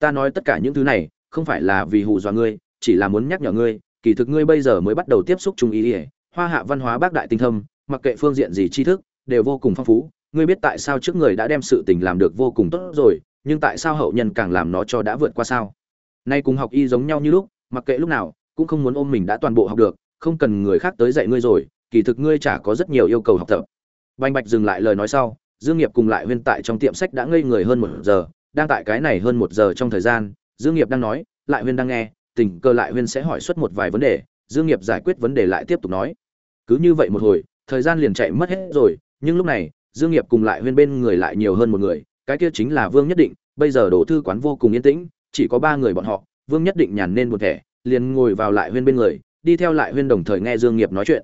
ta nói tất cả những thứ này, không phải là vì hù dọa ngươi, chỉ là muốn nhắc nhở ngươi, kỳ thực ngươi bây giờ mới bắt đầu tiếp xúc trung ý ỉa hoa hạ văn hóa bác đại tinh thâm, mặc kệ phương diện gì tri thức, đều vô cùng phong phú. Ngươi biết tại sao trước người đã đem sự tình làm được vô cùng tốt rồi, nhưng tại sao hậu nhân càng làm nó cho đã vượt qua sao? Nay cùng học y giống nhau như lúc, mặc kệ lúc nào, cũng không muốn ôm mình đã toàn bộ học được, không cần người khác tới dạy ngươi rồi, kỳ thực ngươi chả có rất nhiều yêu cầu học tập. Banh bạch dừng lại lời nói sau, dương nghiệp cùng lại huyên tại trong tiệm sách đã ngây người hơn một giờ đang tại cái này hơn một giờ trong thời gian, dương nghiệp đang nói, lại huyên đang nghe, tình cờ lại huyên sẽ hỏi xuất một vài vấn đề, dương nghiệp giải quyết vấn đề lại tiếp tục nói. Cứ như vậy một hồi, thời gian liền chạy mất hết rồi, nhưng lúc này, dương nghiệp cùng lại huyên bên người lại nhiều hơn một người, cái kia chính là vương nhất định, bây giờ đồ thư quán vô cùng yên tĩnh, chỉ có ba người bọn họ, vương nhất định nhàn nên một thẻ, liền ngồi vào lại huyên bên người, đi theo lại huyên đồng thời nghe dương nghiệp nói chuyện.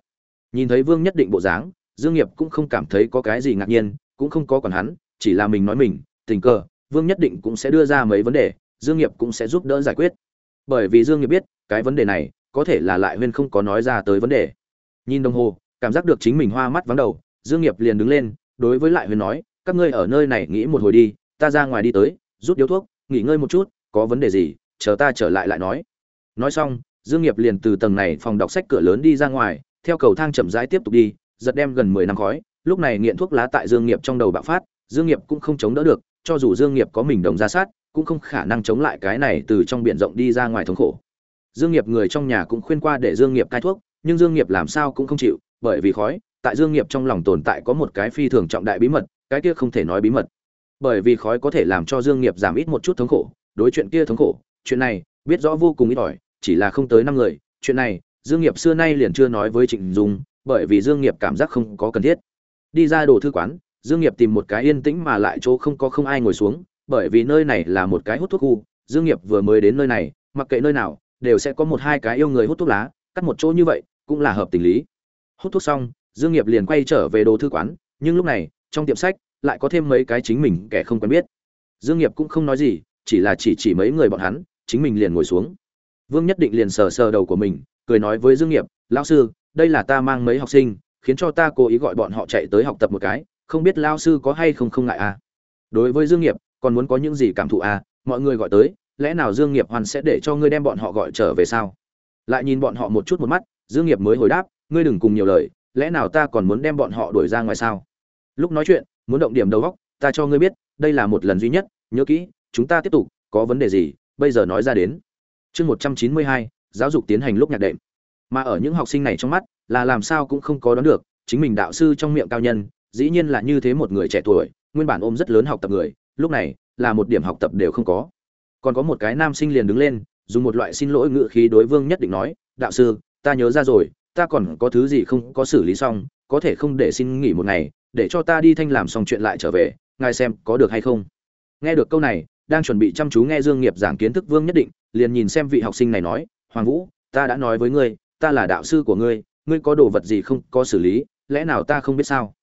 Nhìn thấy vương nhất định bộ dáng, dương nghiệp cũng không cảm thấy có cái gì ngạc nhiên, cũng không có còn hắn, chỉ là mình nói mình, tình cờ vương nhất định cũng sẽ đưa ra mấy vấn đề, dương nghiệp cũng sẽ giúp đỡ giải quyết. Bởi vì dương nghiệp biết, cái vấn đề này có thể là lại huyên không có nói ra tới vấn đề. Nhìn đồng hồ, cảm giác được chính mình hoa mắt vắng đầu, dương nghiệp liền đứng lên, đối với lại huyên nói, các ngươi ở nơi này nghĩ một hồi đi, ta ra ngoài đi tới, rút điếu thuốc, nghỉ ngơi một chút, có vấn đề gì, chờ ta trở lại lại nói. Nói xong, dương nghiệp liền từ tầng này phòng đọc sách cửa lớn đi ra ngoài, theo cầu thang chậm rãi tiếp tục đi, giật đem gần mười năm khói, lúc này nghiện thuốc lá tại dương nghiệp trong đầu bạo phát, dương nghiệp cũng không chống đỡ được cho dù dương nghiệp có mình đồng ra sát, cũng không khả năng chống lại cái này từ trong biển rộng đi ra ngoài thống khổ. Dương nghiệp người trong nhà cũng khuyên qua để dương nghiệp cai thuốc, nhưng dương nghiệp làm sao cũng không chịu, bởi vì khói, tại dương nghiệp trong lòng tồn tại có một cái phi thường trọng đại bí mật, cái kia không thể nói bí mật. Bởi vì khói có thể làm cho dương nghiệp giảm ít một chút thống khổ, đối chuyện kia thống khổ, chuyện này, biết rõ vô cùng ít ỏi, chỉ là không tới năm người, chuyện này, dương nghiệp xưa nay liền chưa nói với trịnh dung, bởi vì dương nghiệp cảm giác không có cần thiết. Đi ra đồ thư quán dương nghiệp tìm một cái yên tĩnh mà lại chỗ không có không ai ngồi xuống, bởi vì nơi này là một cái hút thuốc khu. Dương nghiệp vừa mới đến nơi này, mặc kệ nơi nào, đều sẽ có một hai cái yêu người hút thuốc lá, cắt một chỗ như vậy cũng là hợp tình lý. Hút thuốc xong, dương nghiệp liền quay trở về đồ thư quán, nhưng lúc này, trong tiệm sách lại có thêm mấy cái chính mình kẻ không quen biết. Dương nghiệp cũng không nói gì, chỉ là chỉ chỉ mấy người bọn hắn, chính mình liền ngồi xuống. Vương nhất định liền sờ sờ đầu của mình, cười nói với dương nghiệp, lão sư, đây là ta mang mấy học sinh, khiến cho ta cố ý gọi bọn họ chạy tới học tập một cái không biết lão sư có hay không không ngại à. Đối với dương nghiệp, còn muốn có những gì cảm thụ à mọi người gọi tới, lẽ nào dương nghiệp hoàn sẽ để cho ngươi đem bọn họ gọi trở về sao? Lại nhìn bọn họ một chút một mắt, dương nghiệp mới hồi đáp, ngươi đừng cùng nhiều lời, lẽ nào ta còn muốn đem bọn họ đuổi ra ngoài sao? Lúc nói chuyện, muốn động điểm đầu góc ta cho ngươi biết, đây là một lần duy nhất, nhớ kỹ, chúng ta tiếp tục, có vấn đề gì, bây giờ nói ra đến. Chương một trăm chín mươi hai, giáo dục tiến hành lúc nhạc đệm. Mà ở những học sinh này trong mắt, là làm sao cũng không có đoán được, chính mình đạo sư trong miệng cao nhân dĩ nhiên là như thế một người trẻ tuổi, nguyên bản ôm rất lớn học tập người, lúc này, là một điểm học tập đều không có. Còn có một cái nam sinh liền đứng lên, dùng một loại xin lỗi ngự khí đối vương nhất định nói, đạo sư, ta nhớ ra rồi, ta còn có thứ gì không có xử lý xong, có thể không để xin nghỉ một ngày, để cho ta đi thanh làm xong chuyện lại trở về, ngài xem có được hay không? Nghe được câu này, đang chuẩn bị chăm chú nghe dương nghiệp giảng kiến thức vương nhất định, liền nhìn xem vị học sinh này nói, hoàng vũ, ta đã nói với ngươi, ta là đạo sư của ngươi ngươi có đồ vật gì không có xử lý, lẽ nào ta không biết sao?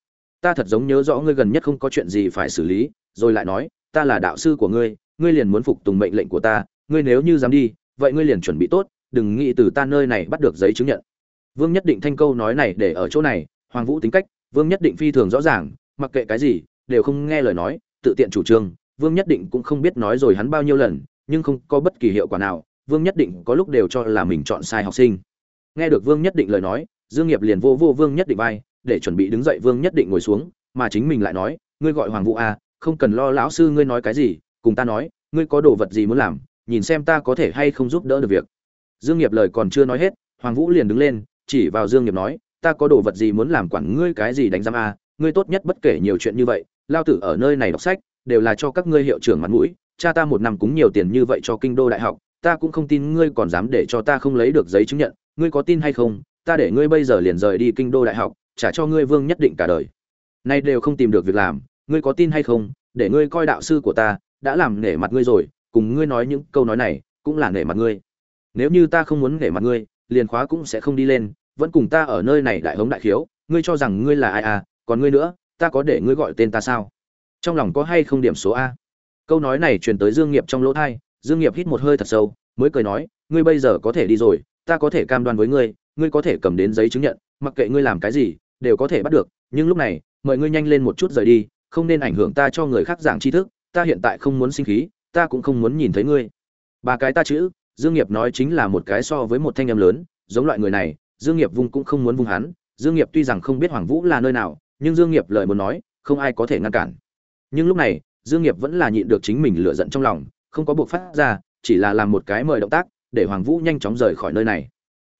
Ta thật giống nhớ rõ ngươi gần nhất không có chuyện gì phải xử lý, rồi lại nói, ta là đạo sư của ngươi ngươi liền muốn phục tùng mệnh lệnh của ta, ngươi nếu như dám đi, vậy ngươi liền chuẩn bị tốt, đừng nghĩ từ ta nơi này bắt được giấy chứng nhận. Vương nhất định thanh câu nói này để ở chỗ này, hoàng vũ tính cách, vương nhất định phi thường rõ ràng, mặc kệ cái gì, đều không nghe lời nói, tự tiện chủ trương, vương nhất định cũng không biết nói rồi hắn bao nhiêu lần, nhưng không có bất kỳ hiệu quả nào, vương nhất định có lúc đều cho là mình chọn sai học sinh. Nghe được vương nhất định lời nói, dương nghiệp liền vô vô vương nhất định vai để chuẩn bị đứng dậy vương nhất định ngồi xuống mà chính mình lại nói ngươi gọi hoàng vũ a à, không cần lo lão sư ngươi nói cái gì cùng ta nói ngươi có đồ vật gì muốn làm nhìn xem ta có thể hay không giúp đỡ được việc. Dương nghiệp lời còn chưa nói hết hoàng vũ liền đứng lên chỉ vào dương nghiệp nói ta có đồ vật gì muốn làm quản ngươi cái gì đánh giam a à, ngươi tốt nhất bất kể nhiều chuyện như vậy lao tử ở nơi này đọc sách đều là cho các ngươi hiệu trưởng mặt mũi cha ta một năm cúng nhiều tiền như vậy cho kinh đô đại học ta cũng không tin ngươi còn dám để cho ta không lấy được giấy chứng nhận ngươi có tin hay không ta để ngươi bây giờ liền rời đi kinh đô đại học trả cho ngươi vương nhất định cả đời. Nay đều không tìm được việc làm, ngươi có tin hay không? Để ngươi coi đạo sư của ta đã làm nể mặt ngươi rồi, cùng ngươi nói những câu nói này cũng là nể mặt ngươi. Nếu như ta không muốn nể mặt ngươi, liền khóa cũng sẽ không đi lên, vẫn cùng ta ở nơi này đại hống đại khiếu, ngươi cho rằng ngươi là ai à còn ngươi nữa, ta có để ngươi gọi tên ta sao? Trong lòng có hay không điểm số a? Câu nói này truyền tới dương nghiệp trong lỗ thai dương nghiệp hít một hơi thật sâu, mới cười nói, ngươi bây giờ có thể đi rồi, ta có thể cam đoan với ngươi ngươi có thể cầm đến giấy chứng nhận, mặc kệ ngươi làm cái gì đều có thể bắt được, nhưng lúc này, mời ngươi nhanh lên một chút rời đi, không nên ảnh hưởng ta cho người khác giảng tri thức, ta hiện tại không muốn sinh khí, ta cũng không muốn nhìn thấy ngươi. Ba cái ta chữ, dương nghiệp nói chính là một cái so với một thanh âm lớn, giống loại người này, dương nghiệp vung cũng không muốn vung hắn, dương nghiệp tuy rằng không biết hoàng vũ là nơi nào, nhưng dương nghiệp lời muốn nói, không ai có thể ngăn cản. Nhưng lúc này, dương nghiệp vẫn là nhịn được chính mình lựa giận trong lòng, không có buộc phát ra, chỉ là làm một cái mời động tác, để hoàng vũ nhanh chóng rời khỏi nơi này.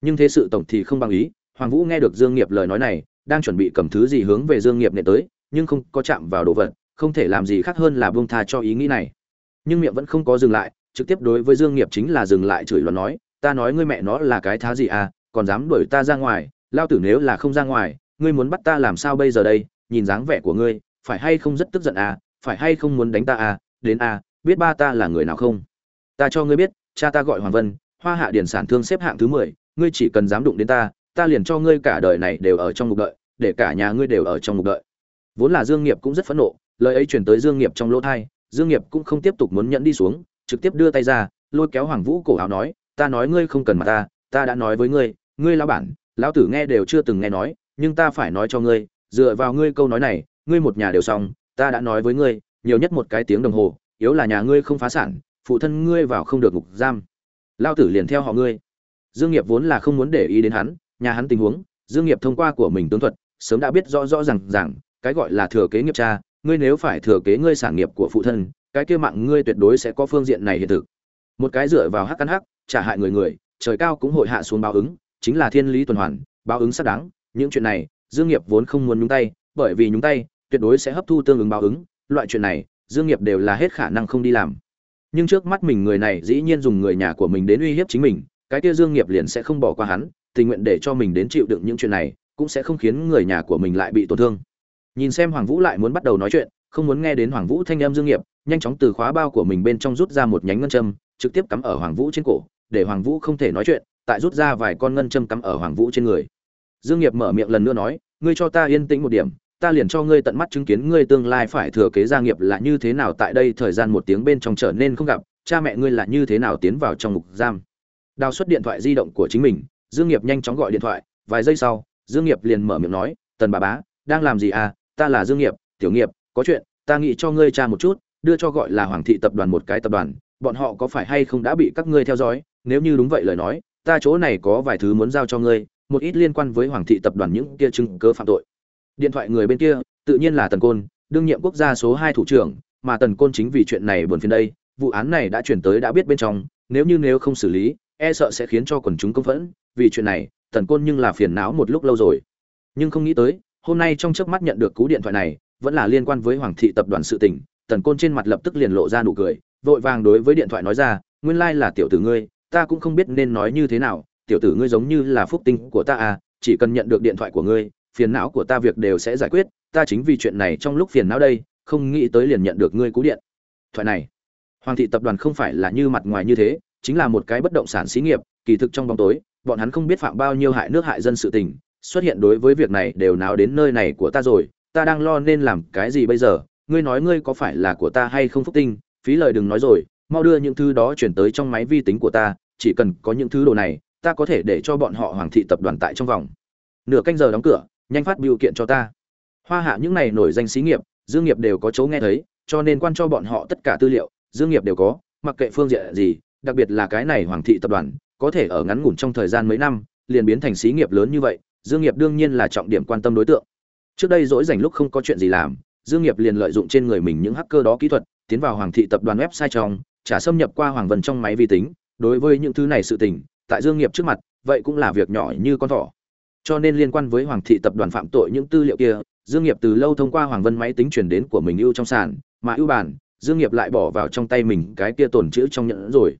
Nhưng thế sự tổng thì không bằng ý, hoàng vũ nghe được dương nghiệp lời nói này đang chuẩn bị cầm thứ gì hướng về dương nghiệp nện tới, nhưng không có chạm vào đồ vật, không thể làm gì khác hơn là buông tha cho ý nghĩ này. Nhưng miệng vẫn không có dừng lại, trực tiếp đối với dương nghiệp chính là dừng lại chửi loạn nói, ta nói ngươi mẹ nó là cái thá gì à còn dám đuổi ta ra ngoài, lao tử nếu là không ra ngoài, ngươi muốn bắt ta làm sao bây giờ đây, nhìn dáng vẻ của ngươi, phải hay không rất tức giận à phải hay không muốn đánh ta à đến à biết ba ta là người nào không? Ta cho ngươi biết, cha ta gọi hoàng vân, hoa hạ điển sản thương xếp hạng thứ mười, ngươi chỉ cần dám đụng đến ta ta liền cho ngươi cả đời này đều ở trong ngục đợi, để cả nhà ngươi đều ở trong ngục đợi. Vốn là dương nghiệp cũng rất phẫn nộ, lời ấy truyền tới dương nghiệp trong lỗ thay dương nghiệp cũng không tiếp tục muốn nhẫn đi xuống, trực tiếp đưa tay ra, lôi kéo hoàng vũ cổ áo nói, ta nói ngươi không cần mà ta ta đã nói với ngươi ngươi lão bản, lão tử nghe đều chưa từng nghe nói, nhưng ta phải nói cho ngươi, dựa vào ngươi câu nói này, ngươi một nhà đều xong, ta đã nói với ngươi, nhiều nhất một cái tiếng đồng hồ, yếu là nhà ngươi không phá sản, phụ thân ngươi vào không được ngục giam. Lao tử liền theo họ ngươi. Dương nghiệp vốn là không muốn để ý đến hắn nhà hắn tình huống, dương nghiệp thông qua của mình tướng thuật, sớm đã biết rõ rõ ràng rằng cái gọi là thừa kế nghiệp cha, ngươi nếu phải thừa kế ngươi sản nghiệp của phụ thân, cái kia mạng ngươi tuyệt đối sẽ có phương diện này hiện thực. Một cái dựa vào hắc căn hắc, trả hại người người, trời cao cũng hội hạ xuống báo ứng, chính là thiên lý tuần hoàn, báo ứng xác đáng, những chuyện này, dương nghiệp vốn không muốn nhúng tay, bởi vì nhúng tay, tuyệt đối sẽ hấp thu tương ứng báo ứng, loại chuyện này, dương nghiệp đều là hết khả năng không đi làm. Nhưng trước mắt mình người này dĩ nhiên dùng người nhà của mình đến uy hiếp chính mình, cái kia dương nghiệp liền sẽ không bỏ qua hắn tình nguyện để cho mình đến chịu đựng những chuyện này, cũng sẽ không khiến người nhà của mình lại bị tổn thương. Nhìn xem hoàng vũ lại muốn bắt đầu nói chuyện, không muốn nghe đến hoàng vũ thanh âm dương nghiệp, nhanh chóng từ khóa bao của mình bên trong rút ra một nhánh ngân châm, trực tiếp cắm ở hoàng vũ trên cổ, để hoàng vũ không thể nói chuyện, tại rút ra vài con ngân châm cắm ở hoàng vũ trên người. Dương nghiệp mở miệng lần nữa nói, ngươi cho ta yên tĩnh một điểm, ta liền cho ngươi tận mắt chứng kiến ngươi tương lai phải thừa kế gia nghiệp là như thế nào tại đây thời gian một tiếng bên trong trở nên không gặp, cha mẹ ngươi là như thế nào tiến vào trong ngục giam. Đào xuất điện thoại di động của chính mình dương nghiệp nhanh chóng gọi điện thoại, vài giây sau, dương nghiệp liền mở miệng nói, tần bà bá, đang làm gì à? Ta là dương nghiệp, tiểu nghiệp, có chuyện, ta nghĩ cho ngươi tra một chút, đưa cho gọi là hoàng thị tập đoàn một cái tập đoàn, bọn họ có phải hay không đã bị các ngươi theo dõi? Nếu như đúng vậy lời nói, ta chỗ này có vài thứ muốn giao cho ngươi, một ít liên quan với hoàng thị tập đoàn những kia chứng cứ phạm tội. Điện thoại người bên kia, tự nhiên là tần côn, đương nhiệm quốc gia số hai thủ trưởng, mà tần côn chính vì chuyện này buồn phiền đây, vụ án này đã chuyển tới đã biết bên trong, nếu như nếu không xử lý e sợ sẽ khiến cho quần chúng công phẫn vì chuyện này tần côn nhưng là phiền não một lúc lâu rồi. Nhưng không nghĩ tới, hôm nay trong chớp mắt nhận được cú điện thoại này, vẫn là liên quan với hoàng thị tập đoàn sự tình tần côn trên mặt lập tức liền lộ ra nụ cười, vội vàng đối với điện thoại nói ra, nguyên lai là tiểu tử ngươi, ta cũng không biết nên nói như thế nào, tiểu tử ngươi giống như là phúc tinh của ta à chỉ cần nhận được điện thoại của ngươi, phiền não của ta việc đều sẽ giải quyết, ta chính vì chuyện này trong lúc phiền não đây, không nghĩ tới liền nhận được ngươi cú điện. Thoại này, hoàng thị tập đoàn không phải là như mặt ngoài như thế, chính là một cái bất động sản xí nghiệp, kỳ thực trong bóng tối bọn hắn không biết phạm bao nhiêu hại nước hại dân sự tình, xuất hiện đối với việc này đều nào đến nơi này của ta rồi, ta đang lo nên làm cái gì bây giờ, ngươi nói ngươi có phải là của ta hay không phúc tinh, phí lời đừng nói rồi, mau đưa những thứ đó chuyển tới trong máy vi tính của ta, chỉ cần có những thứ đồ này, ta có thể để cho bọn họ hoàng thị tập đoàn tại trong vòng. Nửa canh giờ đóng cửa, nhanh phát biểu kiện cho ta. Hoa hạ những này nổi danh xí nghiệp, dương nghiệp đều có chỗ nghe thấy, cho nên quan cho bọn họ tất cả tư liệu, dương nghiệp đều có, mặc kệ phương diện gì, đặc biệt là cái này hoàng thị tập đoàn có thể ở ngắn ngủn trong thời gian mấy năm, liền biến thành xí nghiệp lớn như vậy, dương nghiệp đương nhiên là trọng điểm quan tâm đối tượng. Trước đây dỗi dành lúc không có chuyện gì làm, dương nghiệp liền lợi dụng trên người mình những hacker đó kỹ thuật, tiến vào hoàng thị tập đoàn website trong, trả xâm nhập qua hoàng vân trong máy vi tính. Đối với những thứ này sự tình, tại dương nghiệp trước mặt, vậy cũng là việc nhỏ như con thỏ. Cho nên liên quan với hoàng thị tập đoàn phạm tội những tư liệu kia, dương nghiệp từ lâu thông qua hoàng vân máy tính truyền đến của mình ưu trong sàn, mà ưu bản, dương nghiệp lại bỏ vào trong tay mình cái kia tổn chữ trong nhận rồi.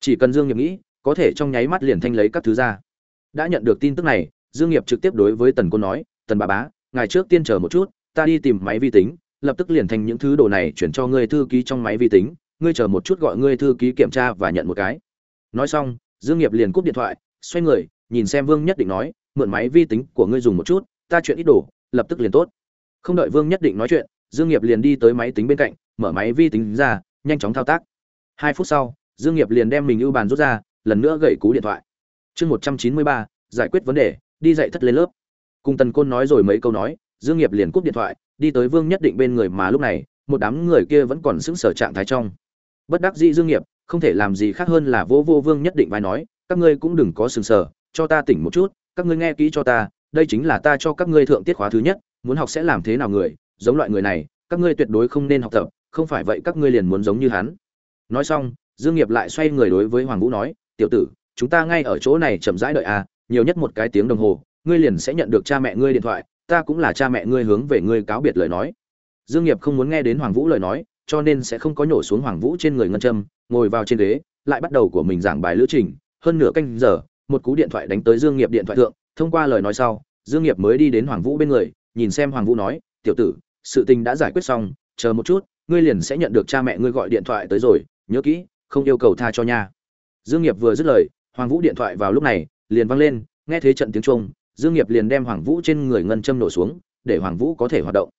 Chỉ cần dương nghiệp nghĩ có thể trong nháy mắt liền thanh lấy các thứ ra. Đã nhận được tin tức này, dương nghiệp trực tiếp đối với tần côn nói, tần bà bá, ngài trước tiên chờ một chút, ta đi tìm máy vi tính, lập tức liền thành những thứ đồ này chuyển cho ngươi thư ký trong máy vi tính, ngươi chờ một chút gọi ngươi thư ký kiểm tra và nhận một cái. Nói xong, dương nghiệp liền cúp điện thoại, xoay người, nhìn xem vương nhất định nói, mượn máy vi tính của ngươi dùng một chút, ta chuyện ít đồ, lập tức liền tốt. Không đợi vương nhất định nói chuyện, dương nghiệp liền đi tới máy tính bên cạnh, mở máy vi tính ra, nhanh chóng thao tác. Hai phút sau, dương nghiệp liền đem mình ưu bàn rút ra lần nữa gậy cú điện thoại. Chương một trăm chín mươi ba, giải quyết vấn đề, đi dạy thất lên lớp. Cùng tần côn nói rồi mấy câu nói, dương nghiệp liền cúp điện thoại, đi tới vương nhất định bên người mà lúc này, một đám người kia vẫn còn sững sờ trạng thái trong. Bất đắc dĩ dương nghiệp, không thể làm gì khác hơn là vô vô vương nhất định vai nói, các ngươi cũng đừng có sừng sờ, cho ta tỉnh một chút, các ngươi nghe kỹ cho ta, đây chính là ta cho các ngươi thượng tiết khóa thứ nhất, muốn học sẽ làm thế nào người, giống loại người này, các ngươi tuyệt đối không nên học tập, không phải vậy các ngươi liền muốn giống như hắn. Nói xong, dương nghiệp lại xoay người đối với hoàng vũ nói tiểu tử, chúng ta ngay ở chỗ này chậm rãi đợi à nhiều nhất một cái tiếng đồng hồ, ngươi liền sẽ nhận được cha mẹ ngươi điện thoại, ta cũng là cha mẹ ngươi hướng về ngươi cáo biệt lời nói. Dương nghiệp không muốn nghe đến hoàng vũ lời nói, cho nên sẽ không có nhổ xuống hoàng vũ trên người ngân châm, ngồi vào trên ghế, lại bắt đầu của mình giảng bài lữ trình. Hơn nửa canh giờ, một cú điện thoại đánh tới dương nghiệp điện thoại thượng, thông qua lời nói sau, dương nghiệp mới đi đến hoàng vũ bên người, nhìn xem hoàng vũ nói, tiểu tử, sự tình đã giải quyết xong, chờ một chút, ngươi liền sẽ nhận được cha mẹ ngươi gọi điện thoại tới rồi, nhớ kỹ, không yêu cầu tha cho nha dương nghiệp vừa dứt lời, hoàng vũ điện thoại vào lúc này, liền vang lên, nghe thế trận tiếng trung dương nghiệp liền đem hoàng vũ trên người ngân châm nổ xuống, để hoàng vũ có thể hoạt động.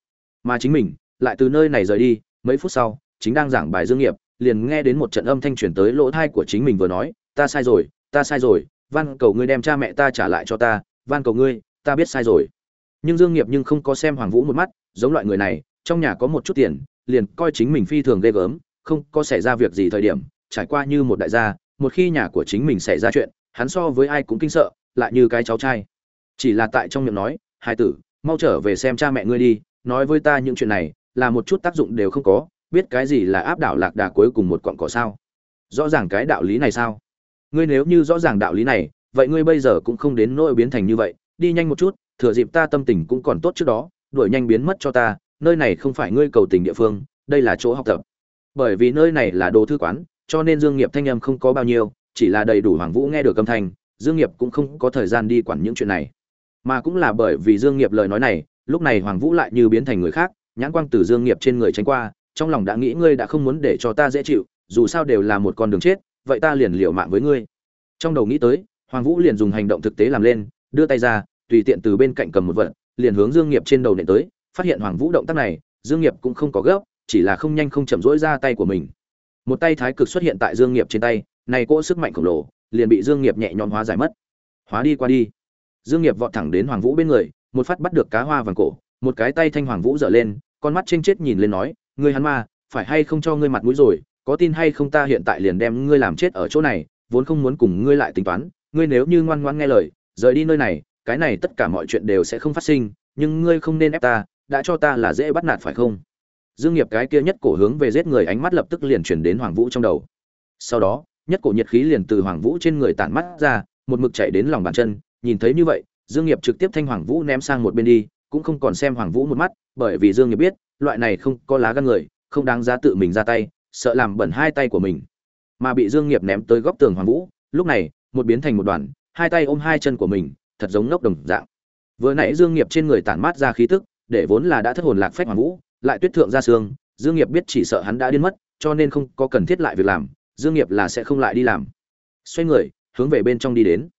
Mà chính mình, lại từ nơi này rời đi, mấy phút sau, chính đang giảng bài dương nghiệp, liền nghe đến một trận âm thanh truyền tới lỗ tai của chính mình vừa nói, ta sai rồi, ta sai rồi, van cầu ngươi đem cha mẹ ta trả lại cho ta, van cầu ngươi, ta biết sai rồi. Nhưng dương nghiệp nhưng không có xem hoàng vũ một mắt, giống loại người này, trong nhà có một chút tiền, liền coi chính mình phi thường ghê gớm, không có xảy ra việc gì thời điểm, trải qua như một đại gia một khi nhà của chính mình xảy ra chuyện, hắn so với ai cũng kinh sợ, lại như cái cháu trai. Chỉ là tại trong miệng nói hai tử, mau trở về xem cha mẹ ngươi đi, nói với ta những chuyện này, là một chút tác dụng đều không có, biết cái gì là áp đảo lạc đà cuối cùng một cọn cỏ sao? Rõ ràng cái đạo lý này sao? Ngươi nếu như rõ ràng đạo lý này, vậy ngươi bây giờ cũng không đến nỗi biến thành như vậy, đi nhanh một chút, thừa dịp ta tâm tình cũng còn tốt trước đó, đuổi nhanh biến mất cho ta, nơi này không phải ngươi cầu tình địa phương, đây là chỗ học tập. Bởi vì nơi này là đồ thư quán cho nên dương nghiệp thanh âm không có bao nhiêu, chỉ là đầy đủ hoàng vũ nghe được âm thanh, dương nghiệp cũng không có thời gian đi quản những chuyện này. Mà cũng là bởi vì dương nghiệp lời nói này, lúc này hoàng vũ lại như biến thành người khác, nhãn quang từ dương nghiệp trên người tránh qua, trong lòng đã nghĩ ngươi đã không muốn để cho ta dễ chịu, dù sao đều là một con đường chết, vậy ta liền liều mạng với ngươi. Trong đầu nghĩ tới, hoàng vũ liền dùng hành động thực tế làm lên, đưa tay ra, tùy tiện từ bên cạnh cầm một vật, liền hướng dương nghiệp trên đầu nện tới, phát hiện hoàng vũ động tác này, dương nghiệp cũng không có gấp, chỉ là không nhanh không chậm rỗi ra tay của mình một tay thái cực xuất hiện tại dương nghiệp trên tay, này cỗ sức mạnh khổng lồ liền bị dương nghiệp nhẹ nhõm hóa giải mất. Hóa đi qua đi. Dương nghiệp vọt thẳng đến hoàng vũ bên người, một phát bắt được cá hoa vàng cổ, một cái tay thanh hoàng vũ dở lên, con mắt chênh chết nhìn lên nói, ngươi hắn ma, phải hay không cho ngươi mặt mũi rồi, có tin hay không ta hiện tại liền đem ngươi làm chết ở chỗ này, vốn không muốn cùng ngươi lại tính toán, ngươi nếu như ngoan ngoãn nghe lời, rời đi nơi này, cái này tất cả mọi chuyện đều sẽ không phát sinh, nhưng ngươi không nên ép ta, đã cho ta là dễ bắt nạt phải không? Dương nghiệp cái kia nhất cổ hướng về giết người ánh mắt lập tức liền chuyển đến hoàng vũ trong đầu. Sau đó, nhất cổ nhiệt khí liền từ hoàng vũ trên người tản mắt ra, một mực chạy đến lòng bàn chân, nhìn thấy như vậy, dương nghiệp trực tiếp thanh hoàng vũ ném sang một bên đi, cũng không còn xem hoàng vũ một mắt, bởi vì dương nghiệp biết, loại này không có lá gan người, không đáng giá tự mình ra tay, sợ làm bẩn hai tay của mình. Mà bị dương nghiệp ném tới góc tường hoàng vũ, lúc này, một biến thành một đoàn, hai tay ôm hai chân của mình, thật giống ngốc đồng dạng. Vừa nãy dương nghiệp trên người tản mát ra khí tức, để vốn là đã thất hồn lạc phách hoàng vũ lại tuyết thượng ra xương, dương nghiệp biết chỉ sợ hắn đã điên mất, cho nên không có cần thiết lại việc làm, dương nghiệp là sẽ không lại đi làm. Xoay người, hướng về bên trong đi đến.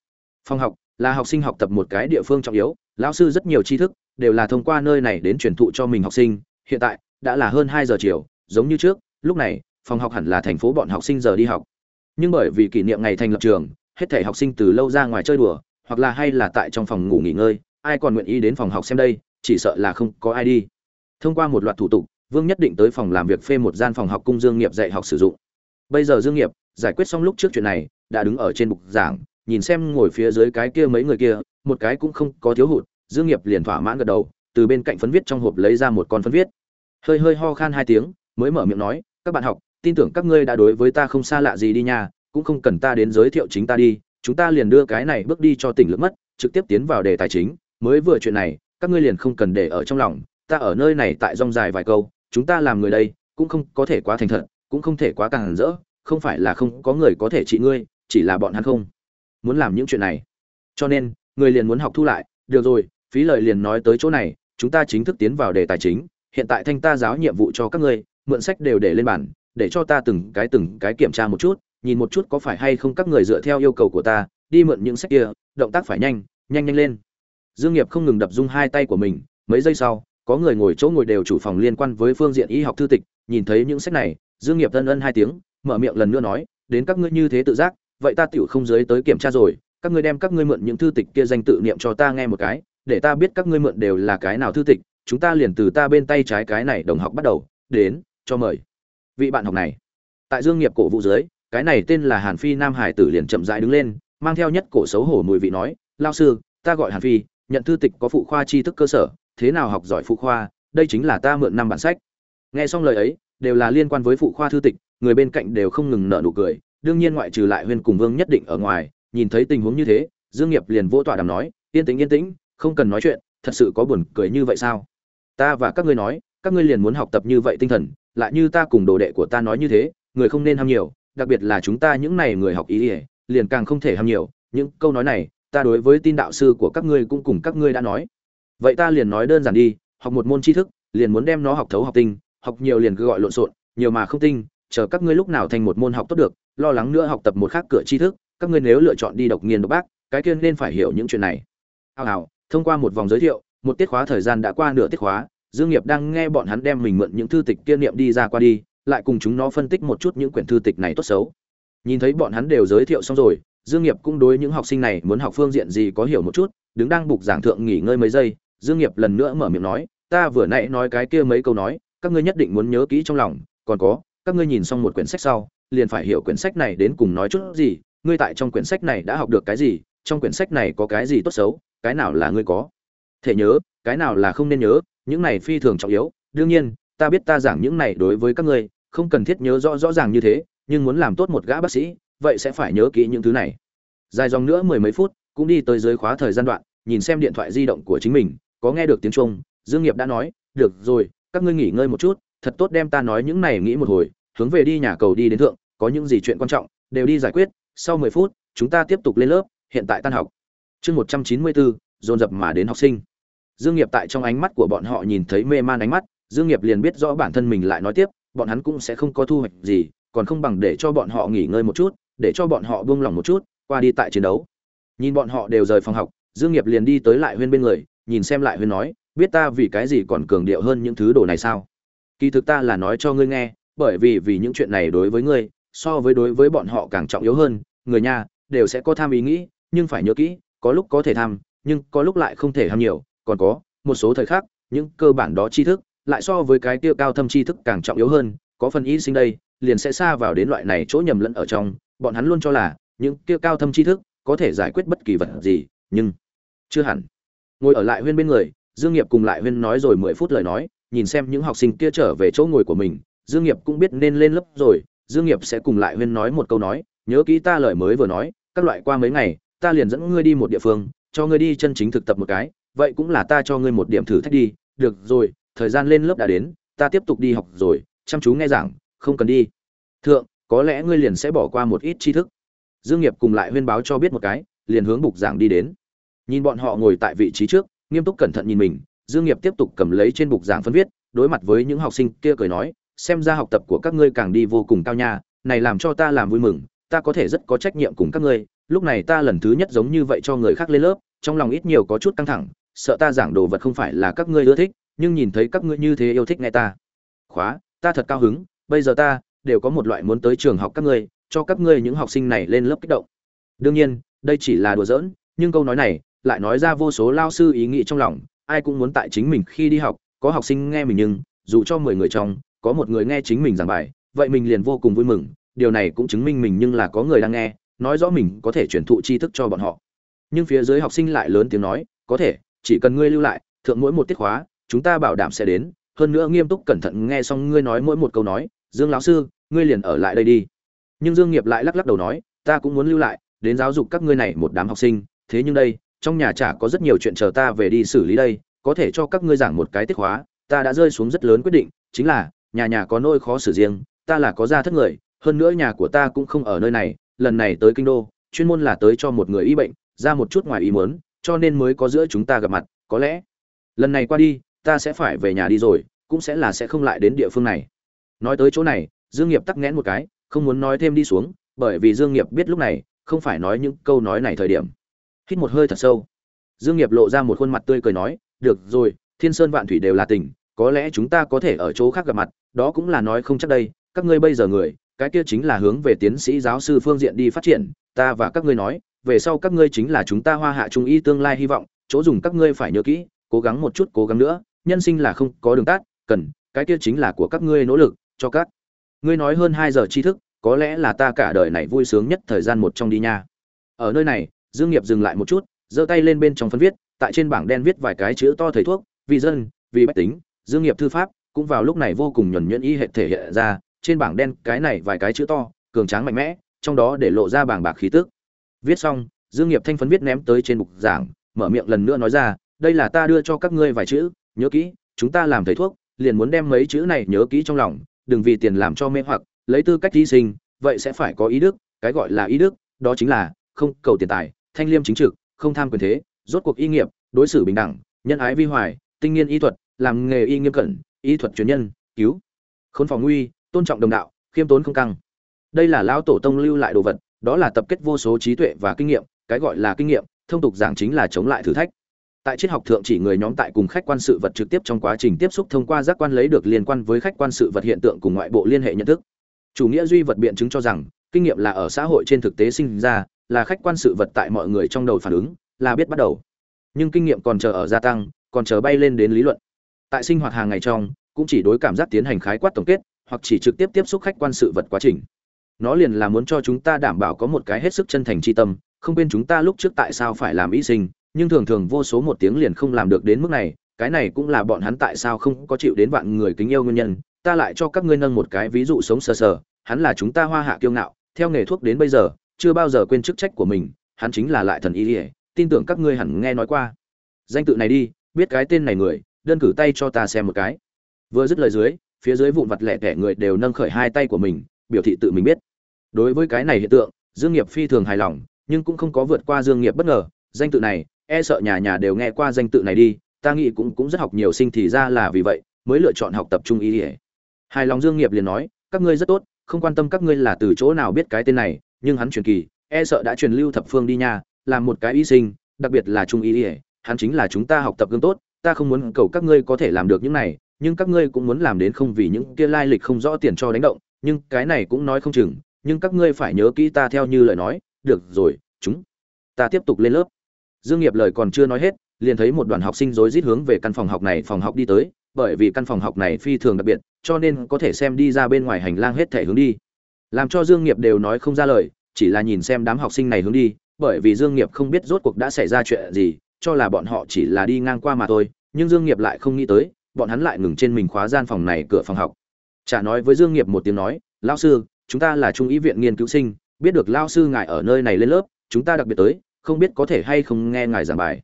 Phòng học, là học sinh học tập một cái địa phương trọng yếu, lão sư rất nhiều tri thức, đều là thông qua nơi này đến truyền thụ cho mình học sinh, hiện tại, đã là hơn hai giờ chiều, giống như trước, lúc này, phòng học hẳn là thành phố bọn học sinh giờ đi học. Nhưng bởi vì kỷ niệm ngày thành lập trường, hết thảy học sinh từ lâu ra ngoài chơi đùa, hoặc là hay là tại trong phòng ngủ nghỉ ngơi, ai còn nguyện ý đến phòng học xem đây, chỉ sợ là không có ai đi thông qua một loạt thủ tục, vương nhất định tới phòng làm việc phê một gian phòng học cung dương nghiệp dạy học sử dụng. Bây giờ dương nghiệp giải quyết xong lúc trước chuyện này, đã đứng ở trên bục giảng, nhìn xem ngồi phía dưới cái kia mấy người kia, một cái cũng không có thiếu hụt, dương nghiệp liền thỏa mãn gật đầu, từ bên cạnh phấn viết trong hộp lấy ra một con phấn viết. Hơi hơi ho khan hai tiếng, mới mở miệng nói, các bạn học, tin tưởng các ngươi đã đối với ta không xa lạ gì đi nha, cũng không cần ta đến giới thiệu chính ta đi, chúng ta liền đưa cái này bước đi cho tỉnh lưỡng mất, trực tiếp tiến vào đề tài chính, mới vừa chuyện này, các ngươi liền không cần để ở trong lòng ta ở nơi này tại rong dài vài câu, chúng ta làm người đây, cũng không có thể quá thành thật, cũng không thể quá càng rỡ, không phải là không có người có thể trị ngươi, chỉ là bọn hắn không muốn làm những chuyện này. Cho nên, người liền muốn học thu lại, được rồi, phí lời liền nói tới chỗ này, chúng ta chính thức tiến vào đề tài chính, hiện tại thanh ta giáo nhiệm vụ cho các ngươi, mượn sách đều để lên bản, để cho ta từng cái từng cái kiểm tra một chút, nhìn một chút có phải hay không các người dựa theo yêu cầu của ta, đi mượn những sách kia, động tác phải nhanh nhanh nhanh lên. Dương nghiệp không ngừng đập rung hai tay của mình, mấy giây sau có người ngồi chỗ ngồi đều chủ phòng liên quan với phương diện y học thư tịch, nhìn thấy những sách này, dương nghiệp thân ân hai tiếng, mở miệng lần nữa nói, đến các ngươi như thế tự giác, vậy ta tiểu không giới tới kiểm tra rồi, các ngươi đem các ngươi mượn những thư tịch kia danh tự niệm cho ta nghe một cái, để ta biết các ngươi mượn đều là cái nào thư tịch, chúng ta liền từ ta bên tay trái cái này đồng học bắt đầu, đến, cho mời. Vị bạn học này, tại dương nghiệp cổ vũ dưới, cái này tên là hàn phi nam hải tử liền chậm rãi đứng lên, mang theo nhất cổ xấu hổ mùi vị nói, lao sư, ta gọi hàn phi, nhận thư tịch có phụ khoa tri thức cơ sở thế nào học giỏi phụ khoa, đây chính là ta mượn năm bản sách. Nghe xong lời ấy, đều là liên quan với phụ khoa thư tịch, người bên cạnh đều không ngừng nở nụ cười. Đương nhiên ngoại trừ lại huyên cùng vương nhất định ở ngoài, nhìn thấy tình huống như thế, dương nghiệp liền vỗ tọa đàm nói, yên tĩnh yên tĩnh, không cần nói chuyện, thật sự có buồn cười như vậy sao? Ta và các ngươi nói, các ngươi liền muốn học tập như vậy tinh thần, lại như ta cùng đồ đệ của ta nói như thế, người không nên ham nhiều, đặc biệt là chúng ta những này người học ý ỉa, liền càng không thể ham nhiều. Những câu nói này, ta đối với tin đạo sư của các ngươi cũng cùng các ngươi đã nói vậy ta liền nói đơn giản đi, học một môn tri thức, liền muốn đem nó học thấu học tinh, học nhiều liền cứ gọi lộn xộn, nhiều mà không tinh, chờ các ngươi lúc nào thành một môn học tốt được, lo lắng nữa học tập một khác cửa tri thức, các ngươi nếu lựa chọn đi độc nghiên độc bác, cái kia nên phải hiểu những chuyện này. Hào hào, thông qua một vòng giới thiệu, một tiết khóa thời gian đã qua nửa tiết khóa, dương nghiệp đang nghe bọn hắn đem mình mượn những thư tịch kia niệm đi ra qua đi, lại cùng chúng nó phân tích một chút những quyển thư tịch này tốt xấu. Nhìn thấy bọn hắn đều giới thiệu xong rồi, dương nghiệp cũng đối những học sinh này muốn học phương diện gì có hiểu một chút, đứng đang bục giảng thượng nghỉ ngơi mấy giây dương nghiệp lần nữa mở miệng nói, ta vừa nãy nói cái kia mấy câu nói, các ngươi nhất định muốn nhớ kỹ trong lòng, còn có, các ngươi nhìn xong một quyển sách sau, liền phải hiểu quyển sách này đến cùng nói chút gì, ngươi tại trong quyển sách này đã học được cái gì, trong quyển sách này có cái gì tốt xấu, cái nào là ngươi có thể nhớ, cái nào là không nên nhớ, những này phi thường trọng yếu. Đương nhiên, ta biết ta giảng những này đối với các ngươi, không cần thiết nhớ rõ rõ ràng như thế, nhưng muốn làm tốt một gã bác sĩ, vậy sẽ phải nhớ kỹ những thứ này. Dài dòng nữa mười mấy phút, cũng đi tới dưới khóa thời gian đoạn, nhìn xem điện thoại di động của chính mình có nghe được tiếng trung dương nghiệp đã nói, được rồi, các ngươi nghỉ ngơi một chút, thật tốt đem ta nói những này nghĩ một hồi, hướng về đi nhà cầu đi đến thượng, có những gì chuyện quan trọng, đều đi giải quyết, sau mười phút, chúng ta tiếp tục lên lớp, hiện tại tan học. Chương một trăm chín mươi bốn, dồn dập mà đến học sinh. Dương nghiệp tại trong ánh mắt của bọn họ nhìn thấy mê man ánh mắt, dương nghiệp liền biết rõ bản thân mình lại nói tiếp, bọn hắn cũng sẽ không có thu hoạch gì, còn không bằng để cho bọn họ nghỉ ngơi một chút, để cho bọn họ buông lòng một chút, qua đi tại chiến đấu. Nhìn bọn họ đều rời phòng học, dương nghiệp liền đi tới lại huyên bên người nhìn xem lại huyên nói, biết ta vì cái gì còn cường điệu hơn những thứ đồ này sao? Kỳ thực ta là nói cho ngươi nghe, bởi vì vì những chuyện này đối với ngươi, so với đối với bọn họ càng trọng yếu hơn, người nhà đều sẽ có tham ý nghĩ, nhưng phải nhớ kỹ, có lúc có thể tham, nhưng có lúc lại không thể tham nhiều. Còn có, một số thời khắc, những cơ bản đó tri thức lại so với cái kia cao thâm tri thức càng trọng yếu hơn. Có phần y sinh đây, liền sẽ xa vào đến loại này chỗ nhầm lẫn ở trong. Bọn hắn luôn cho là, những kia cao thâm tri thức có thể giải quyết bất kỳ vật gì, nhưng chưa hẳn ngồi ở lại huyên bên người, dương nghiệp cùng lại huyên nói rồi mười phút lời nói, nhìn xem những học sinh kia trở về chỗ ngồi của mình, dương nghiệp cũng biết nên lên lớp rồi, dương nghiệp sẽ cùng lại huyên nói một câu nói, nhớ kỹ ta lời mới vừa nói, các loại qua mấy ngày, ta liền dẫn ngươi đi một địa phương, cho ngươi đi chân chính thực tập một cái, vậy cũng là ta cho ngươi một điểm thử thách đi, được rồi, thời gian lên lớp đã đến, ta tiếp tục đi học rồi, chăm chú nghe giảng, không cần đi. Thượng, có lẽ ngươi liền sẽ bỏ qua một ít tri thức. Dương nghiệp cùng lại huyên báo cho biết một cái, liền hướng bục giảng đi đến nhìn bọn họ ngồi tại vị trí trước, nghiêm túc cẩn thận nhìn mình, dương nghiệp tiếp tục cầm lấy trên bục giảng phân viết, đối mặt với những học sinh kia cười nói, xem ra học tập của các ngươi càng đi vô cùng cao nha, này làm cho ta làm vui mừng, ta có thể rất có trách nhiệm cùng các ngươi, lúc này ta lần thứ nhất giống như vậy cho người khác lên lớp, trong lòng ít nhiều có chút căng thẳng, sợ ta giảng đồ vật không phải là các ngươi ưa thích, nhưng nhìn thấy các ngươi như thế yêu thích nghe ta. Khóa, ta thật cao hứng, bây giờ ta đều có một loại muốn tới trường học các ngươi, cho các ngươi những học sinh này lên lớp kích động. Đương nhiên, đây chỉ là đùa giỡn, nhưng câu nói này lại nói ra vô số lao sư ý nghĩ trong lòng, ai cũng muốn tại chính mình khi đi học, có học sinh nghe mình nhưng, dù cho mười người trong, có một người nghe chính mình giảng bài, vậy mình liền vô cùng vui mừng, điều này cũng chứng minh mình nhưng là có người đang nghe, nói rõ mình có thể truyền thụ tri thức cho bọn họ. Nhưng phía dưới học sinh lại lớn tiếng nói, có thể, chỉ cần ngươi lưu lại, thượng mỗi một tiết khóa, chúng ta bảo đảm sẽ đến, hơn nữa nghiêm túc cẩn thận nghe xong ngươi nói mỗi một câu nói, dương lão sư, ngươi liền ở lại đây đi. Nhưng dương nghiệp lại lắc lắc đầu nói, ta cũng muốn lưu lại, đến giáo dục các ngươi này một đám học sinh, thế nhưng đây trong nhà chả có rất nhiều chuyện chờ ta về đi xử lý đây, có thể cho các ngươi giảng một cái tiết hóa ta đã rơi xuống rất lớn quyết định, chính là, nhà nhà có nỗi khó xử riêng, ta là có gia thất người, hơn nữa nhà của ta cũng không ở nơi này, lần này tới kinh đô, chuyên môn là tới cho một người y bệnh, ra một chút ngoài ý muốn, cho nên mới có giữa chúng ta gặp mặt, có lẽ, lần này qua đi, ta sẽ phải về nhà đi rồi, cũng sẽ là sẽ không lại đến địa phương này. Nói tới chỗ này, dương nghiệp tắc nghẽn một cái, không muốn nói thêm đi xuống, bởi vì dương nghiệp biết lúc này, không phải nói những câu nói này thời điểm hít một hơi thật sâu. Dương nghiệp lộ ra một khuôn mặt tươi cười nói, được rồi, thiên sơn vạn thủy đều là tình, có lẽ chúng ta có thể ở chỗ khác gặp mặt, đó cũng là nói không chắc đây, các ngươi bây giờ người, cái kia chính là hướng về tiến sĩ giáo sư phương diện đi phát triển, ta và các ngươi nói, về sau các ngươi chính là chúng ta hoa hạ trung y tương lai hy vọng, chỗ dùng các ngươi phải nhớ kỹ, cố gắng một chút, cố gắng nữa, nhân sinh là không có đường tắt, cần, cái kia chính là của các ngươi nỗ lực, cho các ngươi nói hơn hai giờ tri thức, có lẽ là ta cả đời này vui sướng nhất thời gian một trong đi nha. Ở nơi này dương nghiệp dừng lại một chút, giơ tay lên bên trong phân viết, tại trên bảng đen viết vài cái chữ to thầy thuốc, vì dân, vì bách tính, dương nghiệp thư pháp, cũng vào lúc này vô cùng nhuần nhuyễn y hệ thể hiện ra, trên bảng đen cái này vài cái chữ to, cường tráng mạnh mẽ, trong đó để lộ ra bảng bạc khí tức. Viết xong, dương nghiệp thanh phấn viết ném tới trên bục giảng, mở miệng lần nữa nói ra, đây là ta đưa cho các ngươi vài chữ, nhớ kỹ, chúng ta làm thầy thuốc, liền muốn đem mấy chữ này nhớ kỹ trong lòng, đừng vì tiền làm cho mê hoặc, lấy tư cách thí sinh, vậy sẽ phải có ý đức, cái gọi là ý đức, đó chính là không cầu tiền tài thanh liêm chính trực, không tham quyền thế, rốt cuộc y nghiệp, đối xử bình đẳng, nhân ái vi hoài, tinh nghiên y thuật, làm nghề y nghiêm cẩn, y thuật truyền nhân, cứu. Khốn phòng nguy, tôn trọng đồng đạo, khiêm tốn không căng. Đây là lão tổ tông lưu lại đồ vật, đó là tập kết vô số trí tuệ và kinh nghiệm, cái gọi là kinh nghiệm, thông tục giảng chính là chống lại thử thách. Tại triết học thượng chỉ người nhóm tại cùng khách quan sự vật trực tiếp trong quá trình tiếp xúc thông qua giác quan lấy được liên quan với khách quan sự vật hiện tượng cùng ngoại bộ liên hệ nhận thức. Chủ nghĩa duy vật biện chứng cho rằng, kinh nghiệm là ở xã hội trên thực tế sinh ra là khách quan sự vật tại mọi người trong đầu phản ứng, là biết bắt đầu. Nhưng kinh nghiệm còn chờ ở gia tăng, còn chờ bay lên đến lý luận. Tại sinh hoạt hàng ngày trong, cũng chỉ đối cảm giác tiến hành khái quát tổng kết, hoặc chỉ trực tiếp tiếp xúc khách quan sự vật quá trình. Nó liền là muốn cho chúng ta đảm bảo có một cái hết sức chân thành tri tâm, không bên chúng ta lúc trước tại sao phải làm y sinh, nhưng thường thường vô số một tiếng liền không làm được đến mức này, cái này cũng là bọn hắn tại sao không có chịu đến vạn người kính yêu nguyên nhân, ta lại cho các ngươi nâng một cái ví dụ sống sờ sờ, hắn là chúng ta hoa hạ kiêu ngạo, theo nghề thuốc đến bây giờ chưa bao giờ quên chức trách của mình, hắn chính là lại thần y ỉa tin tưởng các ngươi hẳn nghe nói qua. Danh tự này đi, biết cái tên này người, đơn cử tay cho ta xem một cái. Vừa dứt lời dưới, phía dưới vụn vặt lẻ tẻ người đều nâng khởi hai tay của mình, biểu thị tự mình biết. Đối với cái này hiện tượng, dương nghiệp phi thường hài lòng, nhưng cũng không có vượt qua dương nghiệp bất ngờ. Danh tự này e sợ nhà nhà đều nghe qua danh tự này đi, ta nghĩ cũng cũng rất học nhiều sinh thì ra là vì vậy, mới lựa chọn học tập trung ý ỉa hài lòng dương nghiệp liền nói, các ngươi rất tốt, không quan tâm các ngươi là từ chỗ nào biết cái tên này nhưng hắn truyền kỳ e sợ đã truyền lưu thập phương đi nha làm một cái y sinh, đặc biệt là trung y ỉa hắn chính là chúng ta học tập gương tốt, ta không muốn cầu các ngươi có thể làm được những này, nhưng các ngươi cũng muốn làm đến không vì những kia lai lịch không rõ tiền cho đánh động, nhưng cái này cũng nói không chừng, nhưng các ngươi phải nhớ kỹ ta theo như lời nói, được rồi, chúng ta tiếp tục lên lớp. Dương nghiệp lời còn chưa nói hết, liền thấy một đoàn học sinh rối rít hướng về căn phòng học này phòng học đi tới, bởi vì căn phòng học này phi thường đặc biệt, cho nên có thể xem đi ra bên ngoài hành lang hết thể hướng đi. Làm cho dương nghiệp đều nói không ra lời chỉ là nhìn xem đám học sinh này hướng đi, bởi vì dương nghiệp không biết rốt cuộc đã xảy ra chuyện gì, cho là bọn họ chỉ là đi ngang qua mà thôi, nhưng dương nghiệp lại không nghĩ tới, bọn hắn lại ngừng trên mình khóa gian phòng này cửa phòng học. Chả nói với dương nghiệp một tiếng nói, lão sư, chúng ta là trung ý viện nghiên cứu sinh, biết được lão sư ngài ở nơi này lên lớp, chúng ta đặc biệt tới, không biết có thể hay không nghe ngài giảng bài.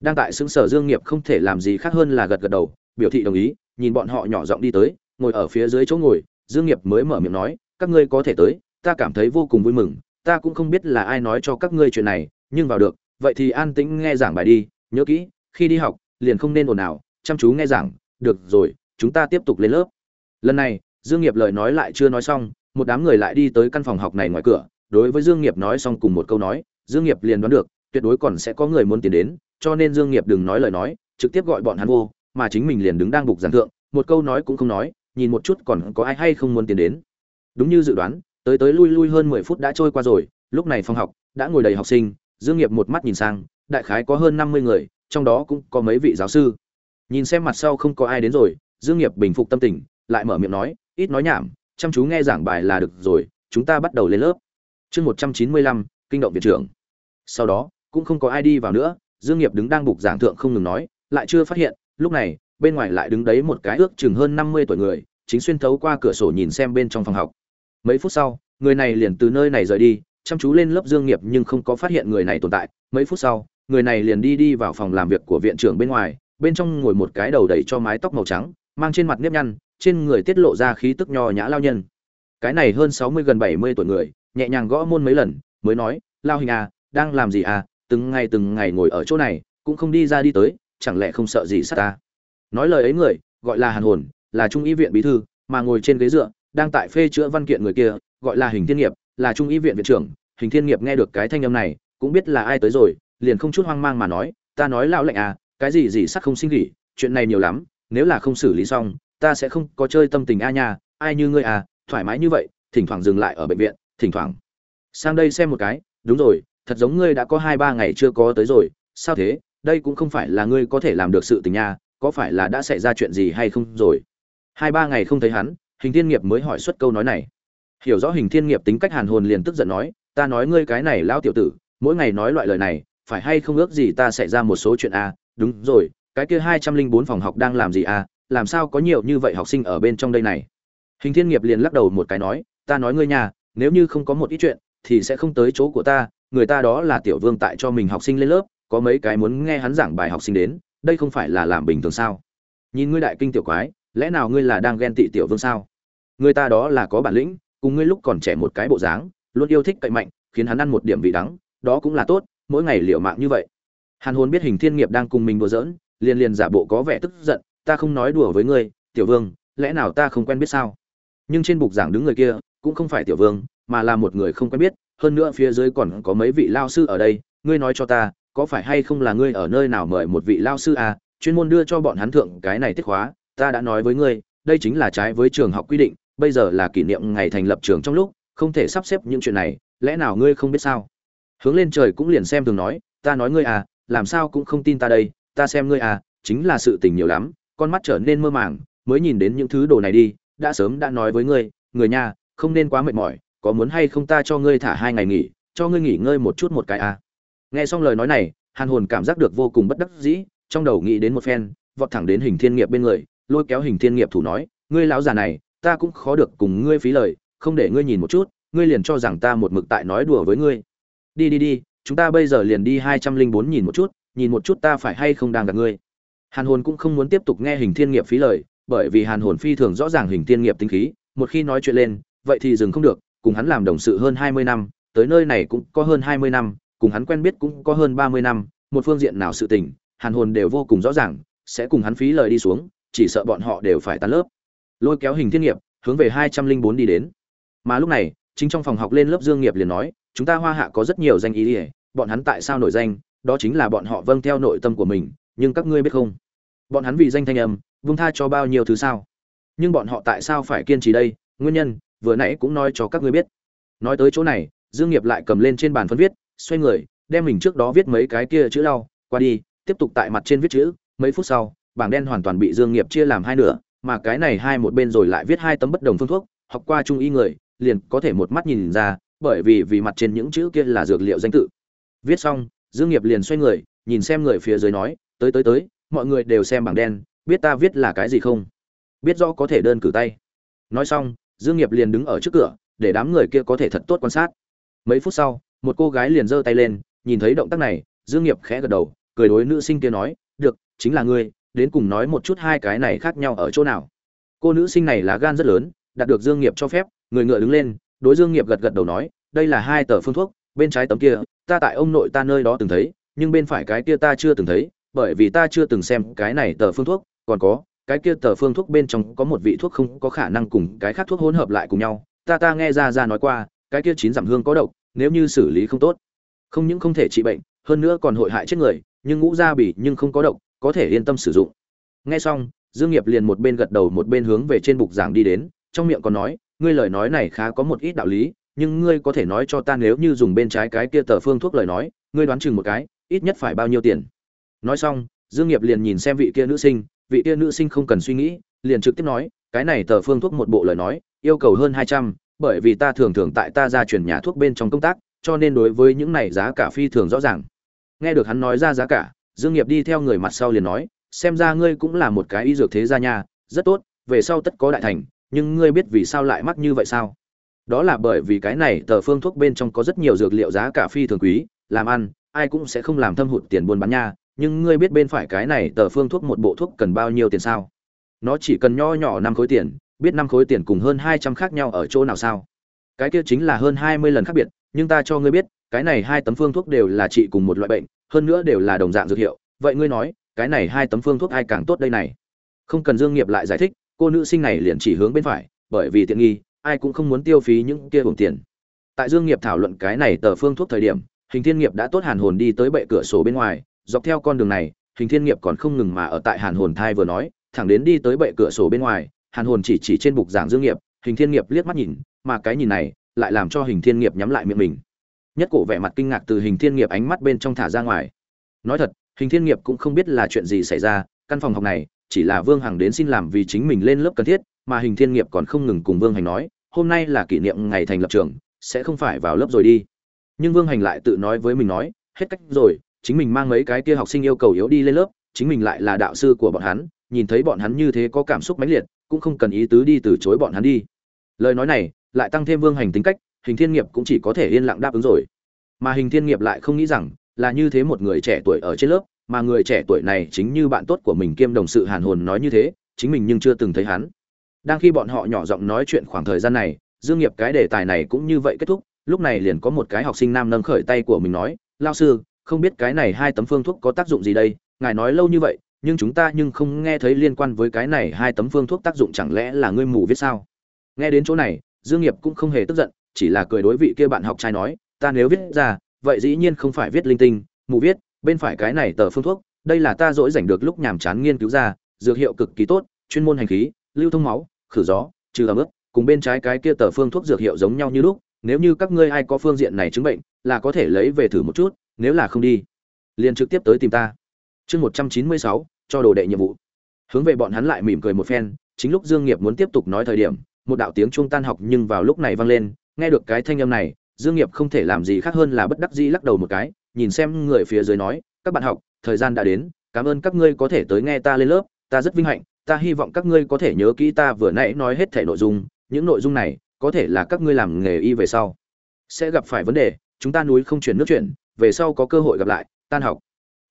Đang tại xứng sở dương nghiệp không thể làm gì khác hơn là gật gật đầu, biểu thị đồng ý, nhìn bọn họ nhỏ giọng đi tới, ngồi ở phía dưới chỗ ngồi, dương nghiệp mới mở miệng nói, các ngươi có thể tới, ta cảm thấy vô cùng vui mừng ta cũng không biết là ai nói cho các ngươi chuyện này, nhưng vào được, vậy thì an tĩnh nghe giảng bài đi, nhớ kỹ, khi đi học, liền không nên ồn ào, chăm chú nghe giảng, được rồi, chúng ta tiếp tục lên lớp. Lần này, dương nghiệp lời nói lại chưa nói xong, một đám người lại đi tới căn phòng học này ngoài cửa, đối với dương nghiệp nói xong cùng một câu nói, dương nghiệp liền đoán được, tuyệt đối còn sẽ có người muốn tiến đến, cho nên dương nghiệp đừng nói lời nói, trực tiếp gọi bọn hắn vô, mà chính mình liền đứng đang bục giảng thượng, một câu nói cũng không nói, nhìn một chút còn có ai hay không muốn tiến đến. Đúng như dự đoán tới tới lui lui hơn mười phút đã trôi qua rồi, lúc này phòng học đã ngồi đầy học sinh, dương nghiệp một mắt nhìn sang, đại khái có hơn năm mươi người, trong đó cũng có mấy vị giáo sư. Nhìn xem mặt sau không có ai đến rồi, dương nghiệp bình phục tâm tình, lại mở miệng nói, ít nói nhảm, chăm chú nghe giảng bài là được rồi, chúng ta bắt đầu lên lớp. Chương một trăm chín mươi lăm, kinh động viện trưởng. Sau đó, cũng không có ai đi vào nữa, dương nghiệp đứng đang bục giảng thượng không ngừng nói, lại chưa phát hiện, lúc này, bên ngoài lại đứng đấy một cái ước chừng hơn năm mươi tuổi người, chính xuyên thấu qua cửa sổ nhìn xem bên trong phòng học mấy phút sau, người này liền từ nơi này rời đi, chăm chú lên lớp dương nghiệp nhưng không có phát hiện người này tồn tại. Mấy phút sau, người này liền đi đi vào phòng làm việc của viện trưởng bên ngoài, bên trong ngồi một cái đầu đầy cho mái tóc màu trắng, mang trên mặt nếp nhăn, trên người tiết lộ ra khí tức nho nhã lao nhân. Cái này hơn sáu mươi gần bảy mươi tuổi người, nhẹ nhàng gõ môn mấy lần, mới nói, lao hình à đang làm gì à? Từng ngày từng ngày ngồi ở chỗ này, cũng không đi ra đi tới, chẳng lẽ không sợ gì sát ta? Nói lời ấy người, gọi là hàn hồn, là trung y viện bí thư, mà ngồi trên ghế dựa đang tại phê chữa văn kiện người kia, gọi là hình thiên nghiệp, là trung y viện viện trưởng. Hình thiên nghiệp nghe được cái thanh âm này, cũng biết là ai tới rồi, liền không chút hoang mang mà nói, ta nói lão lệnh à cái gì gì sắc không sinh nghỉ, chuyện này nhiều lắm, nếu là không xử lý xong, ta sẽ không có chơi tâm tình a nha, ai như ngươi à thoải mái như vậy, thỉnh thoảng dừng lại ở bệnh viện, thỉnh thoảng. Sang đây xem một cái, đúng rồi, thật giống ngươi đã có hai ba ngày chưa có tới rồi, sao thế? Đây cũng không phải là ngươi có thể làm được sự tình nha, có phải là đã xảy ra chuyện gì hay không rồi? Hai ba ngày không thấy hắn hình Thiên nghiệp mới hỏi xuất câu nói này. Hiểu rõ hình thiên nghiệp tính cách hàn hồn liền tức giận nói, ta nói ngươi cái này lao tiểu tử, mỗi ngày nói loại lời này, phải hay không ước gì ta xảy ra một số chuyện a đúng rồi, cái kia hai trăm linh bốn phòng học đang làm gì a làm sao có nhiều như vậy học sinh ở bên trong đây này? Hình thiên nghiệp liền lắc đầu một cái nói, ta nói ngươi nhà, nếu như không có một ít chuyện, thì sẽ không tới chỗ của ta, người ta đó là tiểu vương tại cho mình học sinh lên lớp, có mấy cái muốn nghe hắn giảng bài học sinh đến, đây không phải là làm bình thường sao? Nhìn ngươi đại kinh tiểu quái, lẽ nào ngươi là đang ghen tị tiểu vương sao? Người ta đó là có bản lĩnh cùng ngươi lúc còn trẻ một cái bộ dáng luôn yêu thích cậy mạnh khiến hắn ăn một điểm vị đắng đó cũng là tốt mỗi ngày liều mạng như vậy. Hàn hồn biết hình thiên nghiệp đang cùng mình đùa giỡn liền liền giả bộ có vẻ tức giận ta không nói đùa với ngươi tiểu vương lẽ nào ta không quen biết sao? Nhưng trên bục giảng đứng người kia cũng không phải tiểu vương mà là một người không quen biết hơn nữa phía dưới còn có mấy vị lao sư ở đây ngươi nói cho ta có phải hay không là ngươi ở nơi nào mời một vị lao sư à, chuyên môn đưa cho bọn hắn thượng cái này tiết khóa ta đã nói với ngươi đây chính là trái với trường học quy định bây giờ là kỷ niệm ngày thành lập trường trong lúc, không thể sắp xếp những chuyện này, lẽ nào ngươi không biết sao? Hướng lên trời cũng liền xem thường nói, ta nói ngươi à làm sao cũng không tin ta đây, ta xem ngươi à chính là sự tình nhiều lắm, con mắt trở nên mơ màng, mới nhìn đến những thứ đồ này đi, đã sớm đã nói với ngươi, người nhà, không nên quá mệt mỏi, có muốn hay không ta cho ngươi thả hai ngày nghỉ, cho ngươi nghỉ ngơi một chút một cái à? Nghe xong lời nói này, hàn hồn cảm giác được vô cùng bất đắc dĩ, trong đầu nghĩ đến một phen, vọt thẳng đến hình thiên nghiệp bên người, lôi kéo hình thiên nghiệp thủ nói, ngươi lão già này ta cũng khó được cùng ngươi phí lời, không để ngươi nhìn một chút, ngươi liền cho rằng ta một mực tại nói đùa với ngươi. Đi đi đi, chúng ta bây giờ liền đi hai trăm linh bốn nhìn một chút, nhìn một chút ta phải hay không đang gặp ngươi. Hàn hồn cũng không muốn tiếp tục nghe hình thiên nghiệp phí lời, bởi vì hàn hồn phi thường rõ ràng hình thiên nghiệp tính khí, một khi nói chuyện lên, vậy thì dừng không được, cùng hắn làm đồng sự hơn hai mươi năm, tới nơi này cũng có hơn hai mươi năm, cùng hắn quen biết cũng có hơn ba mươi năm, một phương diện nào sự tình, hàn hồn đều vô cùng rõ ràng, sẽ cùng hắn phí lời đi xuống, chỉ sợ bọn họ đều phải tan lớp lôi kéo hình thiên nghiệp, hướng về hai trăm linh bốn đi đến. Mà lúc này, chính trong phòng học lên lớp dương nghiệp liền nói, chúng ta hoa hạ có rất nhiều danh ý ỉa bọn hắn tại sao nổi danh? Đó chính là bọn họ vâng theo nội tâm của mình, nhưng các ngươi biết không? Bọn hắn vì danh thanh âm, vung tha cho bao nhiêu thứ sao? Nhưng bọn họ tại sao phải kiên trì đây? Nguyên nhân, vừa nãy cũng nói cho các ngươi biết. Nói tới chỗ này, dương nghiệp lại cầm lên trên bàn phân viết, xoay người, đem mình trước đó viết mấy cái kia chữ lau, qua đi, tiếp tục tại mặt trên viết chữ. Mấy phút sau, bảng đen hoàn toàn bị dương nghiệp chia làm hai nửa mà cái này hai một bên rồi lại viết hai tấm bất đồng phương thuốc, học qua trung y người, liền có thể một mắt nhìn ra, bởi vì vì mặt trên những chữ kia là dược liệu danh tự. Viết xong, dương nghiệp liền xoay người, nhìn xem người phía dưới nói, tới tới tới, mọi người đều xem bảng đen, biết ta viết là cái gì không? Biết rõ có thể đơn cử tay. Nói xong, dương nghiệp liền đứng ở trước cửa, để đám người kia có thể thật tốt quan sát. Mấy phút sau, một cô gái liền giơ tay lên, nhìn thấy động tác này, dương nghiệp khẽ gật đầu, cười đối nữ sinh kia nói, được, chính là ngươi đến cùng nói một chút hai cái này khác nhau ở chỗ nào. Cô nữ sinh này là gan rất lớn, đạt được dương nghiệp cho phép, người ngựa đứng lên, đối dương nghiệp gật gật đầu nói, đây là hai tờ phương thuốc, bên trái tấm kia, ta tại ông nội ta nơi đó từng thấy, nhưng bên phải cái kia ta chưa từng thấy, bởi vì ta chưa từng xem cái này tờ phương thuốc, còn có, cái kia tờ phương thuốc bên trong có một vị thuốc không có khả năng cùng cái khác thuốc hỗn hợp lại cùng nhau. Ta ta nghe ra ra nói qua, cái kia chín giảm hương có độc, nếu như xử lý không tốt, không những không thể trị bệnh, hơn nữa còn hội hại chết người, nhưng ngũ gia bỉ nhưng không có độc có thể yên tâm sử dụng. Nghe xong, dương nghiệp liền một bên gật đầu một bên hướng về trên bục giảng đi đến, trong miệng còn nói, ngươi lời nói này khá có một ít đạo lý, nhưng ngươi có thể nói cho ta nếu như dùng bên trái cái kia tờ phương thuốc lời nói, ngươi đoán chừng một cái, ít nhất phải bao nhiêu tiền? Nói xong, dương nghiệp liền nhìn xem vị kia nữ sinh, vị kia nữ sinh không cần suy nghĩ, liền trực tiếp nói, cái này tờ phương thuốc một bộ lời nói, yêu cầu hơn hai trăm, bởi vì ta thường thường tại ta ra chuyển nhà thuốc bên trong công tác, cho nên đối với những này giá cả phi thường rõ ràng. Nghe được hắn nói ra giá cả dương nghiệp đi theo người mặt sau liền nói, xem ra ngươi cũng là một cái y dược thế gia nha, rất tốt, về sau tất có đại thành, nhưng ngươi biết vì sao lại mắc như vậy sao? Đó là bởi vì cái này tờ phương thuốc bên trong có rất nhiều dược liệu giá cả phi thường quý, làm ăn, ai cũng sẽ không làm thâm hụt tiền buôn bán nha, nhưng ngươi biết bên phải cái này tờ phương thuốc một bộ thuốc cần bao nhiêu tiền sao? Nó chỉ cần nho nhỏ năm khối tiền, biết năm khối tiền cùng hơn hai trăm khác nhau ở chỗ nào sao? Cái kia chính là hơn hai mươi lần khác biệt, nhưng ta cho ngươi biết, cái này hai tấm phương thuốc đều là trị cùng một loại bệnh hơn nữa đều là đồng dạng dược hiệu. Vậy ngươi nói, cái này hai tấm phương thuốc ai càng tốt đây này? Không cần dương nghiệp lại giải thích, cô nữ sinh này liền chỉ hướng bên phải, bởi vì tiện nghi, ai cũng không muốn tiêu phí những kia hưởng tiền. Tại dương nghiệp thảo luận cái này tờ phương thuốc thời điểm, hình thiên nghiệp đã tốt hàn hồn đi tới bệ cửa sổ bên ngoài, dọc theo con đường này, hình thiên nghiệp còn không ngừng mà ở tại hàn hồn thai vừa nói, thẳng đến đi tới bệ cửa sổ bên ngoài, hàn hồn chỉ chỉ trên bục giảng dương nghiệp, hình thiên nghiệp liếc mắt nhìn, mà cái nhìn này lại làm cho hình thiên nghiệp nhắm lại miệng mình nhất cổ vẻ mặt kinh ngạc từ hình thiên nghiệp ánh mắt bên trong thả ra ngoài. Nói thật, hình thiên nghiệp cũng không biết là chuyện gì xảy ra, căn phòng học này, chỉ là vương hằng đến xin làm vì chính mình lên lớp cần thiết, mà hình thiên nghiệp còn không ngừng cùng vương hành nói, hôm nay là kỷ niệm ngày thành lập trường, sẽ không phải vào lớp rồi đi. Nhưng vương hành lại tự nói với mình nói, hết cách rồi, chính mình mang mấy cái kia học sinh yêu cầu yếu đi lên lớp, chính mình lại là đạo sư của bọn hắn, nhìn thấy bọn hắn như thế có cảm xúc mãnh liệt, cũng không cần ý tứ đi từ chối bọn hắn đi. Lời nói này, lại tăng thêm vương hành tính cách hình thiên nghiệp cũng chỉ có thể yên lặng đáp ứng rồi. Mà hình thiên nghiệp lại không nghĩ rằng là như thế một người trẻ tuổi ở trên lớp, mà người trẻ tuổi này chính như bạn tốt của mình kiêm đồng sự hàn hồn nói như thế, chính mình nhưng chưa từng thấy hắn. Đang khi bọn họ nhỏ giọng nói chuyện khoảng thời gian này, dương nghiệp cái đề tài này cũng như vậy kết thúc, lúc này liền có một cái học sinh nam nâng khởi tay của mình nói, lao sư, không biết cái này hai tấm phương thuốc có tác dụng gì đây? Ngài nói lâu như vậy, nhưng chúng ta nhưng không nghe thấy liên quan với cái này hai tấm phương thuốc tác dụng chẳng lẽ là ngươi mù viết sao? Nghe đến chỗ này, dương nghiệp cũng không hề tức giận chỉ là cười đối vị kia bạn học trai nói, ta nếu viết ra, vậy dĩ nhiên không phải viết linh tinh mù viết, bên phải cái này tờ phương thuốc, đây là ta dỗi rảnh được lúc nhàm chán nghiên cứu ra, dược hiệu cực kỳ tốt, chuyên môn hành khí, lưu thông máu, khử gió, trừ ẩm ướt, cùng bên trái cái kia tờ phương thuốc dược hiệu giống nhau như lúc, nếu như các ngươi ai có phương diện này chứng bệnh, là có thể lấy về thử một chút, nếu là không đi, liền trực tiếp tới tìm ta. Chương một trăm chín mươi sáu, cho đồ đệ nhiệm vụ. Hướng về bọn hắn lại mỉm cười một phen, chính lúc dương nghiệp muốn tiếp tục nói thời điểm, một đạo tiếng trung tan học nhưng vào lúc này vang lên nghe được cái thanh âm này, dương nghiệp không thể làm gì khác hơn là bất đắc dĩ lắc đầu một cái, nhìn xem người phía dưới nói, các bạn học, thời gian đã đến, cảm ơn các ngươi có thể tới nghe ta lên lớp, ta rất vinh hạnh, ta hy vọng các ngươi có thể nhớ kỹ ta vừa nãy nói hết thể nội dung, những nội dung này, có thể là các ngươi làm nghề y về sau. Sẽ gặp phải vấn đề, chúng ta núi không chuyển nước chuyển, về sau có cơ hội gặp lại, tan học.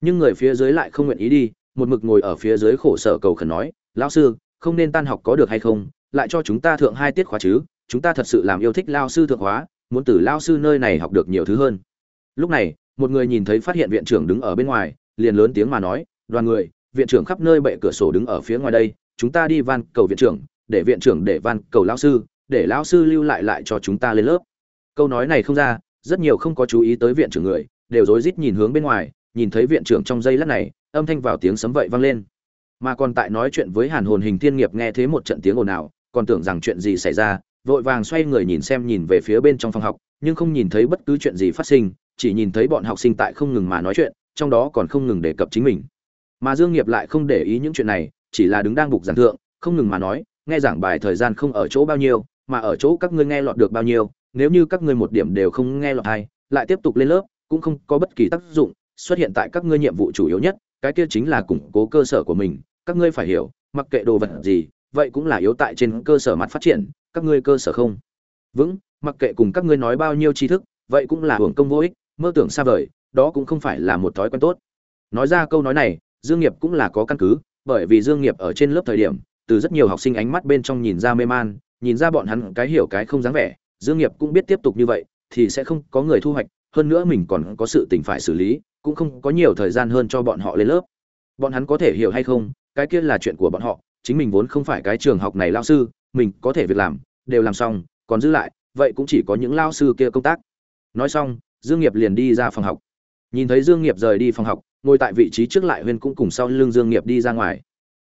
Nhưng người phía dưới lại không nguyện ý đi, một mực ngồi ở phía dưới khổ sở cầu khẩn nói, lão sư, không nên tan học có được hay không? Lại cho chúng ta thượng hai tiết khóa chứ chúng ta thật sự làm yêu thích lao sư thượng hóa, muốn từ lao sư nơi này học được nhiều thứ hơn. Lúc này, một người nhìn thấy phát hiện viện trưởng đứng ở bên ngoài, liền lớn tiếng mà nói, đoàn người, viện trưởng khắp nơi bệ cửa sổ đứng ở phía ngoài đây, chúng ta đi van cầu viện trưởng, để viện trưởng để van cầu lao sư, để lao sư lưu lại lại cho chúng ta lên lớp. Câu nói này không ra, rất nhiều không có chú ý tới viện trưởng người, đều rối rít nhìn hướng bên ngoài, nhìn thấy viện trưởng trong giây lát này, âm thanh vào tiếng sấm vậy vang lên. Mà còn tại nói chuyện với hàn hồn hình thiên nghiệp nghe thấy một trận tiếng ồn ào, còn tưởng rằng chuyện gì xảy ra vội vàng xoay người nhìn xem nhìn về phía bên trong phòng học, nhưng không nhìn thấy bất cứ chuyện gì phát sinh, chỉ nhìn thấy bọn học sinh tại không ngừng mà nói chuyện, trong đó còn không ngừng đề cập chính mình. Mà dương nghiệp lại không để ý những chuyện này, chỉ là đứng đang bục giảng thượng, không ngừng mà nói, nghe giảng bài thời gian không ở chỗ bao nhiêu, mà ở chỗ các ngươi nghe lọt được bao nhiêu, nếu như các ngươi một điểm đều không nghe lọt hay, lại tiếp tục lên lớp, cũng không có bất kỳ tác dụng, xuất hiện tại các ngươi nhiệm vụ chủ yếu nhất, cái kia chính là củng cố cơ sở của mình, các ngươi phải hiểu, mặc kệ đồ vật gì, vậy cũng là yếu tại trên cơ sở mặt phát triển các ngươi cơ sở không? Vững, mặc kệ cùng các ngươi nói bao nhiêu tri thức, vậy cũng là hưởng công vô ích, mơ tưởng xa vời, đó cũng không phải là một thói quen tốt. Nói ra câu nói này, dương nghiệp cũng là có căn cứ, bởi vì dương nghiệp ở trên lớp thời điểm, từ rất nhiều học sinh ánh mắt bên trong nhìn ra mê man, nhìn ra bọn hắn cái hiểu cái không dáng vẻ, dương nghiệp cũng biết tiếp tục như vậy, thì sẽ không có người thu hoạch, hơn nữa mình còn có sự tình phải xử lý, cũng không có nhiều thời gian hơn cho bọn họ lên lớp. Bọn hắn có thể hiểu hay không, cái kia là chuyện của bọn họ, chính mình vốn không phải cái trường học này lao sư mình có thể việc làm, đều làm xong, còn giữ lại, vậy cũng chỉ có những lao sư kia công tác. Nói xong, dương nghiệp liền đi ra phòng học. Nhìn thấy dương nghiệp rời đi phòng học, ngồi tại vị trí trước lại huyên cũng cùng sau lưng dương nghiệp đi ra ngoài.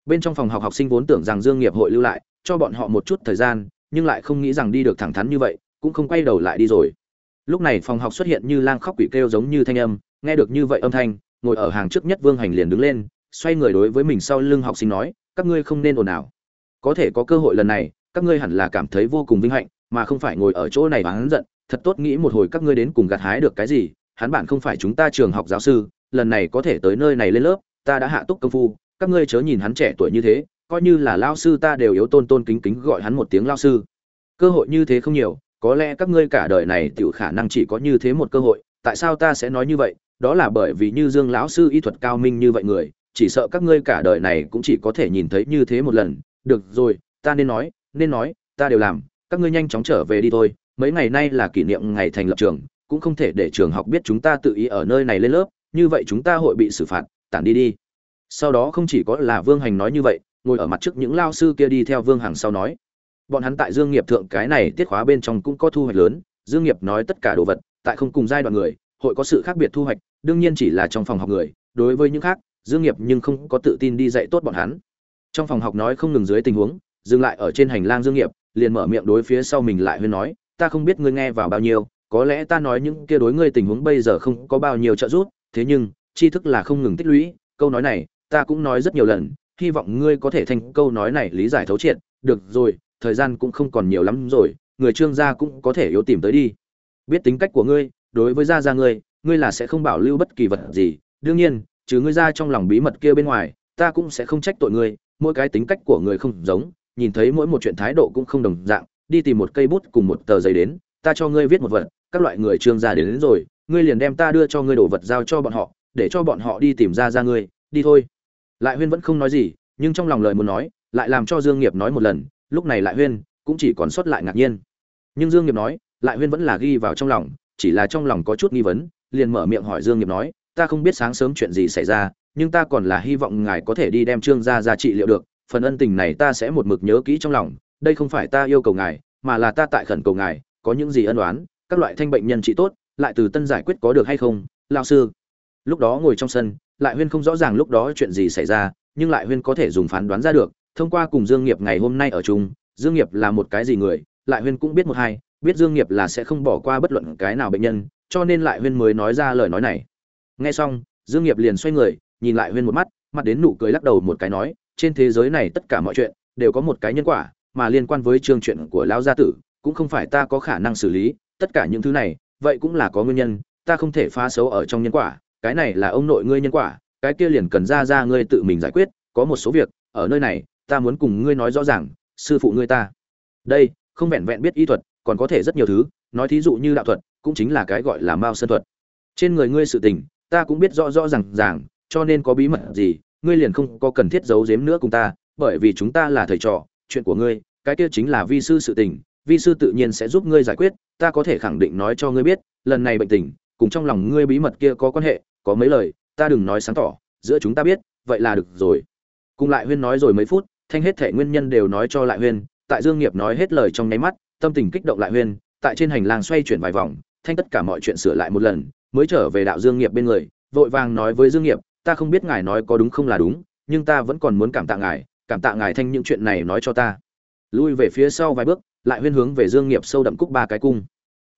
Bên trong phòng học học sinh vốn tưởng rằng dương nghiệp hội lưu lại, cho bọn họ một chút thời gian, nhưng lại không nghĩ rằng đi được thẳng thắn như vậy, cũng không quay đầu lại đi rồi. Lúc này phòng học xuất hiện như lang khóc quỷ kêu giống như thanh âm, nghe được như vậy âm thanh, ngồi ở hàng trước nhất vương hành liền đứng lên, xoay người đối với mình sau lưng học sinh nói, các ngươi không nên ồn ào có thể có cơ hội lần này, các ngươi hẳn là cảm thấy vô cùng vinh hạnh, mà không phải ngồi ở chỗ này và hắn giận, thật tốt nghĩ một hồi các ngươi đến cùng gặt hái được cái gì, hắn bạn không phải chúng ta trường học giáo sư, lần này có thể tới nơi này lên lớp, ta đã hạ túc công phu, các ngươi chớ nhìn hắn trẻ tuổi như thế, coi như là lao sư ta đều yếu tôn tôn kính kính gọi hắn một tiếng lao sư. Cơ hội như thế không nhiều, có lẽ các ngươi cả đời này tự khả năng chỉ có như thế một cơ hội, tại sao ta sẽ nói như vậy? Đó là bởi vì như dương lão sư y thuật cao minh như vậy người, chỉ sợ các ngươi cả đời này cũng chỉ có thể nhìn thấy như thế một lần được rồi, ta nên nói nên nói, ta đều làm, các ngươi nhanh chóng trở về đi thôi. Mấy ngày nay là kỷ niệm ngày thành lập trường, cũng không thể để trường học biết chúng ta tự ý ở nơi này lên lớp. Như vậy chúng ta hội bị xử phạt, tản đi đi. Sau đó không chỉ có là vương hành nói như vậy, ngồi ở mặt trước những lao sư kia đi theo vương hằng sau nói. Bọn hắn tại dương nghiệp thượng cái này tiết khóa bên trong cũng có thu hoạch lớn. Dương nghiệp nói tất cả đồ vật, tại không cùng giai đoạn người, hội có sự khác biệt thu hoạch, đương nhiên chỉ là trong phòng học người. Đối với những khác, dương nghiệp nhưng không có tự tin đi dạy tốt bọn hắn trong phòng học nói không ngừng dưới tình huống, dừng lại ở trên hành lang dương nghiệp, liền mở miệng đối phía sau mình lại huyên nói, ta không biết ngươi nghe vào bao nhiêu, có lẽ ta nói những kia đối ngươi tình huống bây giờ không có bao nhiêu trợ giúp, thế nhưng, tri thức là không ngừng tích lũy, câu nói này, ta cũng nói rất nhiều lần, hy vọng ngươi có thể thành câu nói này lý giải thấu triệt, được rồi, thời gian cũng không còn nhiều lắm rồi, người trương gia cũng có thể yếu tìm tới đi. Biết tính cách của ngươi, đối với gia gia ngươi ngươi là sẽ không bảo lưu bất kỳ vật gì, đương nhiên, trừ ngươi ra trong lòng bí mật kia bên ngoài, ta cũng sẽ không trách tội ngươi mỗi cái tính cách của người không giống nhìn thấy mỗi một chuyện thái độ cũng không đồng dạng đi tìm một cây bút cùng một tờ giấy đến ta cho ngươi viết một vật các loại người trương gia đến, đến rồi ngươi liền đem ta đưa cho ngươi đồ vật giao cho bọn họ để cho bọn họ đi tìm ra ra ngươi đi thôi. Lại huyên vẫn không nói gì nhưng trong lòng lời muốn nói lại làm cho dương nghiệp nói một lần lúc này lại huyên cũng chỉ còn sót lại ngạc nhiên. Nhưng dương nghiệp nói lại huyên vẫn là ghi vào trong lòng chỉ là trong lòng có chút nghi vấn liền mở miệng hỏi dương nghiệp nói ta không biết sáng sớm chuyện gì xảy ra nhưng ta còn là hy vọng ngài có thể đi đem trương gia gia trị liệu được, phần ân tình này ta sẽ một mực nhớ kỹ trong lòng, đây không phải ta yêu cầu ngài, mà là ta tại khẩn cầu ngài, có những gì ân oán, các loại thanh bệnh nhân trị tốt, lại từ tân giải quyết có được hay không, lão sư. Lúc đó ngồi trong sân, lại huyên không rõ ràng lúc đó chuyện gì xảy ra, nhưng lại huyên có thể dùng phán đoán ra được, thông qua cùng dương nghiệp ngày hôm nay ở chung, dương nghiệp là một cái gì người, lại huyên cũng biết một hai, biết dương nghiệp là sẽ không bỏ qua bất luận cái nào bệnh nhân, cho nên lại huyên mới nói ra lời nói này. Nghe xong, dương nghiệp liền xoay người nhìn lại huyên một mắt mặt đến nụ cười lắc đầu một cái nói, trên thế giới này tất cả mọi chuyện đều có một cái nhân quả, mà liên quan với chương chuyện của lão gia tử, cũng không phải ta có khả năng xử lý, tất cả những thứ này, vậy cũng là có nguyên nhân, ta không thể phá xấu ở trong nhân quả, cái này là ông nội ngươi nhân quả, cái kia liền cần ra ra ngươi tự mình giải quyết, có một số việc, ở nơi này, ta muốn cùng ngươi nói rõ ràng, sư phụ ngươi ta. Đây, không vẹn vẹn biết y thuật, còn có thể rất nhiều thứ, nói thí dụ như đạo thuật, cũng chính là cái gọi là mao sơn thuật. Trên người ngươi sự tình, ta cũng biết rõ rõ ràng ràng cho nên có bí mật gì, ngươi liền không có cần thiết giấu giếm nữa cùng ta, bởi vì chúng ta là thầy trò, chuyện của ngươi, cái kia chính là vi sư sự tình, vi sư tự nhiên sẽ giúp ngươi giải quyết, ta có thể khẳng định nói cho ngươi biết, lần này bệnh tình, cùng trong lòng ngươi bí mật kia có quan hệ, có mấy lời, ta đừng nói sáng tỏ, giữa chúng ta biết, vậy là được rồi. Cùng lại huyên nói rồi mấy phút, thanh hết thể nguyên nhân đều nói cho lại huyên, tại dương nghiệp nói hết lời trong nháy mắt, tâm tình kích động lại huyên, tại trên hành lang xoay chuyển vài vòng, thanh tất cả mọi chuyện sửa lại một lần, mới trở về đạo dương nghiệp bên người, vội vàng nói với dương nghiệp ta không biết ngài nói có đúng không là đúng, nhưng ta vẫn còn muốn cảm tạ ngài, cảm tạ ngài thanh những chuyện này nói cho ta. Lui về phía sau vài bước, lại huyên hướng về dương nghiệp sâu đậm cúc ba cái cung.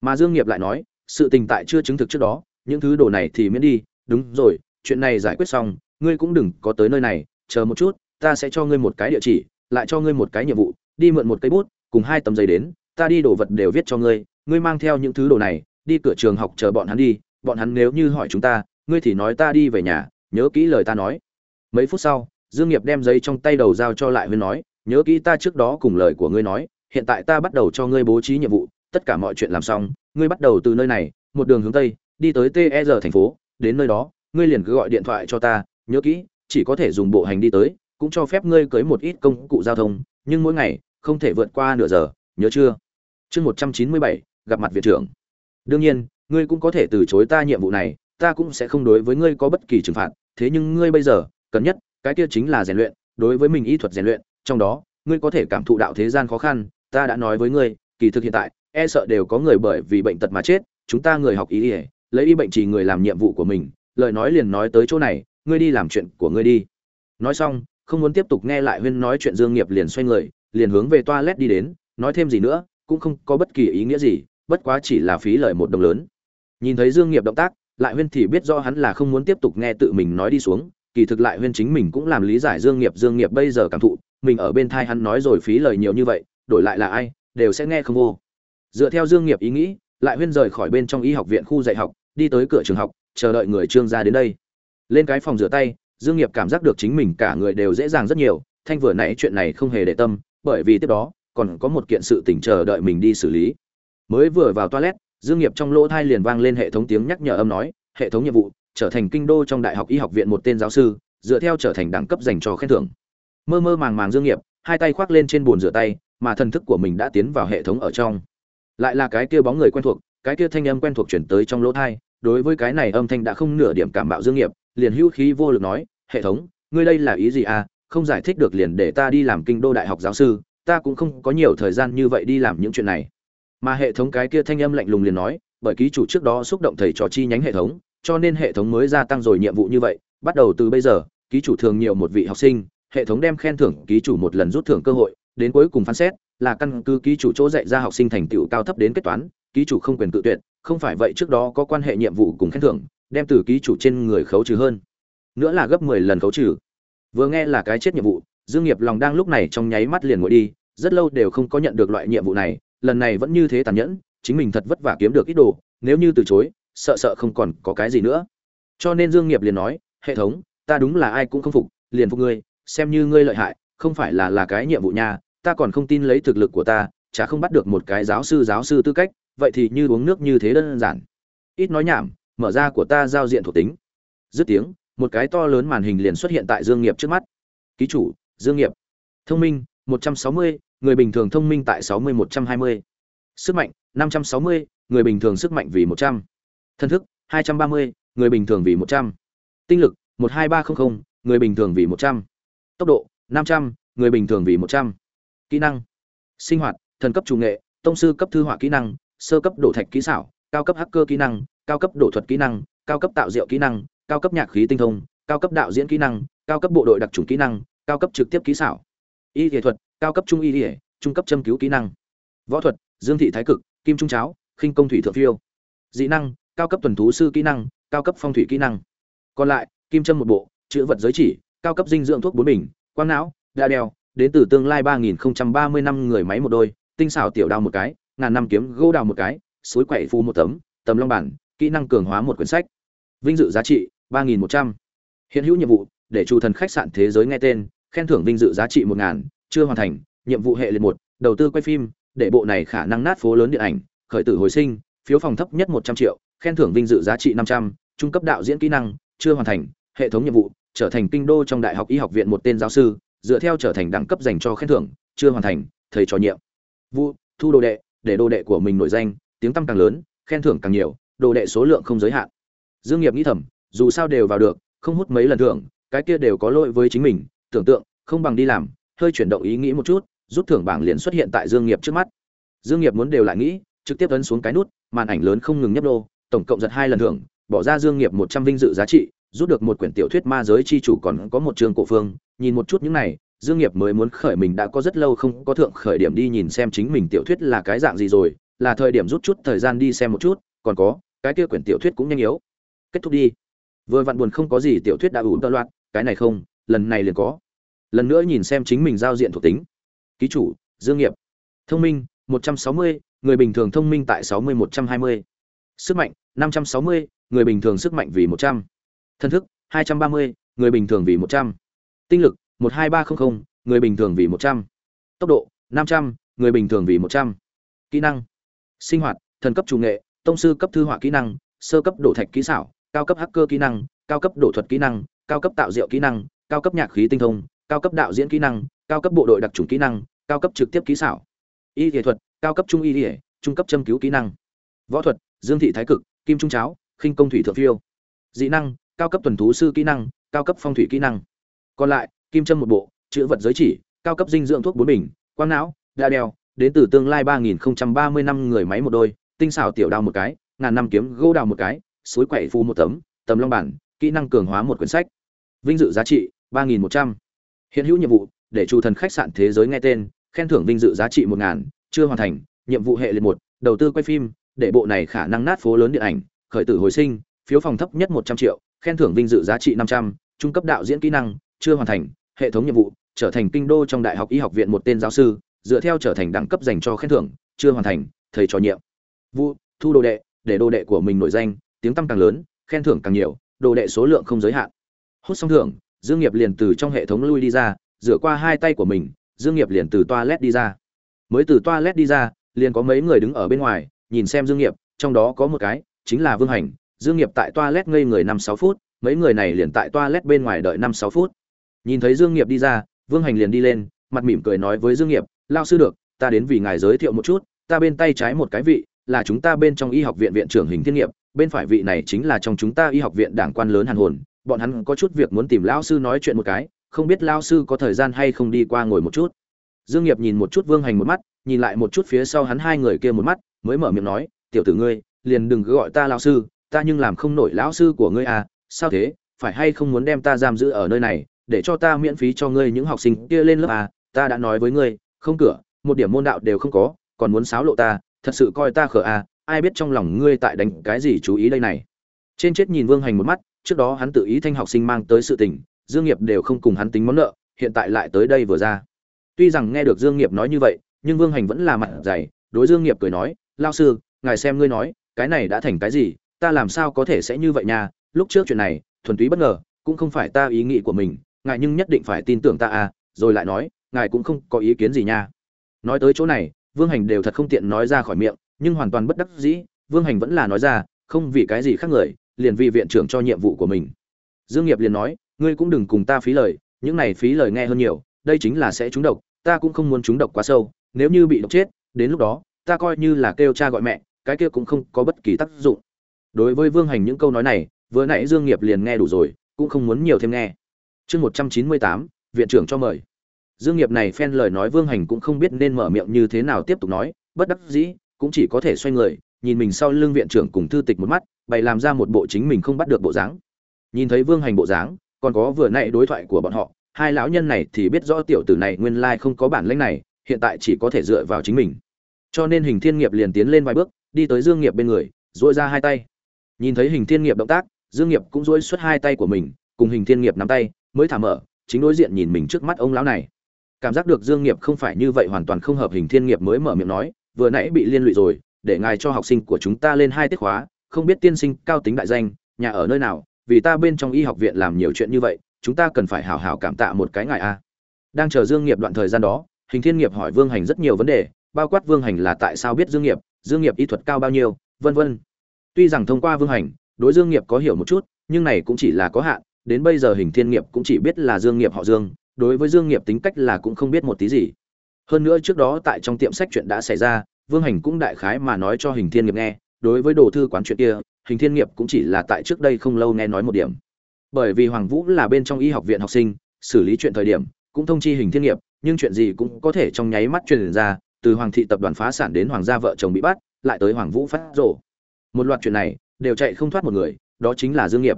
Mà dương nghiệp lại nói, sự tình tại chưa chứng thực trước đó, những thứ đồ này thì miễn đi, đúng rồi, chuyện này giải quyết xong, ngươi cũng đừng có tới nơi này, chờ một chút, ta sẽ cho ngươi một cái địa chỉ, lại cho ngươi một cái nhiệm vụ, đi mượn một cây bút, cùng hai tấm giấy đến, ta đi đồ vật đều viết cho ngươi ngươi mang theo những thứ đồ này, đi cửa trường học chờ bọn hắn đi, bọn hắn nếu như hỏi chúng ta, ngươi thì nói ta đi về nhà nhớ kỹ lời ta nói. Mấy phút sau, dương nghiệp đem giấy trong tay đầu giao cho lại huyên nói, nhớ kỹ ta trước đó cùng lời của ngươi nói, hiện tại ta bắt đầu cho ngươi bố trí nhiệm vụ, tất cả mọi chuyện làm xong, ngươi bắt đầu từ nơi này, một đường hướng tây, đi tới ter thành phố, đến nơi đó, ngươi liền cứ gọi điện thoại cho ta, nhớ kỹ, chỉ có thể dùng bộ hành đi tới, cũng cho phép ngươi cưới một ít công cụ giao thông, nhưng mỗi ngày, không thể vượt qua nửa giờ, nhớ chưa? Chương một trăm chín mươi bảy, gặp mặt viện trưởng. Đương nhiên, ngươi cũng có thể từ chối ta nhiệm vụ này, ta cũng sẽ không đối với ngươi có bất kỳ trừng phạt thế nhưng ngươi bây giờ, cần nhất, cái kia chính là rèn luyện, đối với mình y thuật rèn luyện, trong đó, ngươi có thể cảm thụ đạo thế gian khó khăn, ta đã nói với ngươi, kỳ thực hiện tại e sợ đều có người bởi vì bệnh tật mà chết, chúng ta người học y lấy y bệnh chỉ người làm nhiệm vụ của mình, lời nói liền nói tới chỗ này, ngươi đi làm chuyện của ngươi đi. Nói xong, không muốn tiếp tục nghe lại huyên nói chuyện dương nghiệp liền xoay người, liền hướng về toilet đi đến, nói thêm gì nữa, cũng không có bất kỳ ý nghĩa gì, bất quá chỉ là phí lời một đồng lớn. Nhìn thấy dương nghiệp động tác lại huyên thì biết do hắn là không muốn tiếp tục nghe tự mình nói đi xuống, kỳ thực lại huyên chính mình cũng làm lý giải dương nghiệp dương nghiệp bây giờ cảm thụ, mình ở bên thai hắn nói rồi phí lời nhiều như vậy, đổi lại là ai, đều sẽ nghe không vô. Dựa theo dương nghiệp ý nghĩ, lại huyên rời khỏi bên trong y học viện khu dạy học, đi tới cửa trường học, chờ đợi người trương gia đến đây. Lên cái phòng rửa tay, dương nghiệp cảm giác được chính mình cả người đều dễ dàng rất nhiều, thanh vừa nãy chuyện này không hề để tâm, bởi vì tiếp đó, còn có một kiện sự tình chờ đợi mình đi xử lý. Mới vừa vào toilet dương nghiệp trong lỗ thai liền vang lên hệ thống tiếng nhắc nhở âm nói, hệ thống nhiệm vụ, trở thành kinh đô trong đại học y học viện một tên giáo sư, dựa theo trở thành đẳng cấp dành cho khen thưởng. Mơ mơ màng màng dương nghiệp, hai tay khoác lên trên bồn rửa tay, mà thần thức của mình đã tiến vào hệ thống ở trong. Lại là cái kia bóng người quen thuộc, cái kia thanh âm quen thuộc chuyển tới trong lỗ thai, đối với cái này âm thanh đã không nửa điểm cảm bạo dương nghiệp, liền hữu khí vô lực nói, hệ thống, ngươi đây là ý gì à? Không giải thích được liền để ta đi làm kinh đô đại học giáo sư, ta cũng không có nhiều thời gian như vậy đi làm những chuyện này mà hệ thống cái kia thanh âm lạnh lùng liền nói, bởi ký chủ trước đó xúc động thầy trò chi nhánh hệ thống, cho nên hệ thống mới gia tăng rồi nhiệm vụ như vậy. Bắt đầu từ bây giờ, ký chủ thường nhiều một vị học sinh, hệ thống đem khen thưởng ký chủ một lần rút thưởng cơ hội, đến cuối cùng phán xét, là căn cứ ký chủ chỗ dạy ra học sinh thành tựu cao thấp đến kết toán, ký chủ không quyền tự tuyệt, không phải vậy trước đó có quan hệ nhiệm vụ cùng khen thưởng, đem từ ký chủ trên người khấu trừ hơn. Nữa là gấp mười lần khấu trừ. Vừa nghe là cái chết nhiệm vụ, dương nghiệp lòng đang lúc này trong nháy mắt liền ngồi đi, rất lâu đều không có nhận được loại nhiệm vụ này lần này vẫn như thế tàn nhẫn chính mình thật vất vả kiếm được ít đồ nếu như từ chối sợ sợ không còn có cái gì nữa. Cho nên dương nghiệp liền nói hệ thống ta đúng là ai cũng không phục liền phục ngươi xem như ngươi lợi hại không phải là là cái nhiệm vụ nha ta còn không tin lấy thực lực của ta chả không bắt được một cái giáo sư giáo sư tư cách vậy thì như uống nước như thế đơn giản. Ít nói nhảm mở ra của ta giao diện thuộc tính. Dứt tiếng một cái to lớn màn hình liền xuất hiện tại dương nghiệp trước mắt. Ký chủ dương nghiệp. Thông minh 160, người bình thường thông minh tại 60-120. sức mạnh 560, người bình thường sức mạnh vì 100. thân thức 230, người bình thường vì 100. tinh lực 12300, người bình thường vì 100. tốc độ 500, người bình thường vì 100. kỹ năng sinh hoạt thần cấp chủ nghệ tông sư cấp thư họa kỹ năng sơ cấp đổ thạch kỹ xảo cao cấp hacker kỹ năng cao cấp đổ thuật kỹ năng cao cấp tạo diệu kỹ năng cao cấp nhạc khí tinh thông cao cấp đạo diễn kỹ năng cao cấp bộ đội đặc chủng kỹ năng cao cấp trực tiếp kỹ xảo y thể thuật cao cấp trung y ỉa trung cấp châm cứu kỹ năng. Võ thuật, dương thị thái cực, kim trung cháo, khinh công thủy thượng phiêu. Dị năng, cao cấp tuần thú sư kỹ năng, cao cấp phong thủy kỹ năng. Còn lại, kim châm một bộ, chữ vật giới chỉ, cao cấp dinh dưỡng thuốc bốn bình, quang não, đa đeo, đến từ tương lai ba nghìn ba mươi năm người máy một đôi, tinh xảo tiểu đao một cái, ngàn năm kiếm gỗ đào một cái, suối quậy phu một tấm, tầm long bản, kỹ năng cường hóa một quyển sách. Vinh dự giá trị, ba nghìn một trăm. Hiện hữu nhiệm vụ, để chủ thần khách sạn thế giới nghe tên, khen thưởng vinh dự giá trị một ngàn chưa hoàn thành, nhiệm vụ hệ liệt một, đầu tư quay phim, để bộ này khả năng nát phố lớn điện ảnh, khởi tử hồi sinh, phiếu phòng thấp nhất một trăm triệu, khen thưởng vinh dự giá trị năm trăm, trung cấp đạo diễn kỹ năng, chưa hoàn thành, hệ thống nhiệm vụ, trở thành kinh đô trong đại học y học viện một tên giáo sư, dựa theo trở thành đẳng cấp dành cho khen thưởng, chưa hoàn thành, thầy trò nhiệm. Vụ, thu đồ đệ, để đồ đệ của mình nổi danh, tiếng tăm càng lớn, khen thưởng càng nhiều, đồ đệ số lượng không giới hạn. Dương nghiệp nghĩ thầm, dù sao đều vào được, không hút mấy lần thưởng, cái kia đều có lỗi với chính mình, tưởng tượng, không bằng đi làm hơi chuyển động ý nghĩ một chút, rút thưởng bảng liền xuất hiện tại dương nghiệp trước mắt. Dương nghiệp muốn đều lại nghĩ, trực tiếp ấn xuống cái nút, màn ảnh lớn không ngừng nhấp đô tổng cộng giật hai lần thưởng, bỏ ra dương nghiệp một trăm vinh dự giá trị, rút được một quyển tiểu thuyết ma giới chi chủ còn có một trường cổ phương. Nhìn một chút những này, dương nghiệp mới muốn khởi mình đã có rất lâu không có thượng khởi điểm đi nhìn xem chính mình tiểu thuyết là cái dạng gì rồi, là thời điểm rút chút thời gian đi xem một chút, còn có, cái kia quyển tiểu thuyết cũng nhanh yếu. Kết thúc đi. Vừa vặn buồn không có gì tiểu thuyết đã ủ tơ loạn, cái này không, lần này liền có lần nữa nhìn xem chính mình giao diện thuộc tính ký chủ dương nghiệp thông minh 160, người bình thường thông minh tại 60-120. sức mạnh 560, người bình thường sức mạnh vì 100. thân thức 230, người bình thường vì 100. tinh lực 12300, người bình thường vì 100. tốc độ 500, người bình thường vì 100. kỹ năng sinh hoạt thần cấp chủ nghệ tông sư cấp thư họa kỹ năng sơ cấp đổ thạch kỹ xảo cao cấp hacker kỹ năng cao cấp đổ thuật kỹ năng cao cấp tạo diệu kỹ năng cao cấp nhạc khí tinh thông cao cấp đạo diễn kỹ năng, cao cấp bộ đội đặc trùng kỹ năng, cao cấp trực tiếp kỹ xảo. Y nghệ thuật, cao cấp trung y ỉa trung cấp châm cứu kỹ năng. Võ thuật, dương thị thái cực, kim trung cháo, khinh công thủy thượng phiêu. Dị năng, cao cấp tuần thú sư kỹ năng, cao cấp phong thủy kỹ năng. Còn lại, kim châm một bộ, chữ vật giới chỉ, cao cấp dinh dưỡng thuốc bốn bình, quang não, đa đeo, đến từ tương lai ba nghìn ba mươi năm người máy một đôi, tinh xảo tiểu đao một cái, ngàn năm kiếm gỗ đào một cái, suối quậy phu một tấm, tầm long bản, kỹ năng cường hóa một quyển sách. Vinh dự giá trị, ba nghìn một trăm hiện hữu nhiệm vụ, để chủ thần khách sạn thế giới nghe tên, khen thưởng vinh dự giá trị một ngàn, chưa hoàn thành, nhiệm vụ hệ liệt một, đầu tư quay phim, để bộ này khả năng nát phố lớn điện ảnh, khởi tử hồi sinh, phiếu phòng thấp nhất một trăm triệu, khen thưởng vinh dự giá trị năm trăm, trung cấp đạo diễn kỹ năng, chưa hoàn thành, hệ thống nhiệm vụ, trở thành kinh đô trong đại học y học viện một tên giáo sư, dựa theo trở thành đẳng cấp dành cho khen thưởng, chưa hoàn thành, thầy trò nhiệm. Vụ, thu đồ đệ, để đồ đệ của mình nổi danh, tiếng tăm càng lớn, khen thưởng càng nhiều, đồ đệ số lượng không giới hạn. Hút xong thưởng dương nghiệp liền từ trong hệ thống lui đi ra, rửa qua hai tay của mình, dương nghiệp liền từ toilet đi ra. Mới từ toilet đi ra, liền có mấy người đứng ở bên ngoài, nhìn xem dương nghiệp, trong đó có một cái, chính là vương hành. Dương nghiệp tại toilet ngây người năm sáu phút, mấy người này liền tại toilet bên ngoài đợi năm sáu phút. Nhìn thấy dương nghiệp đi ra, vương hành liền đi lên, mặt mỉm cười nói với dương nghiệp lao sư được, ta đến vì ngài giới thiệu một chút, ta bên tay trái một cái vị, là chúng ta bên trong y học viện viện trưởng hình thiên nghiệp, bên phải vị này chính là trong chúng ta y học viện đảng quan lớn hàn hồn bọn hắn có chút việc muốn tìm lão sư nói chuyện một cái, không biết lão sư có thời gian hay không đi qua ngồi một chút. Dương nghiệp nhìn một chút vương hành một mắt, nhìn lại một chút phía sau hắn hai người kia một mắt, mới mở miệng nói, tiểu tử ngươi, liền đừng cứ gọi ta lão sư, ta nhưng làm không nổi lão sư của ngươi à sao thế? Phải hay không muốn đem ta giam giữ ở nơi này, để cho ta miễn phí cho ngươi những học sinh kia lên lớp à? Ta đã nói với ngươi, không cửa, một điểm môn đạo đều không có, còn muốn xáo lộ ta, thật sự coi ta khờ à ai biết trong lòng ngươi tại đánh cái gì chú ý đây này. Trên chết nhìn vương hành một mắt trước đó hắn tự ý thanh học sinh mang tới sự tình, dương nghiệp đều không cùng hắn tính món nợ, hiện tại lại tới đây vừa ra. Tuy rằng nghe được dương nghiệp nói như vậy, nhưng vương hành vẫn là mặt dày, đối dương nghiệp cười nói, lao sư, ngài xem ngươi nói, cái này đã thành cái gì, ta làm sao có thể sẽ như vậy nha? Lúc trước chuyện này, thuần túy bất ngờ, cũng không phải ta ý nghĩ của mình, ngài nhưng nhất định phải tin tưởng ta à. Rồi lại nói, ngài cũng không có ý kiến gì nha. Nói tới chỗ này, vương hành đều thật không tiện nói ra khỏi miệng, nhưng hoàn toàn bất đắc dĩ, vương hành vẫn là nói ra, không vì cái gì khác người liền vì viện trưởng cho nhiệm vụ của mình. Dương nghiệp liền nói, ngươi cũng đừng cùng ta phí lời, những này phí lời nghe hơn nhiều, đây chính là sẽ trúng độc, ta cũng không muốn trúng độc quá sâu, nếu như bị độc chết, đến lúc đó, ta coi như là kêu cha gọi mẹ, cái kia cũng không có bất kỳ tác dụng. Đối với vương hành những câu nói này, vừa nãy dương nghiệp liền nghe đủ rồi, cũng không muốn nhiều thêm nghe. Chương một trăm chín mươi tám, viện trưởng cho mời. Dương nghiệp này phen lời nói vương hành cũng không biết nên mở miệng như thế nào tiếp tục nói, bất đắc dĩ, cũng chỉ có thể xoay người nhìn mình sau lưng viện trưởng cùng thư tịch một mắt, bày làm ra một bộ chính mình không bắt được bộ dáng. Nhìn thấy vương hành bộ dáng, còn có vừa nãy đối thoại của bọn họ, hai lão nhân này thì biết rõ tiểu tử này nguyên lai không có bản lĩnh này, hiện tại chỉ có thể dựa vào chính mình. Cho nên hình thiên nghiệp liền tiến lên vài bước, đi tới dương nghiệp bên người, duỗi ra hai tay. Nhìn thấy hình thiên nghiệp động tác, dương nghiệp cũng duỗi xuất hai tay của mình, cùng hình thiên nghiệp nắm tay, mới thả mở, chính đối diện nhìn mình trước mắt ông lão này. Cảm giác được dương nghiệp không phải như vậy hoàn toàn không hợp hình thiên nghiệp mới mở miệng nói, vừa nãy bị liên lụy rồi để ngài cho học sinh của chúng ta lên hai tiết khóa, không biết tiên sinh cao tính đại danh, nhà ở nơi nào, vì ta bên trong y học viện làm nhiều chuyện như vậy, chúng ta cần phải hảo hảo cảm tạ một cái ngài a. Đang chờ dương nghiệp đoạn thời gian đó, hình thiên nghiệp hỏi vương hành rất nhiều vấn đề, bao quát vương hành là tại sao biết dương nghiệp dương nghiệp y thuật cao bao nhiêu, vân vân. Tuy rằng thông qua vương hành, đối dương nghiệp có hiểu một chút, nhưng này cũng chỉ là có hạn, đến bây giờ hình thiên nghiệp cũng chỉ biết là dương nghiệp họ dương, đối với dương nghiệp tính cách là cũng không biết một tí gì. Hơn nữa trước đó tại trong tiệm sách chuyện đã xảy ra vương hành cũng đại khái mà nói cho hình thiên nghiệp nghe, đối với đồ thư quán chuyện kia, hình thiên nghiệp cũng chỉ là tại trước đây không lâu nghe nói một điểm. Bởi vì hoàng vũ là bên trong y học viện học sinh, xử lý chuyện thời điểm cũng thông chi hình thiên nghiệp, nhưng chuyện gì cũng có thể trong nháy mắt truyền ra, từ hoàng thị tập đoàn phá sản đến hoàng gia vợ chồng bị bắt, lại tới hoàng vũ phát rổ. Một loạt chuyện này đều chạy không thoát một người, đó chính là dương nghiệp.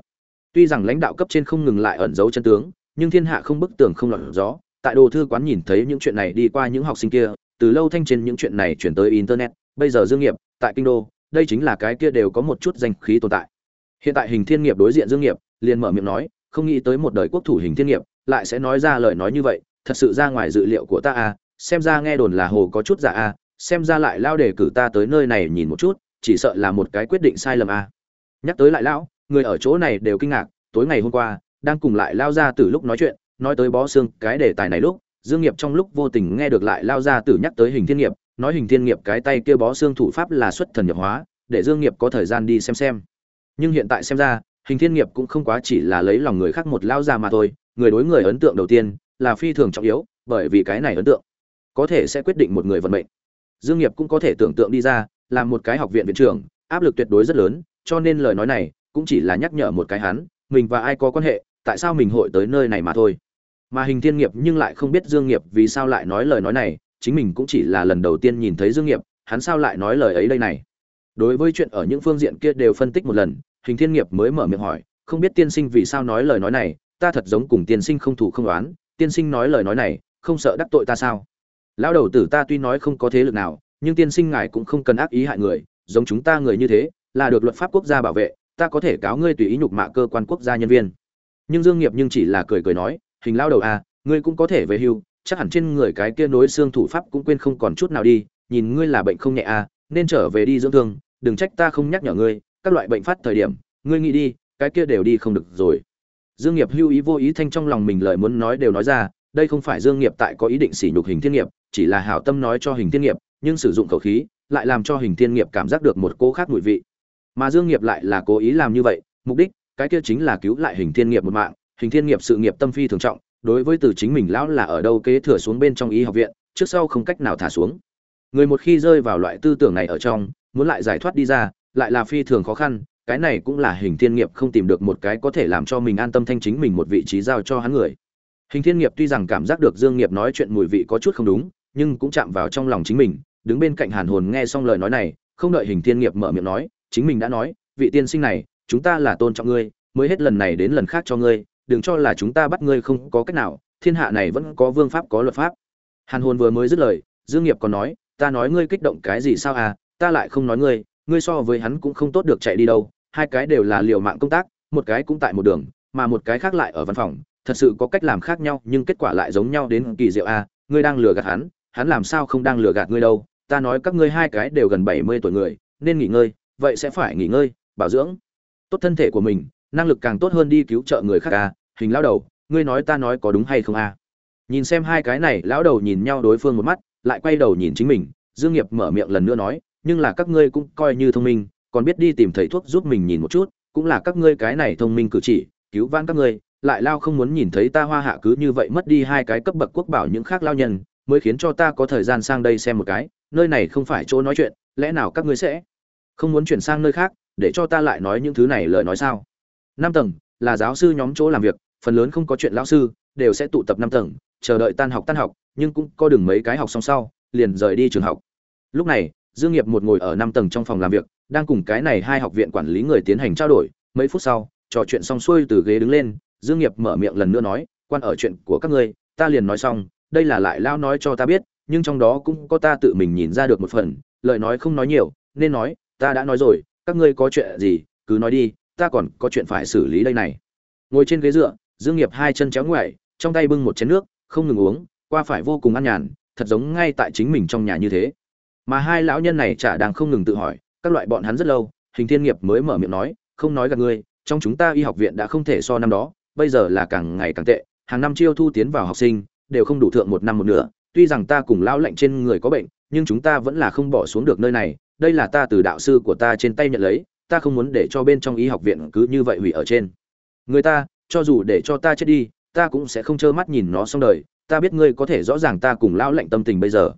Tuy rằng lãnh đạo cấp trên không ngừng lại ẩn giấu chân tướng, nhưng thiên hạ không bức tường không lọt gió, tại đồ thư quán nhìn thấy những chuyện này đi qua những học sinh kia từ lâu thanh trên những chuyện này chuyển tới internet, bây giờ dương nghiệp, tại kinh đô, đây chính là cái kia đều có một chút danh khí tồn tại. Hiện tại hình thiên nghiệp đối diện dương nghiệp, liền mở miệng nói, không nghĩ tới một đời quốc thủ hình thiên nghiệp, lại sẽ nói ra lời nói như vậy, thật sự ra ngoài dự liệu của ta à xem ra nghe đồn là hồ có chút giả à xem ra lại lao để cử ta tới nơi này nhìn một chút, chỉ sợ là một cái quyết định sai lầm à. Nhắc tới lại lão, người ở chỗ này đều kinh ngạc, tối ngày hôm qua, đang cùng lại lao ra từ lúc nói chuyện, nói tới bó xương cái đề tài này lúc dương nghiệp trong lúc vô tình nghe được lại lao ra từ nhắc tới hình thiên nghiệp, nói hình thiên nghiệp cái tay kia bó xương thủ pháp là xuất thần nhập hóa, để dương nghiệp có thời gian đi xem xem. Nhưng hiện tại xem ra, hình thiên nghiệp cũng không quá chỉ là lấy lòng người khác một lao ra mà thôi, người đối người ấn tượng đầu tiên là phi thường trọng yếu, bởi vì cái này ấn tượng có thể sẽ quyết định một người vận mệnh. Dương nghiệp cũng có thể tưởng tượng đi ra làm một cái học viện viện trưởng, áp lực tuyệt đối rất lớn, cho nên lời nói này cũng chỉ là nhắc nhở một cái hắn, mình và ai có quan hệ, tại sao mình hội tới nơi này mà thôi mà hình thiên nghiệp nhưng lại không biết dương nghiệp vì sao lại nói lời nói này, chính mình cũng chỉ là lần đầu tiên nhìn thấy dương nghiệp, hắn sao lại nói lời ấy đây này? Đối với chuyện ở những phương diện kia đều phân tích một lần, hình thiên nghiệp mới mở miệng hỏi, không biết tiên sinh vì sao nói lời nói này, ta thật giống cùng tiên sinh không thủ không đoán tiên sinh nói lời nói này, không sợ đắc tội ta sao? Lão đầu tử ta tuy nói không có thế lực nào, nhưng tiên sinh ngài cũng không cần ác ý hại người, giống chúng ta người như thế, là được luật pháp quốc gia bảo vệ, ta có thể cáo ngươi tùy ý nhục mạ cơ quan quốc gia nhân viên. Nhưng dương nghiệp nhưng chỉ là cười cười nói hình lao đầu à ngươi cũng có thể về hưu, chắc hẳn trên người cái kia nối xương thủ pháp cũng quên không còn chút nào đi, nhìn ngươi là bệnh không nhẹ à nên trở về đi dưỡng thương, đừng trách ta không nhắc nhở ngươi, các loại bệnh phát thời điểm, ngươi nghĩ đi, cái kia đều đi không được rồi. Dương nghiệp hưu ý vô ý thanh trong lòng mình lời muốn nói đều nói ra, đây không phải dương nghiệp tại có ý định sỉ nhục hình thiên nghiệp, chỉ là hảo tâm nói cho hình thiên nghiệp, nhưng sử dụng khẩu khí lại làm cho hình thiên nghiệp cảm giác được một cô khác mùi vị. Mà dương nghiệp lại là cố ý làm như vậy, mục đích, cái kia chính là cứu lại hình thiên nghiệp một mạng hình thiên nghiệp sự nghiệp tâm phi thường trọng, đối với từ chính mình lão là ở đâu kế thừa xuống bên trong y học viện, trước sau không cách nào thả xuống. Người một khi rơi vào loại tư tưởng này ở trong, muốn lại giải thoát đi ra, lại là phi thường khó khăn, cái này cũng là hình thiên nghiệp không tìm được một cái có thể làm cho mình an tâm thanh chính mình một vị trí giao cho hắn người. Hình thiên nghiệp tuy rằng cảm giác được dương nghiệp nói chuyện mùi vị có chút không đúng, nhưng cũng chạm vào trong lòng chính mình, đứng bên cạnh hàn hồn nghe xong lời nói này, không đợi hình thiên nghiệp mở miệng nói, chính mình đã nói, vị tiên sinh này, chúng ta là tôn trọng ngươi, mới hết lần này đến lần khác cho ngươi đừng cho là chúng ta bắt ngươi không có cách nào, thiên hạ này vẫn có vương pháp, có luật pháp. Hàn hồn vừa mới dứt lời, dương nghiệp còn nói, ta nói ngươi kích động cái gì sao à ta lại không nói ngươi ngươi so với hắn cũng không tốt được chạy đi đâu, hai cái đều là liều mạng công tác, một cái cũng tại một đường, mà một cái khác lại ở văn phòng, thật sự có cách làm khác nhau, nhưng kết quả lại giống nhau đến kỳ diệu à ngươi đang lừa gạt hắn hắn làm sao không đang lừa gạt ngươi đâu, ta nói các ngươi hai cái đều gần bảy mươi tuổi người, nên nghỉ ngơi, vậy sẽ phải nghỉ ngơi, bảo dưỡng tốt thân thể của mình năng lực càng tốt hơn đi cứu trợ người khác à hình lão đầu, ngươi nói ta nói có đúng hay không à? Nhìn xem hai cái này, lão đầu nhìn nhau đối phương một mắt, lại quay đầu nhìn chính mình, dương nghiệp mở miệng lần nữa nói, nhưng là các ngươi cũng coi như thông minh, còn biết đi tìm thầy thuốc giúp mình nhìn một chút, cũng là các ngươi cái này thông minh cử chỉ, cứu vãn các ngươi, lại lao không muốn nhìn thấy ta hoa hạ cứ như vậy mất đi hai cái cấp bậc quốc bảo những khác lao nhân, mới khiến cho ta có thời gian sang đây xem một cái, nơi này không phải chỗ nói chuyện, lẽ nào các ngươi sẽ không muốn chuyển sang nơi khác, để cho ta lại nói những thứ này lời nói sao? Năm tầng, là giáo sư nhóm chỗ làm việc, phần lớn không có chuyện lão sư, đều sẽ tụ tập năm tầng, chờ đợi tan học tan học, nhưng cũng có đừng mấy cái học xong sau, liền rời đi trường học. Lúc này, dương nghiệp một ngồi ở năm tầng trong phòng làm việc, đang cùng cái này hai học viện quản lý người tiến hành trao đổi. Mấy phút sau, trò chuyện xong xuôi từ ghế đứng lên, dương nghiệp mở miệng lần nữa nói, quan ở chuyện của các ngươi, ta liền nói xong, đây là lại lao nói cho ta biết, nhưng trong đó cũng có ta tự mình nhìn ra được một phần, lời nói không nói nhiều, nên nói, ta đã nói rồi, các ngươi có chuyện gì, cứ nói đi ta còn có chuyện phải xử lý đây này. Ngồi trên ghế dựa, dương nghiệp hai chân chéo ngoại trong tay bưng một chén nước, không ngừng uống, qua phải vô cùng an nhàn, thật giống ngay tại chính mình trong nhà như thế. Mà hai lão nhân này chả đang không ngừng tự hỏi, các loại bọn hắn rất lâu, hình thiên nghiệp mới mở miệng nói, không nói gạt ngươi, trong chúng ta y học viện đã không thể so năm đó, bây giờ là càng ngày càng tệ, hàng năm chiêu thu tiến vào học sinh, đều không đủ thượng một năm một nửa, tuy rằng ta cùng lão lệnh trên người có bệnh, nhưng chúng ta vẫn là không bỏ xuống được nơi này, đây là ta từ đạo sư của ta trên tay nhận lấy ta không muốn để cho bên trong y học viện cứ như vậy hủy ở trên. Người ta, cho dù để cho ta chết đi, ta cũng sẽ không trơ mắt nhìn nó xong đời. Ta biết ngươi có thể rõ ràng ta cùng lão lệnh tâm tình bây giờ.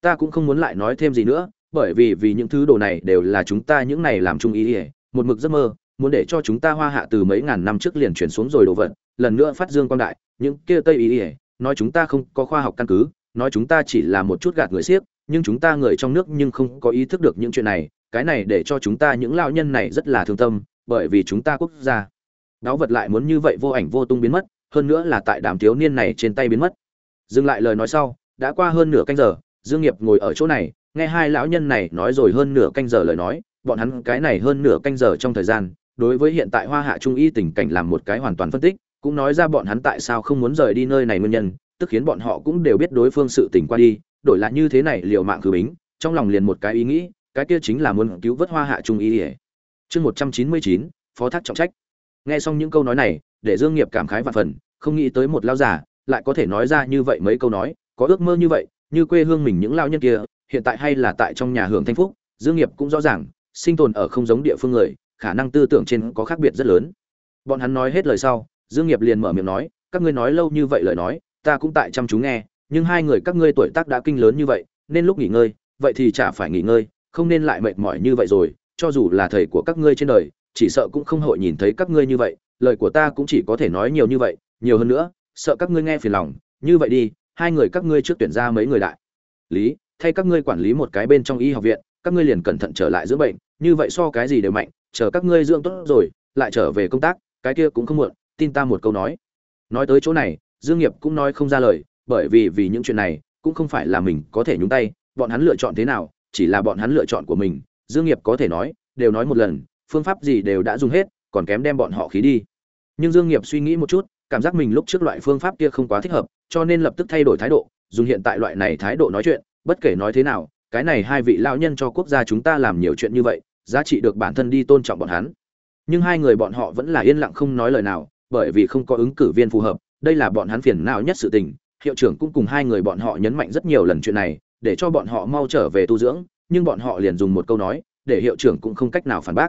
Ta cũng không muốn lại nói thêm gì nữa, bởi vì vì những thứ đồ này đều là chúng ta những này làm chung ý ỉa một mực giấc mơ, muốn để cho chúng ta hoa hạ từ mấy ngàn năm trước liền chuyển xuống rồi đồ vật, lần nữa phát dương quang đại, những kia tây ý ỉa nói chúng ta không có khoa học căn cứ, nói chúng ta chỉ là một chút gạt người siếc, nhưng chúng ta người trong nước nhưng không có ý thức được những chuyện này cái này để cho chúng ta những lao nhân này rất là thương tâm, bởi vì chúng ta quốc gia. Đáo vật lại muốn như vậy vô ảnh vô tung biến mất, hơn nữa là tại đàm thiếu niên này trên tay biến mất. Dừng lại lời nói sau, đã qua hơn nửa canh giờ, dương nghiệp ngồi ở chỗ này, nghe hai lão nhân này nói rồi hơn nửa canh giờ lời nói, bọn hắn cái này hơn nửa canh giờ trong thời gian, đối với hiện tại hoa hạ trung y tình cảnh làm một cái hoàn toàn phân tích, cũng nói ra bọn hắn tại sao không muốn rời đi nơi này nguyên nhân, tức khiến bọn họ cũng đều biết đối phương sự tình qua đi, đổi lại như thế này liều mạng khử bính, trong lòng liền một cái ý nghĩ cái kia chính là muốn cứu vớt hoa hạ trung y ỉa. Chương một trăm chín mươi chín, phó thác trọng trách. Nghe xong những câu nói này, để dương nghiệp cảm khái vạn phần, không nghĩ tới một lao giả lại có thể nói ra như vậy mấy câu nói, có ước mơ như vậy, như quê hương mình những lao nhân kia, hiện tại hay là tại trong nhà hưởng thanh phúc, dương nghiệp cũng rõ ràng, sinh tồn ở không giống địa phương người, khả năng tư tưởng trên có khác biệt rất lớn. Bọn hắn nói hết lời sau, dương nghiệp liền mở miệng nói, các ngươi nói lâu như vậy lời nói, ta cũng tại chăm chú nghe, nhưng hai người các ngươi tuổi tác đã kinh lớn như vậy, nên lúc nghỉ ngơi, vậy thì chả phải nghỉ ngơi không nên lại mệt mỏi như vậy rồi, cho dù là thầy của các ngươi trên đời, chỉ sợ cũng không hội nhìn thấy các ngươi như vậy, lời của ta cũng chỉ có thể nói nhiều như vậy, nhiều hơn nữa, sợ các ngươi nghe phiền lòng, như vậy đi, hai người các ngươi trước tuyển ra mấy người đại. Lý, thay các ngươi quản lý một cái bên trong y học viện, các ngươi liền cẩn thận trở lại dưỡng bệnh, như vậy so cái gì đều mạnh, chờ các ngươi dưỡng tốt rồi, lại trở về công tác, cái kia cũng không muộn, tin ta một câu nói. Nói tới chỗ này, dương nghiệp cũng nói không ra lời, bởi vì vì những chuyện này, cũng không phải là mình có thể nhúng tay, bọn hắn lựa chọn thế nào chỉ là bọn hắn lựa chọn của mình, dương nghiệp có thể nói, đều nói một lần, phương pháp gì đều đã dùng hết, còn kém đem bọn họ khí đi. Nhưng dương nghiệp suy nghĩ một chút, cảm giác mình lúc trước loại phương pháp kia không quá thích hợp, cho nên lập tức thay đổi thái độ, dùng hiện tại loại này thái độ nói chuyện, bất kể nói thế nào, cái này hai vị lão nhân cho quốc gia chúng ta làm nhiều chuyện như vậy, giá trị được bản thân đi tôn trọng bọn hắn. Nhưng hai người bọn họ vẫn là yên lặng không nói lời nào, bởi vì không có ứng cử viên phù hợp, đây là bọn hắn phiền não nhất sự tình. Hiệu trưởng cũng cùng hai người bọn họ nhấn mạnh rất nhiều lần chuyện này để cho bọn họ mau trở về tu dưỡng, nhưng bọn họ liền dùng một câu nói, để hiệu trưởng cũng không cách nào phản bác.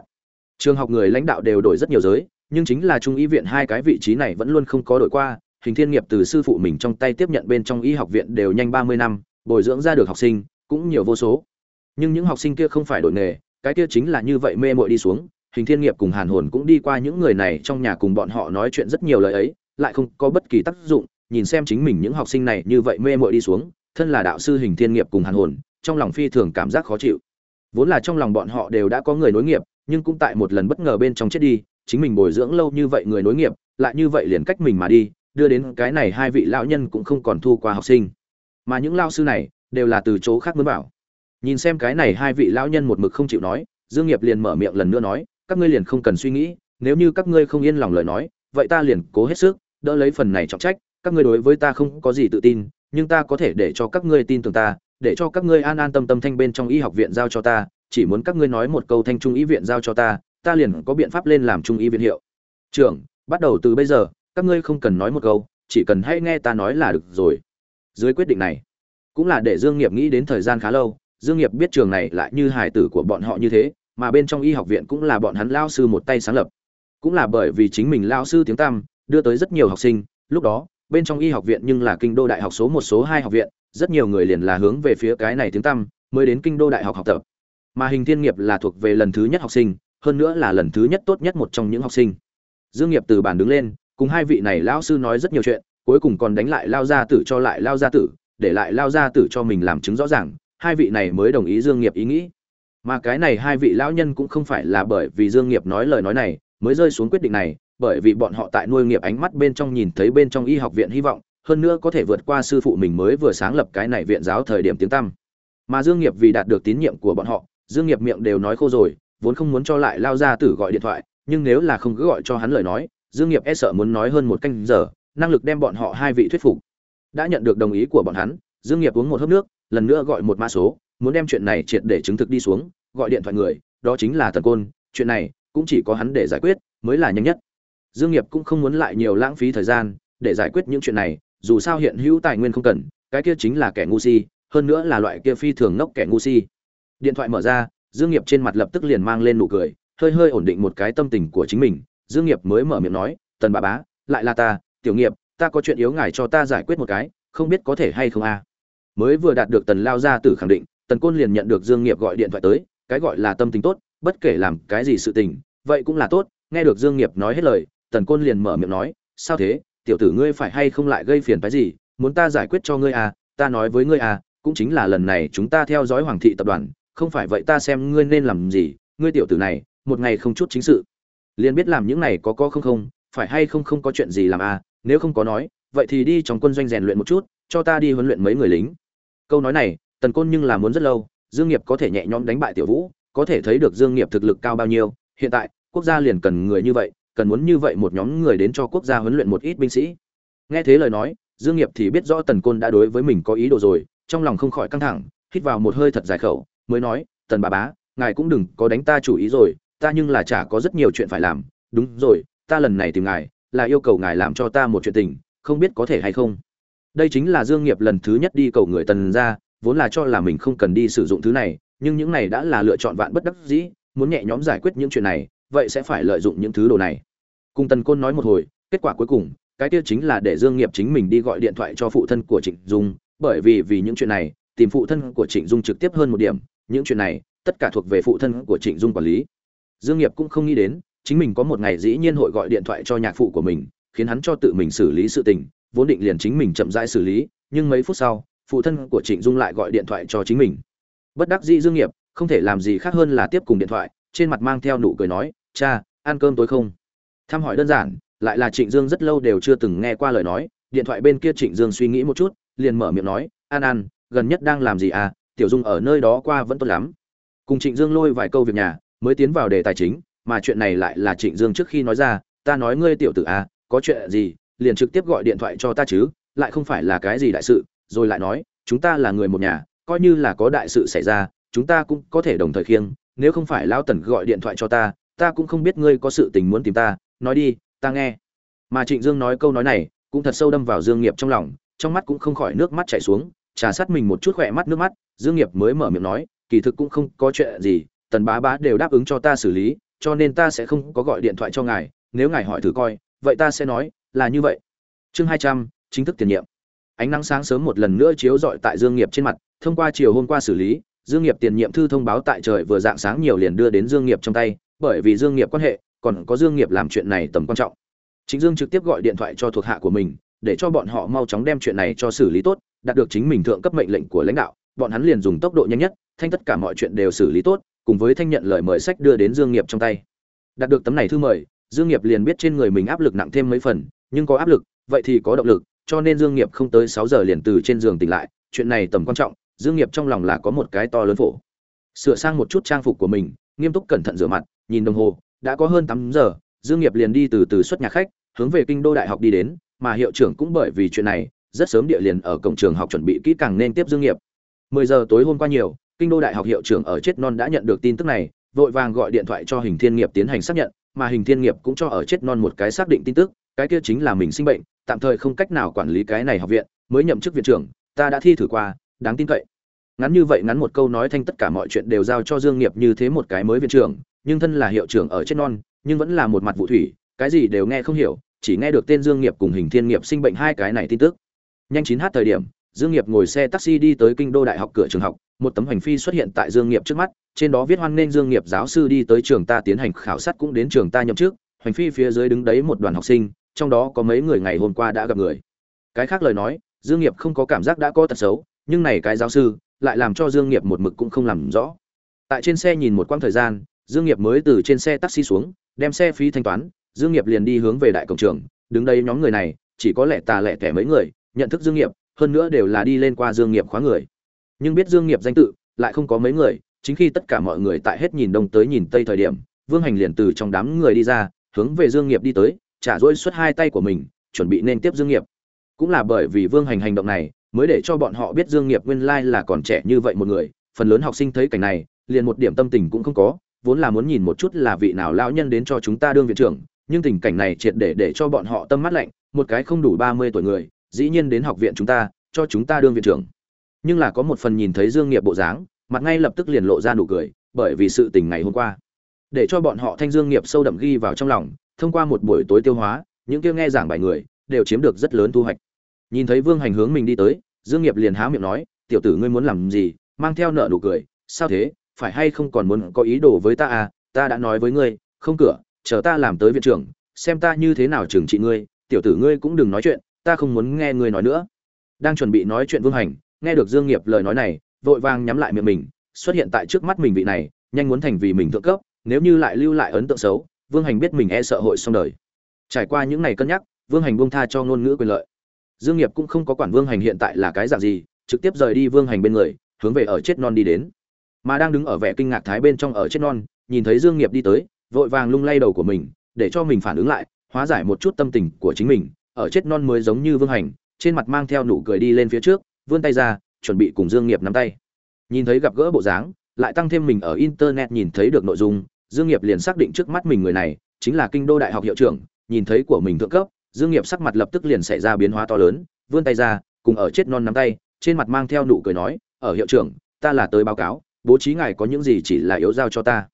Trường học người lãnh đạo đều đổi rất nhiều giới, nhưng chính là trung y viện hai cái vị trí này vẫn luôn không có đổi qua, hình thiên nghiệp từ sư phụ mình trong tay tiếp nhận bên trong y học viện đều nhanh ba mươi năm, bồi dưỡng ra được học sinh, cũng nhiều vô số. Nhưng những học sinh kia không phải đổi nghề, cái kia chính là như vậy mê mội đi xuống, hình thiên nghiệp cùng hàn hồn cũng đi qua những người này trong nhà cùng bọn họ nói chuyện rất nhiều lời ấy, lại không có bất kỳ tác dụng, nhìn xem chính mình những học sinh này như vậy mê mội đi xuống thân là đạo sư hình thiên nghiệp cùng hàn hồn, trong lòng phi thường cảm giác khó chịu. Vốn là trong lòng bọn họ đều đã có người nối nghiệp, nhưng cũng tại một lần bất ngờ bên trong chết đi, chính mình bồi dưỡng lâu như vậy người nối nghiệp, lại như vậy liền cách mình mà đi, đưa đến cái này hai vị lão nhân cũng không còn thu qua học sinh. Mà những lao sư này, đều là từ chỗ khác mới bảo. Nhìn xem cái này hai vị lão nhân một mực không chịu nói, dương nghiệp liền mở miệng lần nữa nói, các ngươi liền không cần suy nghĩ, nếu như các ngươi không yên lòng lời nói, vậy ta liền cố hết sức, đỡ lấy phần này trọng trách, các ngươi đối với ta không có gì tự tin nhưng ta có thể để cho các ngươi tin tưởng ta, để cho các ngươi an an tâm tâm thanh bên trong y học viện giao cho ta, chỉ muốn các ngươi nói một câu thanh trung y viện giao cho ta ta liền có biện pháp lên làm trung y viện hiệu. Trưởng, bắt đầu từ bây giờ, các ngươi không cần nói một câu, chỉ cần hãy nghe ta nói là được rồi. Dưới quyết định này, cũng là để dương nghiệp nghĩ đến thời gian khá lâu, dương nghiệp biết trường này lại như hài tử của bọn họ như thế, mà bên trong y học viện cũng là bọn hắn lao sư một tay sáng lập. Cũng là bởi vì chính mình lao sư tiếng tăm, đưa tới rất nhiều học sinh, lúc đó bên trong y học viện nhưng là kinh đô đại học số một, số hai học viện, rất nhiều người liền là hướng về phía cái này tiếng tăm, mới đến kinh đô đại học học tập. Mà hình thiên nghiệp là thuộc về lần thứ nhất học sinh, hơn nữa là lần thứ nhất tốt nhất một trong những học sinh. Dương nghiệp từ bàn đứng lên, cùng hai vị này lão sư nói rất nhiều chuyện, cuối cùng còn đánh lại lao gia tử cho lại lao gia tử, để lại lao gia tử cho mình làm chứng rõ ràng, hai vị này mới đồng ý dương nghiệp ý nghĩ. Mà cái này hai vị lão nhân cũng không phải là bởi vì dương nghiệp nói lời nói này, mới rơi xuống quyết định này bởi vì bọn họ tại nuôi nghiệp ánh mắt bên trong nhìn thấy bên trong y học viện hy vọng, hơn nữa có thể vượt qua sư phụ mình mới vừa sáng lập cái này viện giáo thời điểm tiếng tăm. Mà dương nghiệp vì đạt được tín nhiệm của bọn họ, dương nghiệp miệng đều nói khô rồi, vốn không muốn cho lại lao ra tử gọi điện thoại, nhưng nếu là không cứ gọi cho hắn lời nói, dương nghiệp e sợ muốn nói hơn một canh giờ, năng lực đem bọn họ hai vị thuyết phục. Đã nhận được đồng ý của bọn hắn, dương nghiệp uống một hớp nước, lần nữa gọi một mã số, muốn đem chuyện này triệt để chứng thực đi xuống, gọi điện thoại người, đó chính là tần côn, chuyện này cũng chỉ có hắn để giải quyết, mới là nhanh nhất dương nghiệp cũng không muốn lại nhiều lãng phí thời gian để giải quyết những chuyện này, dù sao hiện hữu tài nguyên không cần, cái kia chính là kẻ ngu si, hơn nữa là loại kia phi thường ngốc kẻ ngu si. Điện thoại mở ra, dương nghiệp trên mặt lập tức liền mang lên nụ cười, hơi hơi ổn định một cái tâm tình của chính mình. Dương nghiệp mới mở miệng nói, tần bà bá, lại là ta, tiểu nghiệp, ta có chuyện yếu ngài cho ta giải quyết một cái, không biết có thể hay không a? Mới vừa đạt được tần lao gia tử khẳng định, tần côn liền nhận được dương nghiệp gọi điện thoại tới, cái gọi là tâm tình tốt, bất kể làm cái gì sự tình, vậy cũng là tốt, nghe được dương nghiệp nói hết lời tần côn liền mở miệng nói, sao thế? Tiểu tử ngươi phải hay không lại gây phiền phái gì? Muốn ta giải quyết cho ngươi à? Ta nói với ngươi à cũng chính là lần này chúng ta theo dõi hoàng thị tập đoàn, không phải vậy ta xem ngươi nên làm gì? Ngươi tiểu tử này, một ngày không chút chính sự. Liền biết làm những này có có không không, phải hay không không có chuyện gì làm à? Nếu không có nói, vậy thì đi trong quân doanh rèn luyện một chút, cho ta đi huấn luyện mấy người lính. Câu nói này, tần côn nhưng là muốn rất lâu, dương nghiệp có thể nhẹ nhõm đánh bại tiểu vũ, có thể thấy được dương nghiệp thực lực cao bao nhiêu. Hiện tại, quốc gia liền cần người như vậy cần muốn như vậy một nhóm người đến cho quốc gia huấn luyện một ít binh sĩ. Nghe thế lời nói, dương nghiệp thì biết rõ tần côn đã đối với mình có ý đồ rồi, trong lòng không khỏi căng thẳng, hít vào một hơi thật dài khẩu, mới nói, tần bà bá, ngài cũng đừng có đánh ta chủ ý rồi, ta nhưng là chả có rất nhiều chuyện phải làm. Đúng rồi, ta lần này tìm ngài, là yêu cầu ngài làm cho ta một chuyện tình, không biết có thể hay không? Đây chính là dương nghiệp lần thứ nhất đi cầu người tần ra, vốn là cho là mình không cần đi sử dụng thứ này, nhưng những này đã là lựa chọn vạn bất đắc dĩ, muốn nhẹ nhõm giải quyết những chuyện này vậy sẽ phải lợi dụng những thứ đồ này. Cùng tần côn nói một hồi, kết quả cuối cùng, cái kia chính là để dương nghiệp chính mình đi gọi điện thoại cho phụ thân của trịnh dung, bởi vì vì những chuyện này, tìm phụ thân của trịnh dung trực tiếp hơn một điểm, những chuyện này, tất cả thuộc về phụ thân của trịnh dung quản lý. Dương nghiệp cũng không nghĩ đến, chính mình có một ngày dĩ nhiên hội gọi điện thoại cho nhạc phụ của mình, khiến hắn cho tự mình xử lý sự tình, vốn định liền chính mình chậm rãi xử lý, nhưng mấy phút sau, phụ thân của trịnh dung lại gọi điện thoại cho chính mình. Bất đắc dĩ dương nghiệp, không thể làm gì khác hơn là tiếp cùng điện thoại, trên mặt mang theo nụ cười nói cha, ăn cơm tối không? Thăm hỏi đơn giản, lại là trịnh dương rất lâu đều chưa từng nghe qua lời nói, điện thoại bên kia trịnh dương suy nghĩ một chút, liền mở miệng nói, an an, gần nhất đang làm gì à? Tiểu dung ở nơi đó qua vẫn tốt lắm. Cùng trịnh dương lôi vài câu việc nhà, mới tiến vào đề tài chính, mà chuyện này lại là trịnh dương trước khi nói ra, ta nói ngươi tiểu tử à có chuyện gì, liền trực tiếp gọi điện thoại cho ta chứ, lại không phải là cái gì đại sự. Rồi lại nói, chúng ta là người một nhà, coi như là có đại sự xảy ra, chúng ta cũng có thể đồng thời khiêng, nếu không phải lão tần gọi điện thoại cho ta ta cũng không biết ngươi có sự tình muốn tìm ta, nói đi, ta nghe. Mà trịnh dương nói câu nói này, cũng thật sâu đâm vào dương nghiệp trong lòng, trong mắt cũng không khỏi nước mắt chảy xuống, trà sát mình một chút khỏe mắt nước mắt, dương nghiệp mới mở miệng nói, kỳ thực cũng không có chuyện gì, tần bá bá đều đáp ứng cho ta xử lý, cho nên ta sẽ không có gọi điện thoại cho ngài, nếu ngài hỏi thử coi, vậy ta sẽ nói là như vậy. Chương hai trăm, chính thức tiền nhiệm. Ánh nắng sáng sớm một lần nữa chiếu rọi tại dương nghiệp trên mặt, thông qua chiều hôm qua xử lý, dương nghiệp tiền nhiệm thư thông báo tại trời vừa dạng sáng nhiều liền đưa đến dương nghiệp trong tay bởi vì dương nghiệp quan hệ, còn có dương nghiệp làm chuyện này tầm quan trọng. Chính dương trực tiếp gọi điện thoại cho thuộc hạ của mình, để cho bọn họ mau chóng đem chuyện này cho xử lý tốt, đạt được chính mình thượng cấp mệnh lệnh của lãnh đạo. Bọn hắn liền dùng tốc độ nhanh nhất, thanh tất cả mọi chuyện đều xử lý tốt, cùng với thanh nhận lời mời sách đưa đến dương nghiệp trong tay. Đạt được tấm này thư mời, dương nghiệp liền biết trên người mình áp lực nặng thêm mấy phần, nhưng có áp lực, vậy thì có động lực, cho nên dương nghiệp không tới 6 giờ liền từ trên giường tỉnh lại, chuyện này tầm quan trọng, dương nghiệp trong lòng là có một cái to lớn phổ. Sửa sang một chút trang phục của mình, nghiêm túc cẩn thận rửa mặt nhìn đồng hồ đã có hơn tám giờ dương nghiệp liền đi từ từ xuất nhà khách hướng về kinh đô đại học đi đến mà hiệu trưởng cũng bởi vì chuyện này rất sớm địa liền ở cổng trường học chuẩn bị kỹ càng nên tiếp dương nghiệp 10 giờ tối hôm qua nhiều, Kinh đô đại học hiệu trưởng ở chết non đã nhận được tin tức này, vội vàng gọi điện thoại cho Hình Thiên Nghiệp tiến hành xác nhận, mà Hình Thiên Nghiệp cũng cho ở chết non một cái xác định tin tức, cái kia chính là mình sinh bệnh, tạm thời không cách nào quản lý cái này học viện, mới nhậm chức viện trưởng, ta đã thi thử qua, đáng tin cậy. Ngắn như vậy ngắn một câu nói thanh tất cả mọi chuyện đều giao cho Dương Nghiệp như thế một cái mới viện trưởng, nhưng thân là hiệu trưởng ở trên non, nhưng vẫn là một mặt vụ thủy, cái gì đều nghe không hiểu, chỉ nghe được tên Dương Nghiệp cùng Hình Thiên Nghiệp sinh bệnh hai cái này tin tức. Nhanh chín h thời điểm, Dương Nghiệp ngồi xe taxi đi tới Kinh đô đại học cửa trường học, một tấm hành phi xuất hiện tại Dương Nghiệp trước mắt, trên đó viết hoan nghênh Dương Nghiệp giáo sư đi tới trường ta tiến hành khảo sát cũng đến trường ta nhậm chức, hành phi phía dưới đứng đấy một đoàn học sinh, trong đó có mấy người ngày hôm qua đã gặp người. Cái khác lời nói, Dương Nghiệp không có cảm giác đã có tật xấu, nhưng này cái giáo sư lại làm cho Dương Nghiệp một mực cũng không làm rõ. Tại trên xe nhìn một quãng thời gian, Dương Nghiệp mới từ trên xe taxi xuống, đem xe phí thanh toán, Dương Nghiệp liền đi hướng về đại cổng trường, đứng đây nhóm người này, chỉ có lẻ tà lẻ tẻ mấy người, nhận thức Dương Nghiệp, hơn nữa đều là đi lên qua Dương Nghiệp khóa người. Nhưng biết Dương Nghiệp danh tự, lại không có mấy người, chính khi tất cả mọi người tại hết nhìn đông tới nhìn tây thời điểm, Vương Hành liền từ trong đám người đi ra, hướng về Dương Nghiệp đi tới, trả rỗi xuất hai tay của mình, chuẩn bị nên tiếp Dương Nghiệp. Cũng là bởi vì Vương Hành hành động này, mới để cho bọn họ biết Dương Nghiệp nguyên lai là còn trẻ như vậy một người, phần lớn học sinh thấy cảnh này, liền một điểm tâm tình cũng không có, vốn là muốn nhìn một chút là vị nào lão nhân đến cho chúng ta đương viện trưởng, nhưng tình cảnh này triệt để để cho bọn họ tâm mắt lạnh, một cái không đủ 30 tuổi người, dĩ nhiên đến học viện chúng ta, cho chúng ta đương viện trưởng. Nhưng là có một phần nhìn thấy Dương Nghiệp bộ dáng, mặt ngay lập tức liền lộ ra nụ cười, bởi vì sự tình ngày hôm qua. Để cho bọn họ thanh Dương Nghiệp sâu đậm ghi vào trong lòng, thông qua một buổi tối tiêu hóa, những kia nghe giảng bài người đều chiếm được rất lớn thu hoạch. Nhìn thấy Vương Hành hướng mình đi tới, Dương Nghiệp liền há miệng nói, "Tiểu tử ngươi muốn làm gì?" Mang theo nợ nụ cười, "Sao thế, phải hay không còn muốn có ý đồ với ta à? Ta đã nói với ngươi, không cửa, chờ ta làm tới viện trưởng, xem ta như thế nào trừng trị ngươi, tiểu tử ngươi cũng đừng nói chuyện, ta không muốn nghe ngươi nói nữa." Đang chuẩn bị nói chuyện Vương Hành, nghe được Dương Nghiệp lời nói này, vội vàng nhắm lại miệng mình, xuất hiện tại trước mắt mình vị này, nhanh muốn thành vì mình thượng cấp, nếu như lại lưu lại ấn tượng xấu, Vương Hành biết mình e sợ hội xong đời. Trải qua những ngày cân nhắc, Vương Hành buông tha cho ngôn ngữ quyền lợi. Dương Nghiệp cũng không có quản Vương Hành hiện tại là cái dạng gì, trực tiếp rời đi Vương Hành bên người, hướng về ở chết non đi đến. Mà đang đứng ở vẻ kinh ngạc thái bên trong ở chết non, nhìn thấy Dương Nghiệp đi tới, vội vàng lung lay đầu của mình, để cho mình phản ứng lại, hóa giải một chút tâm tình của chính mình, ở chết non mới giống như Vương Hành, trên mặt mang theo nụ cười đi lên phía trước, vươn tay ra, chuẩn bị cùng Dương Nghiệp nắm tay. Nhìn thấy gặp gỡ bộ dáng, lại tăng thêm mình ở internet nhìn thấy được nội dung, Dương Nghiệp liền xác định trước mắt mình người này chính là Kinh đô đại học hiệu trưởng, nhìn thấy của mình thượng cấp, Dương Nghiệp sắc mặt lập tức liền xảy ra biến hóa to lớn, vươn tay ra, cùng ở chết non nắm tay, trên mặt mang theo nụ cười nói, "Ở hiệu trưởng, ta là tới báo cáo, bố trí ngài có những gì chỉ là yếu giao cho ta."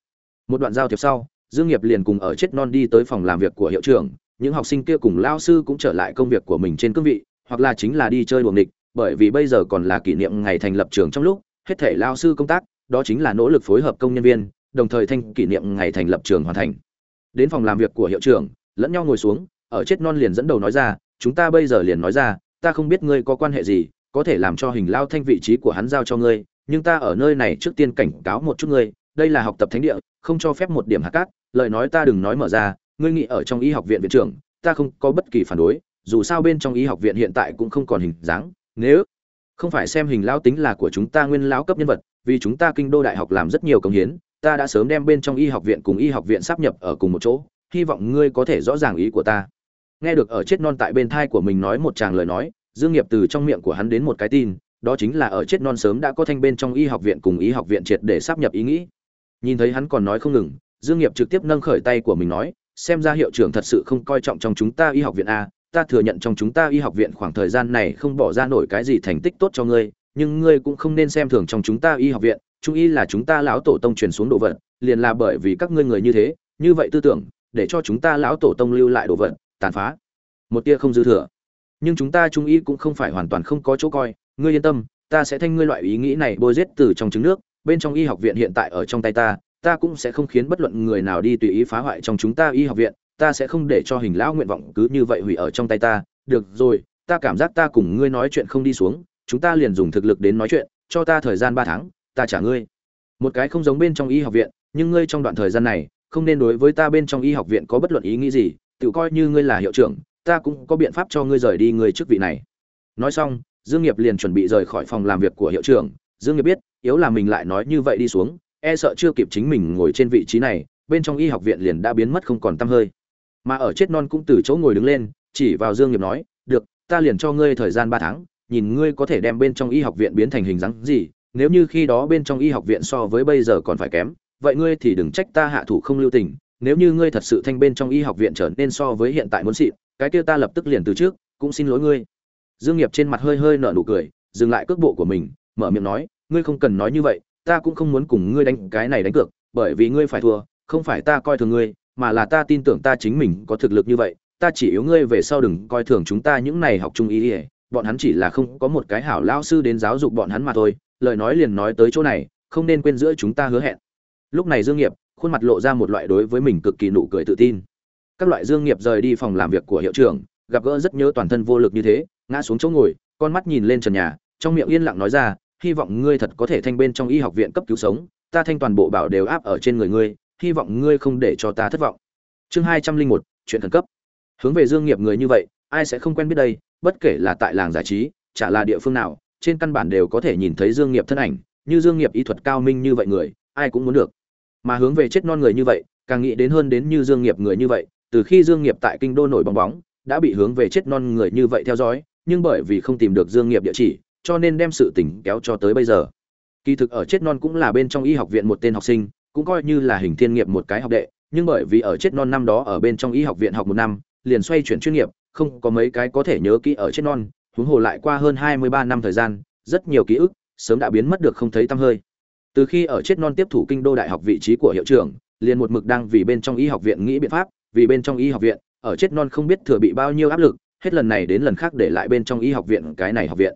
Một đoạn giao thiệp sau, Dương Nghiệp liền cùng ở chết non đi tới phòng làm việc của hiệu trưởng, những học sinh kia cùng lao sư cũng trở lại công việc của mình trên cương vị, hoặc là chính là đi chơi đùa địch. bởi vì bây giờ còn là kỷ niệm ngày thành lập trường trong lúc, hết thể lao sư công tác, đó chính là nỗ lực phối hợp công nhân viên, đồng thời thanh kỷ niệm ngày thành lập trường hoàn thành. Đến phòng làm việc của hiệu trưởng, lẫn nhau ngồi xuống, ở chết non liền dẫn đầu nói ra, chúng ta bây giờ liền nói ra, ta không biết ngươi có quan hệ gì, có thể làm cho hình lao thanh vị trí của hắn giao cho ngươi, nhưng ta ở nơi này trước tiên cảnh cáo một chút ngươi, đây là học tập thánh địa, không cho phép một điểm hạ cát, lời nói ta đừng nói mở ra, ngươi nghĩ ở trong y học viện viện trưởng, ta không có bất kỳ phản đối, dù sao bên trong y học viện hiện tại cũng không còn hình dáng, nếu không phải xem hình lão tính là của chúng ta nguyên lão cấp nhân vật, vì chúng ta kinh đô đại học làm rất nhiều công hiến, ta đã sớm đem bên trong y học viện cùng y học viện sáp nhập ở cùng một chỗ, hy vọng ngươi có thể rõ ràng ý của ta. Nghe được ở chết non tại bên thai của mình nói một tràng lời nói, Dương Nghiệp từ trong miệng của hắn đến một cái tin, đó chính là ở chết non sớm đã có thanh bên trong y học viện cùng y học viện triệt để sáp nhập ý nghĩ. Nhìn thấy hắn còn nói không ngừng, Dương Nghiệp trực tiếp nâng khởi tay của mình nói, xem ra hiệu trưởng thật sự không coi trọng trong chúng ta y học viện a, ta thừa nhận trong chúng ta y học viện khoảng thời gian này không bỏ ra nổi cái gì thành tích tốt cho ngươi, nhưng ngươi cũng không nên xem thường trong chúng ta y học viện, trung y là chúng ta lão tổ tông truyền xuống đồ vật, liền là bởi vì các ngươi người như thế, như vậy tư tưởng, để cho chúng ta lão tổ tông lưu lại đồ vật, tàn phá. Một tia không dư thừa. Nhưng chúng ta trung y cũng không phải hoàn toàn không có chỗ coi, ngươi yên tâm, ta sẽ thanh ngươi loại ý nghĩ này bôi rết từ trong trứng nước, bên trong y học viện hiện tại ở trong tay ta, ta cũng sẽ không khiến bất luận người nào đi tùy ý phá hoại trong chúng ta y học viện, ta sẽ không để cho hình lão nguyện vọng cứ như vậy hủy ở trong tay ta. Được rồi ta cảm giác ta cùng ngươi nói chuyện không đi xuống chúng ta liền dùng thực lực đến nói chuyện cho ta thời gian ba tháng ta trả ngươi. Một cái không giống bên trong y học viện nhưng ngươi trong đoạn thời gian này không nên đối với ta bên trong y học viện có bất luận ý nghĩ gì tự coi như ngươi là hiệu trưởng ta cũng có biện pháp cho ngươi rời đi ngươi chức vị này. Nói xong dương nghiệp liền chuẩn bị rời khỏi phòng làm việc của hiệu trưởng. Dương nghiệp biết, yếu là mình lại nói như vậy đi xuống e sợ chưa kịp chính mình ngồi trên vị trí này, bên trong y học viện liền đã biến mất không còn tăm hơi. Mà ở chết non cũng từ chỗ ngồi đứng lên, chỉ vào dương nghiệp nói, được, ta liền cho ngươi thời gian ba tháng, nhìn ngươi có thể đem bên trong y học viện biến thành hình dáng gì, nếu như khi đó bên trong y học viện so với bây giờ còn phải kém, vậy ngươi thì đừng trách ta hạ thủ không lưu tình, nếu như ngươi thật sự thanh bên trong y học viện trở nên so với hiện tại muốn xịn, cái kia ta lập tức liền từ trước, cũng xin lỗi ngươi dương nghiệp trên mặt hơi hơi nở nụ cười, dừng lại cước bộ của mình, mở miệng nói, ngươi không cần nói như vậy, ta cũng không muốn cùng ngươi đánh, cái này đánh cược, bởi vì ngươi phải thua, không phải ta coi thường ngươi, mà là ta tin tưởng ta chính mình có thực lực như vậy, ta chỉ yếu ngươi về sau đừng coi thường chúng ta những này học trung ý ý, bọn hắn chỉ là không có một cái hảo lão sư đến giáo dục bọn hắn mà thôi, lời nói liền nói tới chỗ này, không nên quên giữa chúng ta hứa hẹn. Lúc này dương nghiệp, khuôn mặt lộ ra một loại đối với mình cực kỳ nụ cười tự tin. Các loại dương nghiệp rời đi phòng làm việc của hiệu trưởng, gặp gỡ rất nhớ toàn thân vô lực như thế ngã xuống chỗ ngồi, con mắt nhìn lên trần nhà, trong miệng yên lặng nói ra, hy vọng ngươi thật có thể thanh bên trong y học viện cấp cứu sống, ta thanh toàn bộ bảo đều áp ở trên người ngươi, hy vọng ngươi không để cho ta thất vọng. Chương hai trăm linh một, chuyện khẩn cấp. Hướng về dương nghiệp người như vậy, ai sẽ không quen biết đây, bất kể là tại làng giải trí, chả là địa phương nào, trên căn bản đều có thể nhìn thấy dương nghiệp thân ảnh, như dương nghiệp y thuật cao minh như vậy người, ai cũng muốn được. Mà hướng về chết non người như vậy, càng nghĩ đến hơn đến như dương nghiệp người như vậy, từ khi dương nghiệp tại kinh đô nổi bong bóng, đã bị hướng về chết non người như vậy theo dõi nhưng bởi vì không tìm được dương nghiệp địa chỉ, cho nên đem sự tình kéo cho tới bây giờ. Kỳ thực ở chết non cũng là bên trong y học viện một tên học sinh, cũng coi như là hình thiên nghiệp một cái học đệ, nhưng bởi vì ở chết non năm đó ở bên trong y học viện học một năm, liền xoay chuyển chuyên nghiệp, không có mấy cái có thể nhớ kỹ ở chết non, huống hồ lại qua hơn hai mươi ba năm thời gian, rất nhiều ký ức sớm đã biến mất được không thấy tăm hơi. Từ khi ở chết non tiếp thủ kinh đô đại học vị trí của hiệu trưởng, liền một mực đang vì bên trong y học viện nghĩ biện pháp, vì bên trong y học viện, ở chết non không biết thừa bị bao nhiêu áp lực hết lần này đến lần khác để lại bên trong y học viện cái này học viện.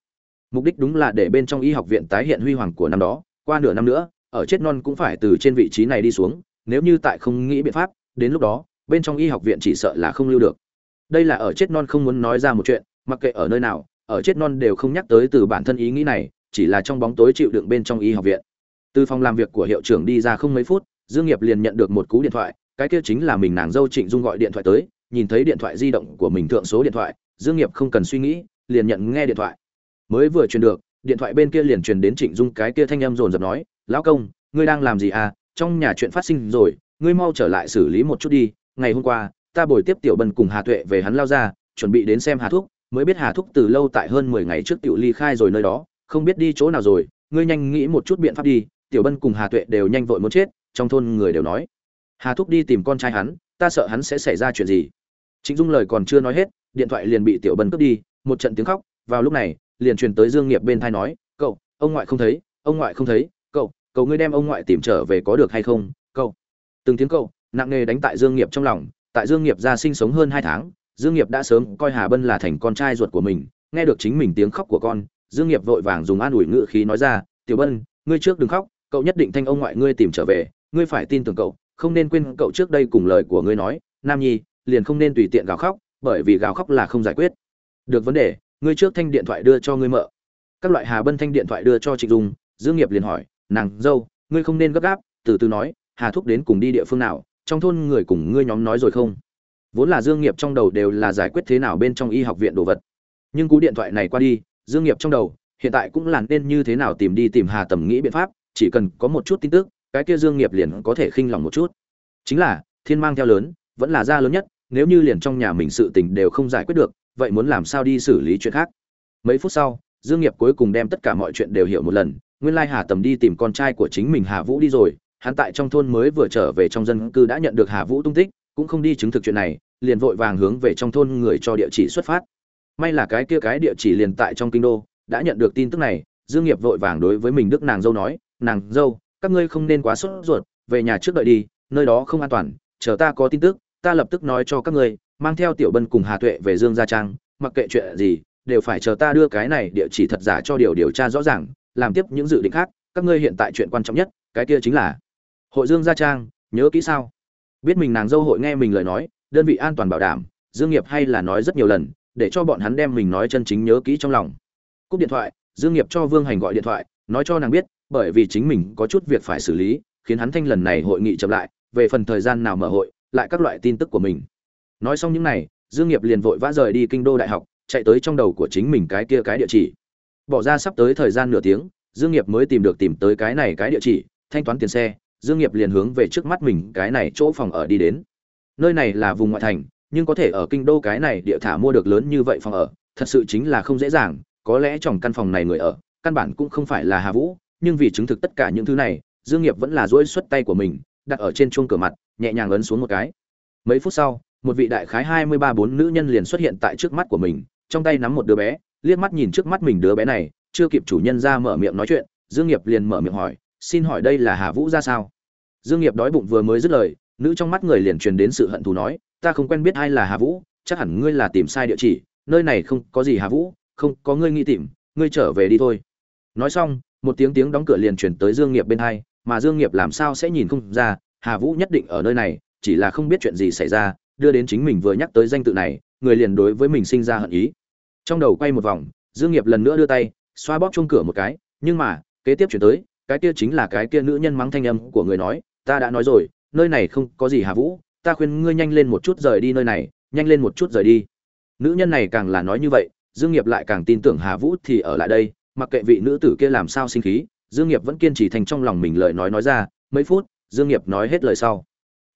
Mục đích đúng là để bên trong y học viện tái hiện huy hoàng của năm đó, qua nửa năm nữa, ở chết non cũng phải từ trên vị trí này đi xuống, nếu như tại không nghĩ biện pháp, đến lúc đó, bên trong y học viện chỉ sợ là không lưu được. Đây là ở chết non không muốn nói ra một chuyện, mặc kệ ở nơi nào, ở chết non đều không nhắc tới từ bản thân ý nghĩ này, chỉ là trong bóng tối chịu đựng bên trong y học viện. Từ phòng làm việc của hiệu trưởng đi ra không mấy phút, dương nghiệp liền nhận được một cú điện thoại, cái kia chính là mình nàng dâu trịnh dung gọi điện thoại tới nhìn thấy điện thoại di động của mình thượng số điện thoại, dương nghiệp không cần suy nghĩ, liền nhận nghe điện thoại. Mới vừa truyền được, điện thoại bên kia liền truyền đến trịnh dung cái kia thanh âm rồn rập nói, lão công, ngươi đang làm gì à? Trong nhà chuyện phát sinh rồi, ngươi mau trở lại xử lý một chút đi. Ngày hôm qua, ta bồi tiếp tiểu bân cùng hà tuệ về hắn lao ra, chuẩn bị đến xem hà thúc, mới biết hà thúc từ lâu tại hơn mười ngày trước tiểu ly khai rồi nơi đó, không biết đi chỗ nào rồi. Ngươi nhanh nghĩ một chút biện pháp đi. Tiểu bân cùng hà tuệ đều nhanh vội muốn chết, trong thôn người đều nói, hà thúc đi tìm con trai hắn, ta sợ hắn sẽ xảy ra chuyện gì trịnh dung lời còn chưa nói hết, điện thoại liền bị tiểu bân cướp đi, một trận tiếng khóc. Vào lúc này, liền truyền tới dương nghiệp bên thai nói, cậu, ông ngoại không thấy, ông ngoại không thấy, cậu cậu ngươi đem ông ngoại tìm trở về có được hay không, cậu? Từng tiếng cậu, nặng nề đánh tại dương nghiệp trong lòng. Tại dương nghiệp ra sinh sống hơn hai tháng, dương nghiệp đã sớm coi hà bân là thành con trai ruột của mình. Nghe được chính mình tiếng khóc của con, dương nghiệp vội vàng dùng an ủi ngữ khí nói ra, tiểu bân, ngươi trước đừng khóc, cậu nhất định thanh ông ngoại ngươi tìm trở về, ngươi phải tin tưởng cậu, không nên quên cậu trước đây cùng lời của ngươi nói, nam nhi liền không nên tùy tiện gào khóc, bởi vì gào khóc là không giải quyết. Được vấn đề, ngươi trước thanh điện thoại đưa cho ngươi mợ. Các loại hà bân thanh điện thoại đưa cho trịnh dung dương nghiệp liền hỏi, nàng, dâu, ngươi không nên gấp gáp, từ từ nói, hà thúc đến cùng đi địa phương nào, trong thôn người cùng ngươi nhóm nói rồi không? Vốn là dương nghiệp trong đầu đều là giải quyết thế nào bên trong y học viện đồ vật. Nhưng cú điện thoại này qua đi dương nghiệp trong đầu, hiện tại cũng là nên như thế nào tìm đi tìm hà tầm nghĩ biện pháp, chỉ cần có một chút tin tức, cái kia dương nghiệp liền có thể khinh lòng một chút. Chính là, thiên mang theo lớn, vẫn là gia lớn nhất nếu như liền trong nhà mình sự tình đều không giải quyết được, vậy muốn làm sao đi xử lý chuyện khác? Mấy phút sau, dương nghiệp cuối cùng đem tất cả mọi chuyện đều hiểu một lần, nguyên lai hà tầm đi tìm con trai của chính mình hà vũ đi rồi, hắn tại trong thôn mới vừa trở về trong dân cư đã nhận được hà vũ tung tích, cũng không đi chứng thực chuyện này, liền vội vàng hướng về trong thôn người cho địa chỉ xuất phát. May là cái kia cái địa chỉ liền tại trong kinh đô, đã nhận được tin tức này, dương nghiệp vội vàng đối với mình đức nàng dâu nói, nàng dâu, các ngươi không nên quá sốt ruột, về nhà trước đợi đi, nơi đó không an toàn, chờ ta có tin tức ta lập tức nói cho các ngươi, mang theo tiểu bân cùng hà tuệ về dương gia trang, mặc kệ chuyện gì, đều phải chờ ta đưa cái này địa chỉ thật giả cho điều điều tra rõ ràng, làm tiếp những dự định khác, các ngươi hiện tại chuyện quan trọng nhất, cái kia chính là, hội dương gia trang, nhớ kỹ sao? Biết mình nàng dâu hội nghe mình lời nói, đơn vị an toàn bảo đảm, dương nghiệp hay là nói rất nhiều lần, để cho bọn hắn đem mình nói chân chính nhớ kỹ trong lòng. Cúp điện thoại, dương nghiệp cho vương hành gọi điện thoại, nói cho nàng biết, bởi vì chính mình có chút việc phải xử lý, khiến hắn thanh lần này hội nghị chậm lại, về phần thời gian nào mở hội lại các loại tin tức của mình. Nói xong những này, dương nghiệp liền vội vã rời đi kinh đô đại học, chạy tới trong đầu của chính mình cái kia cái địa chỉ. Bỏ ra sắp tới thời gian nửa tiếng, dương nghiệp mới tìm được tìm tới cái này cái địa chỉ, thanh toán tiền xe, dương nghiệp liền hướng về trước mắt mình cái này chỗ phòng ở đi đến. Nơi này là vùng ngoại thành, nhưng có thể ở kinh đô cái này địa thả mua được lớn như vậy phòng ở, thật sự chính là không dễ dàng, có lẽ trong căn phòng này người ở, căn bản cũng không phải là hà vũ, nhưng vì chứng thực tất cả những thứ này, dương nghiệp vẫn là duỗi xuất tay của mình đặt ở trên chuông cửa mặt, nhẹ nhàng ấn xuống một cái. Mấy phút sau, một vị đại khái hai mươi ba bốn nữ nhân liền xuất hiện tại trước mắt của mình, trong tay nắm một đứa bé, liếc mắt nhìn trước mắt mình đứa bé này, chưa kịp chủ nhân ra mở miệng nói chuyện, dương nghiệp liền mở miệng hỏi, xin hỏi đây là hà vũ ra sao? Dương nghiệp đói bụng vừa mới dứt lời, nữ trong mắt người liền truyền đến sự hận thù nói, ta không quen biết ai là hà vũ, chắc hẳn ngươi là tìm sai địa chỉ, nơi này không có gì hà vũ, không có ngươi nghĩ tìm, ngươi trở về đi thôi. Nói xong, một tiếng tiếng đóng cửa liền truyền tới dương nghiệp bên hai mà dương nghiệp làm sao sẽ nhìn không ra, hà vũ nhất định ở nơi này, chỉ là không biết chuyện gì xảy ra, đưa đến chính mình vừa nhắc tới danh tự này, người liền đối với mình sinh ra hận ý. Trong đầu quay một vòng, dương nghiệp lần nữa đưa tay, xoa bóp chuông cửa một cái, nhưng mà, kế tiếp chuyển tới, cái kia chính là cái kia nữ nhân mắng thanh âm của người nói, ta đã nói rồi, nơi này không có gì hà vũ, ta khuyên ngươi nhanh lên một chút rời đi nơi này, nhanh lên một chút rời đi. Nữ nhân này càng là nói như vậy, dương nghiệp lại càng tin tưởng hà vũ thì ở lại đây, mặc kệ vị nữ tử kia làm sao sinh khí dương nghiệp vẫn kiên trì thành trong lòng mình lời nói nói ra, mấy phút, dương nghiệp nói hết lời sau.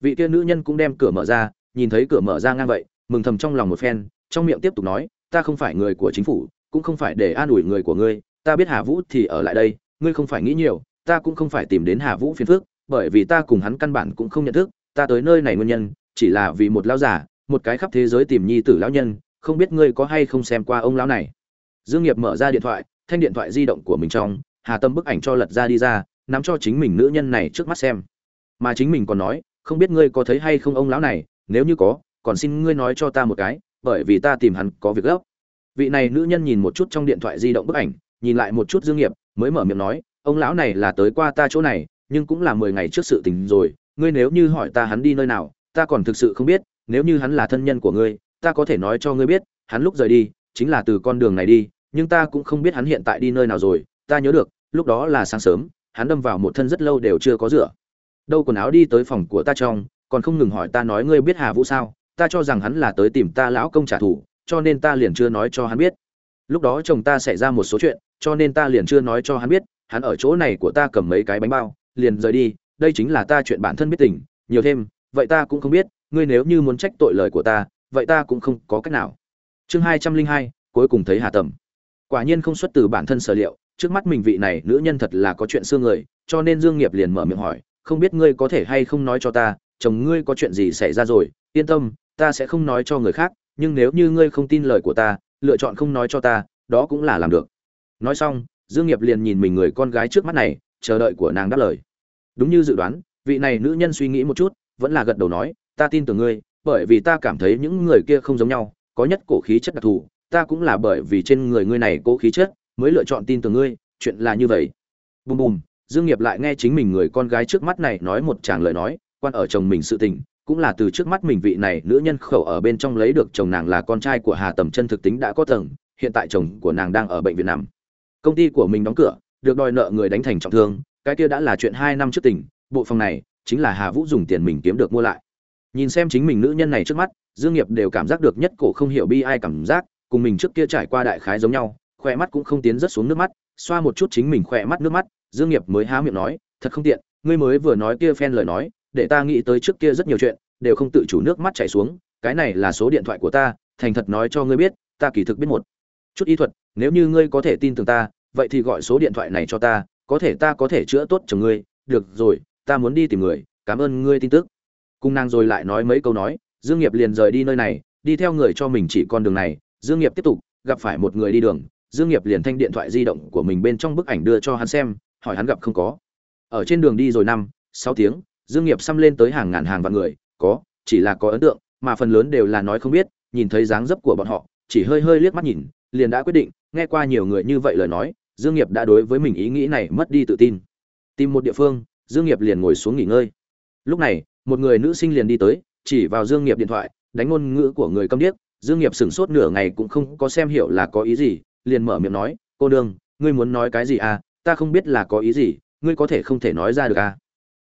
Vị kia nữ nhân cũng đem cửa mở ra, nhìn thấy cửa mở ra ngang vậy, mừng thầm trong lòng một phen, trong miệng tiếp tục nói, ta không phải người của chính phủ, cũng không phải để an ủi người của ngươi, ta biết hà vũ thì ở lại đây, ngươi không phải nghĩ nhiều, ta cũng không phải tìm đến hà vũ phiền phức, bởi vì ta cùng hắn căn bản cũng không nhận thức, ta tới nơi này nguyên nhân, chỉ là vì một lão giả một cái khắp thế giới tìm nhi tử lão nhân, không biết ngươi có hay không xem qua ông lão này. Dương nghiệp mở ra điện thoại, thanh điện thoại di động của mình trong hà tâm bức ảnh cho lật ra đi ra, nắm cho chính mình nữ nhân này trước mắt xem. Mà chính mình còn nói, không biết ngươi có thấy hay không ông lão này, nếu như có, còn xin ngươi nói cho ta một cái, bởi vì ta tìm hắn có việc gấp. Vị này nữ nhân nhìn một chút trong điện thoại di động bức ảnh, nhìn lại một chút dương nghiệp, mới mở miệng nói, ông lão này là tới qua ta chỗ này, nhưng cũng là mười ngày trước sự tình rồi, ngươi nếu như hỏi ta hắn đi nơi nào, ta còn thực sự không biết, nếu như hắn là thân nhân của ngươi, ta có thể nói cho ngươi biết, hắn lúc rời đi, chính là từ con đường này đi, nhưng ta cũng không biết hắn hiện tại đi nơi nào rồi, ta nhớ được lúc đó là sáng sớm, hắn đâm vào một thân rất lâu đều chưa có rửa. Đâu quần áo đi tới phòng của ta trong, còn không ngừng hỏi ta nói ngươi biết hà vũ sao? Ta cho rằng hắn là tới tìm ta lão công trả thù, cho nên ta liền chưa nói cho hắn biết. Lúc đó chồng ta xảy ra một số chuyện, cho nên ta liền chưa nói cho hắn biết, hắn ở chỗ này của ta cầm mấy cái bánh bao, liền rời đi, đây chính là ta chuyện bản thân biết tình, nhiều thêm, vậy ta cũng không biết, ngươi nếu như muốn trách tội lời của ta, vậy ta cũng không có cách nào. Chương hai trăm linh hai, cuối cùng thấy hà tầm. Quả nhiên không xuất từ bản thân sở liệu trước mắt mình vị này nữ nhân thật là có chuyện xương người, cho nên dương nghiệp liền mở miệng hỏi, không biết ngươi có thể hay không nói cho ta, chồng ngươi có chuyện gì xảy ra rồi? Yên tâm, ta sẽ không nói cho người khác, nhưng nếu như ngươi không tin lời của ta, lựa chọn không nói cho ta, đó cũng là làm được. Nói xong, dương nghiệp liền nhìn mình người con gái trước mắt này, chờ đợi của nàng đáp lời. Đúng như dự đoán, vị này nữ nhân suy nghĩ một chút, vẫn là gật đầu nói, ta tin tưởng ngươi, bởi vì ta cảm thấy những người kia không giống nhau, có nhất cổ khí chất đặc thù, ta cũng là bởi vì trên người ngươi này cố khí chất mới lựa chọn tin tưởng ngươi chuyện là như vậy bùm bùm dương nghiệp lại nghe chính mình người con gái trước mắt này nói một tràng lời nói quan ở chồng mình sự tình cũng là từ trước mắt mình vị này nữ nhân khẩu ở bên trong lấy được chồng nàng là con trai của Hà Tầm chân thực tính đã có tầng, hiện tại chồng của nàng đang ở bệnh viện nằm. Công ty của mình đóng cửa, được đòi nợ người đánh thành trọng thương, cái kia đã là chuyện hai năm trước tình, bộ phòng này chính là Hà Vũ dùng tiền mình kiếm được mua lại. Nhìn xem chính mình nữ nhân này trước mắt, Dương Nghiệp đều cảm giác được nhất cổ không hiểu bi ai cảm giác, cùng mình trước kia trải qua đại khái giống nhau, khỏe mắt cũng không tiến rất xuống nước mắt, xoa một chút chính mình khỏe mắt nước mắt, Dương Nghiệp mới há miệng nói, thật không tiện, ngươi mới vừa nói kia phen lời nói, để ta nghĩ tới trước kia rất nhiều chuyện, đều không tự chủ nước mắt chảy xuống cái này là số điện thoại của ta thành thật nói cho ngươi biết ta kỳ thực biết một chút y thuật nếu như ngươi có thể tin tưởng ta vậy thì gọi số điện thoại này cho ta có thể ta có thể chữa tốt cho ngươi được rồi ta muốn đi tìm người cảm ơn ngươi tin tức. Cung nàng rồi lại nói mấy câu nói dương nghiệp liền rời đi nơi này đi theo người cho mình chỉ con đường này dương nghiệp tiếp tục gặp phải một người đi đường dương nghiệp liền thanh điện thoại di động của mình bên trong bức ảnh đưa cho hắn xem, hỏi hắn gặp không có. Ở trên đường đi rồi năm, sáu tiếng, dương nghiệp xăm lên tới hàng ngàn hàng vạn người, có, chỉ là có ấn tượng, mà phần lớn đều là nói không biết, nhìn thấy dáng dấp của bọn họ, chỉ hơi hơi liếc mắt nhìn, liền đã quyết định, nghe qua nhiều người như vậy lời nói, dương nghiệp đã đối với mình ý nghĩ này mất đi tự tin. Tìm một địa phương, dương nghiệp liền ngồi xuống nghỉ ngơi. Lúc này, một người nữ sinh liền đi tới, chỉ vào dương nghiệp điện thoại, đánh ngôn ngữ của người câm điếc, dương nghiệp sửng sốt nửa ngày cũng không có xem hiểu là có ý gì liền mở miệng nói, cô đương ngươi muốn nói cái gì à? Ta không biết là có ý gì, ngươi có thể không thể nói ra được à?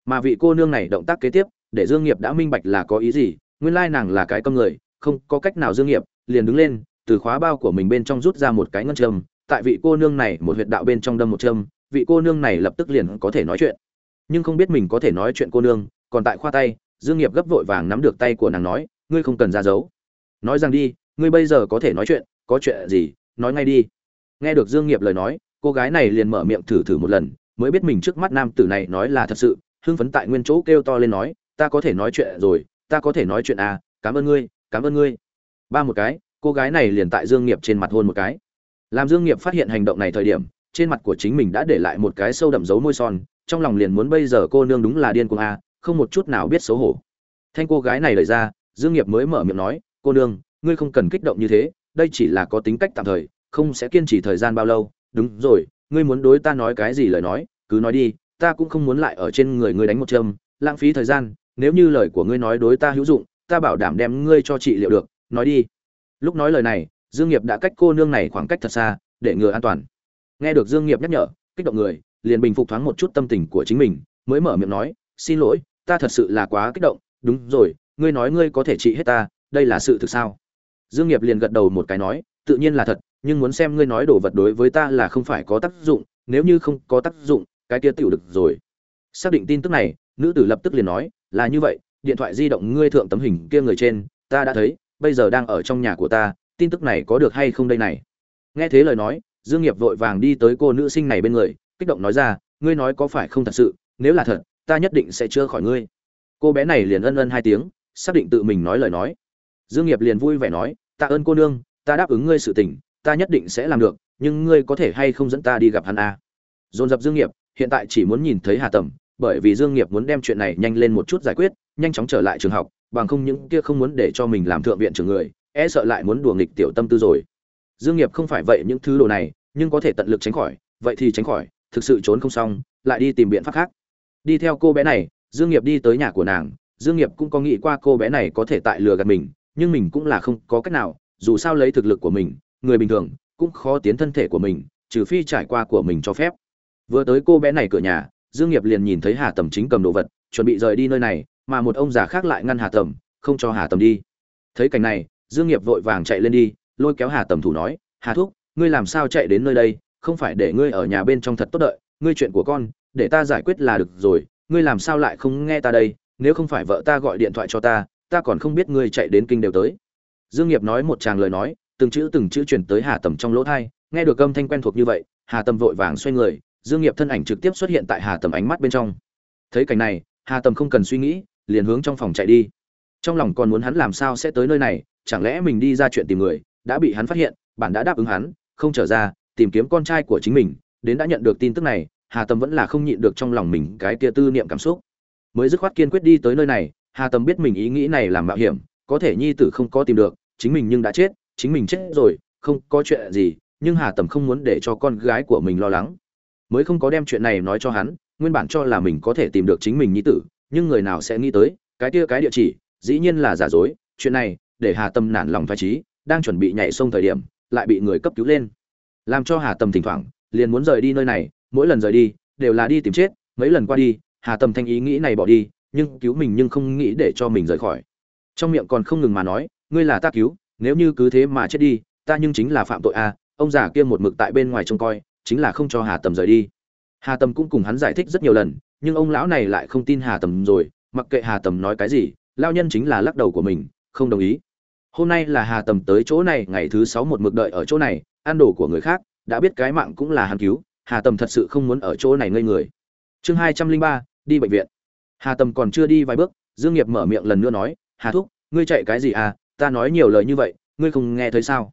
Mà vị cô nương này động tác kế tiếp, để dương nghiệp đã minh bạch là có ý gì, nguyên lai nàng là cái con người, không có cách nào dương nghiệp, liền đứng lên, từ khóa bao của mình bên trong rút ra một cái ngân châm, tại vị cô nương này một huyệt đạo bên trong đâm một châm, vị cô nương này lập tức liền có thể nói chuyện. Nhưng không biết mình có thể nói chuyện cô nương, còn tại khoa tay, dương nghiệp gấp vội vàng nắm được tay của nàng nói, ngươi không cần ra dấu. Nói rằng đi, ngươi bây giờ có thể nói chuyện, có chuyện gì, nói ngay đi nghe được dương nghiệp lời nói, cô gái này liền mở miệng thử thử một lần, mới biết mình trước mắt nam tử này nói là thật sự, hưng phấn tại nguyên chỗ kêu to lên nói, ta có thể nói chuyện rồi, ta có thể nói chuyện à cảm ơn ngươi, cảm ơn ngươi. Ba một cái, cô gái này liền tại dương nghiệp trên mặt hôn một cái. Làm dương nghiệp phát hiện hành động này thời điểm, trên mặt của chính mình đã để lại một cái sâu đậm dấu môi son, trong lòng liền muốn bây giờ cô nương đúng là điên cuồng à không một chút nào biết xấu hổ. Thanh cô gái này lời ra, dương nghiệp mới mở miệng nói, cô nương, ngươi không cần kích động như thế, đây chỉ là có tính cách tạm thời không sẽ kiên trì thời gian bao lâu. Đúng rồi, ngươi muốn đối ta nói cái gì lời nói, cứ nói đi, ta cũng không muốn lại ở trên người ngươi đánh một châm, lãng phí thời gian, nếu như lời của ngươi nói đối ta hữu dụng, ta bảo đảm đem ngươi cho trị liệu được, nói đi. Lúc nói lời này, dương nghiệp đã cách cô nương này khoảng cách thật xa, để ngừa an toàn. Nghe được dương nghiệp nhắc nhở, kích động người, liền bình phục thoáng một chút tâm tình của chính mình, mới mở miệng nói, xin lỗi, ta thật sự là quá kích động. Đúng rồi, ngươi nói ngươi có thể trị hết ta, đây là sự thực sao? Dương nghiệp liền gật đầu một cái nói, tự nhiên là thật nhưng muốn xem ngươi nói đồ vật đối với ta là không phải có tác dụng, nếu như không có tác dụng, cái kia tiểu được rồi. Xác định tin tức này, nữ tử lập tức liền nói, là như vậy, điện thoại di động ngươi thượng tấm hình kia người trên, ta đã thấy, bây giờ đang ở trong nhà của ta, tin tức này có được hay không đây này? Nghe thế lời nói, dương nghiệp vội vàng đi tới cô nữ sinh này bên người, kích động nói ra, ngươi nói có phải không thật sự, nếu là thật, ta nhất định sẽ chữa khỏi ngươi. Cô bé này liền ân ân hai tiếng, xác định tự mình nói lời nói. Dương nghiệp liền vui vẻ nói, tạ ơn cô nương, ta đáp ứng ngươi sự tình ta nhất định sẽ làm được, nhưng ngươi có thể hay không dẫn ta đi gặp hắn à? dồn dập dương nghiệp, hiện tại chỉ muốn nhìn thấy hà tầm, bởi vì dương nghiệp muốn đem chuyện này nhanh lên một chút giải quyết, nhanh chóng trở lại trường học, bằng không những kia không muốn để cho mình làm thượng viện trưởng người e sợ lại muốn đùa nghịch tiểu tâm tư rồi dương nghiệp không phải vậy những thứ đồ này, nhưng có thể tận lực tránh khỏi, vậy thì tránh khỏi, thực sự trốn không xong, lại đi tìm biện pháp khác đi theo cô bé này, dương nghiệp đi tới nhà của nàng, dương nghiệp cũng có nghĩ qua cô bé này có thể tại lừa gạt mình, nhưng mình cũng là không có cách nào, dù sao lấy thực lực của mình người bình thường cũng khó tiến thân thể của mình, trừ phi trải qua của mình cho phép. Vừa tới cô bé này cửa nhà, dương nghiệp liền nhìn thấy hà tầm chính cầm đồ vật, chuẩn bị rời đi nơi này, mà một ông già khác lại ngăn hà tầm, không cho hà tầm đi. Thấy cảnh này, dương nghiệp vội vàng chạy lên đi, lôi kéo hà tầm thủ nói, hà thúc, ngươi làm sao chạy đến nơi đây? Không phải để ngươi ở nhà bên trong thật tốt đợi, ngươi chuyện của con, để ta giải quyết là được rồi, ngươi làm sao lại không nghe ta đây? Nếu không phải vợ ta gọi điện thoại cho ta ta còn không biết ngươi chạy đến kinh đều tới. Dương nghiệp nói một tràng lời nói từng chữ từng chữ truyền tới hà tầm trong lỗ tai nghe được âm thanh quen thuộc như vậy, hà tầm vội vàng xoay người, dương nghiệp thân ảnh trực tiếp xuất hiện tại hà tầm ánh mắt bên trong. Thấy cảnh này, hà tầm không cần suy nghĩ, liền hướng trong phòng chạy đi. Trong lòng còn muốn hắn làm sao sẽ tới nơi này, chẳng lẽ mình đi ra chuyện tìm người, đã bị hắn phát hiện, bản đã đáp ứng hắn, không trở ra, tìm kiếm con trai của chính mình, đến đã nhận được tin tức này, hà tầm vẫn là không nhịn được trong lòng mình cái kia tư niệm cảm xúc. Mới dứt khoát kiên quyết đi tới nơi này, hà tầm biết mình ý nghĩ này làm mạo hiểm, có thể nhi tử không có tìm được, chính mình nhưng đã chết chính mình chết rồi, không có chuyện gì, nhưng hà tầm không muốn để cho con gái của mình lo lắng. Mới không có đem chuyện này nói cho hắn, nguyên bản cho là mình có thể tìm được chính mình nhi tử, nhưng người nào sẽ nghĩ tới, cái kia cái địa chỉ, dĩ nhiên là giả dối. Chuyện này, để hà tâm nản lòng phải trí, đang chuẩn bị nhảy sông thời điểm, lại bị người cấp cứu lên. Làm cho hà tâm thỉnh thoảng, liền muốn rời đi nơi này, mỗi lần rời đi, đều là đi tìm chết, mấy lần qua đi, hà tâm thanh ý nghĩ này bỏ đi, nhưng cứu mình nhưng không nghĩ để cho mình rời khỏi. Trong miệng còn không ngừng mà nói, ngươi là ta cứu nếu như cứ thế mà chết đi ta nhưng chính là phạm tội a à, ông già kia một mực tại bên ngoài trông coi chính là không cho hà tầm rời đi. Hà tầm cũng cùng hắn giải thích rất nhiều lần nhưng ông lão này lại không tin hà tầm rồi mặc kệ hà tầm nói cái gì lao nhân chính là lắc đầu của mình không đồng ý. Hôm nay là hà tầm tới chỗ này ngày thứ sáu một mực đợi ở chỗ này ăn đồ của người khác đã biết cái mạng cũng là hắn cứu hà tầm thật sự không muốn ở chỗ này ngây người. Chương hai trăm linh ba đi bệnh viện. Hà tầm còn chưa đi vài bước dương nghiệp mở miệng lần nữa nói hà thúc ngươi chạy cái gì à ta nói nhiều lời như vậy, ngươi không nghe thấy sao?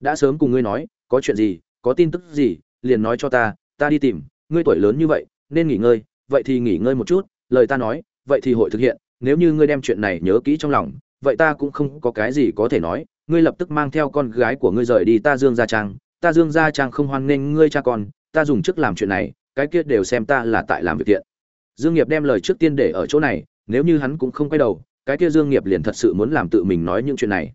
Đã sớm cùng ngươi nói, có chuyện gì, có tin tức gì, liền nói cho ta ta đi tìm, ngươi tuổi lớn như vậy, nên nghỉ ngơi, vậy thì nghỉ ngơi một chút, lời ta nói, vậy thì hội thực hiện, nếu như ngươi đem chuyện này nhớ kỹ trong lòng, vậy ta cũng không có cái gì có thể nói, ngươi lập tức mang theo con gái của ngươi rời đi ta dương gia trang, ta dương gia trang không hoan nghênh ngươi cha con, ta dùng chức làm chuyện này, cái kia đều xem ta là tại làm việc thiện. Dương nghiệp đem lời trước tiên để ở chỗ này, nếu như hắn cũng không quay đầu cái kia dương nghiệp liền thật sự muốn làm tự mình nói những chuyện này.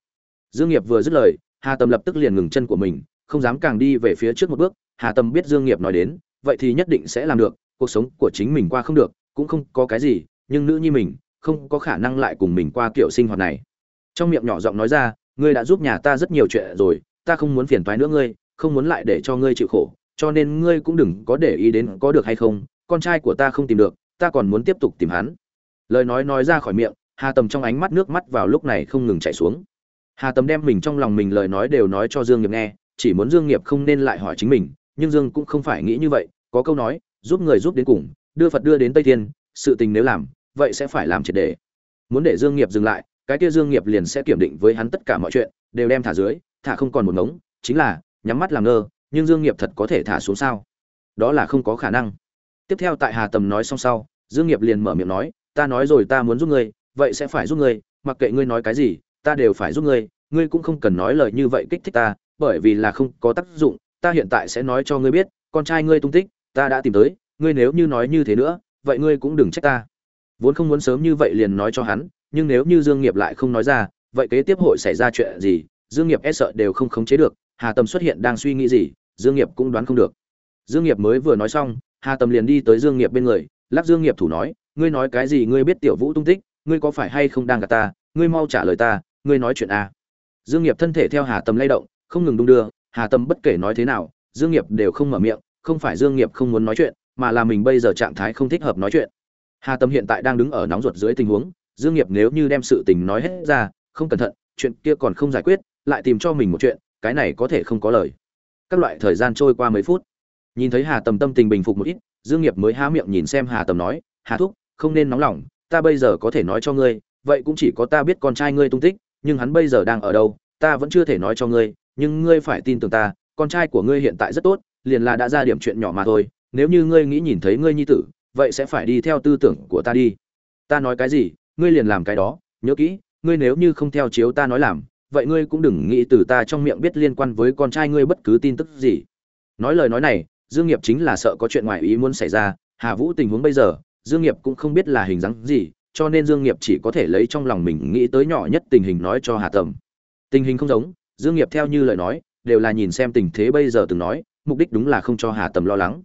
Dương nghiệp vừa dứt lời, hà tâm lập tức liền ngừng chân của mình, không dám càng đi về phía trước một bước. Hà tâm biết dương nghiệp nói đến, vậy thì nhất định sẽ làm được, cuộc sống của chính mình qua không được, cũng không có cái gì, nhưng nữ nhi mình, không có khả năng lại cùng mình qua kiểu sinh hoạt này. Trong miệng nhỏ giọng nói ra, ngươi đã giúp nhà ta rất nhiều chuyện rồi, ta không muốn phiền toái nữa ngươi, không muốn lại để cho ngươi chịu khổ, cho nên ngươi cũng đừng có để ý đến có được hay không, con trai của ta không tìm được, ta còn muốn tiếp tục tìm hắn. Lời nói nói ra khỏi miệng hà tầm trong ánh mắt nước mắt vào lúc này không ngừng chảy xuống. Hà tầm đem mình trong lòng mình lời nói đều nói cho dương nghiệp nghe, chỉ muốn dương nghiệp không nên lại hỏi chính mình, nhưng dương cũng không phải nghĩ như vậy, có câu nói, giúp người giúp đến cùng, đưa phật đưa đến tây thiên, sự tình nếu làm, vậy sẽ phải làm triệt để muốn để dương nghiệp dừng lại, cái kia dương nghiệp liền sẽ kiểm định với hắn tất cả mọi chuyện, đều đem thả dưới, thả không còn một ngống, chính là, nhắm mắt làm ngơ, nhưng dương nghiệp thật có thể thả xuống sao? Đó là không có khả năng. Tiếp theo tại hà tầm nói xong sau, dương nghiệp liền mở miệng nói, ta nói rồi ta muốn giúp ngươi vậy sẽ phải giúp ngươi, mặc kệ ngươi nói cái gì, ta đều phải giúp ngươi ngươi cũng không cần nói lời như vậy kích thích ta, bởi vì là không có tác dụng, ta hiện tại sẽ nói cho ngươi biết, con trai ngươi tung tích, ta đã tìm tới, ngươi nếu như nói như thế nữa, vậy ngươi cũng đừng trách ta. Vốn không muốn sớm như vậy liền nói cho hắn, nhưng nếu như dương nghiệp lại không nói ra, vậy kế tiếp hội xảy ra chuyện gì, dương nghiệp e sợ đều không khống chế được, hà tâm xuất hiện đang suy nghĩ gì, dương nghiệp cũng đoán không được. Dương nghiệp mới vừa nói xong, hà tâm liền đi tới dương nghiệp bên người, lắc dương nghiệp thủ nói, ngươi nói cái gì ngươi biết tiểu vũ tung tích ngươi có phải hay không đang gạt ta, ngươi mau trả lời ta, ngươi nói chuyện a dương nghiệp thân thể theo hà tâm lay động, không ngừng đung đưa, hà tâm bất kể nói thế nào, dương nghiệp đều không mở miệng, không phải dương nghiệp không muốn nói chuyện, mà là mình bây giờ trạng thái không thích hợp nói chuyện. Hà tâm hiện tại đang đứng ở nóng ruột dưới tình huống, dương nghiệp nếu như đem sự tình nói hết ra, không cẩn thận, chuyện kia còn không giải quyết, lại tìm cho mình một chuyện, cái này có thể không có lời. Các loại thời gian trôi qua mấy phút, nhìn thấy hà tầm tâm tình bình phục một ít, dương nghiệp mới há miệng nhìn xem hà tầm nói, hà thúc, không nên nóng lòng ta bây giờ có thể nói cho ngươi, vậy cũng chỉ có ta biết con trai ngươi tung tích, nhưng hắn bây giờ đang ở đâu, ta vẫn chưa thể nói cho ngươi, nhưng ngươi phải tin tưởng ta, con trai của ngươi hiện tại rất tốt, liền là đã ra điểm chuyện nhỏ mà thôi, nếu như ngươi nghĩ nhìn thấy ngươi nhi tử, vậy sẽ phải đi theo tư tưởng của ta đi. Ta nói cái gì, ngươi liền làm cái đó, nhớ kỹ, ngươi nếu như không theo chiếu ta nói làm, vậy ngươi cũng đừng nghĩ từ ta trong miệng biết liên quan với con trai ngươi bất cứ tin tức gì. Nói lời nói này, dương nghiệp chính là sợ có chuyện ngoài ý muốn xảy ra, hà vũ tình huống bây giờ dương nghiệp cũng không biết là hình dáng gì, cho nên dương nghiệp chỉ có thể lấy trong lòng mình nghĩ tới nhỏ nhất tình hình nói cho hà tầm. Tình hình không giống, dương nghiệp theo như lời nói, đều là nhìn xem tình thế bây giờ từng nói, mục đích đúng là không cho hà tầm lo lắng.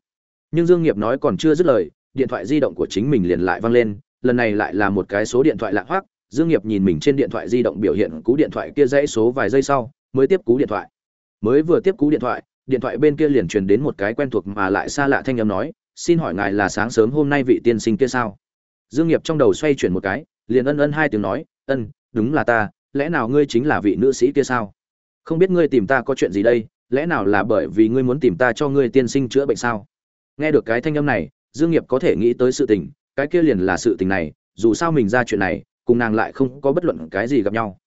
Nhưng dương nghiệp nói còn chưa dứt lời, điện thoại di động của chính mình liền lại vang lên, lần này lại là một cái số điện thoại lạ hoắc, dương nghiệp nhìn mình trên điện thoại di động biểu hiện cú điện thoại kia dãy số vài giây sau, mới tiếp cú điện thoại. Mới vừa tiếp cú điện thoại điện thoại bên kia liền truyền đến một cái quen thuộc mà lại xa lạ thanh âm nói xin hỏi ngài là sáng sớm hôm nay vị tiên sinh kia sao? Dương nghiệp trong đầu xoay chuyển một cái, liền ân ân hai tiếng nói, ân, đúng là ta, lẽ nào ngươi chính là vị nữ sĩ kia sao? Không biết ngươi tìm ta có chuyện gì đây, lẽ nào là bởi vì ngươi muốn tìm ta cho ngươi tiên sinh chữa bệnh sao? Nghe được cái thanh âm này, dương nghiệp có thể nghĩ tới sự tình, cái kia liền là sự tình này, dù sao mình ra chuyện này, cùng nàng lại không có bất luận cái gì gặp nhau.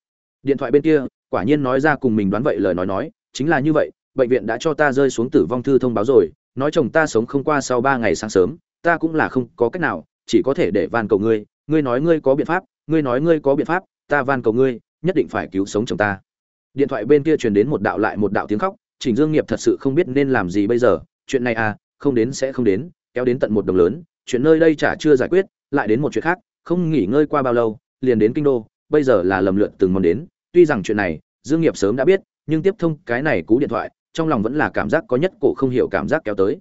Điện thoại bên kia, quả nhiên nói ra cùng mình đoán vậy lời nói nói, chính là như vậy, bệnh viện đã cho ta rơi xuống tử vong thư thông báo rồi nói chồng ta sống không qua sau ba ngày sáng sớm, ta cũng là không có cách nào, chỉ có thể để van cầu ngươi ngươi nói ngươi có biện pháp, ngươi nói ngươi có biện pháp, ta van cầu ngươi, nhất định phải cứu sống chồng ta. Điện thoại bên kia truyền đến một đạo lại một đạo tiếng khóc chỉnh dương nghiệp thật sự không biết nên làm gì bây giờ, chuyện này à không đến sẽ không đến, kéo đến tận một đồng lớn, chuyện nơi đây chả chưa giải quyết, lại đến một chuyện khác, không nghỉ ngơi qua bao lâu, liền đến kinh đô, bây giờ là lầm lượn từng món đến, tuy rằng chuyện này, dương nghiệp sớm đã biết, nhưng tiếp thông cái này cú điện thoại trong lòng vẫn là cảm giác có nhất cổ không hiểu cảm giác kéo tới.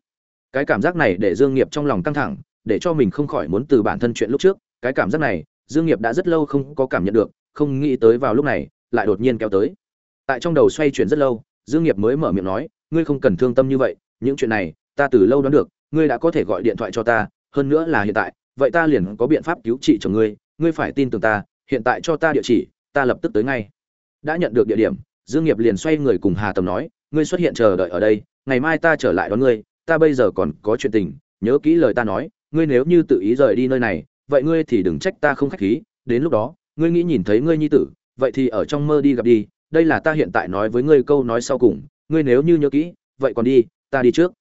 Cái cảm giác này để dương nghiệp trong lòng căng thẳng, để cho mình không khỏi muốn từ bản thân chuyện lúc trước. Cái cảm giác này, dương nghiệp đã rất lâu không có cảm nhận được, không nghĩ tới vào lúc này, lại đột nhiên kéo tới. Tại trong đầu xoay chuyển rất lâu, dương nghiệp mới mở miệng nói, ngươi không cần thương tâm như vậy, những chuyện này, ta từ lâu đoán được, ngươi đã có thể gọi điện thoại cho ta, hơn nữa là hiện tại, vậy ta liền có biện pháp cứu trị cho ngươi ngươi phải tin tưởng ta, hiện tại cho ta địa chỉ, ta lập tức tới ngay. Đã nhận được địa điểm, dương nghiệp liền xoay người cùng hà tầm nói ngươi xuất hiện chờ đợi ở đây, ngày mai ta trở lại đón ngươi, ta bây giờ còn có chuyện tình, nhớ kỹ lời ta nói, ngươi nếu như tự ý rời đi nơi này, vậy ngươi thì đừng trách ta không khách khí, đến lúc đó, ngươi nghĩ nhìn thấy ngươi nhi tử, vậy thì ở trong mơ đi gặp đi, đây là ta hiện tại nói với ngươi câu nói sau cùng, ngươi nếu như nhớ kỹ, vậy còn đi, ta đi trước.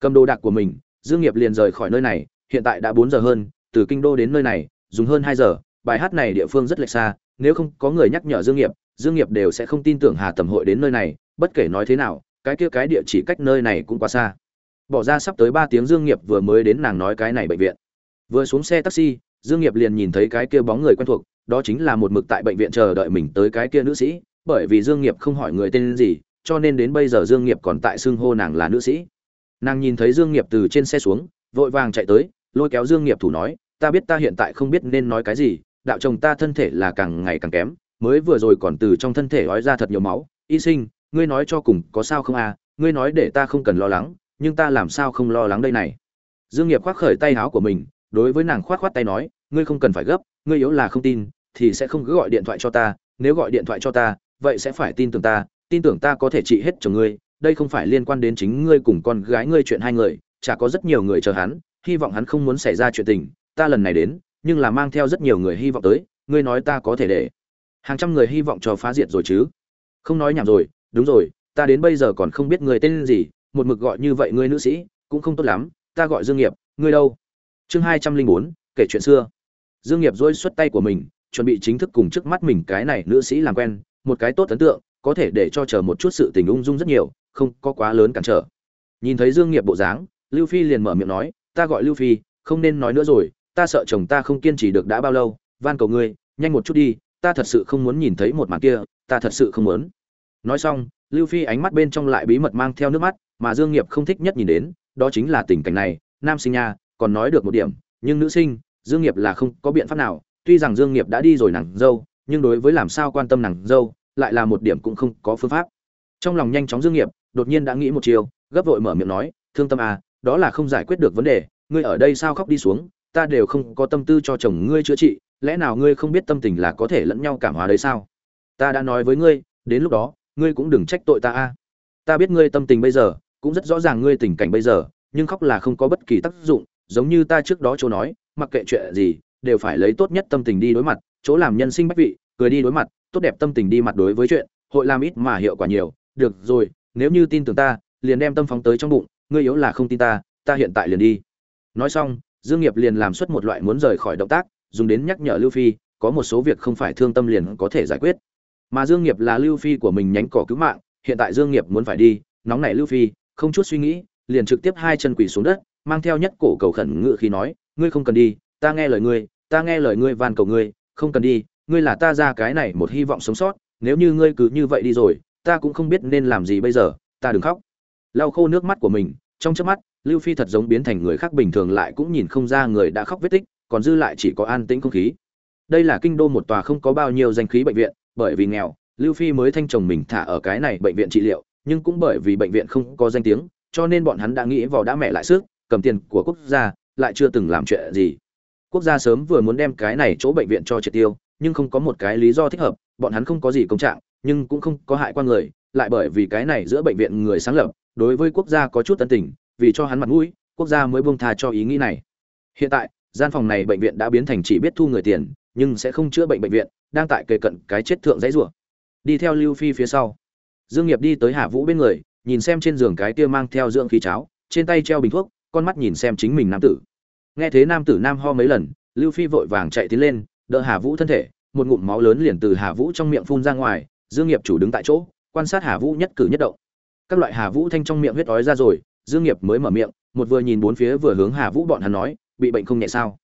Cầm đồ đạc của mình, dương nghiệp liền rời khỏi nơi này, hiện tại đã bốn giờ hơn, từ kinh đô đến nơi này, dùng hơn hai giờ, bài hát này địa phương rất lệch xa nếu không có người nhắc nhở dương nghiệp dương nghiệp đều sẽ không tin tưởng hà tầm hội đến nơi này, bất kể nói thế nào, cái kia cái địa chỉ cách nơi này cũng quá xa. Bỏ ra sắp tới ba tiếng dương nghiệp vừa mới đến nàng nói cái này bệnh viện. Vừa xuống xe taxi, dương nghiệp liền nhìn thấy cái kia bóng người quen thuộc, đó chính là một mực tại bệnh viện chờ đợi mình tới cái kia nữ sĩ, bởi vì dương nghiệp không hỏi người tên gì, cho nên đến bây giờ dương nghiệp còn tại xưng hô nàng là nữ sĩ. Nàng nhìn thấy dương nghiệp từ trên xe xuống, vội vàng chạy tới, lôi kéo dương nghiệp thủ nói, ta biết ta hiện tại không biết nên nói cái gì đạo chồng ta thân thể là càng ngày càng kém, mới vừa rồi còn từ trong thân thể ói ra thật nhiều máu. Y sinh, ngươi nói cho cùng có sao không à? Ngươi nói để ta không cần lo lắng, nhưng ta làm sao không lo lắng đây này? Dương nghiệp khoác khởi tay áo của mình, đối với nàng khoát khoát tay nói, ngươi không cần phải gấp, ngươi yếu là không tin, thì sẽ không cứ gọi điện thoại cho ta. Nếu gọi điện thoại cho ta, vậy sẽ phải tin tưởng ta, tin tưởng ta có thể trị hết cho ngươi. Đây không phải liên quan đến chính ngươi cùng con gái ngươi chuyện hai người, chả có rất nhiều người chờ hắn, hy vọng hắn không muốn xảy ra chuyện tình. Ta lần này đến nhưng là mang theo rất nhiều người hy vọng tới, ngươi nói ta có thể để. Hàng trăm người hy vọng cho phá diệt rồi chứ. Không nói nhảm rồi, đúng rồi, ta đến bây giờ còn không biết người tên gì, một mực gọi như vậy ngươi nữ sĩ, cũng không tốt lắm, ta gọi dương nghiệp, ngươi đâu? Chương hai trăm linh bốn, kể chuyện xưa. Dương nghiệp dỗi xuất tay của mình, chuẩn bị chính thức cùng trước mắt mình cái này nữ sĩ làm quen, một cái tốt ấn tượng, có thể để cho chờ một chút sự tình ung dung rất nhiều, không có quá lớn cản trở. Nhìn thấy dương nghiệp bộ dáng, lưu phi liền mở miệng nói, ta gọi lưu phi, không nên nói nữa rồi ta sợ chồng ta không kiên trì được đã bao lâu, van cầu ngươi, nhanh một chút đi, ta thật sự không muốn nhìn thấy một màn kia, ta thật sự không muốn. Nói xong, lưu phi ánh mắt bên trong lại bí mật mang theo nước mắt, mà dương nghiệp không thích nhất nhìn đến, đó chính là tình cảnh này, nam sinh nha, còn nói được một điểm, nhưng nữ sinh, dương nghiệp là không có biện pháp nào, tuy rằng dương nghiệp đã đi rồi nàng dâu, nhưng đối với làm sao quan tâm nàng dâu, lại là một điểm cũng không có phương pháp. Trong lòng nhanh chóng dương nghiệp, đột nhiên đã nghĩ một chiều, gấp vội mở miệng nói, thương tâm à đó là không giải quyết được vấn đề, ngươi ở đây sao khóc đi xuống ta đều không có tâm tư cho chồng ngươi chữa trị, lẽ nào ngươi không biết tâm tình là có thể lẫn nhau cảm hóa đấy sao? Ta đã nói với ngươi, đến lúc đó, ngươi cũng đừng trách tội ta a. Ta biết ngươi tâm tình bây giờ, cũng rất rõ ràng ngươi tình cảnh bây giờ, nhưng khóc là không có bất kỳ tác dụng, giống như ta trước đó chỗ nói, mặc kệ chuyện gì, đều phải lấy tốt nhất tâm tình đi đối mặt, chỗ làm nhân sinh bách vị, cười đi đối mặt, tốt đẹp tâm tình đi mặt đối với chuyện, hội làm ít mà hiệu quả nhiều, được rồi, nếu như tin tưởng ta, liền đem tâm phóng tới trong bụng, ngươi yếu là không tin ta ta hiện tại liền đi. Nói xong dương nghiệp liền làm xuất một loại muốn rời khỏi động tác, dùng đến nhắc nhở lưu phi, có một số việc không phải thương tâm liền có thể giải quyết. Mà dương nghiệp là lưu phi của mình nhánh cỏ cứu mạng, hiện tại dương nghiệp muốn phải đi, nóng nảy lưu phi, không chút suy nghĩ, liền trực tiếp hai chân quỳ xuống đất, mang theo nhất cổ cầu khẩn ngự khi nói, ngươi không cần đi, ta nghe lời ngươi, ta nghe lời ngươi van cầu ngươi, không cần đi, ngươi là ta ra cái này một hy vọng sống sót, nếu như ngươi cứ như vậy đi rồi, ta cũng không biết nên làm gì bây giờ, ta đừng khóc. Lau khô nước mắt của mình, trong chớp mắt lưu phi thật giống biến thành người khác bình thường lại cũng nhìn không ra người đã khóc vết tích, còn dư lại chỉ có an tĩnh không khí. Đây là kinh đô một tòa không có bao nhiêu danh khí bệnh viện, bởi vì nghèo, lưu phi mới thanh chồng mình thả ở cái này bệnh viện trị liệu, nhưng cũng bởi vì bệnh viện không có danh tiếng, cho nên bọn hắn đã nghĩ vào đã mẹ lại sức, cầm tiền của quốc gia, lại chưa từng làm chuyện gì. Quốc gia sớm vừa muốn đem cái này chỗ bệnh viện cho triệt tiêu, nhưng không có một cái lý do thích hợp, bọn hắn không có gì công trạng, nhưng cũng không có hại qua người, lại bởi vì cái này giữa bệnh viện người sáng lập, đối với quốc gia có chút tân tình vì cho hắn mặt mũi, quốc gia mới buông tha cho ý nghĩ này. Hiện tại, gian phòng này bệnh viện đã biến thành chỉ biết thu người tiền, nhưng sẽ không chữa bệnh bệnh viện, đang tại kề cận cái chết thượng dãy rủa. Đi theo lưu phi phía sau. Dương nghiệp đi tới hà vũ bên người, nhìn xem trên giường cái kia mang theo dưỡng khí cháo, trên tay treo bình thuốc, con mắt nhìn xem chính mình nam tử. Nghe thế nam tử nam ho mấy lần, lưu phi vội vàng chạy tiến lên, đỡ hà vũ thân thể, một ngụm máu lớn liền từ hà vũ trong miệng phun ra ngoài, dương nghiệp chủ đứng tại chỗ, quan sát hà vũ nhất cử nhất động. Các loại hà vũ thanh trong miệng huyết ói ra rồi dương nghiệp mới mở miệng, một vừa nhìn bốn phía vừa hướng hà vũ bọn hắn nói, bị bệnh không nhẹ sao?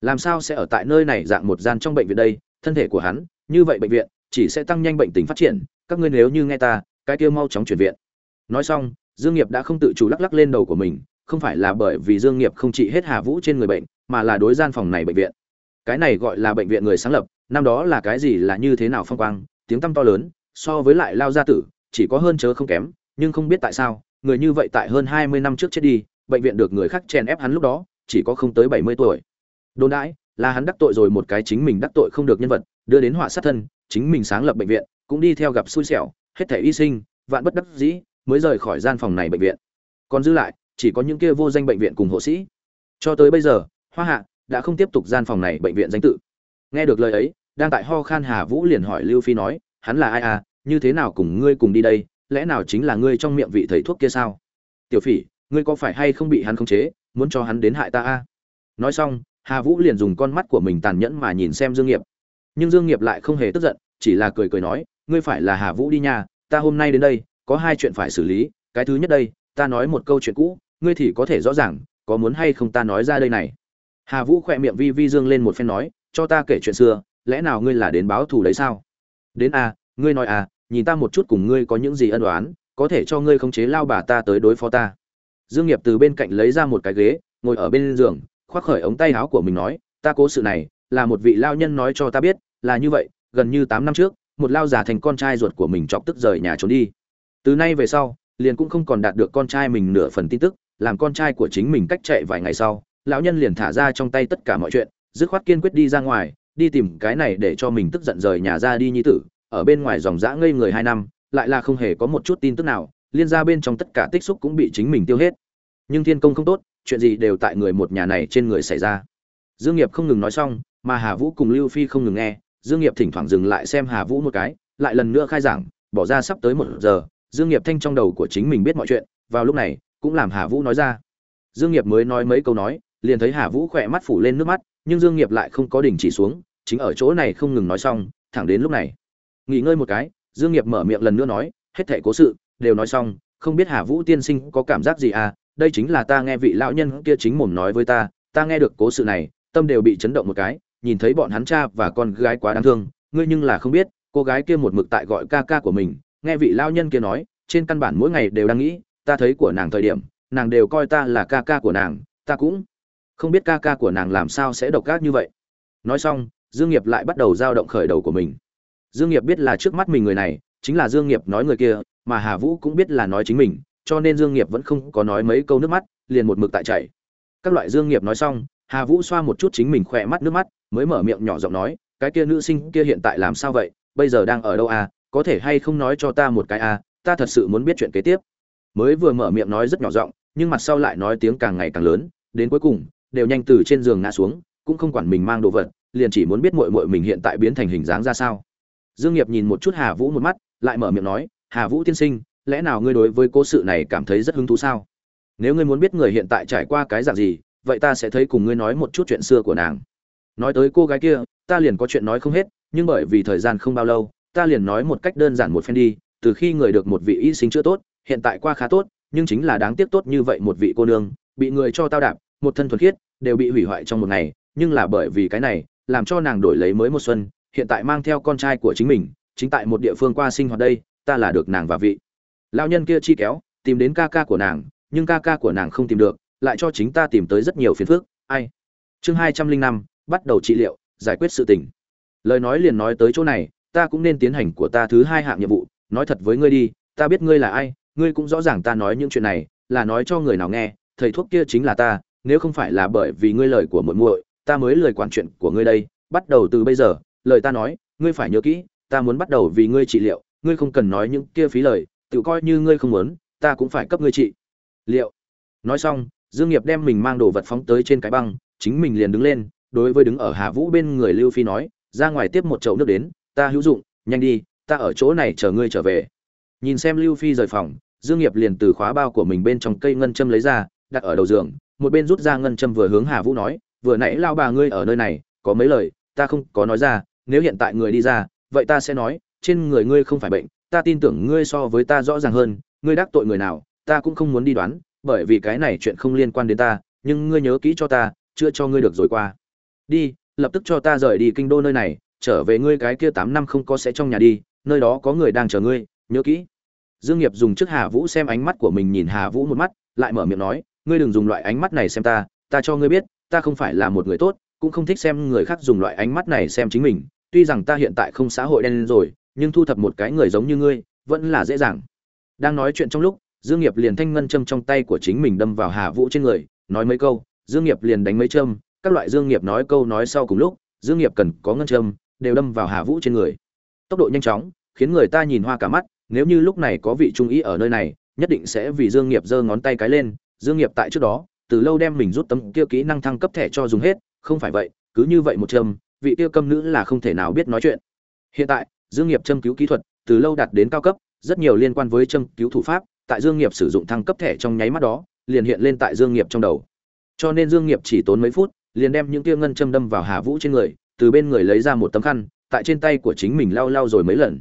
Làm sao sẽ ở tại nơi này dạng một gian trong bệnh viện đây? Thân thể của hắn, như vậy bệnh viện, chỉ sẽ tăng nhanh bệnh tình phát triển. Các ngươi nếu như nghe ta, cái kia mau chóng chuyển viện. Nói xong, dương nghiệp đã không tự chủ lắc lắc lên đầu của mình, không phải là bởi vì dương nghiệp không trị hết hà vũ trên người bệnh, mà là đối gian phòng này bệnh viện. Cái này gọi là bệnh viện người sáng lập, năm đó là cái gì là như thế nào phong quang, tiếng tăm to lớn, so với lại lao gia tử, chỉ có hơn chớ không kém, nhưng không biết tại sao người như vậy tại hơn 20 năm trước chết đi, bệnh viện được người khác chèn ép hắn lúc đó, chỉ có không tới 70 tuổi. Đồn đãi, là hắn đắc tội rồi một cái chính mình đắc tội không được nhân vật, đưa đến họa sát thân, chính mình sáng lập bệnh viện, cũng đi theo gặp xui xẻo, hết thể y sinh, vạn bất đắc dĩ, mới rời khỏi gian phòng này bệnh viện. Còn dư lại, chỉ có những kia vô danh bệnh viện cùng hộ sĩ. Cho tới bây giờ, hoa hạ đã không tiếp tục gian phòng này bệnh viện danh tự. Nghe được lời ấy, đang tại ho khan hà vũ liền hỏi lưu phi nói, hắn là ai à? Như thế nào cùng ngươi cùng đi đây? Lẽ nào chính là ngươi trong miệng vị thầy thuốc kia sao? Tiểu phỉ ngươi có phải hay không bị hắn khống chế muốn cho hắn đến hại ta à? nói xong hà vũ liền dùng con mắt của mình tàn nhẫn mà nhìn xem dương nghiệp. Nhưng dương nghiệp lại không hề tức giận chỉ là cười cười nói ngươi phải là hà vũ đi nha ta hôm nay đến đây có hai chuyện phải xử lý cái thứ nhất đây ta nói một câu chuyện cũ ngươi thì có thể rõ ràng có muốn hay không ta nói ra đây này. Hà vũ khỏe miệng vi vi dương lên một phen nói cho ta kể chuyện xưa lẽ nào ngươi là đến báo thù đấy sao? Đến a à, ngươi nói à nhìn ta một chút cùng ngươi có những gì ân oán, có thể cho ngươi khống chế lao bà ta tới đối phó ta. Dương nghiệp từ bên cạnh lấy ra một cái ghế, ngồi ở bên giường, khoác khởi ống tay áo của mình nói, ta cố sự này, là một vị lao nhân nói cho ta biết, là như vậy, gần như tám năm trước, một lao giả thành con trai ruột của mình chọc tức rời nhà trốn đi. Từ nay về sau, liền cũng không còn đạt được con trai mình nửa phần tin tức, làm con trai của chính mình cách chạy vài ngày sau, lão nhân liền thả ra trong tay tất cả mọi chuyện, dứt khoát kiên quyết đi ra ngoài, đi tìm cái này để cho mình tức giận rời nhà ra đi nhi tử ở bên ngoài dòng dã ngây người hai năm, lại là không hề có một chút tin tức nào, liên gia bên trong tất cả tích xúc cũng bị chính mình tiêu hết. Nhưng thiên công không tốt, chuyện gì đều tại người một nhà này trên người xảy ra. Dương nghiệp không ngừng nói xong, mà hà vũ cùng lưu phi không ngừng nghe, dương nghiệp thỉnh thoảng dừng lại xem hà vũ một cái, lại lần nữa khai giảng, bỏ ra sắp tới một giờ, dương nghiệp thanh trong đầu của chính mình biết mọi chuyện, vào lúc này, cũng làm hà vũ nói ra. Dương nghiệp mới nói mấy câu nói, liền thấy hà vũ khỏe mắt phủ lên nước mắt, nhưng dương nghiệp lại không có đình chỉ xuống, chính ở chỗ này không ngừng nói xong, thẳng đến lúc này nghỉ ngơi một cái, dương nghiệp mở miệng lần nữa nói, hết thảy cố sự, đều nói xong, không biết hà vũ tiên sinh có cảm giác gì à đây chính là ta nghe vị lão nhân kia chính mồm nói với ta ta nghe được cố sự này, tâm đều bị chấn động một cái, nhìn thấy bọn hắn cha và con gái quá đáng thương, ngươi nhưng là không biết, cô gái kia một mực tại gọi ca ca của mình, nghe vị lão nhân kia nói, trên căn bản mỗi ngày đều đang nghĩ, ta thấy của nàng thời điểm, nàng đều coi ta là ca ca của nàng, ta cũng không biết ca ca của nàng làm sao sẽ độc ác như vậy. Nói xong, dương nghiệp lại bắt đầu giao động khởi đầu của mình dương nghiệp biết là trước mắt mình người này, chính là dương nghiệp nói người kia, mà hà vũ cũng biết là nói chính mình, cho nên dương nghiệp vẫn không có nói mấy câu nước mắt, liền một mực tại chảy. Các loại dương nghiệp nói xong, hà vũ xoa một chút chính mình khỏe mắt nước mắt, mới mở miệng nhỏ giọng nói, cái kia nữ sinh kia hiện tại làm sao vậy? Bây giờ đang ở đâu à? Có thể hay không nói cho ta một cái à? Ta thật sự muốn biết chuyện kế tiếp. Mới vừa mở miệng nói rất nhỏ giọng, nhưng mặt sau lại nói tiếng càng ngày càng lớn, đến cuối cùng, đều nhanh từ trên giường ngã xuống, cũng không quản mình mang đồ vật, liền chỉ muốn biết muội muội mình hiện tại biến thành hình dáng ra sao dương nghiệp nhìn một chút hà vũ một mắt, lại mở miệng nói, hà vũ tiên sinh, lẽ nào ngươi đối với cố sự này cảm thấy rất hứng thú sao? Nếu ngươi muốn biết người hiện tại trải qua cái dạng gì, vậy ta sẽ thấy cùng ngươi nói một chút chuyện xưa của nàng. Nói tới cô gái kia, ta liền có chuyện nói không hết, nhưng bởi vì thời gian không bao lâu, ta liền nói một cách đơn giản một phen đi, từ khi người được một vị y sinh chữa tốt, hiện tại qua khá tốt, nhưng chính là đáng tiếc tốt như vậy một vị cô nương, bị người cho tao đạp, một thân thuần khiết, đều bị hủy hoại trong một ngày, nhưng là bởi vì cái này, làm cho nàng đổi lấy mới một xuân hiện tại mang theo con trai của chính mình, chính tại một địa phương qua sinh hoạt đây, ta là được nàng và vị. Lao nhân kia chi kéo, tìm đến ca ca của nàng, nhưng ca ca của nàng không tìm được, lại cho chính ta tìm tới rất nhiều phiền phức. Ai? Chương hai trăm linh năm, bắt đầu trị liệu, giải quyết sự tình. Lời nói liền nói tới chỗ này, ta cũng nên tiến hành của ta thứ hai hạng nhiệm vụ, nói thật với ngươi đi, ta biết ngươi là ai, ngươi cũng rõ ràng ta nói những chuyện này, là nói cho người nào nghe, thầy thuốc kia chính là ta, nếu không phải là bởi vì ngươi lời của muội muội, ta mới lời quản chuyện của ngươi đây, bắt đầu từ bây giờ lời ta nói, ngươi phải nhớ kỹ, ta muốn bắt đầu vì ngươi trị liệu, ngươi không cần nói những kia phí lời, tự coi như ngươi không muốn, ta cũng phải cấp ngươi trị liệu. Nói xong, dương nghiệp đem mình mang đồ vật phóng tới trên cái băng, chính mình liền đứng lên, đối với đứng ở hà vũ bên người lưu phi nói, ra ngoài tiếp một chậu nước đến, ta hữu dụng, nhanh đi, ta ở chỗ này chờ ngươi trở về. Nhìn xem lưu phi rời phòng, dương nghiệp liền từ khóa bao của mình bên trong cây ngân châm lấy ra, đặt ở đầu giường, một bên rút ra ngân châm vừa hướng hà vũ nói, vừa nãy lao bà ngươi ở nơi này, có mấy lời, ta không có nói ra nếu hiện tại người đi ra, vậy ta sẽ nói, trên người ngươi không phải bệnh, ta tin tưởng ngươi so với ta rõ ràng hơn, ngươi đắc tội người nào, ta cũng không muốn đi đoán, bởi vì cái này chuyện không liên quan đến ta, nhưng ngươi nhớ kỹ cho ta, chưa cho ngươi được rồi qua. Đi, lập tức cho ta rời đi kinh đô nơi này, trở về ngươi cái kia tám năm không có sẽ trong nhà đi, nơi đó có người đang chờ ngươi, nhớ kỹ. Dương nghiệp dùng trước hà vũ xem ánh mắt của mình nhìn hà vũ một mắt, lại mở miệng nói, ngươi đừng dùng loại ánh mắt này xem ta ta cho ngươi biết, ta không phải là một người tốt, cũng không thích xem người khác dùng loại ánh mắt này xem chính mình tuy rằng ta hiện tại không xã hội đen rồi, nhưng thu thập một cái người giống như ngươi, vẫn là dễ dàng. Đang nói chuyện trong lúc, dương nghiệp liền thanh ngân châm trong tay của chính mình đâm vào hà vũ trên người, nói mấy câu, dương nghiệp liền đánh mấy châm, các loại dương nghiệp nói câu nói sau cùng lúc, dương nghiệp cần có ngân châm, đều đâm vào hà vũ trên người. Tốc độ nhanh chóng, khiến người ta nhìn hoa cả mắt, nếu như lúc này có vị trung ý ở nơi này, nhất định sẽ vì dương nghiệp giơ ngón tay cái lên, dương nghiệp tại trước đó, từ lâu đem mình rút tấm kia kỹ năng thăng cấp thẻ cho dùng hết, không phải vậy, cứ như vậy một châm vị tiêu câm nữ là không thể nào biết nói chuyện. Hiện tại, dương nghiệp châm cứu kỹ thuật, từ lâu đạt đến cao cấp, rất nhiều liên quan với châm cứu thủ pháp, tại dương nghiệp sử dụng thăng cấp thẻ trong nháy mắt đó, liền hiện lên tại dương nghiệp trong đầu. Cho nên dương nghiệp chỉ tốn mấy phút, liền đem những tia ngân châm đâm vào hà vũ trên người, từ bên người lấy ra một tấm khăn, tại trên tay của chính mình lau lau rồi mấy lần.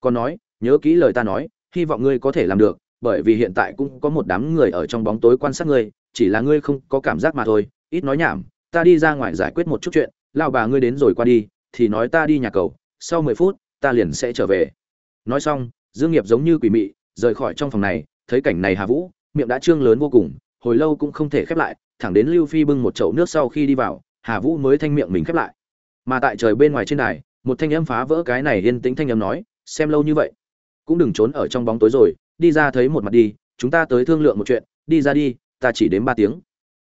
Còn nói, nhớ kỹ lời ta nói, hy vọng ngươi có thể làm được, bởi vì hiện tại cũng có một đám người ở trong bóng tối quan sát ngươi, chỉ là ngươi không có cảm giác mà thôi, ít nói nhảm, ta đi ra ngoài giải quyết một chút chuyện lao bà ngươi đến rồi qua đi, thì nói ta đi nhà cầu, sau mười phút, ta liền sẽ trở về. Nói xong, dương nghiệp giống như quỷ mị, rời khỏi trong phòng này, thấy cảnh này hà vũ, miệng đã trương lớn vô cùng, hồi lâu cũng không thể khép lại, thẳng đến lưu phi bưng một chậu nước sau khi đi vào, hà vũ mới thanh miệng mình khép lại. Mà tại trời bên ngoài trên đài, một thanh âm phá vỡ cái này yên tĩnh thanh âm nói, xem lâu như vậy, cũng đừng trốn ở trong bóng tối rồi, đi ra thấy một mặt đi, chúng ta tới thương lượng một chuyện, đi ra đi, ta chỉ đến ba tiếng.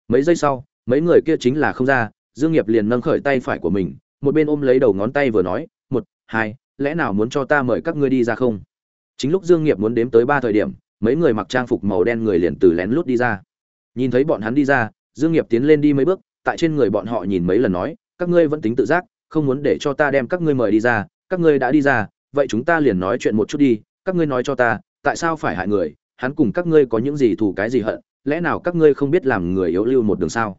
Mấy giây sau, mấy người kia chính là không ra dương nghiệp liền nâng khởi tay phải của mình, một bên ôm lấy đầu ngón tay vừa nói, một, hai, lẽ nào muốn cho ta mời các ngươi đi ra không? Chính lúc dương nghiệp muốn đếm tới ba thời điểm, mấy người mặc trang phục màu đen người liền từ lén lút đi ra. Nhìn thấy bọn hắn đi ra, dương nghiệp tiến lên đi mấy bước, tại trên người bọn họ nhìn mấy lần nói, các ngươi vẫn tính tự giác, không muốn để cho ta đem các ngươi mời đi ra, các ngươi đã đi ra, vậy chúng ta liền nói chuyện một chút đi, các ngươi nói cho ta, tại sao phải hại người, hắn cùng các ngươi có những gì thù cái gì hận, lẽ nào các ngươi không biết làm người yếu lưu một đường sao?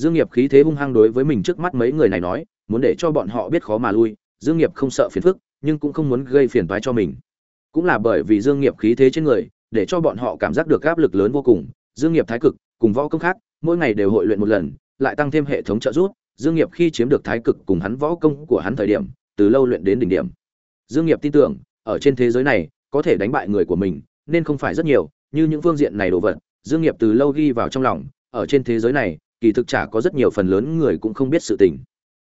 Dương nghiệp khí thế hung hăng đối với mình trước mắt mấy người này nói, muốn để cho bọn họ biết khó mà lui, dương nghiệp không sợ phiền phức, nhưng cũng không muốn gây phiền toái cho mình. Cũng là bởi vì dương nghiệp khí thế trên người, để cho bọn họ cảm giác được áp lực lớn vô cùng. Dương nghiệp thái cực, cùng võ công khác, mỗi ngày đều hội luyện một lần, lại tăng thêm hệ thống trợ giúp. Dương nghiệp khi chiếm được thái cực cùng hắn võ công của hắn thời điểm, từ lâu luyện đến đỉnh điểm. Dương nghiệp tin tưởng, ở trên thế giới này, có thể đánh bại người của mình, nên không phải rất nhiều, như những phương diện này đồ vật, dương nghiệp từ lâu ghi vào trong lòng. Ở trên thế giới này kỳ thực chả có rất nhiều phần lớn người cũng không biết sự tình.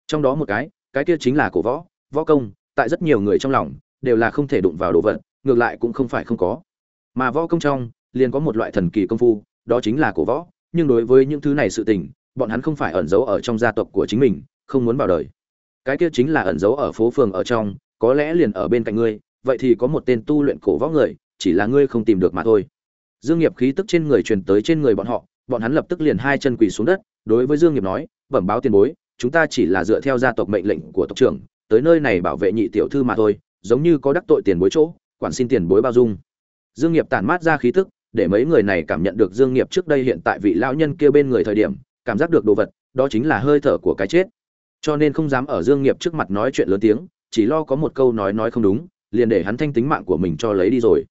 Trong đó một cái cái kia chính là cổ võ võ công, tại rất nhiều người trong lòng, đều là không thể đụng vào đồ vật, ngược lại cũng không phải không có. Mà võ công trong, liền có một loại thần kỳ công phu, đó chính là cổ võ, nhưng đối với những thứ này sự tình, bọn hắn không phải ẩn giấu ở trong gia tộc của chính mình, không muốn vào đời. Cái kia chính là ẩn giấu ở phố phường ở trong, có lẽ liền ở bên cạnh ngươi, vậy thì có một tên tu luyện cổ võ người, chỉ là ngươi không tìm được mà thôi. Dương nghiệp khí tức trên người truyền tới trên người bọn họ bọn hắn lập tức liền hai chân quỳ xuống đất, đối với dương nghiệp nói, bẩm báo tiền bối, chúng ta chỉ là dựa theo gia tộc mệnh lệnh của tộc trưởng, tới nơi này bảo vệ nhị tiểu thư mà thôi, giống như có đắc tội tiền bối chỗ, quản xin tiền bối bao dung. Dương nghiệp tản mát ra khí tức, để mấy người này cảm nhận được dương nghiệp trước đây hiện tại vị lão nhân kia bên người thời điểm, cảm giác được đồ vật, đó chính là hơi thở của cái chết. Cho nên không dám ở dương nghiệp trước mặt nói chuyện lớn tiếng, chỉ lo có một câu nói nói không đúng, liền để hắn thanh tính mạng của mình cho lấy đi rồi.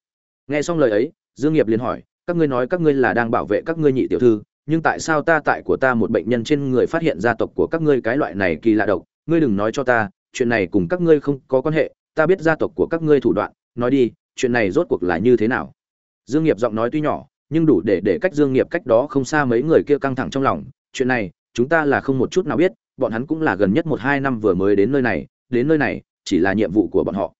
Nghe xong lời ấy, dương nghiệp liền hỏi các ngươi nói các ngươi là đang bảo vệ các ngươi nhị tiểu thư, nhưng tại sao ta tại của ta một bệnh nhân trên người phát hiện gia tộc của các ngươi cái loại này kỳ lạ độc? Ngươi đừng nói cho ta, chuyện này cùng các ngươi không có quan hệ, ta biết gia tộc của các ngươi thủ đoạn. Nói đi, chuyện này rốt cuộc là như thế nào? Dương nghiệp giọng nói tuy nhỏ, nhưng đủ để để cách dương nghiệp cách đó không xa mấy người kia căng thẳng trong lòng. Chuyện này, chúng ta là không một chút nào biết, bọn hắn cũng là gần nhất một hai năm vừa mới đến nơi này, đến nơi này, chỉ là nhiệm vụ của bọn họ.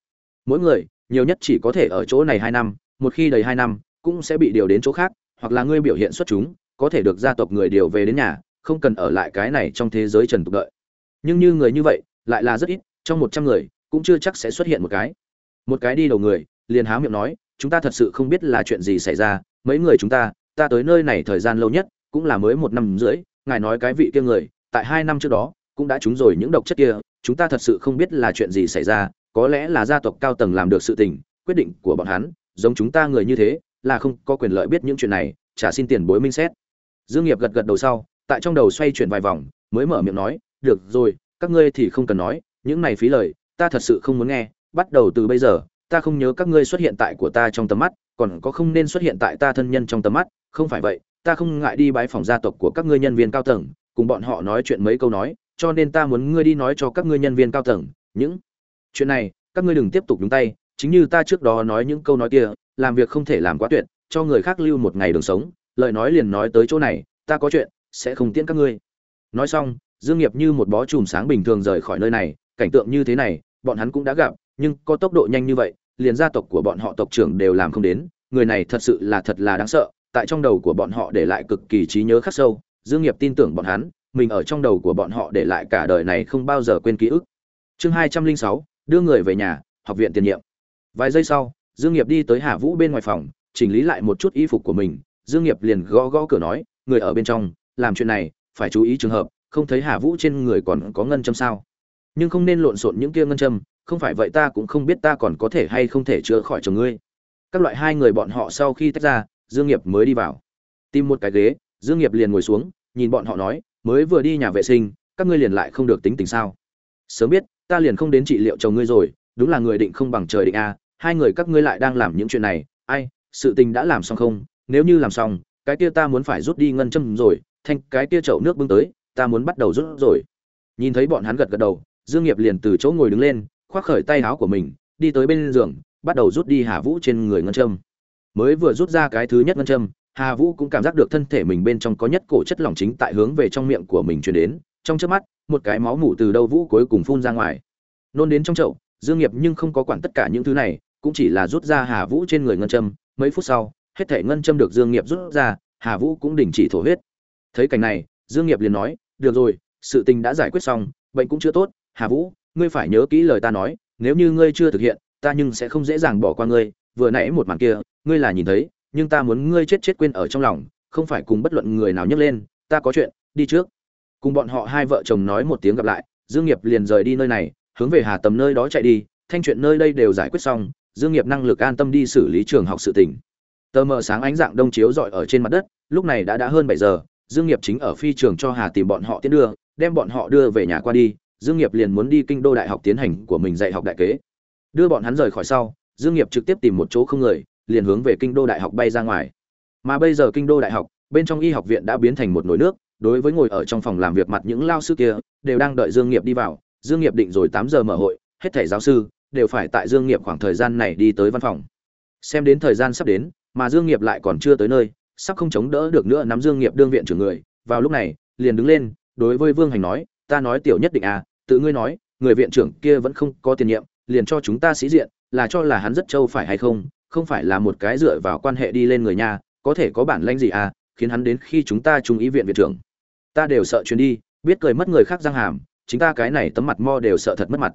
Mỗi người, nhiều nhất chỉ có thể ở chỗ này hai năm, một khi đầy hai năm cũng sẽ bị điều đến chỗ khác, hoặc là ngươi biểu hiện xuất chúng, có thể được gia tộc người điều về đến nhà, không cần ở lại cái này trong thế giới trần tục đợi. Nhưng như người như vậy, lại là rất ít, trong một trăm người, cũng chưa chắc sẽ xuất hiện một cái. Một cái đi đầu người, liền há miệng nói, chúng ta thật sự không biết là chuyện gì xảy ra, mấy người chúng ta ta tới nơi này thời gian lâu nhất, cũng là mới một năm rưỡi, ngài nói cái vị kia người, tại hai năm trước đó, cũng đã trúng rồi những độc chất kia, chúng ta thật sự không biết là chuyện gì xảy ra, có lẽ là gia tộc cao tầng làm được sự tình, quyết định của bọn hắn, giống chúng ta người như thế là không có quyền lợi biết những chuyện này trả xin tiền bối minh xét. Dương nghiệp gật gật đầu sau, tại trong đầu xoay chuyển vài vòng, mới mở miệng nói, được rồi, các ngươi thì không cần nói, những này phí lời, ta thật sự không muốn nghe, bắt đầu từ bây giờ, ta không nhớ các ngươi xuất hiện tại của ta trong tầm mắt, còn có không nên xuất hiện tại ta thân nhân trong tầm mắt, không phải vậy, ta không ngại đi bái phòng gia tộc của các ngươi nhân viên cao tầng, cùng bọn họ nói chuyện mấy câu nói, cho nên ta muốn ngươi đi nói cho các ngươi nhân viên cao tầng, những chuyện này, các ngươi đừng tiếp tục nhúng tay chính như ta trước đó nói những câu nói kia, làm việc không thể làm quá tuyệt, cho người khác lưu một ngày đường sống, lời nói liền nói tới chỗ này, ta có chuyện, sẽ không tiễn các ngươi. Nói xong, dương nghiệp như một bó chùm sáng bình thường rời khỏi nơi này, cảnh tượng như thế này, bọn hắn cũng đã gặp, nhưng có tốc độ nhanh như vậy, liền gia tộc của bọn họ tộc trưởng đều làm không đến, người này thật sự là thật là đáng sợ, tại trong đầu của bọn họ để lại cực kỳ trí nhớ khắc sâu, dương nghiệp tin tưởng bọn hắn, mình ở trong đầu của bọn họ để lại cả đời này không bao giờ quên ký ức. Chương hai trăm linh sáu, đưa người về nhà, học viện tiền nhiệm vài giây sau, dương nghiệp đi tới hà vũ bên ngoài phòng, chỉnh lý lại một chút y phục của mình. Dương nghiệp liền gõ gõ cửa nói, người ở bên trong, làm chuyện này, phải chú ý trường hợp, không thấy hà vũ trên người còn có ngân châm sao? Nhưng không nên lộn xộn những kia ngân châm, không phải vậy ta cũng không biết ta còn có thể hay không thể chữa khỏi chồng ngươi. Các loại hai người bọn họ sau khi tách ra, dương nghiệp mới đi vào. Tìm một cái ghế, dương nghiệp liền ngồi xuống, nhìn bọn họ nói, mới vừa đi nhà vệ sinh, các ngươi liền lại không được tính tình sao? Sớm biết, ta liền không đến trị liệu chồng ngươi rồi, đúng là người định không bằng trời định a hai người các ngươi lại đang làm những chuyện này, ai, sự tình đã làm xong không? Nếu như làm xong, cái kia ta muốn phải rút đi ngân châm rồi, thanh cái kia chậu nước bưng tới, ta muốn bắt đầu rút rồi. Nhìn thấy bọn hắn gật gật đầu, dương nghiệp liền từ chỗ ngồi đứng lên, khoác khởi tay áo của mình, đi tới bên giường, bắt đầu rút đi hà vũ trên người ngân châm. Mới vừa rút ra cái thứ nhất ngân châm, hà vũ cũng cảm giác được thân thể mình bên trong có nhất cổ chất lỏng chính tại hướng về trong miệng của mình truyền đến. Trong chớp mắt, một cái máu mủ từ đâu vũ cuối cùng phun ra ngoài. Nôn đến trong chậu, dương nghiệp nhưng không có quản tất cả những thứ này cũng chỉ là rút ra hà vũ trên người ngân châm, mấy phút sau, hết thể ngân châm được dương nghiệp rút ra, hà vũ cũng đình chỉ thổ huyết. Thấy cảnh này, dương nghiệp liền nói, được rồi, sự tình đã giải quyết xong, bệnh cũng chưa tốt, hà vũ, ngươi phải nhớ kỹ lời ta nói, nếu như ngươi chưa thực hiện, ta nhưng sẽ không dễ dàng bỏ qua ngươi, vừa nãy một màn kia, ngươi là nhìn thấy, nhưng ta muốn ngươi chết chết quên ở trong lòng, không phải cùng bất luận người nào nhấc lên, ta có chuyện, đi trước. Cùng bọn họ hai vợ chồng nói một tiếng gặp lại, dương nghiệp liền rời đi nơi này, hướng về hà tầm nơi đó chạy đi, thanh chuyện nơi đây đều giải quyết xong dương nghiệp năng lực an tâm đi xử lý trường học sự tình. Tờ mờ sáng ánh dạng đông chiếu rọi ở trên mặt đất, lúc này đã đã hơn bảy giờ, dương nghiệp chính ở phi trường cho hà tìm bọn họ tiến đưa, đem bọn họ đưa về nhà qua đi, dương nghiệp liền muốn đi kinh đô đại học tiến hành của mình dạy học đại kế. Đưa bọn hắn rời khỏi sau, dương nghiệp trực tiếp tìm một chỗ không người, liền hướng về kinh đô đại học bay ra ngoài. Mà bây giờ kinh đô đại học, bên trong y học viện đã biến thành một nồi nước, đối với ngồi ở trong phòng làm việc mặt những lao sư kia, đều đang đợi dương nghiệp đi vào. Dương nghiệp định rồi tám giờ mở hội, hết thảy giáo sư đều phải tại dương nghiệp khoảng thời gian này đi tới văn phòng. Xem đến thời gian sắp đến, mà dương nghiệp lại còn chưa tới nơi, sắp không chống đỡ được nữa nắm dương nghiệp đương viện trưởng người, vào lúc này, liền đứng lên, đối với vương hành nói, ta nói tiểu nhất định à tự ngươi nói, người viện trưởng kia vẫn không có tiền nhiệm, liền cho chúng ta sĩ diện, là cho là hắn rất trâu phải hay không không phải là một cái dựa vào quan hệ đi lên người nhà, có thể có bản lãnh gì à khiến hắn đến khi chúng ta trung ý viện viện trưởng. Ta đều sợ chuyến đi, biết cười mất người khác răng hàm, chính ta cái này tấm mặt mo đều sợ thật mất mặt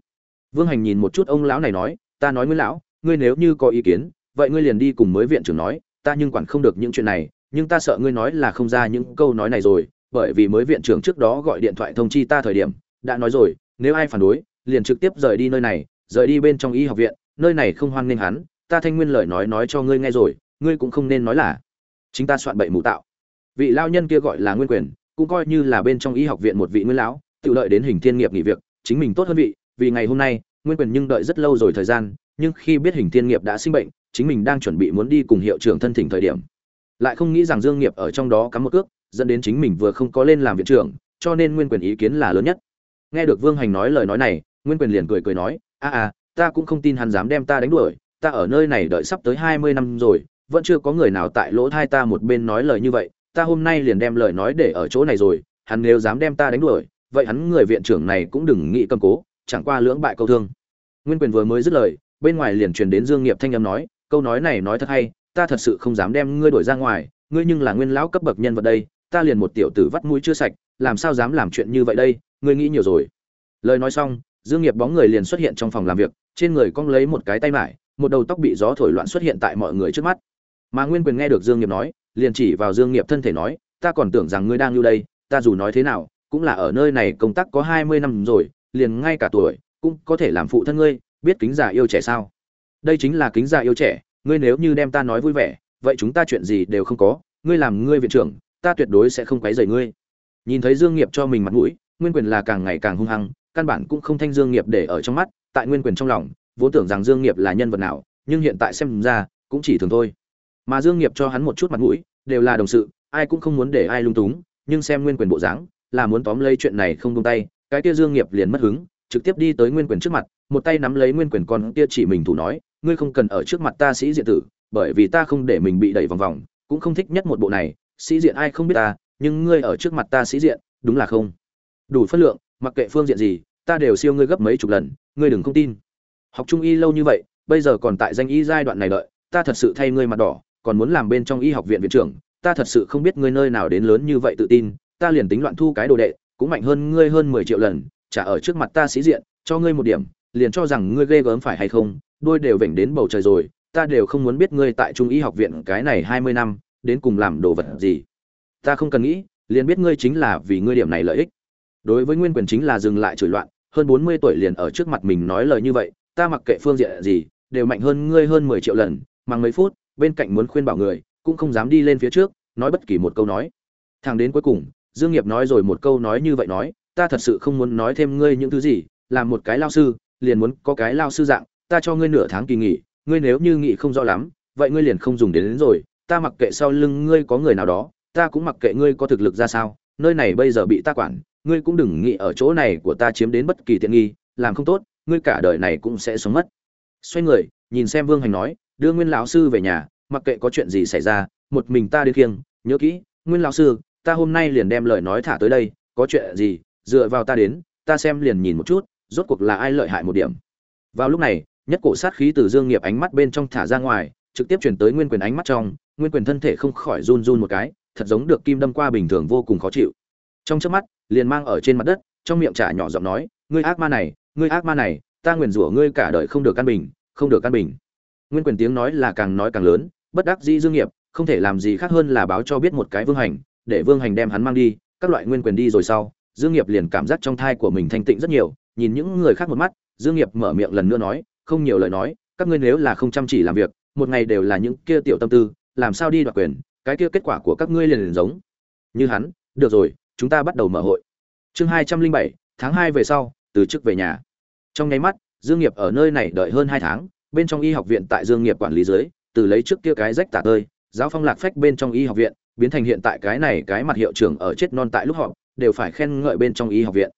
vương hành nhìn một chút ông lão này nói, ta nói nguyễn lão, ngươi nếu như có ý kiến, vậy ngươi liền đi cùng mới viện trưởng nói, ta nhưng quản không được những chuyện này, nhưng ta sợ ngươi nói là không ra những câu nói này rồi, bởi vì mới viện trưởng trước đó gọi điện thoại thông chi ta thời điểm, đã nói rồi, nếu ai phản đối, liền trực tiếp rời đi nơi này, rời đi bên trong y học viện, nơi này không hoan nghênh hắn, ta thanh nguyên lời nói nói cho ngươi nghe rồi, ngươi cũng không nên nói là chính ta soạn bậy mù tạo. Vị lao nhân kia gọi là nguyên quyền, cũng coi như là bên trong y học viện một vị nguyên lão tự lợi đến hình thiên nghiệp nghỉ việc, chính mình tốt hơn vị vì ngày hôm nay, nguyên quyền nhưng đợi rất lâu rồi thời gian, nhưng khi biết hình thiên nghiệp đã sinh bệnh, chính mình đang chuẩn bị muốn đi cùng hiệu trưởng thân thỉnh thời điểm. Lại không nghĩ rằng dương nghiệp ở trong đó cắm một cước, dẫn đến chính mình vừa không có lên làm viện trưởng, cho nên nguyên quyền ý kiến là lớn nhất. Nghe được vương hành nói lời nói này, nguyên quyền liền cười cười nói, a a, ta cũng không tin hắn dám đem ta đánh đuổi, ta ở nơi này đợi sắp tới hai mươi năm rồi, vẫn chưa có người nào tại lỗ thai ta một bên nói lời như vậy, ta hôm nay liền đem lời nói để ở chỗ này rồi, hắn nếu dám đem ta đánh đuổi, vậy hắn người viện trưởng này cũng đừng nghĩ cầm cố chẳng qua lưỡng bại câu thương. Nguyên quyền vừa mới dứt lời, bên ngoài liền truyền đến dương nghiệp thanh âm nói, câu nói này nói thật hay, ta thật sự không dám đem ngươi đuổi ra ngoài, ngươi nhưng là nguyên lão cấp bậc nhân vật đây, ta liền một tiểu tử vắt mũi chưa sạch, làm sao dám làm chuyện như vậy đây, ngươi nghĩ nhiều rồi. Lời nói xong, dương nghiệp bóng người liền xuất hiện trong phòng làm việc, trên người cong lấy một cái tay mải, một đầu tóc bị gió thổi loạn xuất hiện tại mọi người trước mắt. Mà nguyên quyền nghe được dương nghiệp nói, liền chỉ vào dương nghiệp thân thể nói, ta còn tưởng rằng ngươi đang lưu đây, ta dù nói thế nào, cũng là ở nơi này công tác có hai mươi năm rồi liền ngay cả tuổi, cũng có thể làm phụ thân ngươi, biết kính già yêu trẻ sao? Đây chính là kính già yêu trẻ, ngươi nếu như đem ta nói vui vẻ, vậy chúng ta chuyện gì đều không có, ngươi làm ngươi viện trưởng, ta tuyệt đối sẽ không quấy rầy ngươi. Nhìn thấy dương nghiệp cho mình mặt mũi, nguyên quyền là càng ngày càng hung hăng, căn bản cũng không thanh dương nghiệp để ở trong mắt, tại nguyên quyền trong lòng, vốn tưởng rằng dương nghiệp là nhân vật nào, nhưng hiện tại xem ra, cũng chỉ thường thôi. Mà dương nghiệp cho hắn một chút mặt mũi, đều là đồng sự, ai cũng không muốn để ai lung túng, nhưng xem nguyên quyền bộ dáng, là muốn tóm lấy chuyện này không buông tay cái kia dương nghiệp liền mất hứng, trực tiếp đi tới nguyên quyền trước mặt, một tay nắm lấy nguyên quyền con kia chỉ mình thủ nói, ngươi không cần ở trước mặt ta sĩ diện tử, bởi vì ta không để mình bị đẩy vòng vòng, cũng không thích nhất một bộ này, sĩ diện ai không biết ta, nhưng ngươi ở trước mặt ta sĩ diện, đúng là không. Đủ phân lượng, mặc kệ phương diện gì, ta đều siêu ngươi gấp mấy chục lần, ngươi đừng không tin. Học trung y lâu như vậy, bây giờ còn tại danh y giai đoạn này đợi, ta thật sự thay ngươi mặt đỏ, còn muốn làm bên trong y học viện viện trưởng, ta thật sự không biết ngươi nơi nào đến lớn như vậy tự tin, ta liền tính loạn thu cái đồ đệ cũng mạnh hơn ngươi hơn mười triệu lần, trả ở trước mặt ta sĩ diện, cho ngươi một điểm, liền cho rằng ngươi ghê gớm phải hay không, đôi đều vểnh đến bầu trời rồi, ta đều không muốn biết ngươi tại trung y học viện cái này hai mươi năm, đến cùng làm đồ vật gì. Ta không cần nghĩ, liền biết ngươi chính là vì ngươi điểm này lợi ích. Đối với nguyên quyền chính là dừng lại chửi loạn, hơn bốn mươi tuổi liền ở trước mặt mình nói lời như vậy, ta mặc kệ phương diện gì, đều mạnh hơn ngươi hơn mười triệu lần mang mấy phút, bên cạnh muốn khuyên bảo người, cũng không dám đi lên phía trước, nói bất kỳ một câu nói. Thằng đến cuối cùng dương nghiệp nói rồi một câu nói như vậy nói ta thật sự không muốn nói thêm ngươi những thứ gì làm một cái lao sư liền muốn có cái lao sư dạng ta cho ngươi nửa tháng kỳ nghỉ ngươi nếu như nghỉ không rõ lắm vậy ngươi liền không dùng đến, đến rồi ta mặc kệ sau lưng ngươi có người nào đó ta cũng mặc kệ ngươi có thực lực ra sao nơi này bây giờ bị ta quản ngươi cũng đừng nghĩ ở chỗ này của ta chiếm đến bất kỳ tiện nghi làm không tốt ngươi cả đời này cũng sẽ sống mất. Xoay người nhìn xem vương hành nói đưa nguyên lão sư về nhà mặc kệ có chuyện gì xảy ra một mình ta đi kiêng nhớ kỹ nguyên lão sư ta hôm nay liền đem lời nói thả tới đây, có chuyện gì, dựa vào ta đến, ta xem liền nhìn một chút, rốt cuộc là ai lợi hại một điểm. Vào lúc này, nhất cổ sát khí từ dương nghiệp ánh mắt bên trong thả ra ngoài, trực tiếp chuyển tới nguyên quyền ánh mắt trong, nguyên quyền thân thể không khỏi run run một cái, thật giống được kim đâm qua bình thường vô cùng khó chịu. Trong chớp mắt, liền mang ở trên mặt đất, trong miệng trả nhỏ giọng nói, ngươi ác ma này, ngươi ác ma này, ta nguyền rủa ngươi cả đời không được căn bình, không được căn bình. Nguyên quyền tiếng nói là càng nói càng lớn, bất đắc dĩ dương nghiệp, không thể làm gì khác hơn là báo cho biết một cái vương hành để vương hành đem hắn mang đi các loại nguyên quyền đi rồi sau dương nghiệp liền cảm giác trong thai của mình thanh tịnh rất nhiều nhìn những người khác một mắt dương nghiệp mở miệng lần nữa nói không nhiều lời nói các ngươi nếu là không chăm chỉ làm việc một ngày đều là những kia tiểu tâm tư làm sao đi đoạt quyền cái kia kết quả của các ngươi liền, liền giống như hắn. Được rồi chúng ta bắt đầu mở hội. Chương hai trăm linh bảy tháng hai về sau từ chức về nhà. Trong nháy mắt dương nghiệp ở nơi này đợi hơn hai tháng bên trong y học viện tại dương nghiệp quản lý dưới từ lấy trước kia cái rách tả tơi giáo phong lạc phách bên trong y học viện biến thành hiện tại cái này cái mặt hiệu trưởng ở chết non tại lúc họp, đều phải khen ngợi bên trong y học viện.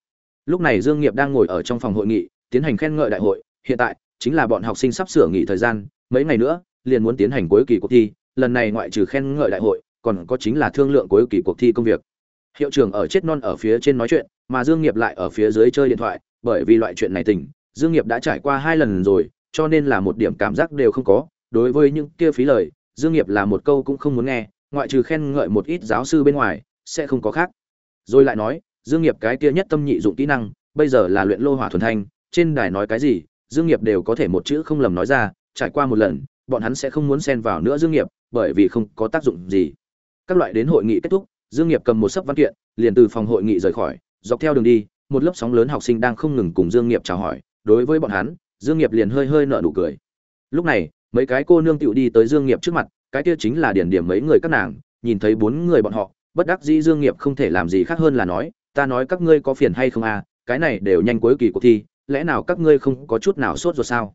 Lúc này dương nghiệp đang ngồi ở trong phòng hội nghị, tiến hành khen ngợi đại hội, hiện tại chính là bọn học sinh sắp sửa nghỉ thời gian, mấy ngày nữa, liền muốn tiến hành cuối kỳ cuộc thi, lần này ngoại trừ khen ngợi đại hội, còn có chính là thương lượng cuối kỳ cuộc thi công việc. Hiệu trưởng ở chết non ở phía trên nói chuyện, mà dương nghiệp lại ở phía dưới chơi điện thoại, bởi vì loại chuyện này tình, dương nghiệp đã trải qua hai lần rồi, cho nên là một điểm cảm giác đều không có. Đối với những kia phí lời, dương nghiệp là một câu cũng không muốn nghe ngoại trừ khen ngợi một ít giáo sư bên ngoài, sẽ không có khác. Rồi lại nói, dương nghiệp cái kia nhất tâm nhị dụng kỹ năng, bây giờ là luyện lô hỏa thuần thanh, trên đài nói cái gì, dương nghiệp đều có thể một chữ không lầm nói ra, trải qua một lần, bọn hắn sẽ không muốn xen vào nữa dương nghiệp, bởi vì không có tác dụng gì. Các loại đến hội nghị kết thúc, dương nghiệp cầm một sấp văn kiện, liền từ phòng hội nghị rời khỏi, dọc theo đường đi, một lớp sóng lớn học sinh đang không ngừng cùng dương nghiệp chào hỏi, đối với bọn hắn, dương nghiệp liền hơi hơi nở nụ cười. Lúc này, mấy cái cô nương tiểu đi tới dương nghiệp trước mặt cái kia chính là điển điểm mấy người các nàng, nhìn thấy bốn người bọn họ, bất đắc dĩ dương nghiệp không thể làm gì khác hơn là nói, ta nói các ngươi có phiền hay không à cái này đều nhanh cuối kỳ cuộc thi, lẽ nào các ngươi không có chút nào sốt ruột sao?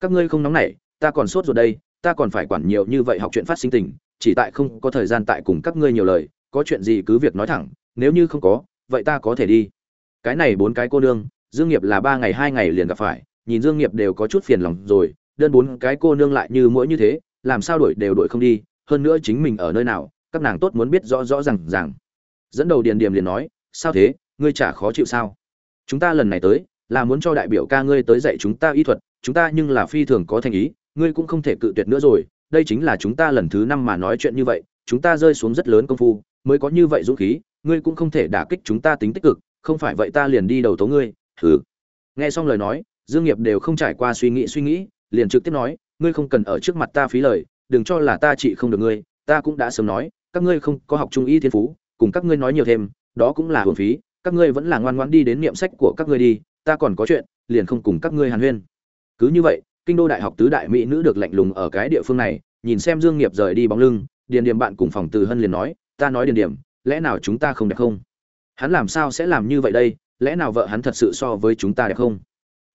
Các ngươi không nóng nảy, ta còn sốt ruột đây, ta còn phải quản nhiều như vậy học chuyện phát sinh tình, chỉ tại không có thời gian tại cùng các ngươi nhiều lời, có chuyện gì cứ việc nói thẳng, nếu như không có, vậy ta có thể đi. Cái này bốn cái cô nương, dương nghiệp là ba ngày hai ngày liền gặp phải, nhìn dương nghiệp đều có chút phiền lòng rồi, đơn bốn cái cô nương lại như mỗi như thế làm sao đuổi đều đuổi không đi, hơn nữa chính mình ở nơi nào, các nàng tốt muốn biết rõ rõ ràng ràng. Dẫn đầu điền điềm liền nói, sao thế, ngươi chả khó chịu sao? Chúng ta lần này tới, là muốn cho đại biểu ca ngươi tới dạy chúng ta y thuật, chúng ta nhưng là phi thường có thành ý, ngươi cũng không thể cự tuyệt nữa rồi, đây chính là chúng ta lần thứ năm mà nói chuyện như vậy, chúng ta rơi xuống rất lớn công phu, mới có như vậy dũng khí, ngươi cũng không thể đả kích chúng ta tính tích cực, không phải vậy ta liền đi đầu tố ngươi. Thử nghe xong lời nói, dương nghiệp đều không trải qua suy nghĩ suy nghĩ, liền trực tiếp nói ngươi không cần ở trước mặt ta phí lời, đừng cho là ta trị không được ngươi, ta cũng đã sớm nói, các ngươi không có học trung y thiên phú, cùng các ngươi nói nhiều thêm, đó cũng là hưởng phí, các ngươi vẫn là ngoan ngoãn đi đến niệm sách của các ngươi đi, ta còn có chuyện, liền không cùng các ngươi hàn huyên. Cứ như vậy, kinh đô đại học tứ đại mỹ nữ được lạnh lùng ở cái địa phương này, nhìn xem dương nghiệp rời đi bóng lưng, điền điểm bạn cùng phòng từ hân liền nói, ta nói điền điểm, lẽ nào chúng ta không đẹp không? Hắn làm sao sẽ làm như vậy đây? Lẽ nào vợ hắn thật sự so với chúng ta đẹp không?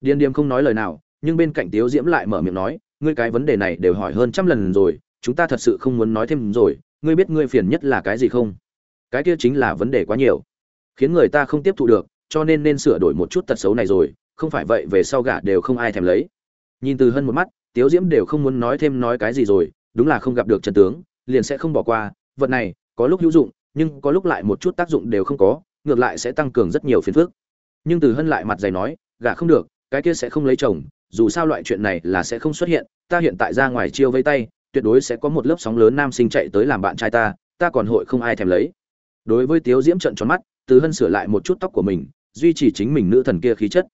Điền điểm không nói lời nào, nhưng bên cạnh tiếu diễm lại mở miệng nói ngươi cái vấn đề này đều hỏi hơn trăm lần rồi, chúng ta thật sự không muốn nói thêm rồi, ngươi biết ngươi phiền nhất là cái gì không? Cái kia chính là vấn đề quá nhiều. Khiến người ta không tiếp thu được, cho nên nên sửa đổi một chút tật xấu này rồi, không phải vậy về sau gả đều không ai thèm lấy. Nhìn từ hơn một mắt, tiếu diễm đều không muốn nói thêm nói cái gì rồi, đúng là không gặp được trần tướng, liền sẽ không bỏ qua, vật này có lúc hữu dụng, nhưng có lúc lại một chút tác dụng đều không có, ngược lại sẽ tăng cường rất nhiều phiền phức. Nhưng từ hân lại mặt dày nói, gả không được, cái kia sẽ không lấy chồng dù sao loại chuyện này là sẽ không xuất hiện, ta hiện tại ra ngoài chiêu vây tay, tuyệt đối sẽ có một lớp sóng lớn nam sinh chạy tới làm bạn trai ta ta còn hội không ai thèm lấy. Đối với tiếu diễm trận tròn mắt, từ hân sửa lại một chút tóc của mình, duy trì chính mình nữ thần kia khí chất.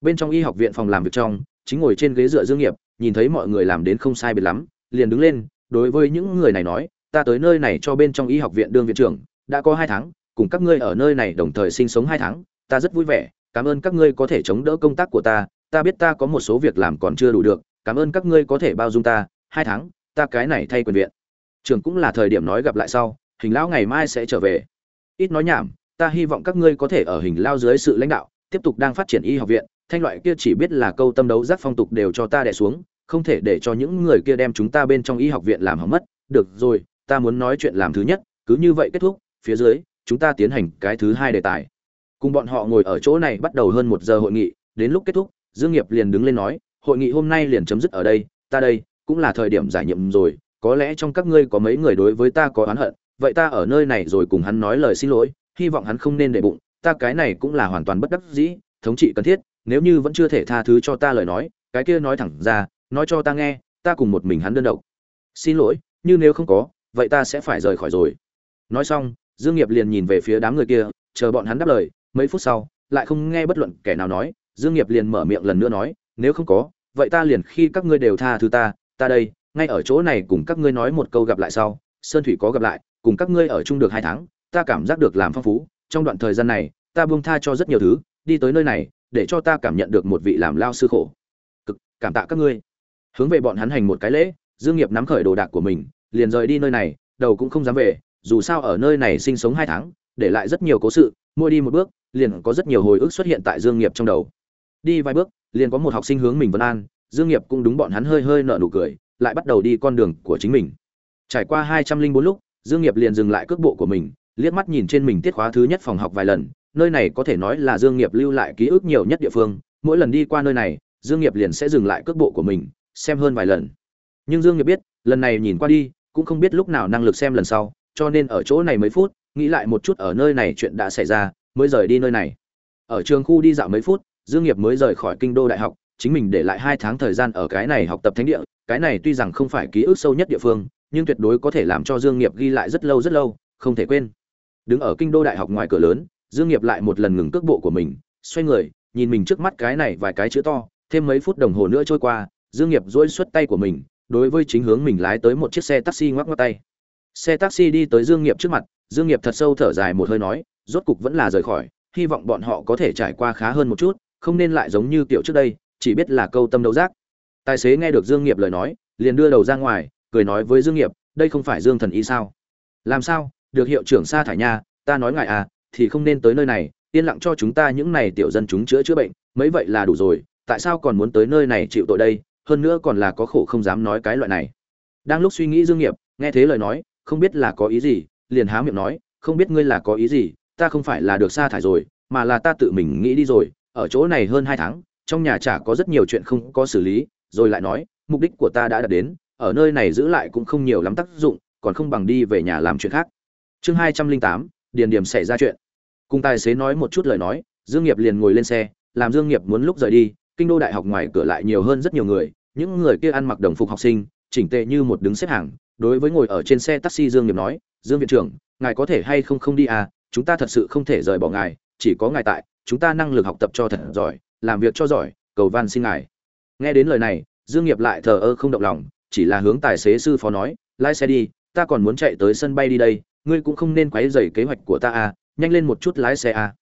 Bên trong y học viện phòng làm việc trong, chính ngồi trên ghế dựa dương nghiệp, nhìn thấy mọi người làm đến không sai biệt lắm, liền đứng lên, đối với những người này nói, ta tới nơi này cho bên trong y học viện đương viện trưởng, đã có hai tháng, cùng các ngươi ở nơi này đồng thời sinh sống hai tháng, ta rất vui vẻ, cảm ơn các ngươi có thể chống đỡ công tác của ta ta biết ta có một số việc làm còn chưa đủ được, cảm ơn các ngươi có thể bao dung ta, hai tháng, ta cái này thay quyền viện. Trường cũng là thời điểm nói gặp lại sau, hình lão ngày mai sẽ trở về. Ít nói nhảm, ta hy vọng các ngươi có thể ở hình lao dưới sự lãnh đạo, tiếp tục đang phát triển y học viện, thanh loại kia chỉ biết là câu tâm đấu giác phong tục đều cho ta đẻ xuống, không thể để cho những người kia đem chúng ta bên trong y học viện làm hỏng mất. Được rồi, ta muốn nói chuyện làm thứ nhất, cứ như vậy kết thúc, phía dưới, chúng ta tiến hành cái thứ hai đề tài. Cùng bọn họ ngồi ở chỗ này bắt đầu hơn một giờ hội nghị, đến lúc kết thúc dương nghiệp liền đứng lên nói, hội nghị hôm nay liền chấm dứt ở đây, ta đây cũng là thời điểm giải nhiệm rồi, có lẽ trong các ngươi có mấy người đối với ta có oán hận, vậy ta ở nơi này rồi cùng hắn nói lời xin lỗi, hy vọng hắn không nên để bụng, ta cái này cũng là hoàn toàn bất đắc dĩ, thống trị cần thiết, nếu như vẫn chưa thể tha thứ cho ta lời nói, cái kia nói thẳng ra, nói cho ta nghe, ta cùng một mình hắn đơn độc. Xin lỗi, như nếu không có, vậy ta sẽ phải rời khỏi rồi. Nói xong, dương nghiệp liền nhìn về phía đám người kia, chờ bọn hắn đáp lời, mấy phút sau, lại không nghe bất luận kẻ nào nói dương nghiệp liền mở miệng lần nữa nói, nếu không có, vậy ta liền khi các ngươi đều tha thứ ta ta đây, ngay ở chỗ này cùng các ngươi nói một câu gặp lại sau, sơn thủy có gặp lại, cùng các ngươi ở chung được hai tháng, ta cảm giác được làm phong phú, trong đoạn thời gian này, ta buông tha cho rất nhiều thứ, đi tới nơi này, để cho ta cảm nhận được một vị làm lao sư khổ. Cực, cảm tạ các ngươi. Hướng về bọn hắn hành một cái lễ, dương nghiệp nắm khởi đồ đạc của mình, liền rời đi nơi này, đầu cũng không dám về, dù sao ở nơi này sinh sống hai tháng, để lại rất nhiều cố sự, mỗi đi một bước, liền có rất nhiều hồi ức xuất hiện tại dương nghiệp trong đầu đi vài bước, liền có một học sinh hướng mình vân an, dương nghiệp cũng đúng bọn hắn hơi hơi nở nụ cười, lại bắt đầu đi con đường của chính mình. Trải qua hai trăm linh bốn lúc, dương nghiệp liền dừng lại cước bộ của mình, liếc mắt nhìn trên mình tiết khóa thứ nhất phòng học vài lần, nơi này có thể nói là dương nghiệp lưu lại ký ức nhiều nhất địa phương, mỗi lần đi qua nơi này, dương nghiệp liền sẽ dừng lại cước bộ của mình, xem hơn vài lần. Nhưng dương nghiệp biết, lần này nhìn qua đi, cũng không biết lúc nào năng lực xem lần sau, cho nên ở chỗ này mấy phút, nghĩ lại một chút ở nơi này chuyện đã xảy ra, mới rời đi nơi này. Ở trường khu đi dạo mấy phút dương nghiệp mới rời khỏi kinh đô đại học, chính mình để lại hai tháng thời gian ở cái này học tập thánh địa, cái này tuy rằng không phải ký ức sâu nhất địa phương, nhưng tuyệt đối có thể làm cho dương nghiệp ghi lại rất lâu rất lâu, không thể quên. Đứng ở kinh đô đại học ngoài cửa lớn, dương nghiệp lại một lần ngừng cước bộ của mình, xoay người, nhìn mình trước mắt cái này vài cái chữ to, thêm mấy phút đồng hồ nữa trôi qua, dương nghiệp duỗi xuất tay của mình, đối với chính hướng mình lái tới một chiếc xe taxi ngoắc ngoắc tay. Xe taxi đi tới dương nghiệp trước mặt, dương nghiệp thật sâu thở dài một hơi nói, rốt cục vẫn là rời khỏi, hy vọng bọn họ có thể trải qua khá hơn một chút không nên lại giống như kiểu trước đây, chỉ biết là câu tâm đấu giác. Tài xế nghe được dương nghiệp lời nói, liền đưa đầu ra ngoài, cười nói với dương nghiệp, đây không phải dương thần ý sao? Làm sao? Được hiệu trưởng sa thải nha, ta nói ngài à thì không nên tới nơi này, yên lặng cho chúng ta những này tiểu dân chúng chữa chữa bệnh, mấy vậy là đủ rồi, tại sao còn muốn tới nơi này chịu tội đây, hơn nữa còn là có khổ không dám nói cái loại này. Đang lúc suy nghĩ dương nghiệp, nghe thế lời nói, không biết là có ý gì, liền há miệng nói, không biết ngươi là có ý gì, ta không phải là được sa thải rồi, mà là ta tự mình nghĩ đi rồi ở chỗ này hơn hai tháng, trong nhà chả có rất nhiều chuyện không có xử lý, rồi lại nói, mục đích của ta đã đạt đến, ở nơi này giữ lại cũng không nhiều lắm tác dụng, còn không bằng đi về nhà làm chuyện khác. Chương hai trăm linh tám, điền điểm xảy ra chuyện. Cùng tài xế nói một chút lời nói, dương nghiệp liền ngồi lên xe, làm dương nghiệp muốn lúc rời đi, kinh đô đại học ngoài cửa lại nhiều hơn rất nhiều người, những người kia ăn mặc đồng phục học sinh, chỉnh tề như một đứng xếp hàng, đối với ngồi ở trên xe taxi dương nghiệp nói, dương viện trưởng, ngài có thể hay không không đi à chúng ta thật sự không thể rời bỏ ngài, chỉ có ngài tại chúng ta năng lực học tập cho thật giỏi, làm việc cho giỏi, cầu van xin ngài. Nghe đến lời này, dương nghiệp lại thờ ơ không động lòng, chỉ là hướng tài xế sư phó nói, lái xe đi, ta còn muốn chạy tới sân bay đi đây, ngươi cũng không nên quấy rầy kế hoạch của ta à nhanh lên một chút lái xe à.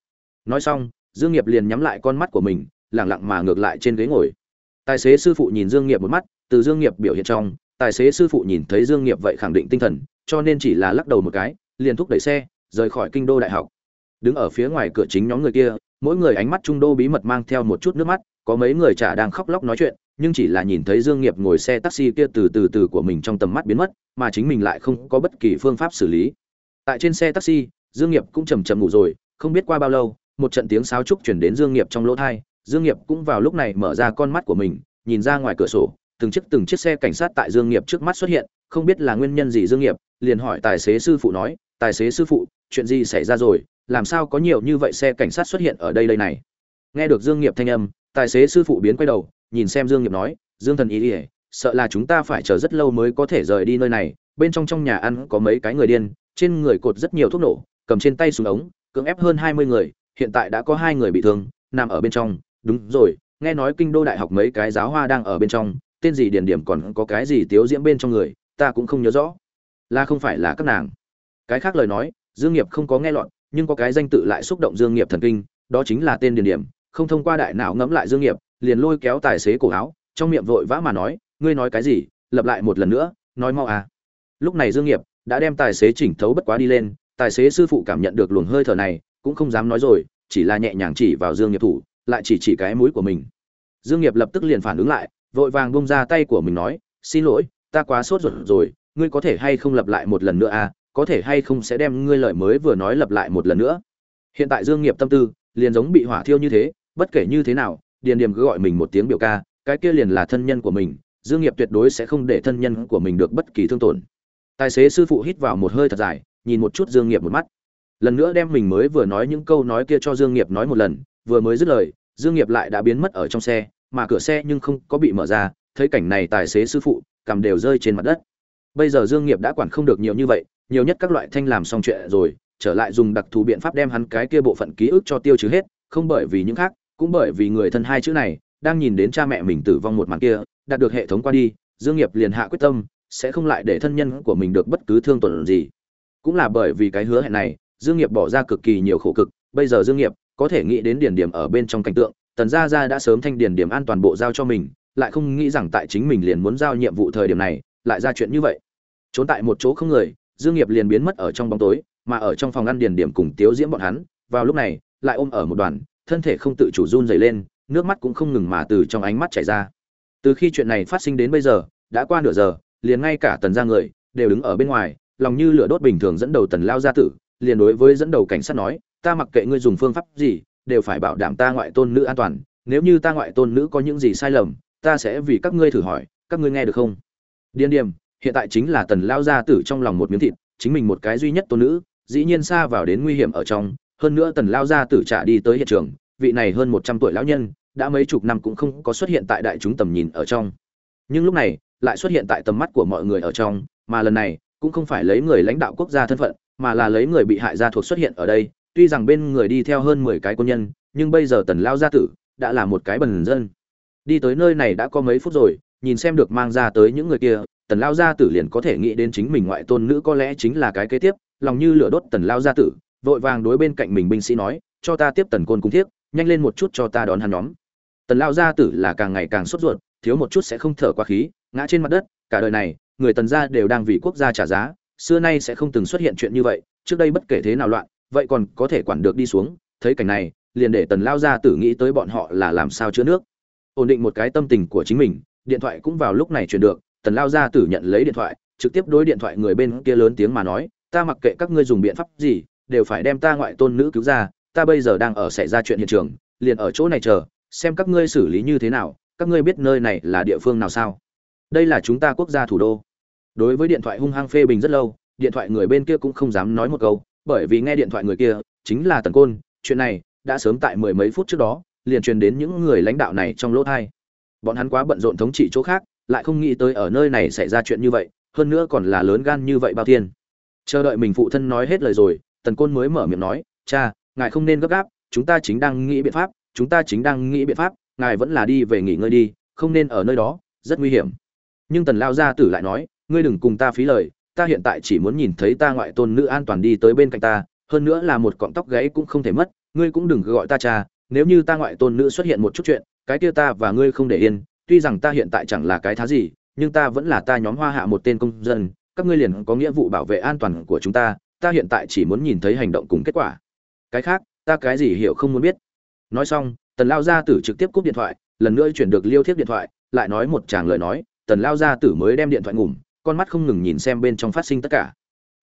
Nói xong, dương nghiệp liền nhắm lại con mắt của mình lặng lặng mà ngược lại trên ghế ngồi. Tài xế sư phụ nhìn dương nghiệp một mắt, từ dương nghiệp biểu hiện trong, tài xế sư phụ nhìn thấy dương nghiệp vậy khẳng định tinh thần, cho nên chỉ là lắc đầu một cái, liền thúc đẩy xe, rời khỏi kinh đô đại học. Đứng ở phía ngoài cửa chính nhóm người kia mỗi người ánh mắt trung đô bí mật mang theo một chút nước mắt, có mấy người chả đang khóc lóc nói chuyện, nhưng chỉ là nhìn thấy dương nghiệp ngồi xe taxi kia từ từ từ của mình trong tầm mắt biến mất, mà chính mình lại không có bất kỳ phương pháp xử lý. Tại trên xe taxi, dương nghiệp cũng chầm chậm ngủ rồi, không biết qua bao lâu, một trận tiếng sáo trúc truyền đến dương nghiệp trong lỗ tai dương nghiệp cũng vào lúc này mở ra con mắt của mình, nhìn ra ngoài cửa sổ, từng chiếc từng chiếc xe cảnh sát tại dương nghiệp trước mắt xuất hiện, không biết là nguyên nhân gì dương nghiệp, liền hỏi tài xế sư phụ nói, tài xế sư phụ, chuyện gì xảy ra rồi? Làm sao có nhiều như vậy xe cảnh sát xuất hiện ở đây đây này? Nghe được dương nghiệp thanh âm, tài xế sư phụ biến quay đầu, nhìn xem dương nghiệp nói, dương thần ý ỉa sợ là chúng ta phải chờ rất lâu mới có thể rời đi nơi này, bên trong trong nhà ăn có mấy cái người điên, trên người cột rất nhiều thuốc nổ, cầm trên tay súng ống, cưỡng ép hơn hai mươi người, hiện tại đã có hai người bị thương, nằm ở bên trong. Đúng rồi, nghe nói kinh đô đại học mấy cái giáo hoa đang ở bên trong, tên gì điển điểm còn có cái gì tiếu diễm bên trong người, ta cũng không nhớ rõ. Là không phải là các nàng. Cái khác lời nói, dương nghiệp không có nghe lọt nhưng có cái danh tự lại xúc động dương nghiệp thần kinh, đó chính là tên điển điểm, không thông qua đại não ngẫm lại dương nghiệp, liền lôi kéo tài xế cổ áo, trong miệng vội vã mà nói, ngươi nói cái gì? Lặp lại một lần nữa, nói mau à. Lúc này dương nghiệp đã đem tài xế chỉnh thấu bất quá đi lên, tài xế sư phụ cảm nhận được luồng hơi thở này, cũng không dám nói rồi, chỉ là nhẹ nhàng chỉ vào dương nghiệp thủ, lại chỉ chỉ cái mũi của mình. Dương nghiệp lập tức liền phản ứng lại, vội vàng bung ra tay của mình nói, xin lỗi, ta quá sốt ruột rồi, ngươi có thể hay không lặp lại một lần nữa à? Có thể hay không sẽ đem ngươi lời mới vừa nói lặp lại một lần nữa. Hiện tại dương nghiệp tâm tư liền giống bị hỏa thiêu như thế, bất kể như thế nào, điền điềm cứ gọi mình một tiếng biểu ca, cái kia liền là thân nhân của mình, dương nghiệp tuyệt đối sẽ không để thân nhân của mình được bất kỳ thương tổn. Tài xế sư phụ hít vào một hơi thật dài, nhìn một chút dương nghiệp một mắt. Lần nữa đem mình mới vừa nói những câu nói kia cho dương nghiệp nói một lần, vừa mới dứt lời, dương nghiệp lại đã biến mất ở trong xe, mà cửa xe nhưng không có bị mở ra, thấy cảnh này tài xế sư phụ cầm đều rơi trên mặt đất. Bây giờ dương nghiệp đã quản không được nhiều như vậy nhiều nhất các loại thanh làm xong chuyện rồi, trở lại dùng đặc thù biện pháp đem hắn cái kia bộ phận ký ức cho tiêu trừ hết, không bởi vì những khác, cũng bởi vì người thân hai chữ này, đang nhìn đến cha mẹ mình tử vong một màn kia, đạt được hệ thống qua đi, dương nghiệp liền hạ quyết tâm, sẽ không lại để thân nhân của mình được bất cứ thương tổn gì. Cũng là bởi vì cái hứa hẹn này, dương nghiệp bỏ ra cực kỳ nhiều khổ cực, bây giờ dương nghiệp có thể nghĩ đến điển điểm ở bên trong cảnh tượng, tần gia gia đã sớm thanh điển điểm an toàn bộ giao cho mình, lại không nghĩ rằng tại chính mình liền muốn giao nhiệm vụ thời điểm này, lại ra chuyện như vậy. Trốn tại một chỗ không người dương nghiệp liền biến mất ở trong bóng tối, mà ở trong phòng ăn Điền điểm cùng tiếu diễm bọn hắn, vào lúc này, lại ôm ở một đoàn, thân thể không tự chủ run rẩy lên, nước mắt cũng không ngừng mà từ trong ánh mắt chảy ra. Từ khi chuyện này phát sinh đến bây giờ, đã qua nửa giờ, liền ngay cả tần gia người, đều đứng ở bên ngoài, lòng như lửa đốt bình thường dẫn đầu tần lao gia tử, liền đối với dẫn đầu cảnh sát nói, ta mặc kệ ngươi dùng phương pháp gì, đều phải bảo đảm ta ngoại tôn nữ an toàn, nếu như ta ngoại tôn nữ có những gì sai lầm, ta sẽ vì các ngươi thử hỏi, các ngươi nghe được không? Điên điềm hiện tại chính là tần lao gia tử trong lòng một miếng thịt, chính mình một cái duy nhất tôn nữ, dĩ nhiên xa vào đến nguy hiểm ở trong, hơn nữa tần lao gia tử trả đi tới hiện trường, vị này hơn một trăm tuổi lão nhân, đã mấy chục năm cũng không có xuất hiện tại đại chúng tầm nhìn ở trong. Nhưng lúc này, lại xuất hiện tại tầm mắt của mọi người ở trong, mà lần này, cũng không phải lấy người lãnh đạo quốc gia thân phận, mà là lấy người bị hại gia thuộc xuất hiện ở đây, tuy rằng bên người đi theo hơn mười cái quân nhân, nhưng bây giờ tần lao gia tử đã là một cái bần dân. Đi tới nơi này đã có mấy phút rồi, nhìn xem được mang ra tới những người kia tần lao gia tử liền có thể nghĩ đến chính mình ngoại tôn nữ có lẽ chính là cái kế tiếp, lòng như lửa đốt tần lao gia tử, vội vàng đối bên cạnh mình binh sĩ nói, cho ta tiếp tần côn cung thiếp, nhanh lên một chút cho ta đón hắn nhóm. Tần lao gia tử là càng ngày càng sốt ruột, thiếu một chút sẽ không thở qua khí, ngã trên mặt đất, cả đời này, người tần gia đều đang vì quốc gia trả giá, xưa nay sẽ không từng xuất hiện chuyện như vậy, trước đây bất kể thế nào loạn, vậy còn có thể quản được đi xuống, thấy cảnh này, liền để tần lao gia tử nghĩ tới bọn họ là làm sao chữa nước. Ổn định một cái tâm tình của chính mình, điện thoại cũng vào lúc này truyền được tần lao gia tử nhận lấy điện thoại, trực tiếp đối điện thoại người bên kia lớn tiếng mà nói, ta mặc kệ các ngươi dùng biện pháp gì, đều phải đem ta ngoại tôn nữ cứu ra, ta bây giờ đang ở xảy ra chuyện hiện trường, liền ở chỗ này chờ, xem các ngươi xử lý như thế nào, các ngươi biết nơi này là địa phương nào sao? Đây là chúng ta quốc gia thủ đô. Đối với điện thoại hung hăng phê bình rất lâu, điện thoại người bên kia cũng không dám nói một câu, bởi vì nghe điện thoại người kia, chính là tần côn, chuyện này đã sớm tại mười mấy phút trước đó, liền truyền đến những người lãnh đạo này trong lỗ thai bọn hắn quá bận rộn thống trị chỗ khác lại không nghĩ tới ở nơi này xảy ra chuyện như vậy, hơn nữa còn là lớn gan như vậy bao thiên. Chờ đợi mình phụ thân nói hết lời rồi, tần côn mới mở miệng nói, cha, ngài không nên gấp gáp, chúng ta chính đang nghĩ biện pháp, chúng ta chính đang nghĩ biện pháp, ngài vẫn là đi về nghỉ ngơi đi, không nên ở nơi đó, rất nguy hiểm. Nhưng tần lao gia tử lại nói, ngươi đừng cùng ta phí lời, ta hiện tại chỉ muốn nhìn thấy ta ngoại tôn nữ an toàn đi tới bên cạnh ta, hơn nữa là một cọng tóc gãy cũng không thể mất, ngươi cũng đừng gọi ta cha, nếu như ta ngoại tôn nữ xuất hiện một chút chuyện, cái kia ta và ngươi không để yên tuy rằng ta hiện tại chẳng là cái thá gì, nhưng ta vẫn là ta nhóm hoa hạ một tên công dân, các ngươi liền có nghĩa vụ bảo vệ an toàn của chúng ta ta hiện tại chỉ muốn nhìn thấy hành động cùng kết quả. Cái khác, ta cái gì hiểu không muốn biết. Nói xong, tần lao gia tử trực tiếp cúp điện thoại, lần nữa chuyển được liêu thiếp điện thoại, lại nói một tràng lời nói, tần lao gia tử mới đem điện thoại ngủm, con mắt không ngừng nhìn xem bên trong phát sinh tất cả.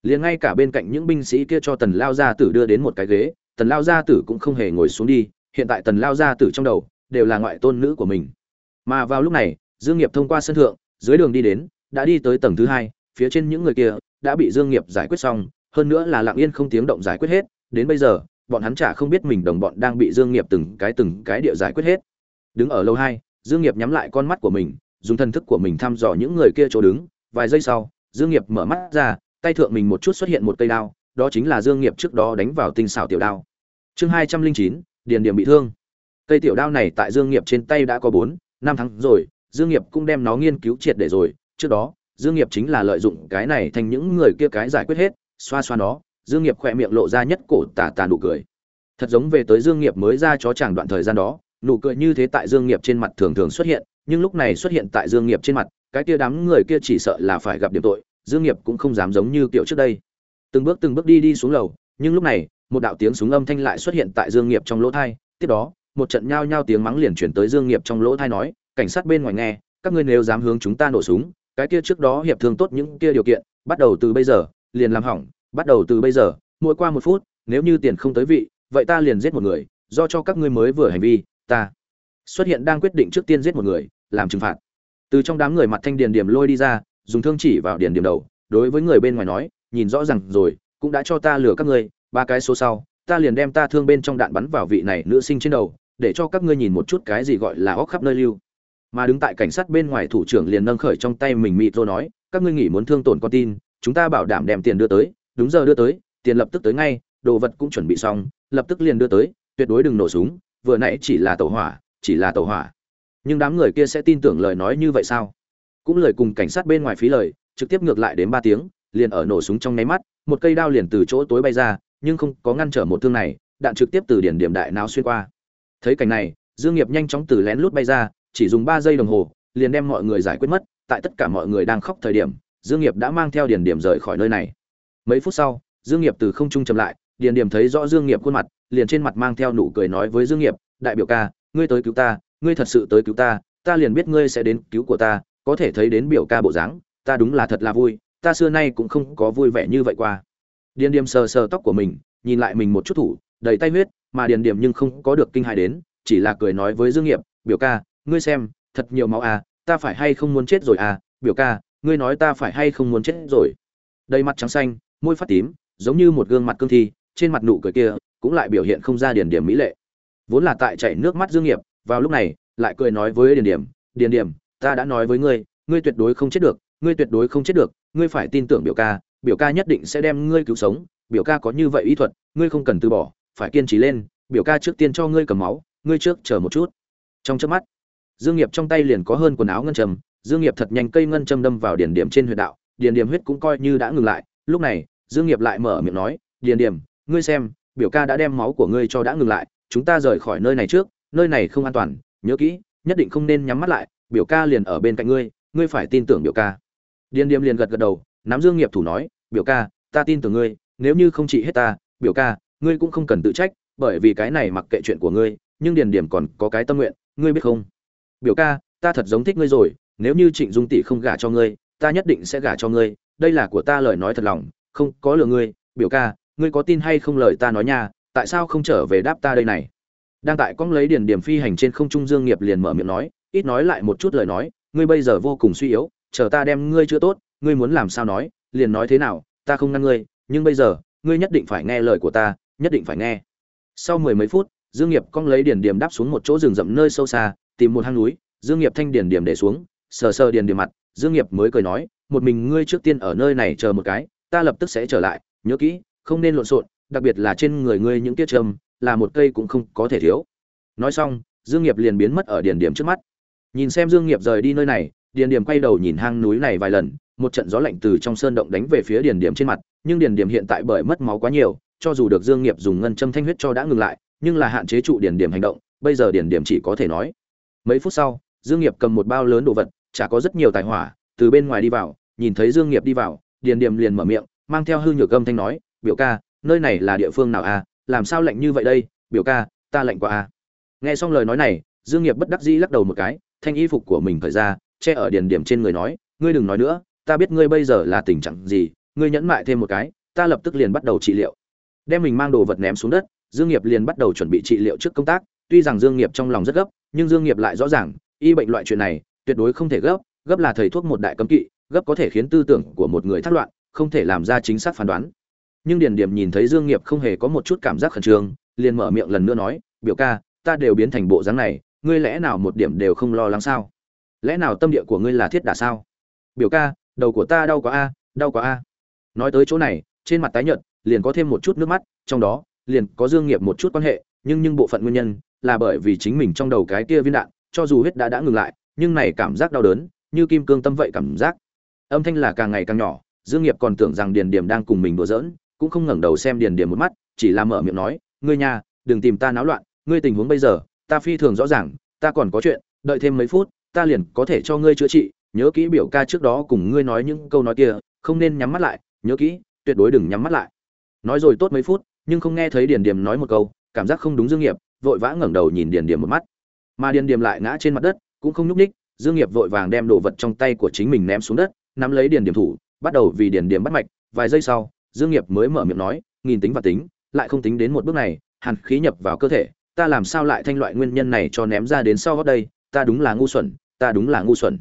Liền ngay cả bên cạnh những binh sĩ kia cho tần lao gia tử đưa đến một cái ghế, tần lao gia tử cũng không hề ngồi xuống đi, hiện tại tần lao gia tử trong đầu đều là ngoại tôn nữ của mình mà vào lúc này, dương nghiệp thông qua sân thượng, dưới đường đi đến, đã đi tới tầng thứ hai, phía trên những người kia đã bị dương nghiệp giải quyết xong, hơn nữa là lặng yên không tiếng động giải quyết hết, đến bây giờ, bọn hắn chả không biết mình đồng bọn đang bị dương nghiệp từng cái từng cái địa giải quyết hết. Đứng ở lâu hai, dương nghiệp nhắm lại con mắt của mình, dùng thần thức của mình thăm dò những người kia chỗ đứng. Vài giây sau, dương nghiệp mở mắt ra, tay thượng mình một chút xuất hiện một cây đao, đó chính là dương nghiệp trước đó đánh vào tinh xảo tiểu đao. Chương hai trăm linh chín, điền điểm bị thương. Cây tiểu đao này tại dương nghiệp trên tay đã có bốn năm tháng rồi, dương nghiệp cũng đem nó nghiên cứu triệt để rồi. Trước đó, dương nghiệp chính là lợi dụng cái này thành những người kia cái giải quyết hết, xoa xoa nó. Dương nghiệp khỏe miệng lộ ra nhất cổ tà tà nụ cười. Thật giống về tới dương nghiệp mới ra chó chẳng đoạn thời gian đó, nụ cười như thế tại dương nghiệp trên mặt thường thường xuất hiện, nhưng lúc này xuất hiện tại dương nghiệp trên mặt, cái kia đám người kia chỉ sợ là phải gặp điểm tội, dương nghiệp cũng không dám giống như kiểu trước đây. Từng bước từng bước đi đi xuống lầu, nhưng lúc này, một đạo tiếng súng âm thanh lại xuất hiện tại dương nghiệp trong lỗ thay tiếp đó một trận nhao nhao tiếng mắng liền chuyển tới dương nghiệp trong lỗ thay nói, cảnh sát bên ngoài nghe, các ngươi nếu dám hướng chúng ta nổ súng, cái kia trước đó hiệp thương tốt những kia điều kiện, bắt đầu từ bây giờ, liền làm hỏng, bắt đầu từ bây giờ, mỗi qua một phút, nếu như tiền không tới vị, vậy ta liền giết một người, do cho các ngươi mới vừa hành vi, ta xuất hiện đang quyết định trước tiên giết một người, làm trừng phạt. Từ trong đám người mặt thanh điền điểm lôi đi ra, dùng thương chỉ vào điền điểm đầu, đối với người bên ngoài nói, nhìn rõ ràng rồi, cũng đã cho ta lừa các ngươi, ba cái số sau, ta liền đem ta thương bên trong đạn bắn vào vị này nữ sinh trên đầu để cho các ngươi nhìn một chút cái gì gọi là óc khắp nơi lưu. Mà đứng tại cảnh sát bên ngoài thủ trưởng liền nâng khởi trong tay mình mịt rồi nói, các ngươi nghĩ muốn thương tổn con tin, chúng ta bảo đảm đem tiền đưa tới. Đúng giờ đưa tới, tiền lập tức tới ngay, đồ vật cũng chuẩn bị xong, lập tức liền đưa tới, tuyệt đối đừng nổ súng, vừa nãy chỉ là tàu hỏa, chỉ là tàu hỏa. Nhưng đám người kia sẽ tin tưởng lời nói như vậy sao? Cũng lời cùng cảnh sát bên ngoài phí lời, trực tiếp ngược lại đến ba tiếng, liền ở nổ súng trong nháy mắt, một cây đao liền từ chỗ tối bay ra, nhưng không có ngăn trở một thương này, đạn trực tiếp từ điển điểm đại não xuyên qua thấy cảnh này, dương nghiệp nhanh chóng từ lén lút bay ra, chỉ dùng ba giây đồng hồ, liền đem mọi người giải quyết mất. Tại tất cả mọi người đang khóc thời điểm, dương nghiệp đã mang theo Điền điểm rời khỏi nơi này. Mấy phút sau, dương nghiệp từ không trung chậm lại, Điền điểm thấy rõ dương nghiệp khuôn mặt, liền trên mặt mang theo nụ cười nói với dương nghiệp, đại biểu ca, ngươi tới cứu ta, ngươi thật sự tới cứu ta ta liền biết ngươi sẽ đến cứu của ta, có thể thấy đến biểu ca bộ dáng, ta đúng là thật là vui, ta xưa nay cũng không có vui vẻ như vậy qua. Điền Điểm sờ sờ tóc của mình, nhìn lại mình một chút thủ, đầy tay huyết mà điền điểm nhưng không có được kinh hại đến, chỉ là cười nói với dương nghiệp, biểu ca, ngươi xem, thật nhiều máu à ta phải hay không muốn chết rồi à? Biểu ca, ngươi nói ta phải hay không muốn chết rồi? Đầy mặt trắng xanh, môi phát tím, giống như một gương mặt cương thi, trên mặt nụ cười kia cũng lại biểu hiện không ra điền điểm mỹ lệ. Vốn là tại chảy nước mắt dương nghiệp, vào lúc này, lại cười nói với điền điểm điền điểm, ta đã nói với ngươi ngươi tuyệt đối không chết được, ngươi tuyệt đối không chết được, ngươi phải tin tưởng biểu ca biểu ca nhất định sẽ đem ngươi cứu sống, biểu ca có như vậy ý thuật, ngươi không cần từ bỏ phải kiên trì lên, biểu ca trước tiên cho ngươi cầm máu, ngươi trước chờ một chút. Trong chớp mắt, dương nghiệp trong tay liền có hơn quần áo ngân trầm dương nghiệp thật nhanh cây ngân châm đâm vào điển điểm trên huyệt đạo điển điểm huyết cũng coi như đã ngừng lại. Lúc này, dương nghiệp lại mở miệng nói điển điểm, ngươi xem, biểu ca đã đem máu của ngươi cho đã ngừng lại, chúng ta rời khỏi nơi này trước, nơi này không an toàn, nhớ kỹ, nhất định không nên nhắm mắt lại, biểu ca liền ở bên cạnh ngươi ngươi phải tin tưởng biểu ca. Điền điểm liền gật gật đầu, nắm dương nghiệp thủ nói, biểu ca, ta tin tưởng ngươi, nếu như không trị hết ta, biểu ca ngươi cũng không cần tự trách, bởi vì cái này mặc kệ chuyện của ngươi, nhưng điền điểm còn có cái tâm nguyện, ngươi biết không? Biểu ca, ta thật giống thích ngươi rồi, nếu như trịnh dung tỷ không gả cho ngươi, ta nhất định sẽ gả cho ngươi, đây là của ta lời nói thật lòng, không có lừa ngươi. Biểu ca, ngươi có tin hay không lời ta nói nha, tại sao không trở về đáp ta đây này? Đang tại con lấy điền điểm phi hành trên không trung dương nghiệp liền mở miệng nói, ít nói lại một chút lời nói, ngươi bây giờ vô cùng suy yếu, chờ ta đem ngươi chữa tốt, ngươi muốn làm sao nói, liền nói thế nào, ta không ngăn ngươi, nhưng bây giờ, ngươi nhất định phải nghe lời của ta nhất định phải nghe. Sau mười mấy phút, dương nghiệp cong lấy điền điểm đáp xuống một chỗ rừng rậm nơi sâu xa, tìm một hang núi, dương nghiệp thanh điền điểm để xuống, sờ sờ điền điểm mặt, dương nghiệp mới cười nói, một mình ngươi trước tiên ở nơi này chờ một cái, ta lập tức sẽ trở lại, nhớ kỹ, không nên lộn xộn, đặc biệt là trên người ngươi những tiết trầm, là một cây cũng không có thể thiếu. Nói xong, dương nghiệp liền biến mất ở điền điểm trước mắt. Nhìn xem dương nghiệp rời đi nơi này, điền điểm quay đầu nhìn hang núi này vài lần, một trận gió lạnh từ trong sơn động đánh về phía điền điểm trên mặt, nhưng điền điểm hiện tại bởi mất máu quá nhiều cho dù được dương nghiệp dùng ngân châm thanh huyết cho đã ngừng lại, nhưng là hạn chế trụ điền điểm hành động, bây giờ điền điểm chỉ có thể nói. Mấy phút sau, dương nghiệp cầm một bao lớn đồ vật, chả có rất nhiều tài hỏa, từ bên ngoài đi vào, nhìn thấy dương nghiệp đi vào điền điểm liền mở miệng, mang theo hư nhược âm thanh nói, biểu ca, nơi này là địa phương nào à? Làm sao lạnh như vậy đây? Biểu ca, ta lạnh quá à. Nghe xong lời nói này, dương nghiệp bất đắc dĩ lắc đầu một cái, thanh y phục của mình cởi ra, che ở điền điểm trên người nói, ngươi đừng nói nữa, ta biết ngươi bây giờ là tình trạng gì, ngươi nhẫn mại thêm một cái, ta lập tức liền bắt đầu trị liệu đem mình mang đồ vật ném xuống đất, dương nghiệp liền bắt đầu chuẩn bị trị liệu trước công tác. Tuy rằng dương nghiệp trong lòng rất gấp, nhưng dương nghiệp lại rõ ràng, y bệnh loại chuyện này tuyệt đối không thể gấp gấp là thầy thuốc một đại cấm kỵ, gấp có thể khiến tư tưởng của một người thất loạn, không thể làm ra chính xác phán đoán. Nhưng điền điểm nhìn thấy dương nghiệp không hề có một chút cảm giác khẩn trương, liền mở miệng lần nữa nói, biểu ca, ta đều biến thành bộ dáng này, ngươi lẽ nào một điểm đều không lo lắng sao? Lẽ nào tâm địa của ngươi là thiết đả sao? Biểu ca, đầu của ta đau quá a, đau quá a. Nói tới chỗ này, trên mặt tái nhợt liền có thêm một chút nước mắt, trong đó, liền có dương nghiệp một chút quan hệ, nhưng nhưng bộ phận nguyên nhân là bởi vì chính mình trong đầu cái kia viên đạn, cho dù huyết đã đã ngừng lại, nhưng này cảm giác đau đớn, như kim cương tâm vậy cảm giác. Âm thanh là càng ngày càng nhỏ, dương nghiệp còn tưởng rằng điền Điềm đang cùng mình đùa giỡn, cũng không ngẩng đầu xem điền Điềm một mắt, chỉ là mở miệng nói, ngươi nhà đừng tìm ta náo loạn, ngươi tình huống bây giờ, ta phi thường rõ ràng, ta còn có chuyện, đợi thêm mấy phút, ta liền có thể cho ngươi chữa trị, nhớ kỹ biểu ca trước đó cùng ngươi nói những câu nói kia, không nên nhắm mắt lại, nhớ kỹ, tuyệt đối đừng nhắm mắt lại nói rồi tốt mấy phút, nhưng không nghe thấy điền điểm nói một câu, cảm giác không đúng dương nghiệp, vội vã ngẩng đầu nhìn điền điểm một mắt. Mà điền điểm lại ngã trên mặt đất, cũng không nhúc ních dương nghiệp vội vàng đem đồ vật trong tay của chính mình ném xuống đất, nắm lấy điền điểm thủ, bắt đầu vì điền điểm bắt mạch. Vài giây sau, dương nghiệp mới mở miệng nói, nghìn tính và tính, lại không tính đến một bước này, hàn khí nhập vào cơ thể, ta làm sao lại thanh loại nguyên nhân này cho ném ra đến sau gót đây? Ta đúng là ngu xuẩn, ta đúng là ngu xuẩn.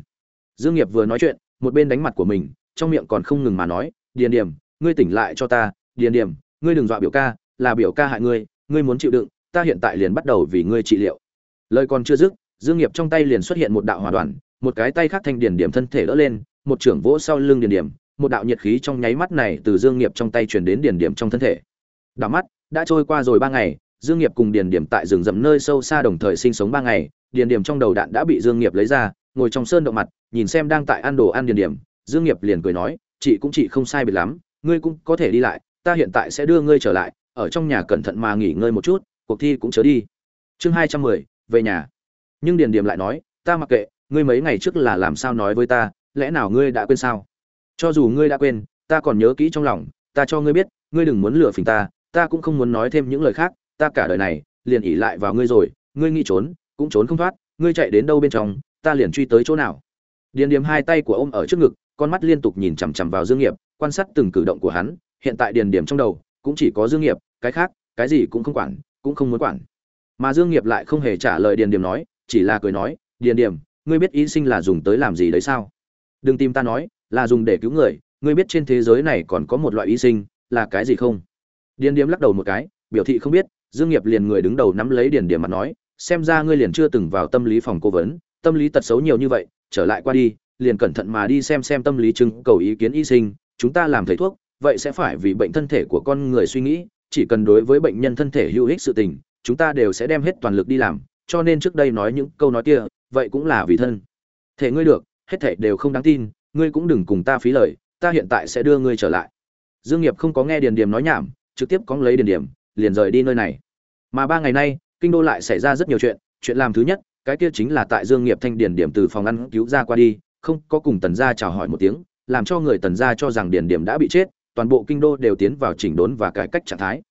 Dương nghiệp vừa nói chuyện, một bên đánh mặt của mình, trong miệng còn không ngừng mà nói, điền điểm ngươi tỉnh lại cho ta điền điểm, ngươi đừng dọa biểu ca, là biểu ca hại ngươi ngươi muốn chịu đựng, ta hiện tại liền bắt đầu vì ngươi trị liệu. Lời còn chưa dứt, dương nghiệp trong tay liền xuất hiện một đạo hỏa đoàn, một cái tay khác thanh điền điểm thân thể đỡ lên, một trưởng vỗ sau lưng điền điểm, một đạo nhiệt khí trong nháy mắt này từ dương nghiệp trong tay truyền đến điền điểm trong thân thể. Đảo mắt, đã trôi qua rồi ba ngày, dương nghiệp cùng điền điểm tại rừng rậm nơi sâu xa đồng thời sinh sống ba ngày, điền điểm trong đầu đạn đã bị dương nghiệp lấy ra, ngồi trong sơn động mặt, nhìn xem đang tại ăn đồ ăn điền điểm. Dương nghiệp liền cười nói, chị cũng chị không sai biệt lắm, ngươi cũng có thể đi lại ta hiện tại sẽ đưa ngươi trở lại, ở trong nhà cẩn thận mà nghỉ ngơi một chút, cuộc thi cũng chớ đi. Chương hai trăm mười, về nhà. Nhưng điền điềm lại nói, ta mặc kệ, ngươi mấy ngày trước là làm sao nói với ta, lẽ nào ngươi đã quên sao? Cho dù ngươi đã quên, ta còn nhớ kỹ trong lòng, ta cho ngươi biết, ngươi đừng muốn lừa phỉnh ta ta cũng không muốn nói thêm những lời khác, ta cả đời này, liền ỉ lại vào ngươi rồi, ngươi nghĩ trốn, cũng trốn không thoát, ngươi chạy đến đâu bên trong, ta liền truy tới chỗ nào? Điền điềm hai tay của ôm ở trước ngực, con mắt liên tục nhìn chằm chằm vào dương nghiệp, quan sát từng cử động của hắn hiện tại điền điểm trong đầu cũng chỉ có dương nghiệp, cái khác, cái gì cũng không quản, cũng không muốn quản. Mà dương nghiệp lại không hề trả lời điền điểm nói, chỉ là cười nói, điền điểm, ngươi biết y sinh là dùng tới làm gì đấy sao? Đừng tìm ta nói, là dùng để cứu người, ngươi biết trên thế giới này còn có một loại y sinh, là cái gì không? Điền điểm lắc đầu một cái, biểu thị không biết, dương nghiệp liền người đứng đầu nắm lấy điền điểm mặt nói, xem ra ngươi liền chưa từng vào tâm lý phòng cố vấn, tâm lý tật xấu nhiều như vậy, trở lại qua đi, liền cẩn thận mà đi xem xem tâm lý chứng cầu ý kiến y sinh, chúng ta làm thầy thuốc vậy sẽ phải vì bệnh thân thể của con người suy nghĩ, chỉ cần đối với bệnh nhân thân thể hữu ích sự tình, chúng ta đều sẽ đem hết toàn lực đi làm, cho nên trước đây nói những câu nói kia, vậy cũng là vì thân. Thể ngươi được, hết thể đều không đáng tin, ngươi cũng đừng cùng ta phí lời, ta hiện tại sẽ đưa ngươi trở lại. Dương nghiệp không có nghe điền điểm nói nhảm, trực tiếp cóng lấy điền điểm liền rời đi nơi này. Mà ba ngày nay, kinh đô lại xảy ra rất nhiều chuyện chuyện làm thứ nhất, cái kia chính là tại dương nghiệp thanh điền điểm từ phòng ăn cứu ra qua đi, không có cùng tần gia chào hỏi một tiếng, làm cho người tần gia cho rằng điền điểm đã bị chết toàn bộ kinh đô đều tiến vào chỉnh đốn và cải cách trạng thái.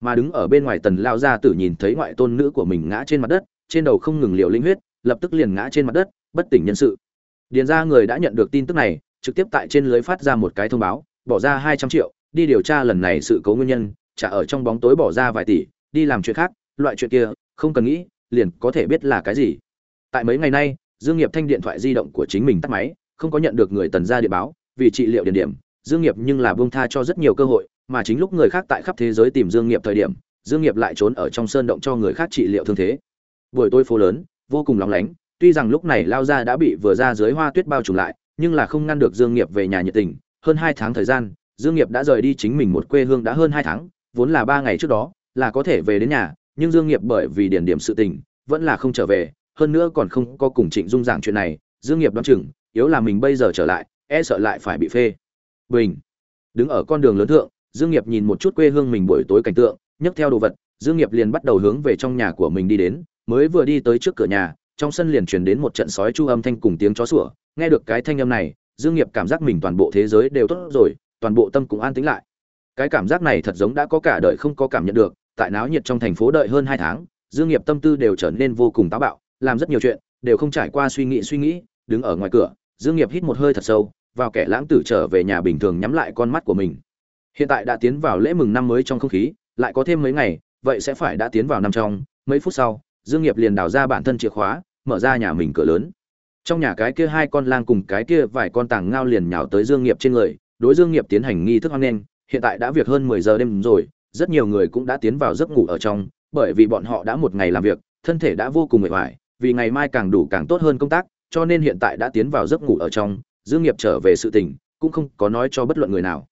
Mà đứng ở bên ngoài tần lao gia tử nhìn thấy ngoại tôn nữ của mình ngã trên mặt đất, trên đầu không ngừng liều linh huyết, lập tức liền ngã trên mặt đất, bất tỉnh nhân sự. Điền gia người đã nhận được tin tức này, trực tiếp tại trên lưới phát ra một cái thông báo, bỏ ra hai trăm triệu, đi điều tra lần này sự cố nguyên nhân, trả ở trong bóng tối bỏ ra vài tỷ, đi làm chuyện khác, loại chuyện kia, không cần nghĩ, liền có thể biết là cái gì. Tại mấy ngày nay, dương nghiệp thanh điện thoại di động của chính mình tắt máy, không có nhận được người tần gia điện báo, vì trị liệu điển điểm dương nghiệp nhưng là buông tha cho rất nhiều cơ hội, mà chính lúc người khác tại khắp thế giới tìm dương nghiệp thời điểm, dương nghiệp lại trốn ở trong sơn động cho người khác trị liệu thương thế. Buổi tối phố lớn, vô cùng lóng lánh, tuy rằng lúc này lao gia đã bị vừa ra dưới hoa tuyết bao trùm lại, nhưng là không ngăn được dương nghiệp về nhà nhiệt tình. Hơn hai tháng thời gian, dương nghiệp đã rời đi chính mình một quê hương đã hơn hai tháng, vốn là ba ngày trước đó, là có thể về đến nhà, nhưng dương nghiệp bởi vì điển điểm sự tình, vẫn là không trở về. Hơn nữa còn không có cùng trịnh dung giảng chuyện này, dương nghiệp đoán chừng, yếu là mình bây giờ trở lại e sợ lại phải bị phê bình. Đứng ở con đường lớn thượng, dương nghiệp nhìn một chút quê hương mình buổi tối cảnh tượng, nhấc theo đồ vật, dương nghiệp liền bắt đầu hướng về trong nhà của mình đi đến, mới vừa đi tới trước cửa nhà, trong sân liền truyền đến một trận sói chu âm thanh cùng tiếng chó sủa, nghe được cái thanh âm này, dương nghiệp cảm giác mình toàn bộ thế giới đều tốt rồi, toàn bộ tâm cũng an tĩnh lại. Cái cảm giác này thật giống đã có cả đời không có cảm nhận được, tại náo nhiệt trong thành phố đợi hơn hai tháng, dương nghiệp tâm tư đều trở nên vô cùng táo bạo, làm rất nhiều chuyện, đều không trải qua suy nghĩ suy nghĩ, đứng ở ngoài cửa, dương nghiệp hít một hơi thật sâu vào kẻ lãng tử trở về nhà bình thường nhắm lại con mắt của mình. Hiện tại đã tiến vào lễ mừng năm mới trong không khí, lại có thêm mấy ngày, vậy sẽ phải đã tiến vào năm trong. Mấy phút sau, dương nghiệp liền đào ra bản thân chìa khóa, mở ra nhà mình cửa lớn. Trong nhà cái kia hai con lang cùng cái kia vài con tàng ngao liền nhào tới dương nghiệp trên người, đối dương nghiệp tiến hành nghi thức hoan nghênh. Hiện tại đã việc hơn 10 giờ đêm rồi, rất nhiều người cũng đã tiến vào giấc ngủ ở trong, bởi vì bọn họ đã một ngày làm việc, thân thể đã vô cùng mệt mỏi, vì ngày mai càng đủ càng tốt hơn công tác, cho nên hiện tại đã tiến vào giấc ngủ ở trong dương nghiệp trở về sự tình, cũng không có nói cho bất luận người nào.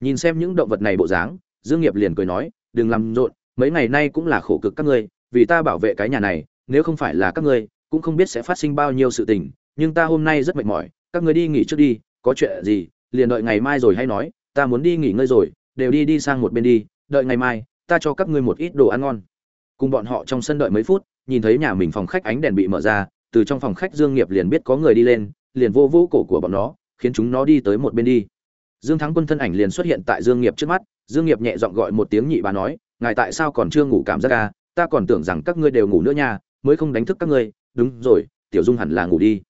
Nhìn xem những động vật này bộ dáng, dương nghiệp liền cười nói, đừng làm rộn, mấy ngày nay cũng là khổ cực các ngươi, vì ta bảo vệ cái nhà này, nếu không phải là các ngươi, cũng không biết sẽ phát sinh bao nhiêu sự tình, nhưng ta hôm nay rất mệt mỏi, các ngươi đi nghỉ trước đi, có chuyện gì, liền đợi ngày mai rồi hay nói, ta muốn đi nghỉ ngơi rồi, đều đi đi sang một bên đi, đợi ngày mai, ta cho các ngươi một ít đồ ăn ngon. Cùng bọn họ trong sân đợi mấy phút, nhìn thấy nhà mình phòng khách ánh đèn bị mở ra, từ trong phòng khách dương nghiệp liền biết có người đi lên liền vô vô cổ của bọn nó, khiến chúng nó đi tới một bên đi. Dương thắng quân thân ảnh liền xuất hiện tại dương nghiệp trước mắt, dương nghiệp nhẹ giọng gọi một tiếng nhị bà nói, ngài tại sao còn chưa ngủ cảm giác à? Ta còn tưởng rằng các ngươi đều ngủ nữa nha, mới không đánh thức các ngươi. Đúng rồi, tiểu dung hẳn là ngủ đi.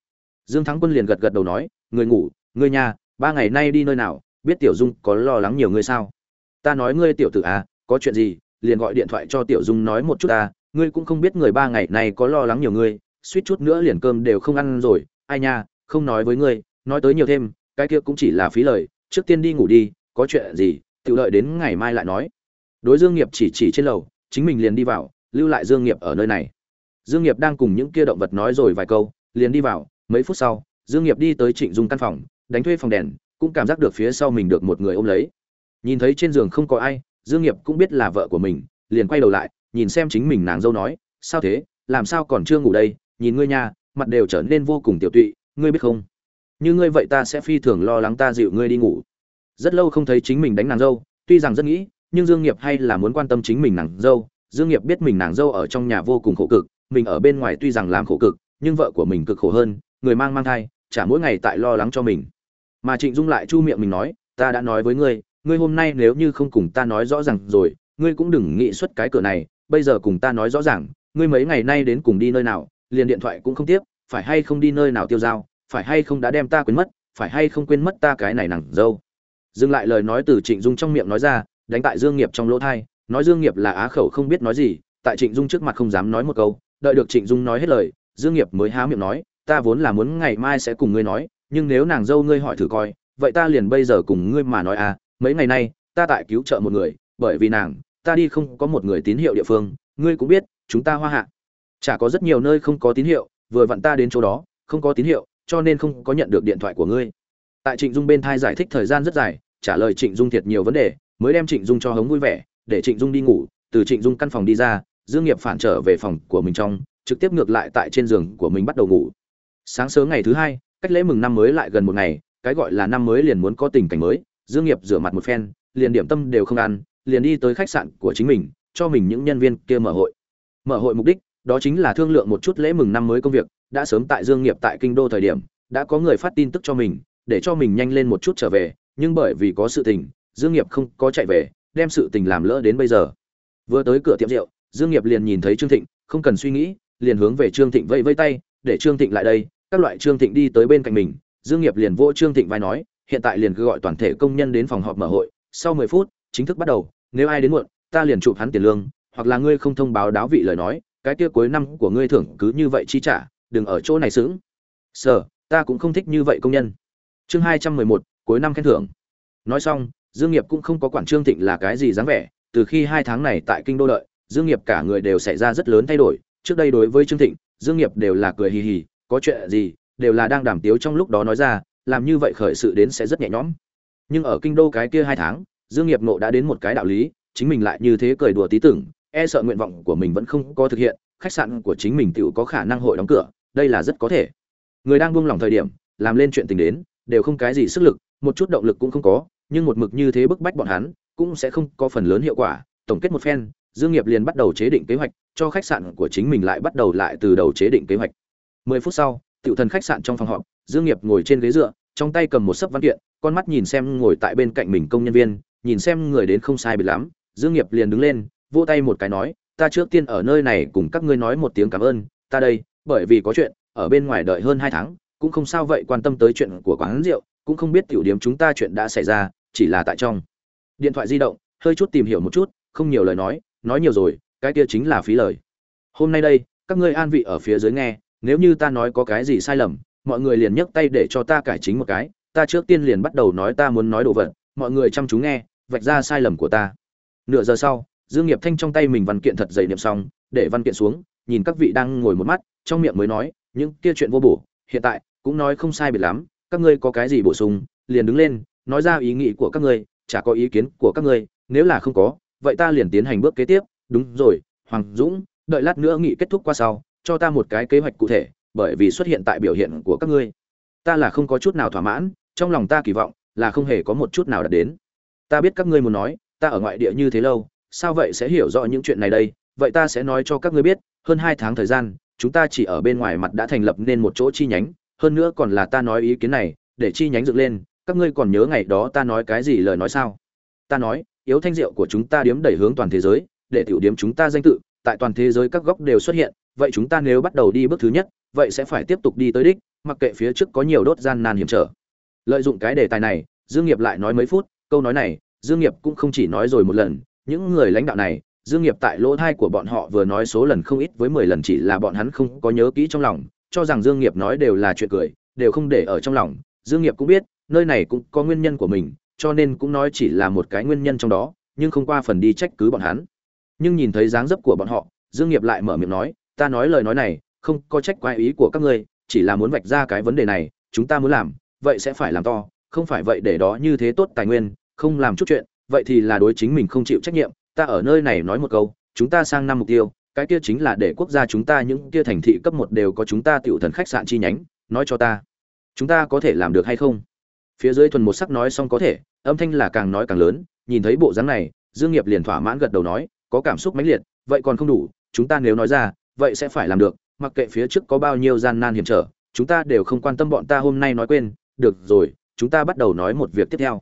Dương thắng quân liền gật gật đầu nói người ngủ người nha, ba ngày nay đi nơi nào, biết tiểu dung có lo lắng nhiều ngươi sao? Ta nói ngươi tiểu tử à có chuyện gì, liền gọi điện thoại cho tiểu dung nói một chút ta ngươi cũng không biết người ba ngày này có lo lắng nhiều ngươi, suýt chút nữa liền cơm đều không ăn rồi, ai nha không nói với ngươi, nói tới nhiều thêm, cái kia cũng chỉ là phí lời, trước tiên đi ngủ đi, có chuyện gì tự lợi đến ngày mai lại nói. Đối dương nghiệp chỉ chỉ trên lầu, chính mình liền đi vào, lưu lại dương nghiệp ở nơi này. Dương nghiệp đang cùng những kia động vật nói rồi vài câu, liền đi vào, mấy phút sau, dương nghiệp đi tới trịnh dung căn phòng, đánh thuê phòng đèn, cũng cảm giác được phía sau mình được một người ôm lấy. Nhìn thấy trên giường không có ai, dương nghiệp cũng biết là vợ của mình, liền quay đầu lại, nhìn xem chính mình nàng dâu nói, sao thế? Làm sao còn chưa ngủ đây? Nhìn ngươi nha, mặt đều trở nên vô cùng tiểu tụy ngươi biết không? Như ngươi vậy ta sẽ phi thường lo lắng ta dịu ngươi đi ngủ. Rất lâu không thấy chính mình đánh nàng dâu, tuy rằng rất nghĩ, nhưng dương nghiệp hay là muốn quan tâm chính mình nàng dâu. Dương nghiệp biết mình nàng dâu ở trong nhà vô cùng khổ cực, mình ở bên ngoài tuy rằng làm khổ cực, nhưng vợ của mình cực khổ hơn, người mang mang thai, chả mỗi ngày tại lo lắng cho mình. Mà trịnh dung lại chu miệng mình nói, ta đã nói với ngươi ngươi hôm nay nếu như không cùng ta nói rõ ràng rồi, ngươi cũng đừng nghĩ xuất cái cửa này, bây giờ cùng ta nói rõ ràng, ngươi mấy ngày nay đến cùng đi nơi nào, liền điện thoại cũng không tiếp phải hay không đi nơi nào tiêu dao, phải hay không đã đem ta quên mất, phải hay không quên mất ta cái này nàng dâu. Dừng lại lời nói từ trịnh dung trong miệng nói ra, đánh tại dương nghiệp trong lỗ thai, nói dương nghiệp là á khẩu không biết nói gì, tại trịnh dung trước mặt không dám nói một câu, đợi được trịnh dung nói hết lời, dương nghiệp mới há miệng nói, ta vốn là muốn ngày mai sẽ cùng ngươi nói, nhưng nếu nàng dâu ngươi hỏi thử coi, vậy ta liền bây giờ cùng ngươi mà nói à mấy ngày nay, ta tại cứu trợ một người, bởi vì nàng, ta đi không có một người tín hiệu địa phương, ngươi cũng biết, chúng ta hoa hạ. Chả có rất nhiều nơi không có tín hiệu vừa vặn ta đến chỗ đó, không có tín hiệu, cho nên không có nhận được điện thoại của ngươi. Tại trịnh dung bên thai giải thích thời gian rất dài, trả lời trịnh dung thiệt nhiều vấn đề, mới đem trịnh dung cho hống vui vẻ, để trịnh dung đi ngủ, từ trịnh dung căn phòng đi ra, dương nghiệp phản trở về phòng của mình trong, trực tiếp ngược lại tại trên giường của mình bắt đầu ngủ. Sáng sớm ngày thứ hai, cách lễ mừng năm mới lại gần một ngày, cái gọi là năm mới liền muốn có tình cảnh mới, dương nghiệp rửa mặt một phen, liền điểm tâm đều không ăn, liền đi tới khách sạn của chính mình, cho mình những nhân viên kia mở hội. Mở hội mục đích đó chính là thương lượng một chút lễ mừng năm mới công việc, đã sớm tại dương nghiệp tại kinh đô thời điểm, đã có người phát tin tức cho mình, để cho mình nhanh lên một chút trở về, nhưng bởi vì có sự tình, dương nghiệp không có chạy về, đem sự tình làm lỡ đến bây giờ. Vừa tới cửa tiệm rượu, dương nghiệp liền nhìn thấy trương thịnh, không cần suy nghĩ, liền hướng về trương thịnh vẫy vẫy tay, để trương thịnh lại đây, các loại trương thịnh đi tới bên cạnh mình, dương nghiệp liền vỗ trương thịnh vai nói, hiện tại liền cứ gọi toàn thể công nhân đến phòng họp mở hội, sau 10 phút, chính thức bắt đầu, nếu ai đến muộn, ta liền chụp hắn tiền lương, hoặc là ngươi không thông báo đáo vị lời nói cái kia cuối năm của ngươi thưởng cứ như vậy chi trả đừng ở chỗ này sướng sở ta cũng không thích như vậy công nhân. Chương 211, cuối năm khen thưởng. Nói xong dương nghiệp cũng không có quản trương thịnh là cái gì dáng vẻ từ khi hai tháng này tại kinh đô đợi dương nghiệp cả người đều xảy ra rất lớn thay đổi. Trước đây đối với trương thịnh dương nghiệp đều là cười hì hì có chuyện gì đều là đang đàm tiếu trong lúc đó nói ra làm như vậy khởi sự đến sẽ rất nhẹ nhõm. Nhưng ở kinh đô cái kia hai tháng dương nghiệp nộ đã đến một cái đạo lý chính mình lại như thế cười đùa tí tưởng e sợ nguyện vọng của mình vẫn không có thực hiện, khách sạn của chính mình tự có khả năng hội đóng cửa, đây là rất có thể. Người đang buông lỏng thời điểm, làm lên chuyện tình đến, đều không cái gì sức lực, một chút động lực cũng không có, nhưng một mực như thế bức bách bọn hắn, cũng sẽ không có phần lớn hiệu quả. Tổng kết một phen, dương nghiệp liền bắt đầu chế định kế hoạch, cho khách sạn của chính mình lại bắt đầu lại từ đầu chế định kế hoạch. 10 phút sau tiểu thần khách sạn trong phòng họp, dương nghiệp ngồi trên ghế dựa, trong tay cầm một sấp văn kiện, con mắt nhìn xem ngồi tại bên cạnh mình công nhân viên, nhìn xem người đến không sai biệt lắm. Dương nghiệp liền đứng lên vỗ tay một cái nói, ta trước tiên ở nơi này cùng các ngươi nói một tiếng cảm ơn, ta đây, bởi vì có chuyện, ở bên ngoài đợi hơn hai tháng, cũng không sao vậy quan tâm tới chuyện của quán rượu, cũng không biết tiểu điểm chúng ta chuyện đã xảy ra, chỉ là tại trong. Điện thoại di động, hơi chút tìm hiểu một chút, không nhiều lời nói nói nhiều rồi, cái kia chính là phí lời. Hôm nay đây, các ngươi an vị ở phía dưới nghe, nếu như ta nói có cái gì sai lầm, mọi người liền nhấc tay để cho ta cải chính một cái, ta trước tiên liền bắt đầu nói ta muốn nói đồ vật, mọi người chăm chú nghe, vạch ra sai lầm của ta. Nửa giờ sau dương nghiệp thanh trong tay mình văn kiện thật dày niệm xong, để văn kiện xuống, nhìn các vị đang ngồi một mắt, trong miệng mới nói, những kia chuyện vô bổ, hiện tại cũng nói không sai biệt lắm, các ngươi có cái gì bổ sung, liền đứng lên, nói ra ý nghĩ của các ngươi, chả có ý kiến của các ngươi, nếu là không có, vậy ta liền tiến hành bước kế tiếp. Đúng rồi, hoàng dũng, đợi lát nữa nghị kết thúc qua sau, cho ta một cái kế hoạch cụ thể, bởi vì xuất hiện tại biểu hiện của các ngươi, ta là không có chút nào thỏa mãn, trong lòng ta kỳ vọng là không hề có một chút nào đạt đến. Ta biết các ngươi muốn nói, ta ở ngoại địa như thế lâu sao vậy sẽ hiểu rõ những chuyện này đây? Vậy ta sẽ nói cho các ngươi biết, hơn hai tháng thời gian, chúng ta chỉ ở bên ngoài mặt đã thành lập nên một chỗ chi nhánh, hơn nữa còn là ta nói ý kiến này, để chi nhánh dựng lên, các ngươi còn nhớ ngày đó ta nói cái gì lời nói sao? Ta nói, yếu thanh rượu của chúng ta điếm đẩy hướng toàn thế giới, để tiểu điếm chúng ta danh tự, tại toàn thế giới các góc đều xuất hiện, vậy chúng ta nếu bắt đầu đi bước thứ nhất, vậy sẽ phải tiếp tục đi tới đích, mặc kệ phía trước có nhiều đốt gian nan hiểm trở. Lợi dụng cái đề tài này, dương nghiệp lại nói mấy phút, câu nói này, dương nghiệp cũng không chỉ nói rồi một lần những người lãnh đạo này, dương nghiệp tại lỗ thai của bọn họ vừa nói số lần không ít với 10 lần chỉ là bọn hắn không có nhớ kỹ trong lòng, cho rằng dương nghiệp nói đều là chuyện cười, đều không để ở trong lòng. Dương nghiệp cũng biết, nơi này cũng có nguyên nhân của mình, cho nên cũng nói chỉ là một cái nguyên nhân trong đó, nhưng không qua phần đi trách cứ bọn hắn. Nhưng nhìn thấy dáng dấp của bọn họ, dương nghiệp lại mở miệng nói, ta nói lời nói này, không có trách quái ý của các ngươi, chỉ là muốn vạch ra cái vấn đề này, chúng ta muốn làm, vậy sẽ phải làm to, không phải vậy để đó như thế tốt tài nguyên, không làm chút chuyện vậy thì là đối chính mình không chịu trách nhiệm, ta ở nơi này nói một câu, chúng ta sang năm mục tiêu, cái kia chính là để quốc gia chúng ta những kia thành thị cấp một đều có chúng ta tiểu thần khách sạn chi nhánh, nói cho ta, chúng ta có thể làm được hay không? Phía dưới thuần một sắc nói xong có thể, âm thanh là càng nói càng lớn, nhìn thấy bộ dáng này, dương nghiệp liền thỏa mãn gật đầu nói, có cảm xúc mãnh liệt, vậy còn không đủ, chúng ta nếu nói ra, vậy sẽ phải làm được, mặc kệ phía trước có bao nhiêu gian nan hiểm trở, chúng ta đều không quan tâm bọn ta hôm nay nói quên, được rồi, chúng ta bắt đầu nói một việc tiếp theo.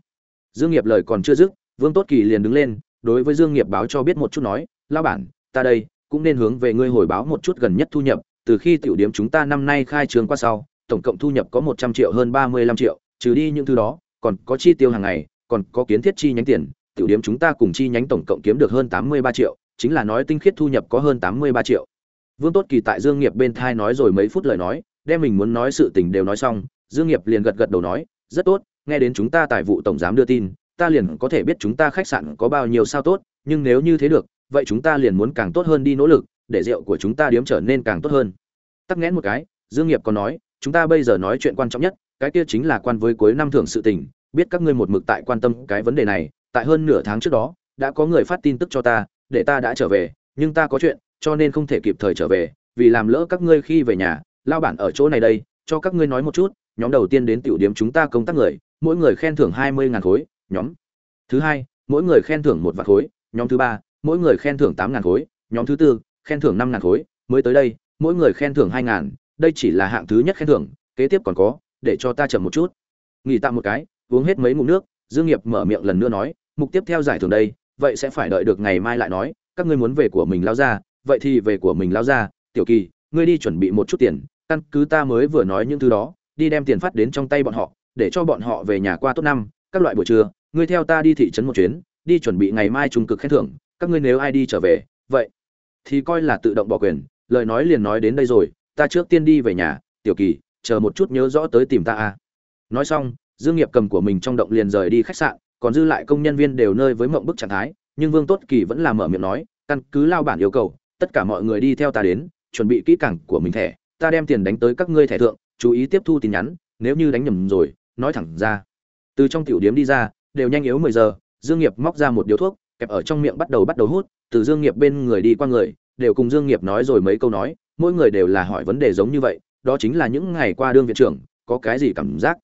Dương nghiệp lời còn chưa dứt vương tốt kỳ liền đứng lên, đối với dương nghiệp báo cho biết một chút nói, Lão bản, ta đây cũng nên hướng về ngươi hồi báo một chút gần nhất thu nhập, từ khi tiểu điểm chúng ta năm nay khai trương qua sau, tổng cộng thu nhập có 100 triệu hơn 35 triệu, trừ đi những thứ đó, còn có chi tiêu hàng ngày, còn có kiến thiết chi nhánh tiền, tiểu điểm chúng ta cùng chi nhánh tổng cộng kiếm được hơn 83 triệu, chính là nói tinh khiết thu nhập có hơn 83 triệu. Vương tốt kỳ tại dương nghiệp bên thai nói rồi mấy phút lời nói, đem mình muốn nói sự tình đều nói xong, dương nghiệp liền gật gật đầu nói, rất tốt, nghe đến chúng ta tài vụ tổng giám đưa tin ta liền có thể biết chúng ta khách sạn có bao nhiêu sao tốt, nhưng nếu như thế được, vậy chúng ta liền muốn càng tốt hơn đi nỗ lực, để rượu của chúng ta điếm trở nên càng tốt hơn. Tắc nghẽn một cái, dương nghiệp còn nói, chúng ta bây giờ nói chuyện quan trọng nhất, cái kia chính là quan với cuối năm thưởng sự tình, biết các ngươi một mực tại quan tâm cái vấn đề này, tại hơn nửa tháng trước đó, đã có người phát tin tức cho ta, để ta đã trở về, nhưng ta có chuyện, cho nên không thể kịp thời trở về, vì làm lỡ các ngươi khi về nhà lao bản ở chỗ này đây, cho các ngươi nói một chút, nhóm đầu tiên đến tiểu điểm chúng ta công tác người, mỗi người khen thưởng hai mươi ngàn khối nhóm. Thứ hai, mỗi người khen thưởng một vạn khối. Nhóm thứ ba, mỗi người khen thưởng tám ngàn khối. Nhóm thứ tư, khen thưởng năm ngàn khối. Mới tới đây, mỗi người khen thưởng hai ngàn. Đây chỉ là hạng thứ nhất khen thưởng. Kế tiếp còn có, để cho ta chậm một chút. Nghỉ tạm một cái, uống hết mấy ngụm nước. Dương nghiệp mở miệng lần nữa nói, mục tiếp theo giải thưởng đây, vậy sẽ phải đợi được ngày mai lại nói. Các ngươi muốn về của mình lao ra, vậy thì về của mình lao ra. Tiểu kỳ, ngươi đi chuẩn bị một chút tiền. Căn cứ ta mới vừa nói những thứ đó, đi đem tiền phát đến trong tay bọn họ, để cho bọn họ về nhà qua tốt năm, các loại buổi trưa ngươi theo ta đi thị trấn một chuyến, đi chuẩn bị ngày mai trung cực khen thưởng, các ngươi nếu ai đi trở về, vậy thì coi là tự động bỏ quyền, lời nói liền nói đến đây rồi, ta trước tiên đi về nhà, tiểu kỳ, chờ một chút nhớ rõ tới tìm ta a nói xong, dương nghiệp cầm của mình trong động liền rời đi khách sạn, còn dư lại công nhân viên đều nơi với mộng bức trạng thái, nhưng vương tốt kỳ vẫn là mở miệng nói, căn cứ lao bản yêu cầu, tất cả mọi người đi theo ta đến, chuẩn bị kỹ càng của mình thẻ, ta đem tiền đánh tới các ngươi thẻ thượng, chú ý tiếp thu tin nhắn, nếu như đánh nhầm rồi, nói thẳng ra. Từ trong tiểu điếm đi ra đều nhanh yếu mười giờ, dương nghiệp móc ra một điếu thuốc, kẹp ở trong miệng bắt đầu bắt đầu hút, từ dương nghiệp bên người đi qua người, đều cùng dương nghiệp nói rồi mấy câu nói, mỗi người đều là hỏi vấn đề giống như vậy, đó chính là những ngày qua đương viện trưởng, có cái gì cảm giác?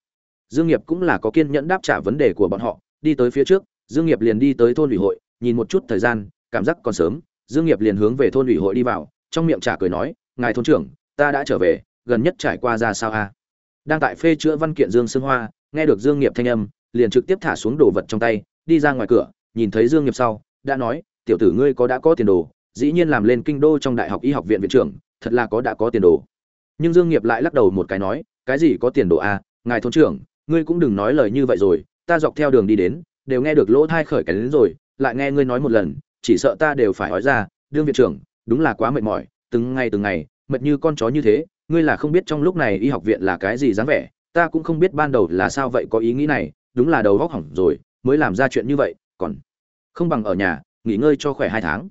Dương nghiệp cũng là có kiên nhẫn đáp trả vấn đề của bọn họ, đi tới phía trước, dương nghiệp liền đi tới thôn ủy hội, nhìn một chút thời gian, cảm giác còn sớm, dương nghiệp liền hướng về thôn ủy hội đi vào, trong miệng trả cười nói, ngài thôn trưởng, ta đã trở về, gần nhất trải qua ra sao a? Đang tại phê chữa văn kiện dương sương hoa, nghe được dương nghiệp thanh âm liền trực tiếp thả xuống đồ vật trong tay, đi ra ngoài cửa, nhìn thấy dương nghiệp sau, đã nói, tiểu tử ngươi có đã có tiền đồ, dĩ nhiên làm lên kinh đô trong đại học y học viện viện trưởng, thật là có đã có tiền đồ. Nhưng dương nghiệp lại lắc đầu một cái nói, cái gì có tiền đồ a ngài thôn trưởng, ngươi cũng đừng nói lời như vậy rồi, ta dọc theo đường đi đến, đều nghe được lỗ thai khởi cái đến rồi, lại nghe ngươi nói một lần, chỉ sợ ta đều phải nói ra, đương viện trưởng, đúng là quá mệt mỏi, từng ngày từng ngày, mệt như con chó như thế, ngươi là không biết trong lúc này y học viện là cái gì dáng vẻ, ta cũng không biết ban đầu là sao vậy, có ý nghĩ này đúng là đầu góc hỏng rồi, mới làm ra chuyện như vậy, còn không bằng ở nhà, nghỉ ngơi cho khỏe hai tháng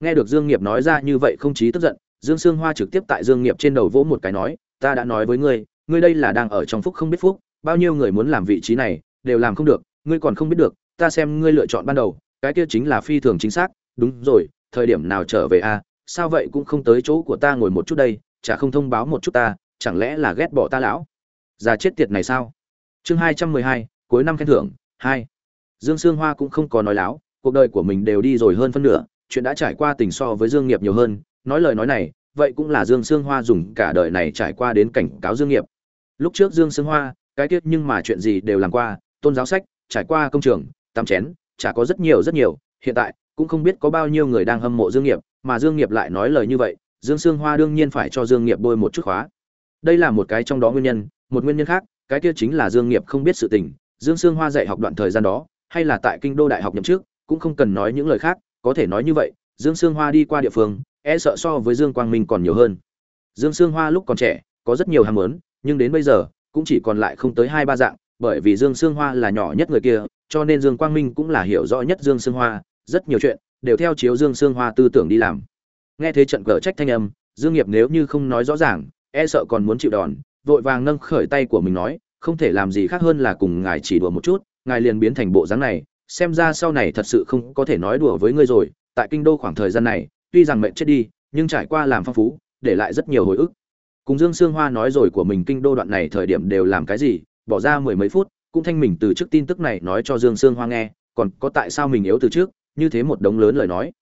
nghe được dương nghiệp nói ra như vậy không chí tức giận, dương sương hoa trực tiếp tại dương nghiệp trên đầu vỗ một cái nói, ta đã nói với ngươi ngươi đây là đang ở trong phúc không biết phúc, bao nhiêu người muốn làm vị trí này, đều làm không được, ngươi còn không biết được, ta xem ngươi lựa chọn ban đầu, cái kia chính là phi thường chính xác, đúng rồi, thời điểm nào trở về a à? sao vậy cũng không tới chỗ của ta ngồi một chút đây, chả không thông báo một chút ta, chẳng lẽ là ghét bỏ ta lão già chết tiệt này sao chương hai trăm mười hai cuối năm khen thưởng, hai. Dương sương hoa cũng không có nói láo, cuộc đời của mình đều đi rồi hơn phân nửa, chuyện đã trải qua tình so với dương nghiệp nhiều hơn, nói lời nói này, vậy cũng là dương sương hoa dùng cả đời này trải qua đến cảnh cáo dương nghiệp. Lúc trước dương sương hoa, cái tiết nhưng mà chuyện gì đều làm qua, tôn giáo sách, trải qua công trường tam chén, chả có rất nhiều rất nhiều, hiện tại cũng không biết có bao nhiêu người đang hâm mộ dương nghiệp, mà dương nghiệp lại nói lời như vậy, dương sương hoa đương nhiên phải cho dương nghiệp bôi một chút khóa. Đây là một cái trong đó nguyên nhân, một nguyên nhân khác, cái kia chính là dương nghiệp không biết sự tình dương sương hoa dạy học đoạn thời gian đó hay là tại kinh đô đại học nhậm chức, cũng không cần nói những lời khác có thể nói như vậy dương sương hoa đi qua địa phương e sợ so với dương quang minh còn nhiều hơn. Dương sương hoa lúc còn trẻ có rất nhiều ham muốn nhưng đến bây giờ cũng chỉ còn lại không tới hai ba dạng bởi vì dương sương hoa là nhỏ nhất người kia cho nên dương quang minh cũng là hiểu rõ nhất dương sương hoa rất nhiều chuyện đều theo chiếu dương sương hoa tư tưởng đi làm. Nghe thế trận cờ trách thanh âm dương nghiệp nếu như không nói rõ ràng e sợ còn muốn chịu đòn vội vàng nâng khởi tay của mình nói không thể làm gì khác hơn là cùng ngài chỉ đùa một chút, ngài liền biến thành bộ dáng này, xem ra sau này thật sự không có thể nói đùa với ngươi rồi, tại kinh đô khoảng thời gian này, tuy rằng mệnh chết đi, nhưng trải qua làm phong phú, để lại rất nhiều hồi ức. Cùng dương sương hoa nói rồi của mình kinh đô đoạn này thời điểm đều làm cái gì, bỏ ra mười mấy phút, cũng thanh mình từ trước tin tức này nói cho dương sương hoa nghe, còn có tại sao mình yếu từ trước, như thế một đống lớn lời nói.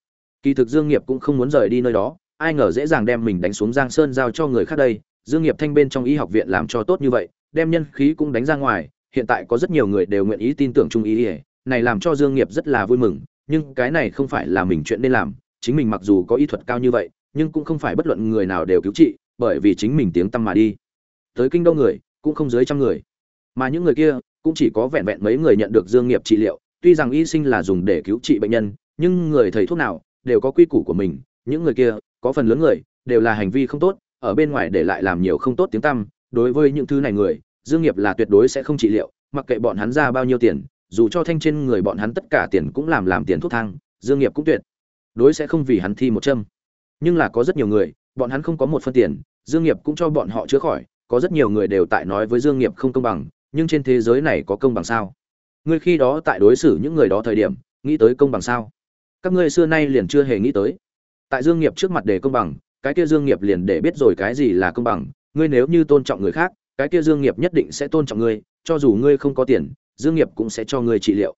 Kỳ thực dương nghiệp cũng không muốn rời đi nơi đó, ai ngờ dễ dàng đem mình đánh xuống giang sơn giao cho người khác đây, dương nghiệp thanh bên trong y học viện làm cho tốt như vậy đem nhân khí cũng đánh ra ngoài, hiện tại có rất nhiều người đều nguyện ý tin tưởng trung ý ỉa này làm cho dương nghiệp rất là vui mừng, nhưng cái này không phải là mình chuyện nên làm, chính mình mặc dù có y thuật cao như vậy, nhưng cũng không phải bất luận người nào đều cứu trị, bởi vì chính mình tiếng tâm mà đi. Tới kinh đô người, cũng không dưới trăm người. Mà những người kia, cũng chỉ có vẹn vẹn mấy người nhận được dương nghiệp trị liệu, tuy rằng y sinh là dùng để cứu trị bệnh nhân, nhưng người thầy thuốc nào, đều có quy củ của mình, những người kia, có phần lớn người, đều là hành vi không tốt, ở bên ngoài để lại làm nhiều không tốt tiếng tăm đối với những thứ này người, dương nghiệp là tuyệt đối sẽ không trị liệu, mặc kệ bọn hắn ra bao nhiêu tiền, dù cho thanh trên người bọn hắn tất cả tiền cũng làm làm tiền thuốc thang, dương nghiệp cũng tuyệt đối sẽ không vì hắn thi một châm. Nhưng là có rất nhiều người, bọn hắn không có một phân tiền, dương nghiệp cũng cho bọn họ chữa khỏi, có rất nhiều người đều tại nói với dương nghiệp không công bằng, nhưng trên thế giới này có công bằng sao? Ngươi khi đó tại đối xử những người đó thời điểm, nghĩ tới công bằng sao? Các ngươi xưa nay liền chưa hề nghĩ tới. Tại dương nghiệp trước mặt để công bằng, cái kia dương nghiệp liền để biết rồi cái gì là công bằng ngươi nếu như tôn trọng người khác, cái kia dương nghiệp nhất định sẽ tôn trọng ngươi, cho dù ngươi không có tiền, dương nghiệp cũng sẽ cho ngươi trị liệu.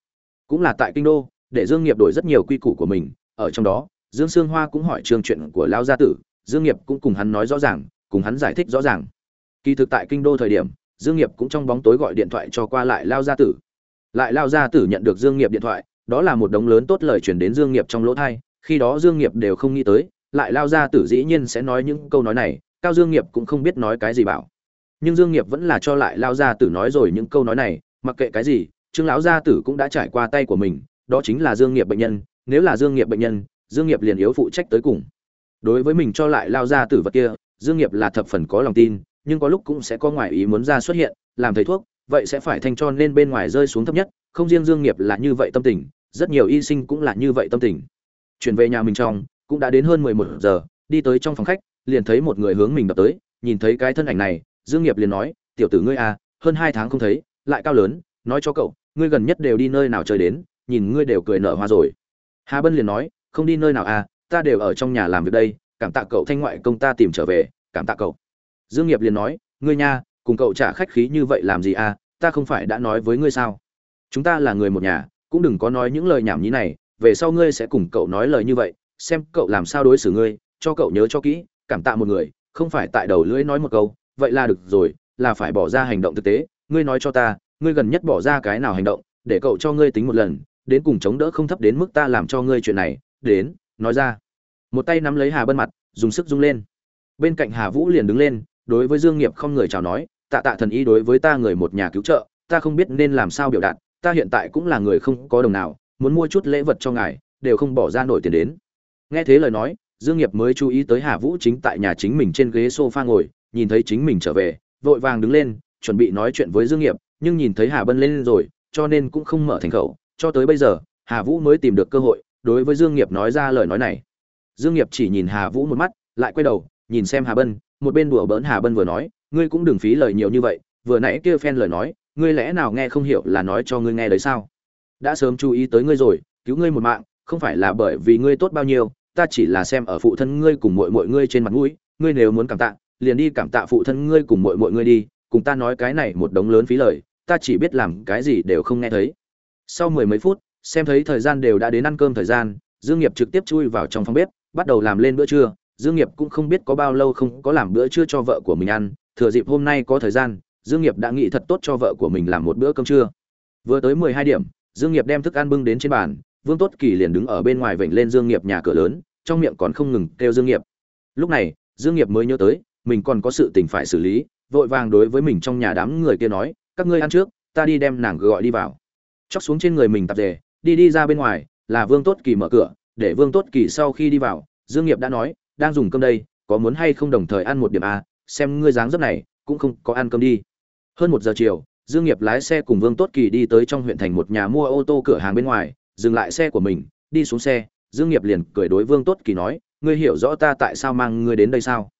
Cũng là tại kinh đô, để dương nghiệp đổi rất nhiều quy củ của mình, ở trong đó, dương sương hoa cũng hỏi trường chuyện của lão gia tử, dương nghiệp cũng cùng hắn nói rõ ràng, cùng hắn giải thích rõ ràng. Kỳ thực tại kinh đô thời điểm, dương nghiệp cũng trong bóng tối gọi điện thoại cho qua lại lao gia tử. Lại lao gia tử nhận được dương nghiệp điện thoại, đó là một đống lớn tốt lời truyền đến dương nghiệp trong lỗ thay khi đó dương nghiệp đều không nghĩ tới, lại lao gia tử dĩ nhiên sẽ nói những câu nói này cao dương nghiệp cũng không biết nói cái gì bảo. Nhưng dương nghiệp vẫn là cho lại lao gia tử nói rồi những câu nói này, mặc kệ cái gì, trương lão gia tử cũng đã trải qua tay của mình, đó chính là dương nghiệp bệnh nhân, nếu là dương nghiệp bệnh nhân, dương nghiệp liền yếu phụ trách tới cùng. Đối với mình cho lại lao gia tử vật kia, dương nghiệp là thập phần có lòng tin, nhưng có lúc cũng sẽ có ngoại ý muốn ra xuất hiện, làm thầy thuốc, vậy sẽ phải thanh cho nên bên ngoài rơi xuống thấp nhất, không riêng dương nghiệp là như vậy tâm tình, rất nhiều y sinh cũng là như vậy tâm tình. Chuyển về nhà mình trong, cũng đã đến hơn 11 giờ, đi tới trong phòng khách liền thấy một người hướng mình đập tới, nhìn thấy cái thân ảnh này, dương nghiệp liền nói, tiểu tử ngươi à hơn hai tháng không thấy, lại cao lớn, nói cho cậu, ngươi gần nhất đều đi nơi nào chơi đến, nhìn ngươi đều cười nở hoa rồi. Hà bân liền nói, không đi nơi nào à ta đều ở trong nhà làm việc đây, cảm tạ cậu thanh ngoại công ta tìm trở về, cảm tạ cậu. Dương nghiệp liền nói, ngươi nha, cùng cậu trả khách khí như vậy làm gì à ta không phải đã nói với ngươi sao? Chúng ta là người một nhà, cũng đừng có nói những lời nhảm nhí này, về sau ngươi sẽ cùng cậu nói lời như vậy, xem cậu làm sao đối xử ngươi, cho cậu nhớ cho kỹ cảm tạ một người, không phải tại đầu lưỡi nói một câu, vậy là được rồi, là phải bỏ ra hành động thực tế, ngươi nói cho ta, ngươi gần nhất bỏ ra cái nào hành động, để cậu cho ngươi tính một lần, đến cùng chống đỡ không thấp đến mức ta làm cho ngươi chuyện này, đến, nói ra. Một tay nắm lấy hà bân mặt, dùng sức rung lên. Bên cạnh hà vũ liền đứng lên, đối với dương nghiệp không người chào nói, tạ tạ thần y đối với ta người một nhà cứu trợ, ta không biết nên làm sao biểu đạt, ta hiện tại cũng là người không có đồng nào, muốn mua chút lễ vật cho ngài, đều không bỏ ra nổi tiền đến. Nghe thế lời nói dương nghiệp mới chú ý tới hà vũ chính tại nhà chính mình trên ghế sofa ngồi, nhìn thấy chính mình trở về, vội vàng đứng lên, chuẩn bị nói chuyện với dương nghiệp, nhưng nhìn thấy hà bân lên rồi, cho nên cũng không mở thành khẩu. Cho tới bây giờ, hà vũ mới tìm được cơ hội, đối với dương nghiệp nói ra lời nói này. Dương nghiệp chỉ nhìn hà vũ một mắt, lại quay đầu, nhìn xem hà bân, một bên đùa bỡn hà bân vừa nói, ngươi cũng đừng phí lời nhiều như vậy, vừa nãy kia phen lời nói, ngươi lẽ nào nghe không hiểu là nói cho ngươi nghe đấy sao? Đã sớm chú ý tới ngươi rồi, cứu ngươi một mạng, không phải là bởi vì ngươi tốt bao nhiêu ta chỉ là xem ở phụ thân ngươi cùng muội muội ngươi trên mặt mũi, ngươi nếu muốn cảm tạ, liền đi cảm tạ phụ thân ngươi cùng muội muội ngươi đi, cùng ta nói cái này một đống lớn phí lời, ta chỉ biết làm cái gì đều không nghe thấy. Sau mười mấy phút, xem thấy thời gian đều đã đến ăn cơm thời gian, dương nghiệp trực tiếp chui vào trong phòng bếp, bắt đầu làm lên bữa trưa. Dương nghiệp cũng không biết có bao lâu không có làm bữa trưa cho vợ của mình ăn, thừa dịp hôm nay có thời gian, dương nghiệp đã nghĩ thật tốt cho vợ của mình làm một bữa cơm trưa. Vừa tới mười hai điểm, dương nghiệp đem thức ăn bưng đến trên bàn vương tốt kỳ liền đứng ở bên ngoài vểnh lên dương nghiệp nhà cửa lớn, trong miệng còn không ngừng kêu dương nghiệp. Lúc này, dương nghiệp mới nhớ tới, mình còn có sự tình phải xử lý, vội vàng đối với mình trong nhà đám người kia nói, các ngươi ăn trước, ta đi đem nàng gọi đi vào. Chóc xuống trên người mình tạp dề, đi đi ra bên ngoài, là vương tốt kỳ mở cửa, để vương tốt kỳ sau khi đi vào, dương nghiệp đã nói, đang dùng cơm đây, có muốn hay không đồng thời ăn một điểm a xem ngươi dáng dấp này, cũng không có ăn cơm đi. Hơn một giờ chiều, dương nghiệp lái xe cùng vương tốt kỳ đi tới trong huyện thành một nhà mua ô tô cửa hàng bên ngoài dừng lại xe của mình, đi xuống xe, dương nghiệp liền cười đối vương tốt kỳ nói, ngươi hiểu rõ ta tại sao mang ngươi đến đây sao?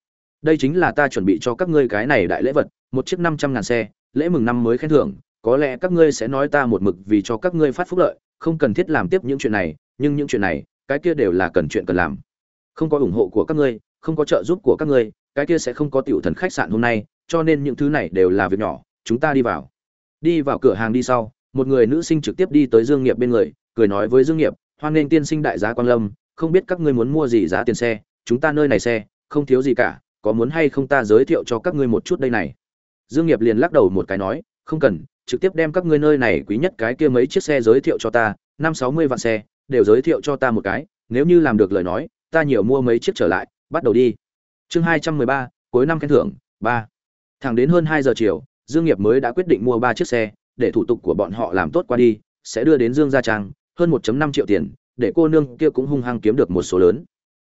Đây chính là ta chuẩn bị cho các ngươi cái này đại lễ vật, một chiếc năm trăm ngàn xe, lễ mừng năm mới khen thưởng, có lẽ các ngươi sẽ nói ta một mực vì cho các ngươi phát phúc lợi, không cần thiết làm tiếp những chuyện này, nhưng những chuyện này, cái kia đều là cần chuyện cần làm. Không có ủng hộ của các ngươi, không có trợ giúp của các ngươi, cái kia sẽ không có tiểu thần khách sạn hôm nay, cho nên những thứ này đều là việc nhỏ, chúng ta đi vào. Đi vào cửa hàng đi sau, một người nữ sinh trực tiếp đi tới dương nghiệp bên người cười nói với dương nghiệp, hoan nghênh tiên sinh đại giá quang lâm, không biết các ngươi muốn mua gì giá tiền xe, chúng ta nơi này xe, không thiếu gì cả, có muốn hay không ta giới thiệu cho các ngươi một chút đây này? Dương nghiệp liền lắc đầu một cái nói, không cần, trực tiếp đem các ngươi nơi này quý nhất cái kia mấy chiếc xe giới thiệu cho ta, năm sáu mươi vạn xe, đều giới thiệu cho ta một cái, nếu như làm được lời nói, ta nhiều mua mấy chiếc trở lại, bắt đầu đi. Chương hai trăm mười ba, cuối năm khen thưởng, ba. Thẳng đến hơn hai giờ chiều, dương nghiệp mới đã quyết định mua ba chiếc xe, để thủ tục của bọn họ làm tốt qua đi, sẽ đưa đến dương gia trang hơn 1.5 triệu tiền, để cô nương kia cũng hung hăng kiếm được một số lớn.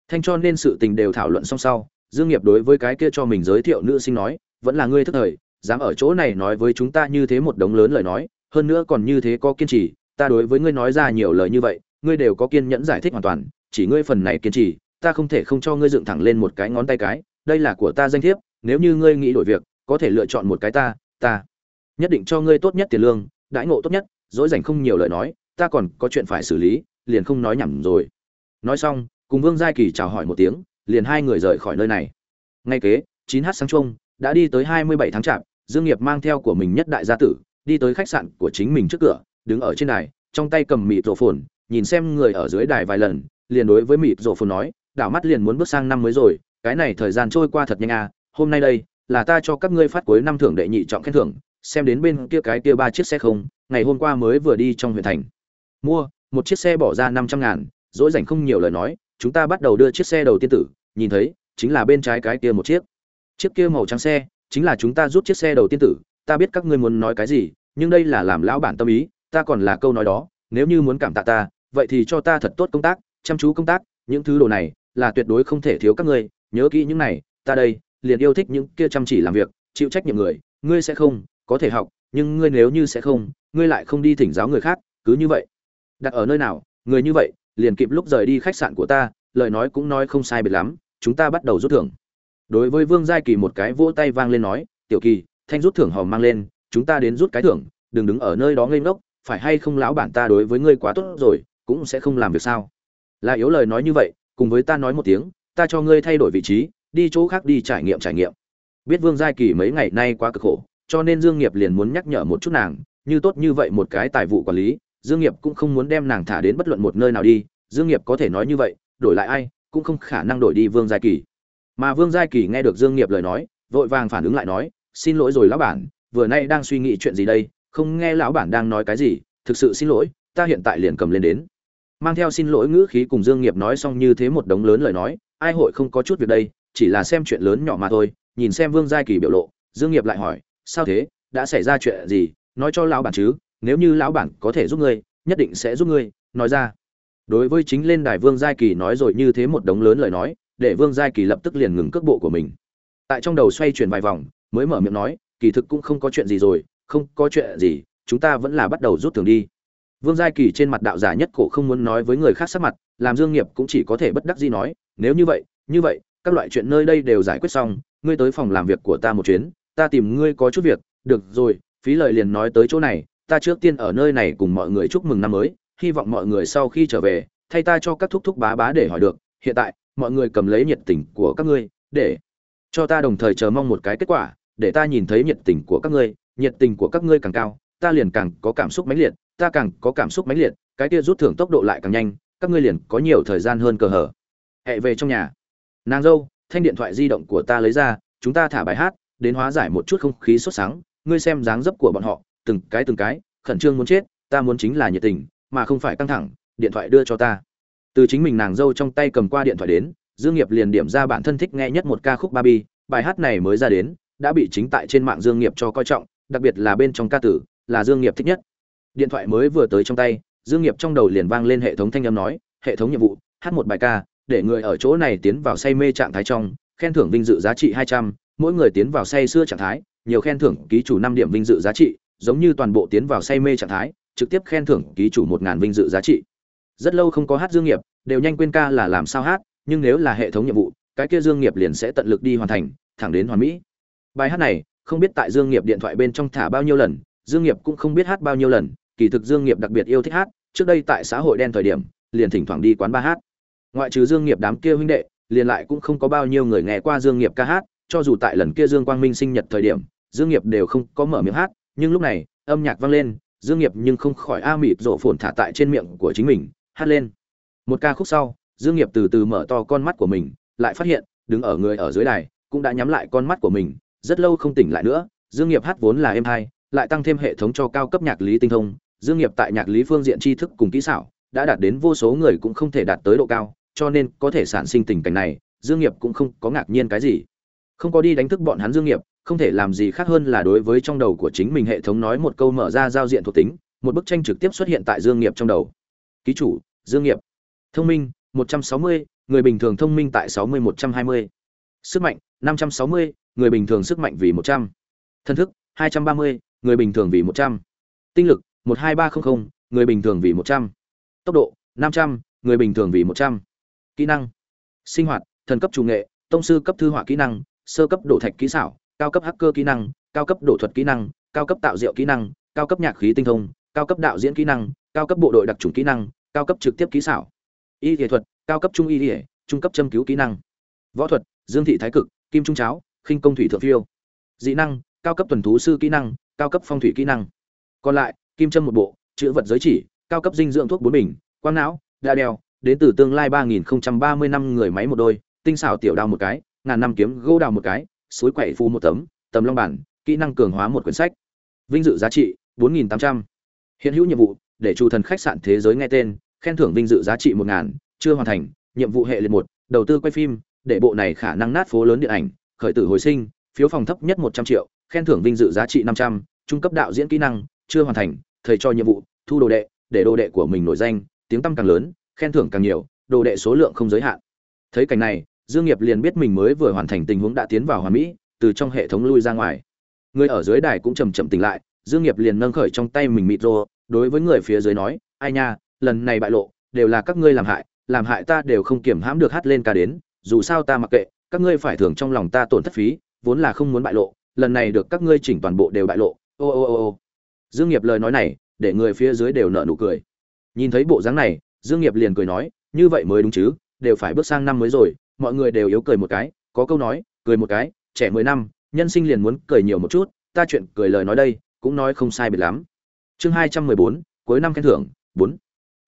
Thanh cho nên sự tình đều thảo luận xong sau, dương nghiệp đối với cái kia cho mình giới thiệu nữ sinh nói, vẫn là ngươi thức thời, dám ở chỗ này nói với chúng ta như thế một đống lớn lời nói, hơn nữa còn như thế có kiên trì, ta đối với ngươi nói ra nhiều lời như vậy, ngươi đều có kiên nhẫn giải thích hoàn toàn, chỉ ngươi phần này kiên trì, ta không thể không cho ngươi dựng thẳng lên một cái ngón tay cái, đây là của ta danh thiếp, nếu như ngươi nghĩ đổi việc, có thể lựa chọn một cái ta ta nhất định cho ngươi tốt nhất tiền lương, đãi ngộ tốt nhất, dối rảnh không nhiều lời nói ta còn có chuyện phải xử lý, liền không nói nhảm rồi. Nói xong, cùng vương giai kỳ chào hỏi một tiếng, liền hai người rời khỏi nơi này. Ngay kế, chín h sáng chung đã đi tới hai mươi bảy tháng chạp dương nghiệp mang theo của mình nhất đại gia tử, đi tới khách sạn của chính mình trước cửa, đứng ở trên đài, trong tay cầm mịt rổ phồn, nhìn xem người ở dưới đài vài lần, liền đối với mịt rổ phồn nói, đảo mắt liền muốn bước sang năm mới rồi, cái này thời gian trôi qua thật nhanh à hôm nay đây, là ta cho các ngươi phát cuối năm thưởng đệ nhị trọng khen thưởng, xem đến bên kia cái kia ba chiếc xe không, ngày hôm qua mới vừa đi trong huyện thành mua, một chiếc xe bỏ ra năm trăm ngàn, dỗi dành không nhiều lời nói, chúng ta bắt đầu đưa chiếc xe đầu tiên tử, nhìn thấy, chính là bên trái cái kia một chiếc. Chiếc kia màu trắng xe, chính là chúng ta rút chiếc xe đầu tiên tử, ta biết các ngươi muốn nói cái gì, nhưng đây là làm lão bản tâm ý, ta còn là câu nói đó, nếu như muốn cảm tạ ta, vậy thì cho ta thật tốt công tác, chăm chú công tác, những thứ đồ này, là tuyệt đối không thể thiếu các ngươi, nhớ kỹ những này, ta đây, liền yêu thích những kia chăm chỉ làm việc, chịu trách nhiệm người, ngươi sẽ không, có thể học, nhưng ngươi nếu như sẽ không, ngươi lại không đi thỉnh giáo người khác, cứ như vậy đặt ở nơi nào, người như vậy, liền kịp lúc rời đi khách sạn của ta, lời nói cũng nói không sai biệt lắm, chúng ta bắt đầu rút thưởng. Đối với vương giai kỳ một cái vỗ tay vang lên nói, tiểu kỳ, thanh rút thưởng hòm mang lên, chúng ta đến rút cái thưởng, đừng đứng ở nơi đó ngây ngốc, phải hay không lão bản ta đối với ngươi quá tốt rồi, cũng sẽ không làm việc sao? Là yếu lời nói như vậy, cùng với ta nói một tiếng, ta cho ngươi thay đổi vị trí, đi chỗ khác đi trải nghiệm trải nghiệm. Biết vương giai kỳ mấy ngày nay quá cực khổ, cho nên dương nghiệp liền muốn nhắc nhở một chút nàng, như tốt như vậy một cái tài vụ quản lý dương nghiệp cũng không muốn đem nàng thả đến bất luận một nơi nào đi, dương nghiệp có thể nói như vậy, đổi lại ai, cũng không khả năng đổi đi vương Gia kỳ. Mà vương Gia kỳ nghe được dương nghiệp lời nói, vội vàng phản ứng lại nói, xin lỗi rồi lão bản, vừa nay đang suy nghĩ chuyện gì đây, không nghe lão bản đang nói cái gì, thực sự xin lỗi, ta hiện tại liền cầm lên đến. Mang theo xin lỗi ngữ khí cùng dương nghiệp nói xong như thế một đống lớn lời nói, ai hội không có chút việc đây, chỉ là xem chuyện lớn nhỏ mà thôi, nhìn xem vương Gia kỳ biểu lộ, dương nghiệp lại hỏi, sao thế, đã xảy ra chuyện gì, nói cho lão bản chứ? Nếu như lão bản có thể giúp ngươi, nhất định sẽ giúp ngươi, nói ra. Đối với chính lên đài vương giai kỳ nói rồi như thế một đống lớn lời nói, để vương giai kỳ lập tức liền ngừng cước bộ của mình. Tại trong đầu xoay chuyển vài vòng, mới mở miệng nói, kỳ thực cũng không có chuyện gì rồi, không có chuyện gì, chúng ta vẫn là bắt đầu rút thường đi. Vương giai kỳ trên mặt đạo giả nhất cổ không muốn nói với người khác sắc mặt, làm dương nghiệp cũng chỉ có thể bất đắc dĩ nói, nếu như vậy như vậy, các loại chuyện nơi đây đều giải quyết xong, ngươi tới phòng làm việc của ta một chuyến, ta tìm ngươi có chút việc, được rồi, phí lời liền nói tới chỗ này ta trước tiên ở nơi này cùng mọi người chúc mừng năm mới, hy vọng mọi người sau khi trở về, thay ta cho các thúc thúc bá bá để hỏi được, hiện tại, mọi người cầm lấy nhiệt tình của các ngươi, để cho ta đồng thời chờ mong một cái kết quả, để ta nhìn thấy nhiệt tình của các ngươi, nhiệt tình của các ngươi càng cao, ta liền càng có cảm xúc mãnh liệt, ta càng có cảm xúc mãnh liệt, cái kia rút thưởng tốc độ lại càng nhanh, các ngươi liền có nhiều thời gian hơn cờ hở Hẹ về trong nhà. Nàng dâu, thanh điện thoại di động của ta lấy ra, chúng ta thả bài hát, đến hóa giải một chút không khí sốt sáng, ngươi xem dáng dấp của bọn họ từng cái từng cái khẩn trương muốn chết ta muốn chính là nhiệt tình mà không phải căng thẳng điện thoại đưa cho ta. Từ chính mình nàng dâu trong tay cầm qua điện thoại đến dương nghiệp liền điểm ra bản thân thích nghe nhất một ca khúc Barbie, bài hát này mới ra đến đã bị chính tại trên mạng dương nghiệp cho coi trọng đặc biệt là bên trong ca tử là dương nghiệp thích nhất. Điện thoại mới vừa tới trong tay dương nghiệp trong đầu liền vang lên hệ thống thanh âm nói hệ thống nhiệm vụ hát một bài ca để người ở chỗ này tiến vào say mê trạng thái trong khen thưởng vinh dự giá trị hai trăm mỗi người tiến vào say xưa trạng thái nhiều khen thưởng ký chủ năm điểm vinh dự giá trị giống như toàn bộ tiến vào say mê trạng thái, trực tiếp khen thưởng ký chủ một ngàn vinh dự giá trị. Rất lâu không có hát dương nghiệp, đều nhanh quên ca là làm sao hát, nhưng nếu là hệ thống nhiệm vụ, cái kia dương nghiệp liền sẽ tận lực đi hoàn thành, thẳng đến hoàn mỹ. Bài hát này, không biết tại dương nghiệp điện thoại bên trong thả bao nhiêu lần, dương nghiệp cũng không biết hát bao nhiêu lần, kỳ thực dương nghiệp đặc biệt yêu thích hát, trước đây tại xã hội đen thời điểm, liền thỉnh thoảng đi quán ba hát. Ngoại trừ dương nghiệp đám kia huynh đệ, liền lại cũng không có bao nhiêu người nghe qua dương nghiệp ca hát, cho dù tại lần kia dương quang minh sinh nhật thời điểm, dương nghiệp đều không có mở miệng hát nhưng lúc này, âm nhạc vang lên, dương nghiệp nhưng không khỏi a mịt rộ phồn thả tại trên miệng của chính mình, hát lên. Một ca khúc sau, dương nghiệp từ từ mở to con mắt của mình, lại phát hiện, đứng ở người ở dưới đài, cũng đã nhắm lại con mắt của mình, rất lâu không tỉnh lại nữa, dương nghiệp hát vốn là êm hai lại tăng thêm hệ thống cho cao cấp nhạc lý tinh thông. Dương nghiệp tại nhạc lý phương diện tri thức cùng kỹ xảo, đã đạt đến vô số người cũng không thể đạt tới độ cao, cho nên có thể sản sinh tình cảnh này, dương nghiệp cũng không có ngạc nhiên cái gì. Không có đi đánh thức bọn hắn dương nghiệp không thể làm gì khác hơn là đối với trong đầu của chính mình hệ thống nói một câu mở ra giao diện thuộc tính một bức tranh trực tiếp xuất hiện tại dương nghiệp trong đầu ký chủ dương nghiệp thông minh 160, người bình thường thông minh tại 60 120. sức mạnh 560, người bình thường sức mạnh vì 100. thân thức 230, người bình thường vì 100. tinh lực 12300, người bình thường vì 100. tốc độ 500, người bình thường vì 100. kỹ năng sinh hoạt thần cấp chủ nghệ tông sư cấp thư họa kỹ năng sơ cấp đổ thạch kỹ xảo cao cấp hacker kỹ năng cao cấp đổ thuật kỹ năng cao cấp tạo diệu kỹ năng cao cấp nhạc khí tinh thông cao cấp đạo diễn kỹ năng cao cấp bộ đội đặc trùng kỹ năng cao cấp trực tiếp kỹ xảo y y thuật cao cấp trung y y, trung cấp châm cứu kỹ năng võ thuật dương thị thái cực kim trung cháo khinh công thủy thượng phiêu dị năng cao cấp tuần thú sư kỹ năng cao cấp phong thủy kỹ năng còn lại kim châm một bộ chữ vật giới chỉ cao cấp dinh dưỡng thuốc bốn bình quang não đa đeo đến từ tương lai ba nghìn ba mươi năm người máy một đôi tinh xảo tiểu đao một cái ngàn năm kiếm gỗ đào một cái suối quậy phu một tấm, tầm long bản, kỹ năng cường hóa một quyển sách. Vinh dự giá trị, bốn nghìn tám trăm. Hiện hữu nhiệm vụ, để chủ thần khách sạn thế giới nghe tên, khen thưởng vinh dự giá trị một ngàn, chưa hoàn thành, nhiệm vụ hệ liệt một, đầu tư quay phim, để bộ này khả năng nát phố lớn điện ảnh, khởi tử hồi sinh, phiếu phòng thấp nhất một trăm triệu, khen thưởng vinh dự giá trị năm trăm, trung cấp đạo diễn kỹ năng, chưa hoàn thành, thầy cho nhiệm vụ, thu đồ đệ, để đồ đệ của mình nổi danh, tiếng tăm càng lớn, khen thưởng càng nhiều, đồ đệ số lượng không giới hạn. Thấy cảnh này dương nghiệp liền biết mình mới vừa hoàn thành tình huống đã tiến vào hoàn mỹ, từ trong hệ thống lui ra ngoài. Người ở dưới đài cũng chậm chậm tỉnh lại, dương nghiệp liền nâng khởi trong tay mình mịt rô đối với người phía dưới nói, ai nha, lần này bại lộ, đều là các ngươi làm hại làm hại ta đều không kiểm hãm được hát lên ca đến, dù sao ta mặc kệ, các ngươi phải thưởng trong lòng ta tổn thất phí, vốn là không muốn bại lộ, lần này được các ngươi chỉnh toàn bộ đều bại lộ. Ô ô ô ô. Dương nghiệp lời nói này, để người phía dưới đều nở nụ cười. Nhìn thấy bộ dáng này, dương nghiệp liền cười nói, như vậy mới đúng chứ, đều phải bước sang năm mới rồi mọi người đều yếu cười một cái, có câu nói, cười một cái, trẻ mười năm, nhân sinh liền muốn cười nhiều một chút, ta chuyện cười lời nói đây, cũng nói không sai biệt lắm. Chương hai trăm mười bốn, cuối năm khen thưởng, bốn.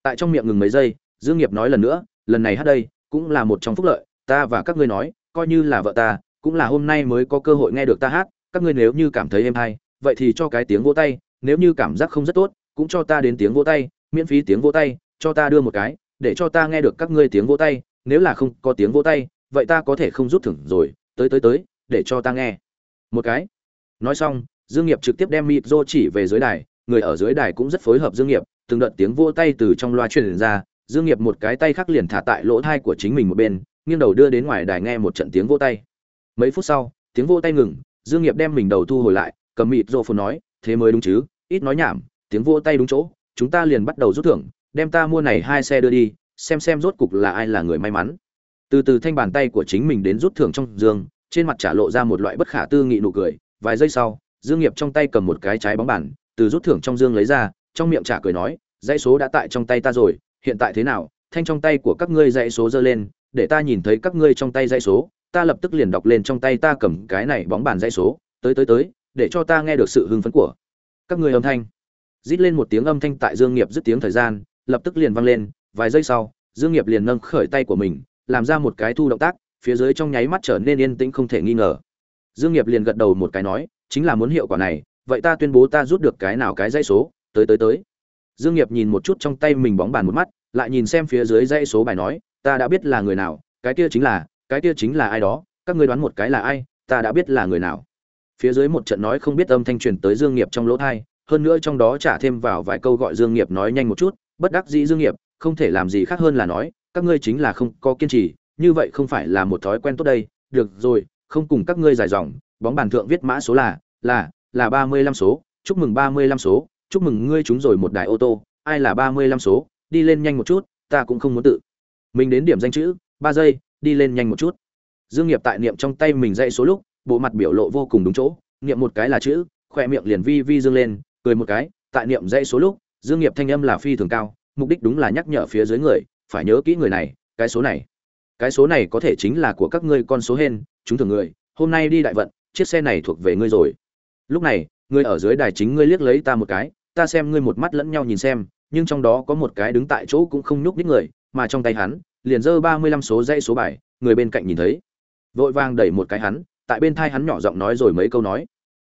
Tại trong miệng ngừng mấy giây, dương nghiệp nói lần nữa, lần này hát đây, cũng là một trong phúc lợi, ta và các ngươi nói, coi như là vợ ta, cũng là hôm nay mới có cơ hội nghe được ta hát, các ngươi nếu như cảm thấy êm hay, vậy thì cho cái tiếng vỗ tay, nếu như cảm giác không rất tốt, cũng cho ta đến tiếng vỗ tay, miễn phí tiếng vỗ tay, cho ta đưa một cái, để cho ta nghe được các ngươi tiếng vỗ tay nếu là không có tiếng vỗ tay, vậy ta có thể không rút thưởng rồi, tới tới tới, để cho ta nghe. Một cái. Nói xong, dương nghiệp trực tiếp đem mịp rô chỉ về dưới đài, người ở dưới đài cũng rất phối hợp dương nghiệp, từng đợt tiếng vỗ tay từ trong loa truyền ra, dương nghiệp một cái tay khác liền thả tại lỗ tai của chính mình một bên, nghiêng đầu đưa đến ngoài đài nghe một trận tiếng vỗ tay. Mấy phút sau, tiếng vỗ tay ngừng, dương nghiệp đem mình đầu thu hồi lại, cầm mịt rô phồn nói, thế mới đúng chứ, ít nói nhảm, tiếng vỗ tay đúng chỗ, chúng ta liền bắt đầu rút thưởng, đem ta mua này hai xe đưa đi xem xem rốt cục là ai là người may mắn. Từ từ thanh bàn tay của chính mình đến rút thưởng trong dương, trên mặt trả lộ ra một loại bất khả tư nghị nụ cười, vài giây sau, dương nghiệp trong tay cầm một cái trái bóng bàn, từ rút thưởng trong dương lấy ra, trong miệng trả cười nói, dãy số đã tại trong tay ta rồi, hiện tại thế nào? Thanh trong tay của các ngươi dãy số giơ lên, để ta nhìn thấy các ngươi trong tay dãy số, ta lập tức liền đọc lên trong tay ta cầm cái này bóng bàn dãy số, tới tới tới, để cho ta nghe được sự hưng phấn của các ngươi âm thanh. Rít lên một tiếng âm thanh tại dương nghiệp dứt tiếng thời gian, lập tức liền vang lên vài giây sau, dương nghiệp liền nâng khởi tay của mình, làm ra một cái thu động tác, phía dưới trong nháy mắt trở nên yên tĩnh không thể nghi ngờ. Dương nghiệp liền gật đầu một cái nói, chính là muốn hiệu quả này, vậy ta tuyên bố ta rút được cái nào cái dãy số, tới tới tới. Dương nghiệp nhìn một chút trong tay mình bóng bàn một mắt, lại nhìn xem phía dưới dãy số bài nói, ta đã biết là người nào, cái kia chính là, cái kia chính là ai đó, các ngươi đoán một cái là ai, ta đã biết là người nào. Phía dưới một trận nói không biết âm thanh truyền tới dương nghiệp trong lỗ tai, hơn nữa trong đó trả thêm vào vài câu gọi dương nghiệp nói nhanh một chút, bất đắc dĩ dương nghiệp không thể làm gì khác hơn là nói, các ngươi chính là không có kiên trì, như vậy không phải là một thói quen tốt đây. Được rồi, không cùng các ngươi dài dòng, bóng bàn thượng viết mã số là là là ba mươi lăm số, chúc mừng ba mươi lăm số, chúc mừng ngươi trúng rồi một đài ô tô, ai là ba mươi lăm số, đi lên nhanh một chút, ta cũng không muốn tự. Mình đến điểm danh chữ, ba giây, đi lên nhanh một chút. Dương nghiệp tại niệm trong tay mình dạy số lúc, bộ mặt biểu lộ vô cùng đúng chỗ, niệm một cái là chữ, khoe miệng liền vi vi dương lên, cười một cái, tại niệm dạy số lúc, dương nghiệp thanh âm là phi thường cao mục đích đúng là nhắc nhở phía dưới người, phải nhớ kỹ người này, cái số này. Cái số này có thể chính là của các ngươi con số hên, chúng thường người, hôm nay đi đại vận, chiếc xe này thuộc về ngươi rồi. Lúc này, ngươi ở dưới đài chính ngươi liếc lấy ta một cái, ta xem ngươi một mắt lẫn nhau nhìn xem, nhưng trong đó có một cái đứng tại chỗ cũng không nhúc nhích người, mà trong tay hắn, liền giơ ba mươi lăm số dây số bài, người bên cạnh nhìn thấy. Vội vàng đẩy một cái hắn, tại bên thai hắn nhỏ giọng nói rồi mấy câu nói.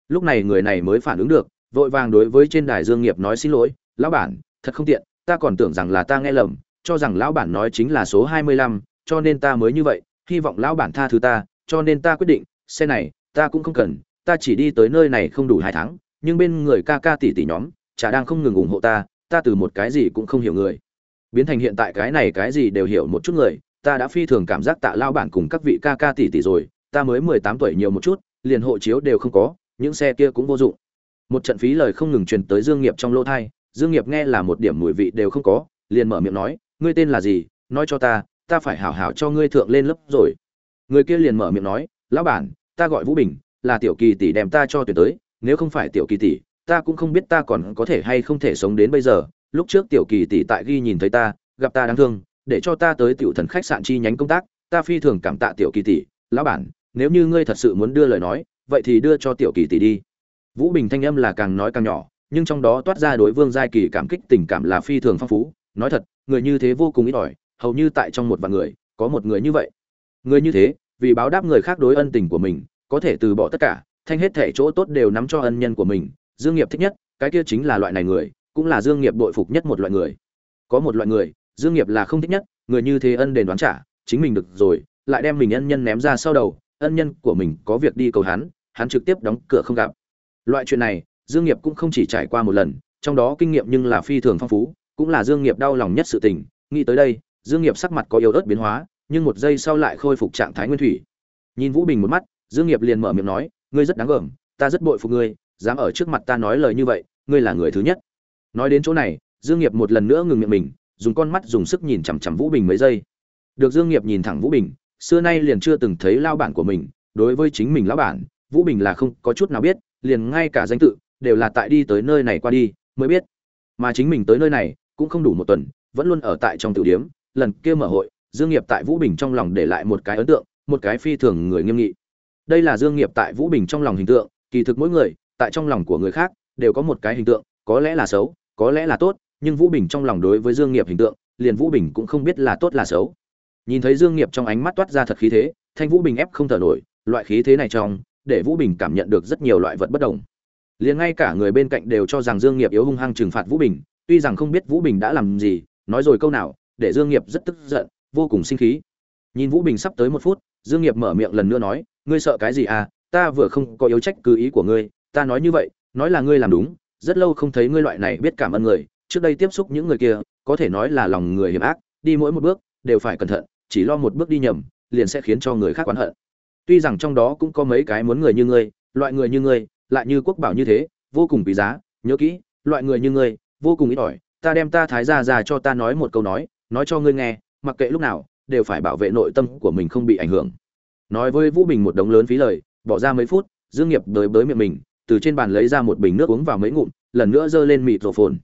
Lúc này người này mới phản ứng được, vội vàng đối với trên đài dương nghiệp nói xin lỗi, lão bản, thật không tiện ta còn tưởng rằng là ta nghe lầm, cho rằng lão bản nói chính là số hai mươi lăm, cho nên ta mới như vậy, hy vọng lão bản tha thứ ta, cho nên ta quyết định, xe này, ta cũng không cần, ta chỉ đi tới nơi này không đủ hai tháng, nhưng bên người ca ca tỷ tỷ nhóm, chả đang không ngừng ủng hộ ta ta từ một cái gì cũng không hiểu người. Biến thành hiện tại cái này cái gì đều hiểu một chút người, ta đã phi thường cảm giác tạ lao bản cùng các vị ca ca tỷ tỷ rồi, ta mới mười tám tuổi nhiều một chút, liền hộ chiếu đều không có, những xe kia cũng vô dụng. Một trận phí lời không ngừng truyền tới dương nghiệp trong lỗ thai dương nghiệp nghe là một điểm mùi vị đều không có, liền mở miệng nói, ngươi tên là gì? Nói cho ta ta phải hảo hảo cho ngươi thượng lên lớp rồi. Người kia liền mở miệng nói, lão bản, ta gọi vũ bình, là tiểu kỳ tỷ đem ta cho tuyển tới, nếu không phải tiểu kỳ tỷ, ta cũng không biết ta còn có thể hay không thể sống đến bây giờ. Lúc trước tiểu kỳ tỷ tại ghi nhìn thấy ta, gặp ta đáng thương, để cho ta tới tiểu thần khách sạn chi nhánh công tác, ta phi thường cảm tạ tiểu kỳ tỷ. Lão bản, nếu như ngươi thật sự muốn đưa lời nói, vậy thì đưa cho tiểu kỳ tỷ đi. Vũ bình thanh âm là càng nói càng nhỏ nhưng trong đó toát ra đối vương giai kỳ cảm kích tình cảm là phi thường phong phú. Nói thật, người như thế vô cùng ít ỏi, hầu như tại trong một vạn người, có một người như vậy. Người như thế, vì báo đáp người khác đối ân tình của mình, có thể từ bỏ tất cả, thanh hết thể chỗ tốt đều nắm cho ân nhân của mình. Dương nghiệp thích nhất, cái kia chính là loại này người, cũng là dương nghiệp đội phục nhất một loại người. Có một loại người, dương nghiệp là không thích nhất, người như thế ân đền đoán trả, chính mình được rồi, lại đem mình ân nhân ném ra sau đầu, ân nhân của mình có việc đi cầu hắn hắn trực tiếp đóng cửa không gặp. Loại chuyện này dương nghiệp cũng không chỉ trải qua một lần, trong đó kinh nghiệm nhưng là phi thường phong phú, cũng là dương nghiệp đau lòng nhất sự tình. Nghĩ tới đây, dương nghiệp sắc mặt có yếu ớt biến hóa, nhưng một giây sau lại khôi phục trạng thái nguyên thủy. Nhìn vũ bình một mắt, dương nghiệp liền mở miệng nói, ngươi rất đáng gờm, ta rất bội phục ngươi, dám ở trước mặt ta nói lời như vậy, ngươi là người thứ nhất. Nói đến chỗ này, dương nghiệp một lần nữa ngừng miệng mình, dùng con mắt dùng sức nhìn chằm chằm vũ bình mấy giây. Được dương nghiệp nhìn thẳng vũ bình, xưa nay liền chưa từng thấy lao bản của mình, đối với chính mình lão bản, vũ bình là không có chút nào biết, liền ngay cả danh tự đều là tại đi tới nơi này qua đi, mới biết. Mà chính mình tới nơi này, cũng không đủ một tuần, vẫn luôn ở tại trong tiểu điếm, lần kia mở hội, dương nghiệp tại vũ bình trong lòng để lại một cái ấn tượng, một cái phi thường người nghiêm nghị. Đây là dương nghiệp tại vũ bình trong lòng hình tượng, kỳ thực mỗi người, tại trong lòng của người khác, đều có một cái hình tượng, có lẽ là xấu, có lẽ là tốt, nhưng vũ bình trong lòng đối với dương nghiệp hình tượng, liền vũ bình cũng không biết là tốt là xấu. Nhìn thấy dương nghiệp trong ánh mắt toát ra thật khí thế, thanh vũ bình ép không thở nổi, loại khí thế này trong, để vũ bình cảm nhận được rất nhiều loại vật bất đồng liền ngay cả người bên cạnh đều cho rằng dương nghiệp yếu hung hăng trừng phạt vũ bình, tuy rằng không biết vũ bình đã làm gì, nói rồi câu nào, để dương nghiệp rất tức giận, vô cùng sinh khí. Nhìn vũ bình sắp tới một phút, dương nghiệp mở miệng lần nữa nói, ngươi sợ cái gì à? Ta vừa không có yếu trách cứ ý của ngươi, ta nói như vậy, nói là ngươi làm đúng, rất lâu không thấy ngươi loại này biết cảm ơn người, trước đây tiếp xúc những người kia, có thể nói là lòng người hiểm ác, đi mỗi một bước, đều phải cẩn thận, chỉ lo một bước đi nhầm, liền sẽ khiến cho người khác oán hận. Tuy rằng trong đó cũng có mấy cái muốn người như ngươi, loại người như ngươi lại như quốc bảo như thế, vô cùng quý giá, nhớ kỹ, loại người như ngươi, vô cùng ít ỏi, ta đem ta thái gia ra cho ta nói một câu nói nói cho ngươi nghe, mặc kệ lúc nào, đều phải bảo vệ nội tâm của mình không bị ảnh hưởng. Nói với vũ bình một đống lớn phí lời, bỏ ra mấy phút, dương nghiệp đới bới miệng mình, từ trên bàn lấy ra một bình nước uống vào mấy ngụm, lần nữa giơ lên mịt rổ phồn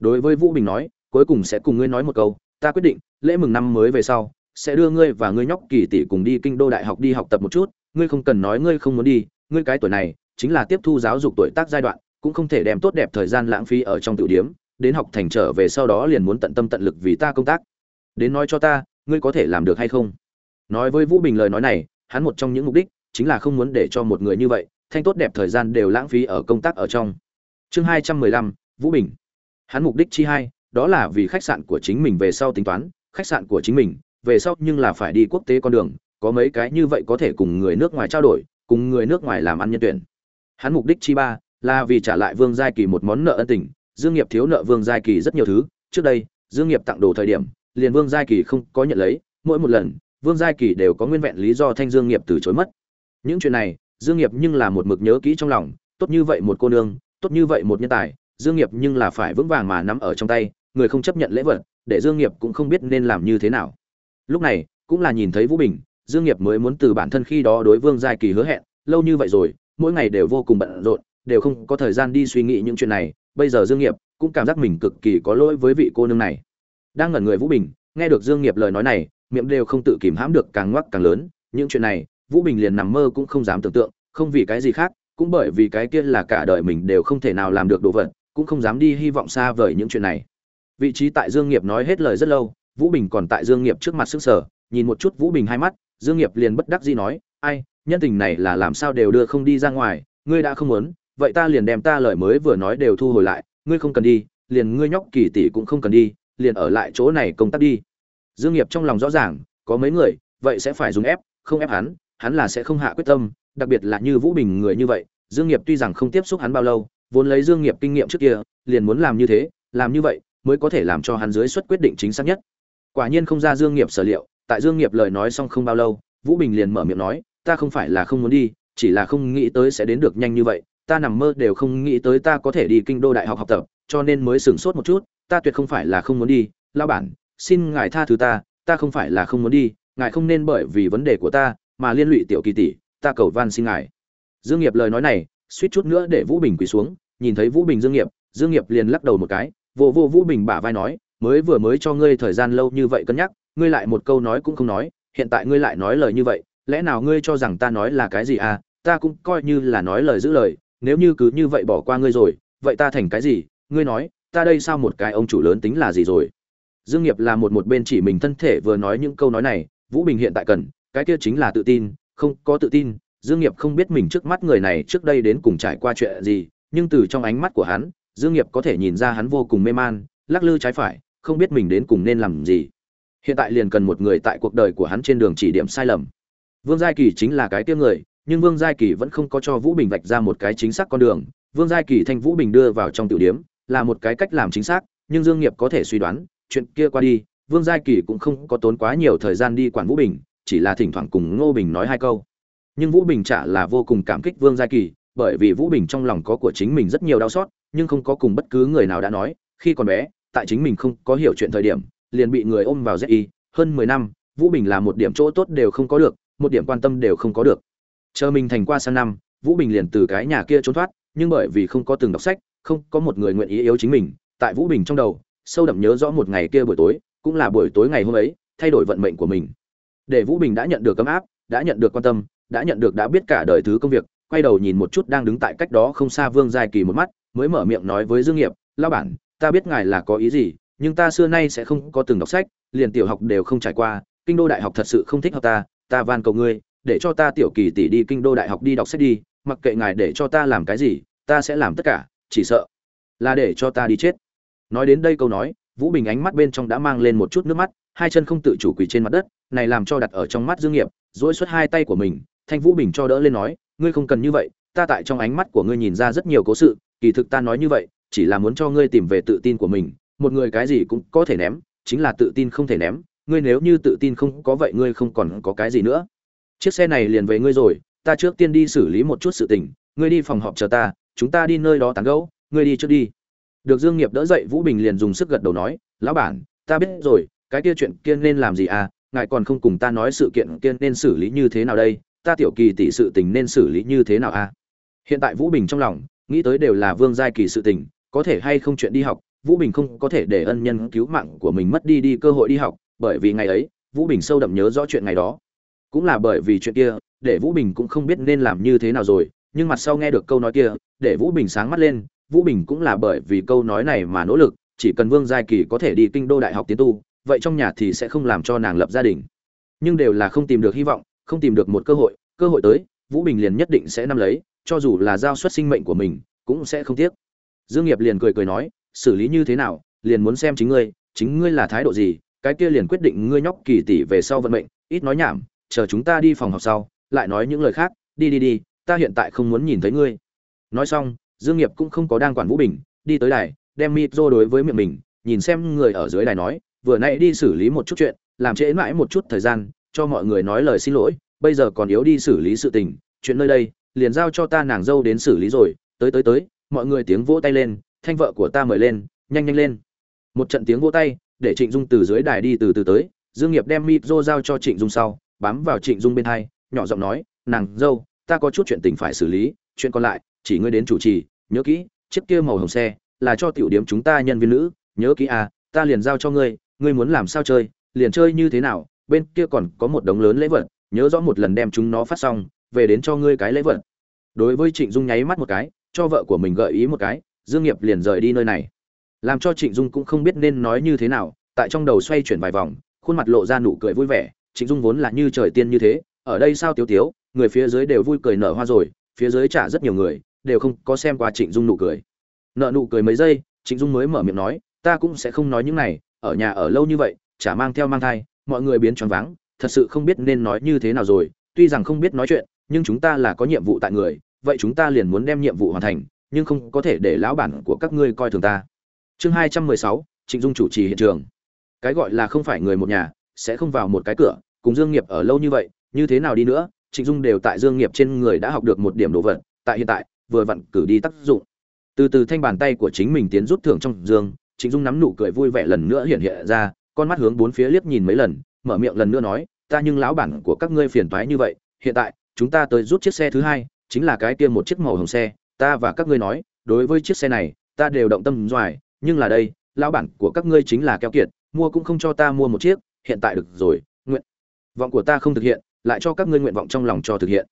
đối với vũ bình nói, cuối cùng sẽ cùng ngươi nói một câu, ta quyết định, lễ mừng năm mới về sau, sẽ đưa ngươi và ngươi nhóc kỳ tỷ cùng đi kinh đô đại học đi học tập một chút, ngươi không cần nói ngươi không muốn đi, ngươi cái tuổi này chính là tiếp thu giáo dục tuổi tác giai đoạn, cũng không thể đem tốt đẹp thời gian lãng phí ở trong tiểu điểm, đến học thành trở về sau đó liền muốn tận tâm tận lực vì ta công tác. Đến nói cho ta, ngươi có thể làm được hay không? Nói với vũ bình lời nói này, hắn một trong những mục đích chính là không muốn để cho một người như vậy thanh tốt đẹp thời gian đều lãng phí ở công tác ở trong. Chương hai trăm mười lăm, vũ bình. Hắn mục đích chi hai, đó là vì khách sạn của chính mình về sau tính toán, khách sạn của chính mình, về sau nhưng là phải đi quốc tế con đường, có mấy cái như vậy có thể cùng người nước ngoài trao đổi, cùng người nước ngoài làm ăn nhân tuyển hắn mục đích chi ba là vì trả lại vương giai kỳ một món nợ ân tình, dương nghiệp thiếu nợ vương giai kỳ rất nhiều thứ. Trước đây, dương nghiệp tặng đồ thời điểm, liền vương giai kỳ không có nhận lấy. Mỗi một lần, vương giai kỳ đều có nguyên vẹn lý do thanh dương nghiệp từ chối mất. Những chuyện này, dương nghiệp nhưng là một mực nhớ kỹ trong lòng. Tốt như vậy một cô nương, tốt như vậy một nhân tài, dương nghiệp nhưng là phải vững vàng mà nắm ở trong tay, người không chấp nhận lễ vật, để dương nghiệp cũng không biết nên làm như thế nào. Lúc này, cũng là nhìn thấy vũ bình, dương nghiệp mới muốn từ bản thân khi đó đối vương giai kỳ hứa hẹn, lâu như vậy rồi mỗi ngày đều vô cùng bận rộn, đều không có thời gian đi suy nghĩ những chuyện này. Bây giờ dương nghiệp cũng cảm giác mình cực kỳ có lỗi với vị cô nương này. Đang ngẩn người vũ bình, nghe được dương nghiệp lời nói này, miệng đều không tự kìm hãm được, càng ngoắc càng lớn. Những chuyện này, vũ bình liền nằm mơ cũng không dám tưởng tượng, không vì cái gì khác, cũng bởi vì cái kia là cả đời mình đều không thể nào làm được đồ vật, cũng không dám đi hy vọng xa vời những chuyện này. Vị trí tại dương nghiệp nói hết lời rất lâu, vũ bình còn tại dương nghiệp trước mặt sức sở nhìn một chút vũ bình hai mắt, dương nghiệp liền bất đắc dĩ nói, ai nhân tình này là làm sao đều đưa không đi ra ngoài, ngươi đã không muốn, vậy ta liền đem ta lời mới vừa nói đều thu hồi lại, ngươi không cần đi, liền ngươi nhóc kỳ tỷ cũng không cần đi, liền ở lại chỗ này công tác đi. Dương nghiệp trong lòng rõ ràng, có mấy người, vậy sẽ phải dùng ép, không ép hắn hắn là sẽ không hạ quyết tâm, đặc biệt là như vũ bình người như vậy, dương nghiệp tuy rằng không tiếp xúc hắn bao lâu, vốn lấy dương nghiệp kinh nghiệm trước kia, liền muốn làm như thế, làm như vậy, mới có thể làm cho hắn dưới suất quyết định chính xác nhất. Quả nhiên không ra dương nghiệp sở liệu, tại dương nghiệp lời nói xong không bao lâu, vũ bình liền mở miệng nói ta không phải là không muốn đi, chỉ là không nghĩ tới sẽ đến được nhanh như vậy, ta nằm mơ đều không nghĩ tới ta có thể đi kinh đô đại học học tập, cho nên mới sửng sốt một chút, ta tuyệt không phải là không muốn đi lao bản, xin ngài tha thứ ta ta không phải là không muốn đi, ngài không nên bởi vì vấn đề của ta mà liên lụy tiểu kỳ tỷ, ta cầu van xin ngài. Dương nghiệp lời nói này, suýt chút nữa để vũ bình quỳ xuống, nhìn thấy vũ bình dương nghiệp dương nghiệp liền lắc đầu một cái, vô vô vũ bình bả vai nói, mới vừa mới cho ngươi thời gian lâu như vậy cân nhắc, ngươi lại một câu nói cũng không nói, hiện tại ngươi lại nói lời như vậy lẽ nào ngươi cho rằng ta nói là cái gì à? Ta cũng coi như là nói lời giữ lời, nếu như cứ như vậy bỏ qua ngươi rồi, vậy ta thành cái gì? Ngươi nói, ta đây sao một cái ông chủ lớn tính là gì rồi? Dương nghiệp là một một bên chỉ mình thân thể vừa nói những câu nói này, vũ bình hiện tại cần, cái kia chính là tự tin, không có tự tin, dương nghiệp không biết mình trước mắt người này trước đây đến cùng trải qua chuyện gì, nhưng từ trong ánh mắt của hắn, dương nghiệp có thể nhìn ra hắn vô cùng mê man, lắc lư trái phải, không biết mình đến cùng nên làm gì. Hiện tại liền cần một người tại cuộc đời của hắn trên đường chỉ điểm sai lầm vương giai kỳ chính là cái tiêu người nhưng vương giai kỳ vẫn không có cho vũ bình vạch ra một cái chính xác con đường. Vương giai kỳ thanh vũ bình đưa vào trong tiểu điểm, là một cái cách làm chính xác nhưng dương nghiệp có thể suy đoán chuyện kia qua đi vương giai kỳ cũng không có tốn quá nhiều thời gian đi quản vũ bình chỉ là thỉnh thoảng cùng ngô bình nói hai câu. Nhưng vũ bình trả là vô cùng cảm kích vương giai kỳ bởi vì vũ bình trong lòng có của chính mình rất nhiều đau xót nhưng không có cùng bất cứ người nào đã nói khi còn bé tại chính mình không có hiểu chuyện thời điểm liền bị người ôm vào zi hơn mười năm vũ bình là một điểm chỗ tốt đều không có được một điểm quan tâm đều không có được. Chờ mình thành qua sang năm, vũ bình liền từ cái nhà kia trốn thoát, nhưng bởi vì không có từng đọc sách, không có một người nguyện ý yếu chính mình, tại vũ bình trong đầu, sâu đậm nhớ rõ một ngày kia buổi tối, cũng là buổi tối ngày hôm ấy, thay đổi vận mệnh của mình. Để vũ bình đã nhận được ấm áp, đã nhận được quan tâm, đã nhận được đã biết cả đời thứ công việc, quay đầu nhìn một chút đang đứng tại cách đó không xa vương giai kỳ một mắt, mới mở miệng nói với dương nghiệp lao bản, ta biết ngài là có ý gì, nhưng ta xưa nay sẽ không có từng đọc sách, liền tiểu học đều không trải qua, kinh đô đại học thật sự không thích hợp ta ta van cầu ngươi, để cho ta tiểu kỳ tỷ đi kinh đô đại học đi đọc sách đi, mặc kệ ngài để cho ta làm cái gì, ta sẽ làm tất cả, chỉ sợ là để cho ta đi chết. Nói đến đây câu nói, vũ bình ánh mắt bên trong đã mang lên một chút nước mắt, hai chân không tự chủ quỳ trên mặt đất, này làm cho đặt ở trong mắt dương nghiệp, duỗi xuất hai tay của mình, thanh vũ bình cho đỡ lên nói, ngươi không cần như vậy, ta tại trong ánh mắt của ngươi nhìn ra rất nhiều cố sự, kỳ thực ta nói như vậy, chỉ là muốn cho ngươi tìm về tự tin của mình, một người cái gì cũng có thể ném, chính là tự tin không thể ném ngươi nếu như tự tin không có vậy ngươi không còn có cái gì nữa. Chiếc xe này liền về ngươi rồi, ta trước tiên đi xử lý một chút sự tình, ngươi đi phòng họp chờ ta, chúng ta đi nơi đó tán gẫu, ngươi đi trước đi. Được dương nghiệp đỡ dậy, vũ bình liền dùng sức gật đầu nói, lão bản, ta biết rồi, cái kia chuyện kia nên làm gì à? Ngài còn không cùng ta nói sự kiện kia nên xử lý như thế nào đây? Ta tiểu kỳ tỷ sự tình nên xử lý như thế nào à? Hiện tại vũ bình trong lòng, nghĩ tới đều là vương giai kỳ sự tình, có thể hay không chuyện đi học, vũ bình không có thể để ân nhân cứu mạng của mình mất đi đi cơ hội đi học bởi vì ngày ấy, vũ bình sâu đậm nhớ rõ chuyện ngày đó. Cũng là bởi vì chuyện kia, để vũ bình cũng không biết nên làm như thế nào rồi, nhưng mặt sau nghe được câu nói kia, để vũ bình sáng mắt lên, vũ bình cũng là bởi vì câu nói này mà nỗ lực, chỉ cần vương giai kỳ có thể đi kinh đô đại học tiến tu, vậy trong nhà thì sẽ không làm cho nàng lập gia đình. Nhưng đều là không tìm được hy vọng, không tìm được một cơ hội cơ hội tới, vũ bình liền nhất định sẽ nắm lấy, cho dù là giao xuất sinh mệnh của mình, cũng sẽ không tiếc. Dương nghiệp liền cười cười nói, xử lý như thế nào, liền muốn xem chính ngươi chính ngươi là thái độ gì cái kia liền quyết định ngươi nhóc kỳ tỷ về sau vận mệnh, ít nói nhảm, chờ chúng ta đi phòng học sau, lại nói những lời khác, đi đi đi, ta hiện tại không muốn nhìn thấy ngươi. Nói xong, dương nghiệp cũng không có đang quản vũ bình, đi tới đài, đem micro đối với miệng mình, nhìn xem người ở dưới đài nói, vừa nãy đi xử lý một chút chuyện, làm trễ mãi một chút thời gian, cho mọi người nói lời xin lỗi, bây giờ còn yếu đi xử lý sự tình, chuyện nơi đây, liền giao cho ta nàng dâu đến xử lý rồi, tới tới tới, mọi người tiếng vỗ tay lên, thanh vợ của ta mời lên, nhanh nhanh lên. Một trận tiếng vỗ tay để trịnh dung từ dưới đài đi từ từ tới, dương nghiệp đem micro giao cho trịnh dung sau, bám vào trịnh dung bên hai, nhỏ giọng nói, nàng, dâu, ta có chút chuyện tình phải xử lý, chuyện còn lại, chỉ ngươi đến chủ trì, nhớ kỹ, chiếc kia màu hồng xe là cho tiểu điểm chúng ta nhân viên nữ, nhớ kỹ à ta liền giao cho ngươi ngươi muốn làm sao chơi, liền chơi như thế nào, bên kia còn có một đống lớn lễ vật, nhớ rõ một lần đem chúng nó phát xong, về đến cho ngươi cái lễ vật. Đối với trịnh dung nháy mắt một cái, cho vợ của mình gợi ý một cái, dương nghiệp liền rời đi nơi này làm cho trịnh dung cũng không biết nên nói như thế nào, tại trong đầu xoay chuyển vài vòng, khuôn mặt lộ ra nụ cười vui vẻ, trịnh dung vốn là như trời tiên như thế, ở đây sao tiếu tiếu, người phía dưới đều vui cười nở hoa rồi, phía dưới trả rất nhiều người, đều không có xem qua trịnh dung nụ cười. Nợ nụ cười mấy giây, trịnh dung mới mở miệng nói, ta cũng sẽ không nói những này, ở nhà ở lâu như vậy, chả mang theo mang thai, mọi người biến choáng váng, thật sự không biết nên nói như thế nào rồi, tuy rằng không biết nói chuyện, nhưng chúng ta là có nhiệm vụ tại người, vậy chúng ta liền muốn đem nhiệm vụ hoàn thành, nhưng không có thể để lão bản của các ngươi coi thường ta chương hai trăm mười sáu, trịnh dung chủ trì hiện trường. Cái gọi là không phải người một nhà, sẽ không vào một cái cửa, cùng dương nghiệp ở lâu như vậy, như thế nào đi nữa, trịnh dung đều tại dương nghiệp trên người đã học được một điểm đồ vật, tại hiện tại, vừa vặn cử đi tác dụng. Từ từ thanh bàn tay của chính mình tiến rút thưởng trong dương trịnh dung nắm nụ cười vui vẻ lần nữa hiện hiện ra, con mắt hướng bốn phía liếc nhìn mấy lần, mở miệng lần nữa nói, ta nhưng lão bản của các ngươi phiền toái như vậy, hiện tại, chúng ta tới rút chiếc xe thứ hai, chính là cái kia một chiếc màu hồng xe, ta và các ngươi nói, đối với chiếc xe này, ta đều động tâm doài nhưng là đây, lão bản của các ngươi chính là keo kiệt, mua cũng không cho ta mua một chiếc, hiện tại được rồi, nguyện, vọng của ta không thực hiện, lại cho các ngươi nguyện vọng trong lòng cho thực hiện.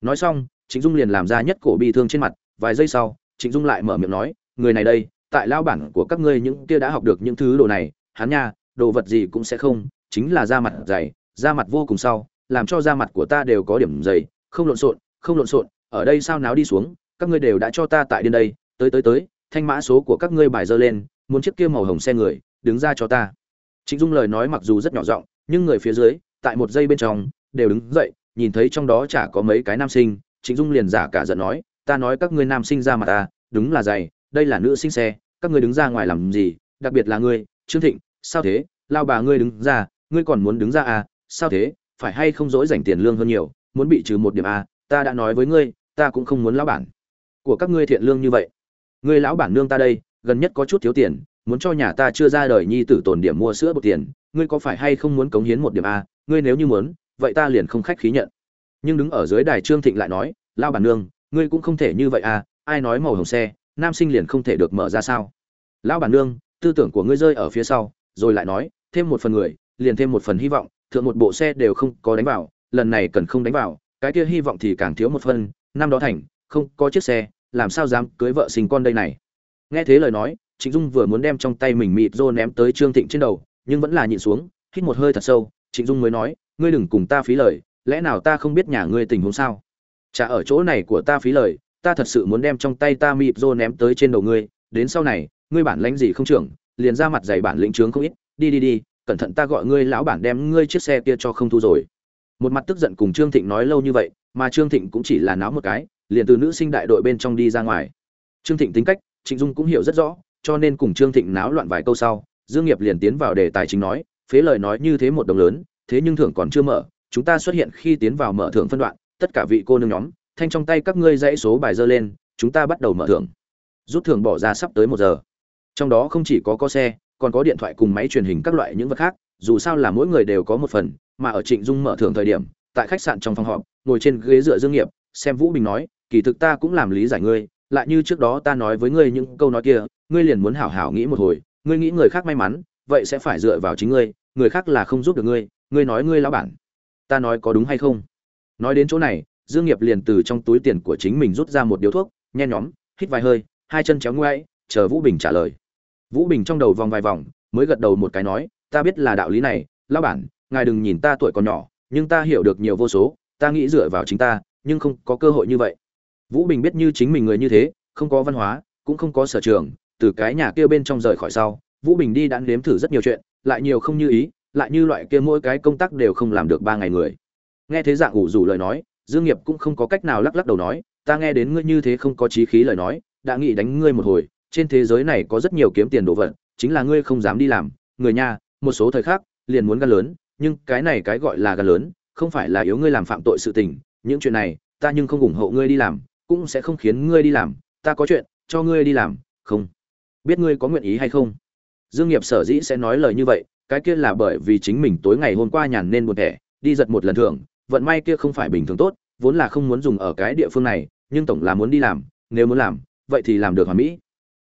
Nói xong, trịnh dung liền làm ra nhất cổ bi thương trên mặt, vài giây sau, trịnh dung lại mở miệng nói, người này đây, tại lão bản của các ngươi những kia đã học được những thứ đồ này, hắn nha, đồ vật gì cũng sẽ không, chính là da mặt dày, da mặt vô cùng sau, làm cho da mặt của ta đều có điểm dày, không lộn xộn, không lộn xộn, ở đây sao náo đi xuống, các ngươi đều đã cho ta tại điên đây, tới tới tới thanh mã số của các ngươi bài dơ lên, muốn chiếc kia màu hồng xe người, đứng ra cho ta. Trịnh dung lời nói mặc dù rất nhỏ giọng, nhưng người phía dưới, tại một giây bên trong, đều đứng dậy, nhìn thấy trong đó chả có mấy cái nam sinh, trịnh dung liền giả cả giận nói, ta nói các ngươi nam sinh ra mặt ta, đúng là dày, đây là nữ sinh xe, các ngươi đứng ra ngoài làm gì, đặc biệt là ngươi, trương thịnh, sao thế, lao bà ngươi đứng ra, ngươi còn muốn đứng ra à sao thế, phải hay không dỗi dành tiền lương hơn nhiều, muốn bị trừ một điểm à ta đã nói với ngươi, ta cũng không muốn lão bản của các ngươi thiện lương như vậy ngươi lão bản nương ta đây, gần nhất có chút thiếu tiền, muốn cho nhà ta chưa ra đời nhi tử tồn điểm mua sữa bột tiền, ngươi có phải hay không muốn cống hiến một điểm a? Ngươi nếu như muốn, vậy ta liền không khách khí nhận. Nhưng đứng ở dưới đài trương thịnh lại nói lao bản nương, ngươi cũng không thể như vậy à ai nói màu hồng xe, nam sinh liền không thể được mở ra sao? Lão bản nương, tư tưởng của ngươi rơi ở phía sau, rồi lại nói, thêm một phần người, liền thêm một phần hy vọng, thượng một bộ xe đều không có đánh vào, lần này cần không đánh vào, cái kia hy vọng thì càng thiếu một phần, năm đó thành, không có chiếc xe làm sao dám cưới vợ sinh con đây này? Nghe thế lời nói, trịnh dung vừa muốn đem trong tay mình mịt rô ném tới trương thịnh trên đầu, nhưng vẫn là nhịn xuống, hít một hơi thật sâu, trịnh dung mới nói, ngươi đừng cùng ta phí lời, lẽ nào ta không biết nhà ngươi tình huống sao? Chả ở chỗ này của ta phí lời, ta thật sự muốn đem trong tay ta mịt rô ném tới trên đầu ngươi, đến sau này, ngươi bản lãnh gì không trưởng, liền ra mặt dày bản lĩnh trướng không ít, đi đi đi, cẩn thận ta gọi ngươi lão bản đem ngươi chiếc xe kia cho không thu rồi. Một mặt tức giận cùng trương thịnh nói lâu như vậy, mà trương thịnh cũng chỉ là náo một cái liền từ nữ sinh đại đội bên trong đi ra ngoài. Trương thịnh tính cách, trịnh dung cũng hiểu rất rõ, cho nên cùng trương thịnh náo loạn vài câu sau, dương nghiệp liền tiến vào đề tài chính nói, phế lời nói như thế một đồng lớn, thế nhưng thưởng còn chưa mở, chúng ta xuất hiện khi tiến vào mở thưởng phân đoạn, tất cả vị cô nương nhóm, thanh trong tay các ngươi dãy số bài dơ lên, chúng ta bắt đầu mở thưởng. Rút thưởng bỏ ra sắp tới một giờ. Trong đó không chỉ có có xe, còn có điện thoại cùng máy truyền hình các loại những vật khác, dù sao là mỗi người đều có một phần, mà ở trịnh dung mở thưởng thời điểm, tại khách sạn trong phòng họp, ngồi trên ghế dựa dương nghiệp xem vũ bình nói, kỳ thực ta cũng làm lý giải ngươi, lại như trước đó ta nói với ngươi những câu nói kia, ngươi liền muốn hảo hảo nghĩ một hồi, ngươi nghĩ người khác may mắn, vậy sẽ phải dựa vào chính ngươi, người khác là không giúp được ngươi ngươi nói ngươi lão bản. Ta nói có đúng hay không? Nói đến chỗ này, dương nghiệp liền từ trong túi tiền của chính mình rút ra một điếu thuốc nhen nhóm, hít vài hơi, hai chân chéo ngoáy, chờ vũ bình trả lời. Vũ bình trong đầu vòng vài vòng, mới gật đầu một cái nói, ta biết là đạo lý này, lão bản, ngài đừng nhìn ta tuổi còn nhỏ, nhưng ta hiểu được nhiều vô số, ta nghĩ dựa vào chính ta nhưng không có cơ hội như vậy. Vũ bình biết như chính mình người như thế, không có văn hóa, cũng không có sở trường, từ cái nhà kia bên trong rời khỏi sau, vũ bình đi đã nếm thử rất nhiều chuyện, lại nhiều không như ý, lại như loại kia mỗi cái công tác đều không làm được ba ngày người. Nghe thế dạng ủ rủ lời nói, dương nghiệp cũng không có cách nào lắc lắc đầu nói, ta nghe đến ngươi như thế không có chí khí lời nói, đã nghĩ đánh ngươi một hồi, trên thế giới này có rất nhiều kiếm tiền đồ vật, chính là ngươi không dám đi làm, người nhà, một số thời khắc, liền muốn gan lớn, nhưng cái này cái gọi là gan lớn, không phải là yếu ngươi làm phạm tội sự tình những chuyện này, ta nhưng không ủng hộ ngươi đi làm, cũng sẽ không khiến ngươi đi làm, ta có chuyện, cho ngươi đi làm, không. Biết ngươi có nguyện ý hay không? Dương nghiệp sở dĩ sẽ nói lời như vậy, cái kia là bởi vì chính mình tối ngày hôm qua nhàn nên buồn thẻ, đi giật một lần thưởng, vận may kia không phải bình thường tốt, vốn là không muốn dùng ở cái địa phương này, nhưng tổng là muốn đi làm, nếu muốn làm, vậy thì làm được hoàn mỹ.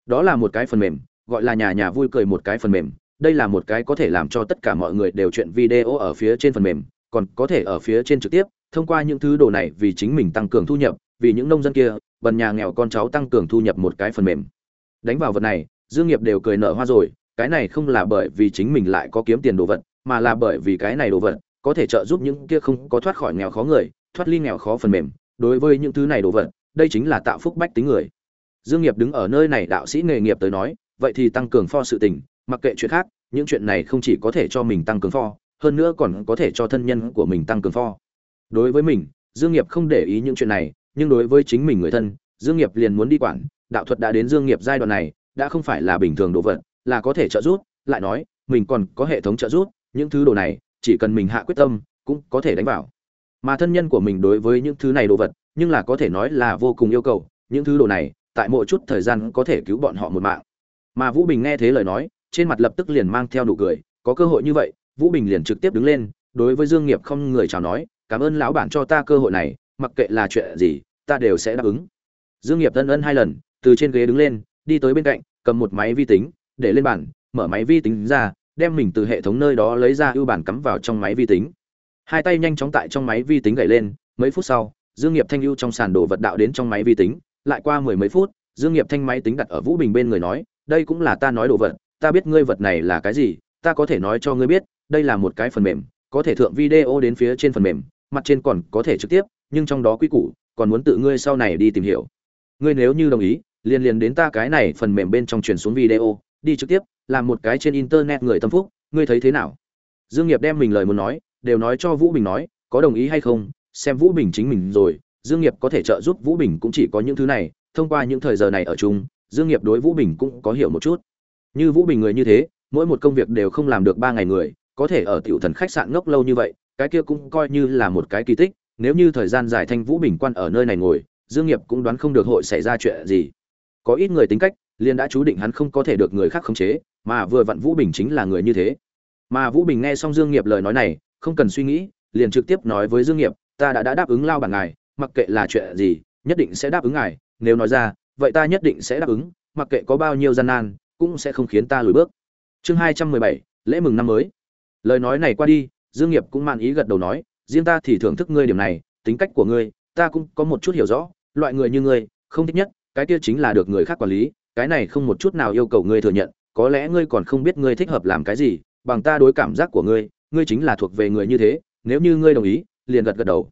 Đó là một cái phần mềm, gọi là nhà nhà vui cười một cái phần mềm, đây là một cái có thể làm cho tất cả mọi người đều chuyện video ở phía trên phần mềm, còn có thể ở phía trên trực tiếp thông qua những thứ đồ này vì chính mình tăng cường thu nhập, vì những nông dân kia, bần nhà nghèo con cháu tăng cường thu nhập một cái phần mềm. Đánh vào vật này, dương nghiệp đều cười nở hoa rồi, cái này không là bởi vì chính mình lại có kiếm tiền đồ vật, mà là bởi vì cái này đồ vật có thể trợ giúp những kia không có thoát khỏi nghèo khó người, thoát ly nghèo khó phần mềm. Đối với những thứ này đồ vật, đây chính là tạo phúc bách tính người. Dương nghiệp đứng ở nơi này đạo sĩ nghề nghiệp tới nói, vậy thì tăng cường pho sự tình, mặc kệ chuyện khác, những chuyện này không chỉ có thể cho mình tăng cường pho, hơn nữa còn có thể cho thân nhân của mình tăng cường pho đối với mình, dương nghiệp không để ý những chuyện này, nhưng đối với chính mình người thân, dương nghiệp liền muốn đi quản. Đạo thuật đã đến dương nghiệp giai đoạn này, đã không phải là bình thường đồ vật, là có thể trợ giúp, lại nói, mình còn có hệ thống trợ giúp, những thứ đồ này, chỉ cần mình hạ quyết tâm, cũng có thể đánh vào. Mà thân nhân của mình đối với những thứ này đồ vật, nhưng là có thể nói là vô cùng yêu cầu, những thứ đồ này, tại mỗi chút thời gian có thể cứu bọn họ một mạng. Mà vũ bình nghe thế lời nói, trên mặt lập tức liền mang theo nụ cười, có cơ hội như vậy, vũ bình liền trực tiếp đứng lên, đối với dương nghiệp không người chào nói cảm ơn lão bản cho ta cơ hội này, mặc kệ là chuyện gì, ta đều sẽ đáp ứng. Dương nghiệp ân ân hai lần, từ trên ghế đứng lên, đi tới bên cạnh, cầm một máy vi tính, để lên bàn, mở máy vi tính ra, đem mình từ hệ thống nơi đó lấy ra ưu bản cắm vào trong máy vi tính. Hai tay nhanh chóng tại trong máy vi tính gảy lên, mấy phút sau, dương nghiệp thanh ưu trong sàn đồ vật đạo đến trong máy vi tính, lại qua mười mấy phút, dương nghiệp thanh máy tính đặt ở vũ bình bên người nói, đây cũng là ta nói đồ vật, ta biết ngươi vật này là cái gì, ta có thể nói cho ngươi biết, đây là một cái phần mềm, có thể thượng video đến phía trên phần mềm mặt trên còn có thể trực tiếp, nhưng trong đó quy củ, còn muốn tự ngươi sau này đi tìm hiểu. Ngươi nếu như đồng ý, liền liền đến ta cái này phần mềm bên trong truyền xuống video, đi trực tiếp, làm một cái trên internet người tâm phúc, ngươi thấy thế nào? Dương nghiệp đem mình lời muốn nói, đều nói cho vũ bình nói, có đồng ý hay không, xem vũ bình chính mình rồi, dương nghiệp có thể trợ giúp vũ bình cũng chỉ có những thứ này, thông qua những thời giờ này ở chung, dương nghiệp đối vũ bình cũng có hiểu một chút. Như vũ bình người như thế, mỗi một công việc đều không làm được ba ngày người, có thể ở tiểu thần khách sạn ngốc lâu như vậy cái kia cũng coi như là một cái kỳ tích, nếu như thời gian dài thanh vũ bình quan ở nơi này ngồi, dương nghiệp cũng đoán không được hội xảy ra chuyện gì. Có ít người tính cách, liền đã chú định hắn không có thể được người khác khống chế, mà vừa vặn vũ bình chính là người như thế. Mà vũ bình nghe xong dương nghiệp lời nói này, không cần suy nghĩ, liền trực tiếp nói với dương nghiệp, ta đã đã đáp ứng lao bản ngài, mặc kệ là chuyện gì, nhất định sẽ đáp ứng ngài, nếu nói ra, vậy ta nhất định sẽ đáp ứng, mặc kệ có bao nhiêu gian nan, cũng sẽ không khiến ta lùi bước. Chương hai trăm mười bảy, lễ mừng năm mới. Lời nói này qua đi dương nghiệp cũng man ý gật đầu nói, riêng ta thì thưởng thức ngươi điểm này, tính cách của ngươi, ta cũng có một chút hiểu rõ, loại người như ngươi, không thích nhất, cái kia chính là được người khác quản lý, cái này không một chút nào yêu cầu ngươi thừa nhận, có lẽ ngươi còn không biết ngươi thích hợp làm cái gì, bằng ta đối cảm giác của ngươi ngươi chính là thuộc về người như thế, nếu như ngươi đồng ý, liền gật gật đầu.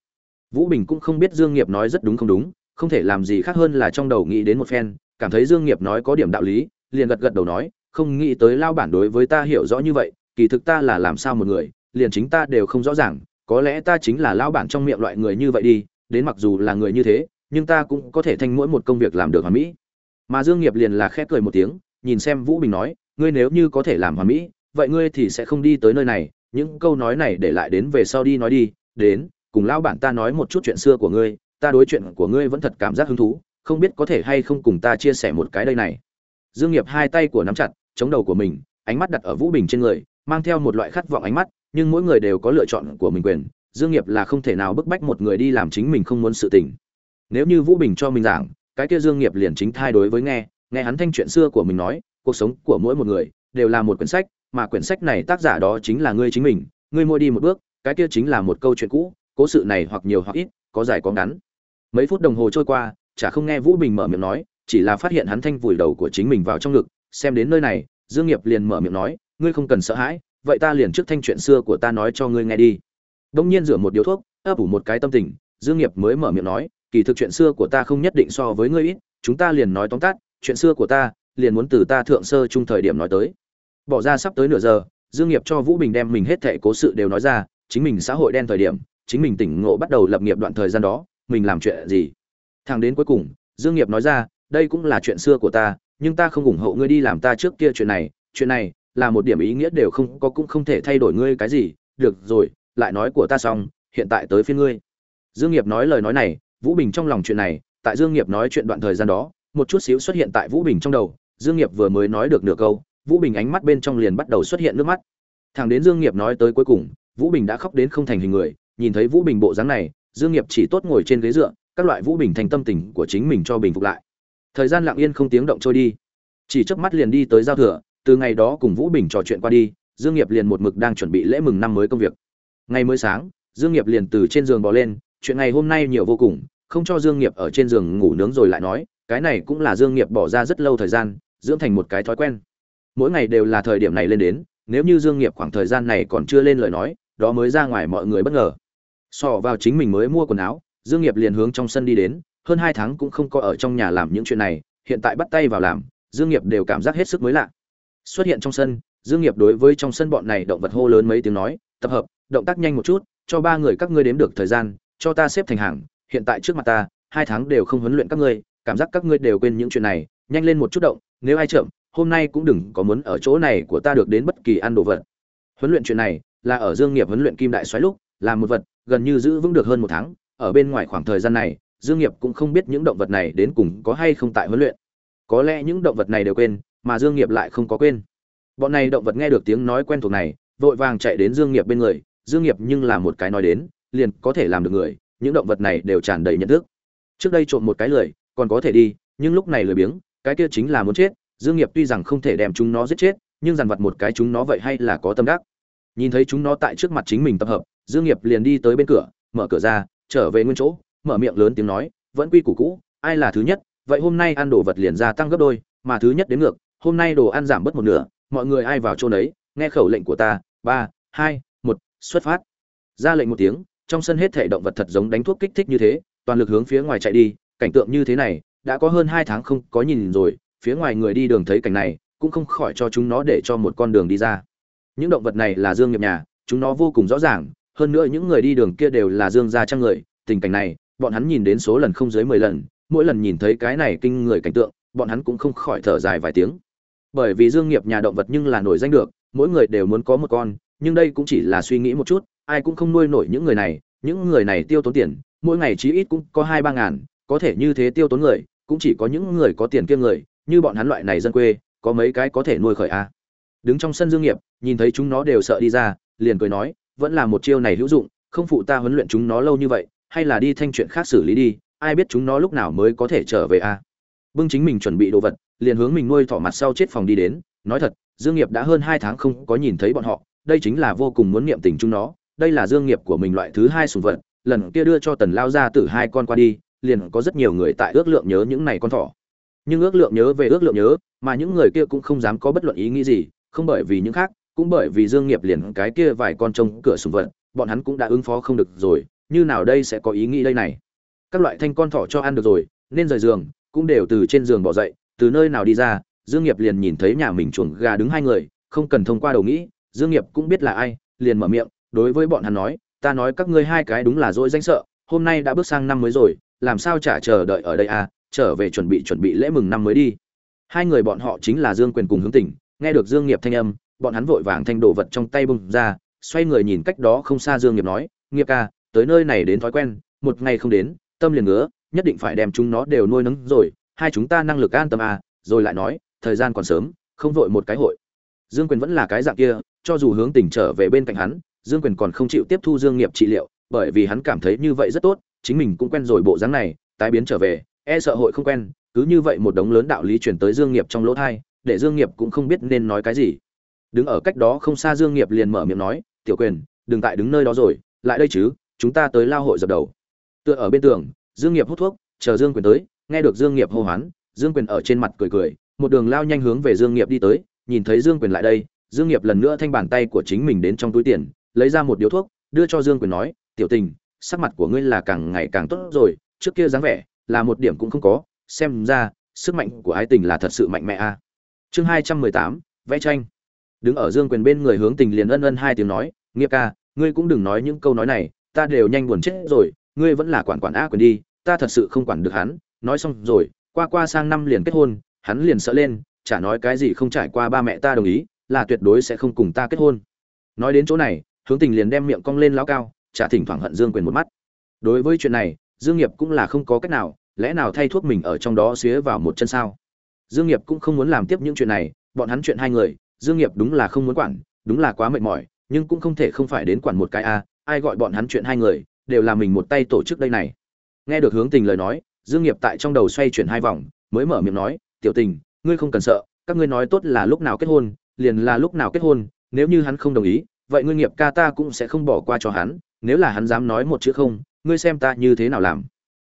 Vũ bình cũng không biết dương nghiệp nói rất đúng không đúng, không thể làm gì khác hơn là trong đầu nghĩ đến một phen, cảm thấy dương nghiệp nói có điểm đạo lý, liền gật gật đầu nói, không nghĩ tới lao bản đối với ta hiểu rõ như vậy, kỳ thực ta là làm sao một người liền chính ta đều không rõ ràng, có lẽ ta chính là lao bản trong miệng loại người như vậy đi, đến mặc dù là người như thế, nhưng ta cũng có thể thanh mỗi một công việc làm được hoàn mỹ. Mà dương nghiệp liền là khẽ cười một tiếng, nhìn xem vũ bình nói, ngươi nếu như có thể làm hoàn mỹ, vậy ngươi thì sẽ không đi tới nơi này, những câu nói này để lại đến về sau đi nói đi, đến, cùng lão bản ta nói một chút chuyện xưa của ngươi, ta đối chuyện của ngươi vẫn thật cảm giác hứng thú, không biết có thể hay không cùng ta chia sẻ một cái đây này. Dương nghiệp hai tay của nắm chặt, chống đầu của mình, ánh mắt đặt ở vũ bình trên người mang theo một loại khát vọng ánh mắt, nhưng mỗi người đều có lựa chọn của mình quyền. Dương nghiệp là không thể nào bức bách một người đi làm chính mình không muốn sự tình. Nếu như vũ bình cho mình giảng, cái kia dương nghiệp liền chính thay đối với nghe nghe hắn thanh chuyện xưa của mình nói, cuộc sống của mỗi một người đều là một quyển sách, mà quyển sách này tác giả đó chính là ngươi chính mình, ngươi mua đi một bước, cái kia chính là một câu chuyện cũ, cố sự này hoặc nhiều hoặc ít, có dài có ngắn. Mấy phút đồng hồ trôi qua, chả không nghe vũ bình mở miệng nói, chỉ là phát hiện hắn thanh vùi đầu của chính mình vào trong ngực, xem đến nơi này, dương nghiệp liền mở miệng nói ngươi không cần sợ hãi, vậy ta liền trước thanh chuyện xưa của ta nói cho ngươi nghe đi. Đông nhiên rửa một điếu thuốc, ấp ủ một cái tâm tình, dương nghiệp mới mở miệng nói, kỳ thực chuyện xưa của ta không nhất định so với ngươi ít, chúng ta liền nói tóm tắt, chuyện xưa của ta, liền muốn từ ta thượng sơ trung thời điểm nói tới. Bỏ ra sắp tới nửa giờ, dương nghiệp cho vũ bình đem mình hết thảy cố sự đều nói ra, chính mình xã hội đen thời điểm, chính mình tỉnh ngộ bắt đầu lập nghiệp đoạn thời gian đó, mình làm chuyện gì. Thằng đến cuối cùng, dương nghiệp nói ra, đây cũng là chuyện xưa của ta, nhưng ta không ủng hộ ngươi đi làm ta trước kia chuyện này chuyện này là một điểm ý nghĩa đều không có cũng không thể thay đổi ngươi cái gì. Được rồi, lại nói của ta xong, hiện tại tới phiên ngươi. Dương nghiệp nói lời nói này, vũ bình trong lòng chuyện này, tại dương nghiệp nói chuyện đoạn thời gian đó, một chút xíu xuất hiện tại vũ bình trong đầu. Dương nghiệp vừa mới nói được nửa câu, vũ bình ánh mắt bên trong liền bắt đầu xuất hiện nước mắt. Thằng đến dương nghiệp nói tới cuối cùng, vũ bình đã khóc đến không thành hình người. Nhìn thấy vũ bình bộ dáng này, dương nghiệp chỉ tốt ngồi trên ghế dựa, các loại vũ bình thành tâm tình của chính mình cho bình phục lại. Thời gian lặng yên không tiếng động trôi đi. Chỉ chớp mắt liền đi tới giao thừa từ ngày đó cùng vũ bình trò chuyện qua đi, dương nghiệp liền một mực đang chuẩn bị lễ mừng năm mới công việc. Ngày mới sáng, dương nghiệp liền từ trên giường bò lên, chuyện ngày hôm nay nhiều vô cùng, không cho dương nghiệp ở trên giường ngủ nướng rồi lại nói, cái này cũng là dương nghiệp bỏ ra rất lâu thời gian, dưỡng thành một cái thói quen. Mỗi ngày đều là thời điểm này lên đến, nếu như dương nghiệp khoảng thời gian này còn chưa lên lời nói, đó mới ra ngoài mọi người bất ngờ. Sò vào chính mình mới mua quần áo, dương nghiệp liền hướng trong sân đi đến, hơn hai tháng cũng không có ở trong nhà làm những chuyện này, hiện tại bắt tay vào làm, dương nghiệp đều cảm giác hết sức mới lạ xuất hiện trong sân, dương nghiệp đối với trong sân bọn này động vật hô lớn mấy tiếng nói, tập hợp, động tác nhanh một chút, cho ba người các ngươi đếm được thời gian, cho ta xếp thành hàng, hiện tại trước mặt ta, hai tháng đều không huấn luyện các ngươi, cảm giác các ngươi đều quên những chuyện này, nhanh lên một chút động, nếu ai chậm, hôm nay cũng đừng có muốn ở chỗ này của ta được đến bất kỳ ăn đồ vật. Huấn luyện chuyện này là ở dương nghiệp huấn luyện kim đại xoáy lúc làm một vật gần như giữ vững được hơn một tháng, ở bên ngoài khoảng thời gian này, dương nghiệp cũng không biết những động vật này đến cùng có hay không tại huấn luyện. Có lẽ những động vật này đều quên mà dương nghiệp lại không có quên. Bọn này động vật nghe được tiếng nói quen thuộc này, vội vàng chạy đến dương nghiệp bên người. Dương nghiệp nhưng là một cái nói đến, liền có thể làm được người, những động vật này đều tràn đầy nhận thức. Trước đây trộm một cái lười, còn có thể đi, nhưng lúc này lười biếng, cái kia chính là muốn chết. Dương nghiệp tuy rằng không thể đem chúng nó giết chết, nhưng dằn vặt một cái chúng nó vậy hay là có tâm đắc. Nhìn thấy chúng nó tại trước mặt chính mình tập hợp, dương nghiệp liền đi tới bên cửa, mở cửa ra, trở về nguyên chỗ, mở miệng lớn tiếng nói, vẫn quy củ cũ, ai là thứ nhất, vậy hôm nay ăn đồ vật liền gia tăng gấp đôi, mà thứ nhất đến ngược hôm nay đồ ăn giảm bớt một nửa, mọi người ai vào chỗ đấy nghe khẩu lệnh của ta, ba, hai, một, xuất phát. Ra lệnh một tiếng, trong sân hết thể động vật thật giống đánh thuốc kích thích như thế, toàn lực hướng phía ngoài chạy đi, cảnh tượng như thế này, đã có hơn hai tháng không có nhìn rồi, phía ngoài người đi đường thấy cảnh này, cũng không khỏi cho chúng nó để cho một con đường đi ra. Những động vật này là dương nghiệp nhà, chúng nó vô cùng rõ ràng, hơn nữa những người đi đường kia đều là dương gia trang người, tình cảnh này, bọn hắn nhìn đến số lần không dưới mười lần, mỗi lần nhìn thấy cái này kinh người cảnh tượng, bọn hắn cũng không khỏi thở dài vài tiếng bởi vì dương nghiệp nhà động vật nhưng là nổi danh được, mỗi người đều muốn có một con, nhưng đây cũng chỉ là suy nghĩ một chút, ai cũng không nuôi nổi những người này, những người này tiêu tốn tiền, mỗi ngày chí ít cũng có hai ba ngàn, có thể như thế tiêu tốn người, cũng chỉ có những người có tiền kiêng người, như bọn hắn loại này dân quê, có mấy cái có thể nuôi khởi a đứng trong sân dương nghiệp, nhìn thấy chúng nó đều sợ đi ra, liền cười nói, vẫn là một chiêu này hữu dụng, không phụ ta huấn luyện chúng nó lâu như vậy, hay là đi thanh chuyện khác xử lý đi, ai biết chúng nó lúc nào mới có thể trở về a bưng chính mình chuẩn bị đồ vật liền hướng mình nuôi thỏ mặt sau chết phòng đi đến, nói thật, dương nghiệp đã hơn hai tháng không có nhìn thấy bọn họ, đây chính là vô cùng muốn niệm tình chúng nó, đây là dương nghiệp của mình loại thứ hai sùng vật, lần kia đưa cho tần lao ra tử hai con qua đi, liền có rất nhiều người tại ước lượng nhớ những này con thỏ. Nhưng ước lượng nhớ về ước lượng nhớ, mà những người kia cũng không dám có bất luận ý nghĩ gì, không bởi vì những khác, cũng bởi vì dương nghiệp liền cái kia vài con trông cửa sùng vật, bọn hắn cũng đã ứng phó không được rồi, như nào đây sẽ có ý nghĩ đây này? Các loại thanh con thỏ cho ăn được rồi, nên rời giường, cũng đều từ trên giường bỏ dậy từ nơi nào đi ra, dương nghiệp liền nhìn thấy nhà mình chuồng gà đứng hai người, không cần thông qua đầu nghĩ, dương nghiệp cũng biết là ai, liền mở miệng, đối với bọn hắn nói, ta nói các ngươi hai cái đúng là dỗi danh sợ, hôm nay đã bước sang năm mới rồi, làm sao chả chờ đợi ở đây à trở về chuẩn bị chuẩn bị lễ mừng năm mới đi. Hai người bọn họ chính là dương quyền cùng hướng tỉnh, nghe được dương nghiệp thanh âm, bọn hắn vội vàng thanh đồ vật trong tay bung ra, xoay người nhìn cách đó không xa dương nghiệp nói, nghiệp ca, tới nơi này đến thói quen, một ngày không đến, tâm liền ngứa, nhất định phải đem chúng nó đều nuôi nấng rồi hai chúng ta năng lực an tâm à rồi lại nói thời gian còn sớm không vội một cái hội. Dương quyền vẫn là cái dạng kia cho dù hướng tỉnh trở về bên cạnh hắn dương quyền còn không chịu tiếp thu dương nghiệp trị liệu bởi vì hắn cảm thấy như vậy rất tốt chính mình cũng quen rồi bộ dáng này tái biến trở về e sợ hội không quen cứ như vậy một đống lớn đạo lý truyền tới dương nghiệp trong lỗ tai, để dương nghiệp cũng không biết nên nói cái gì. Đứng ở cách đó không xa dương nghiệp liền mở miệng nói tiểu quyền đừng tại đứng nơi đó rồi lại đây chứ chúng ta tới lao hội dập đầu. Tựa ở bên tường dương nghiệp hút thuốc chờ dương quyền tới nghe được dương nghiệp hô hoán, dương quyền ở trên mặt cười cười, một đường lao nhanh hướng về dương nghiệp đi tới, nhìn thấy dương quyền lại đây, dương nghiệp lần nữa thanh bàn tay của chính mình đến trong túi tiền, lấy ra một điếu thuốc, đưa cho dương quyền nói, tiểu tình, sắc mặt của ngươi là càng ngày càng tốt rồi, trước kia dáng vẻ là một điểm cũng không có, xem ra sức mạnh của ái tình là thật sự mạnh mẽ a. Chương hai trăm mười tám, vẽ tranh. Đứng ở dương quyền bên người hướng tình liền ân ân hai tiếng nói, nghiệp ca, ngươi cũng đừng nói những câu nói này, ta đều nhanh buồn chết rồi, ngươi vẫn là quản quản a quyền đi, ta thật sự không quản được hắn nói xong rồi, qua qua sang năm liền kết hôn, hắn liền sợ lên, chả nói cái gì không trải qua ba mẹ ta đồng ý, là tuyệt đối sẽ không cùng ta kết hôn. Nói đến chỗ này, hướng tình liền đem miệng cong lên lao cao, chả thỉnh thoảng hận dương quyền một mắt. Đối với chuyện này, dương nghiệp cũng là không có cách nào, lẽ nào thay thuốc mình ở trong đó xía vào một chân sao? Dương nghiệp cũng không muốn làm tiếp những chuyện này, bọn hắn chuyện hai người, dương nghiệp đúng là không muốn quản, đúng là quá mệt mỏi, nhưng cũng không thể không phải đến quản một cái a, ai gọi bọn hắn chuyện hai người, đều là mình một tay tổ chức đây này. Nghe được hướng tình lời nói dương nghiệp tại trong đầu xoay chuyển hai vòng, mới mở miệng nói, tiểu tình, ngươi không cần sợ, các ngươi nói tốt là lúc nào kết hôn, liền là lúc nào kết hôn, nếu như hắn không đồng ý, vậy ngươi nghiệp ca ta cũng sẽ không bỏ qua cho hắn, nếu là hắn dám nói một chữ không, ngươi xem ta như thế nào làm.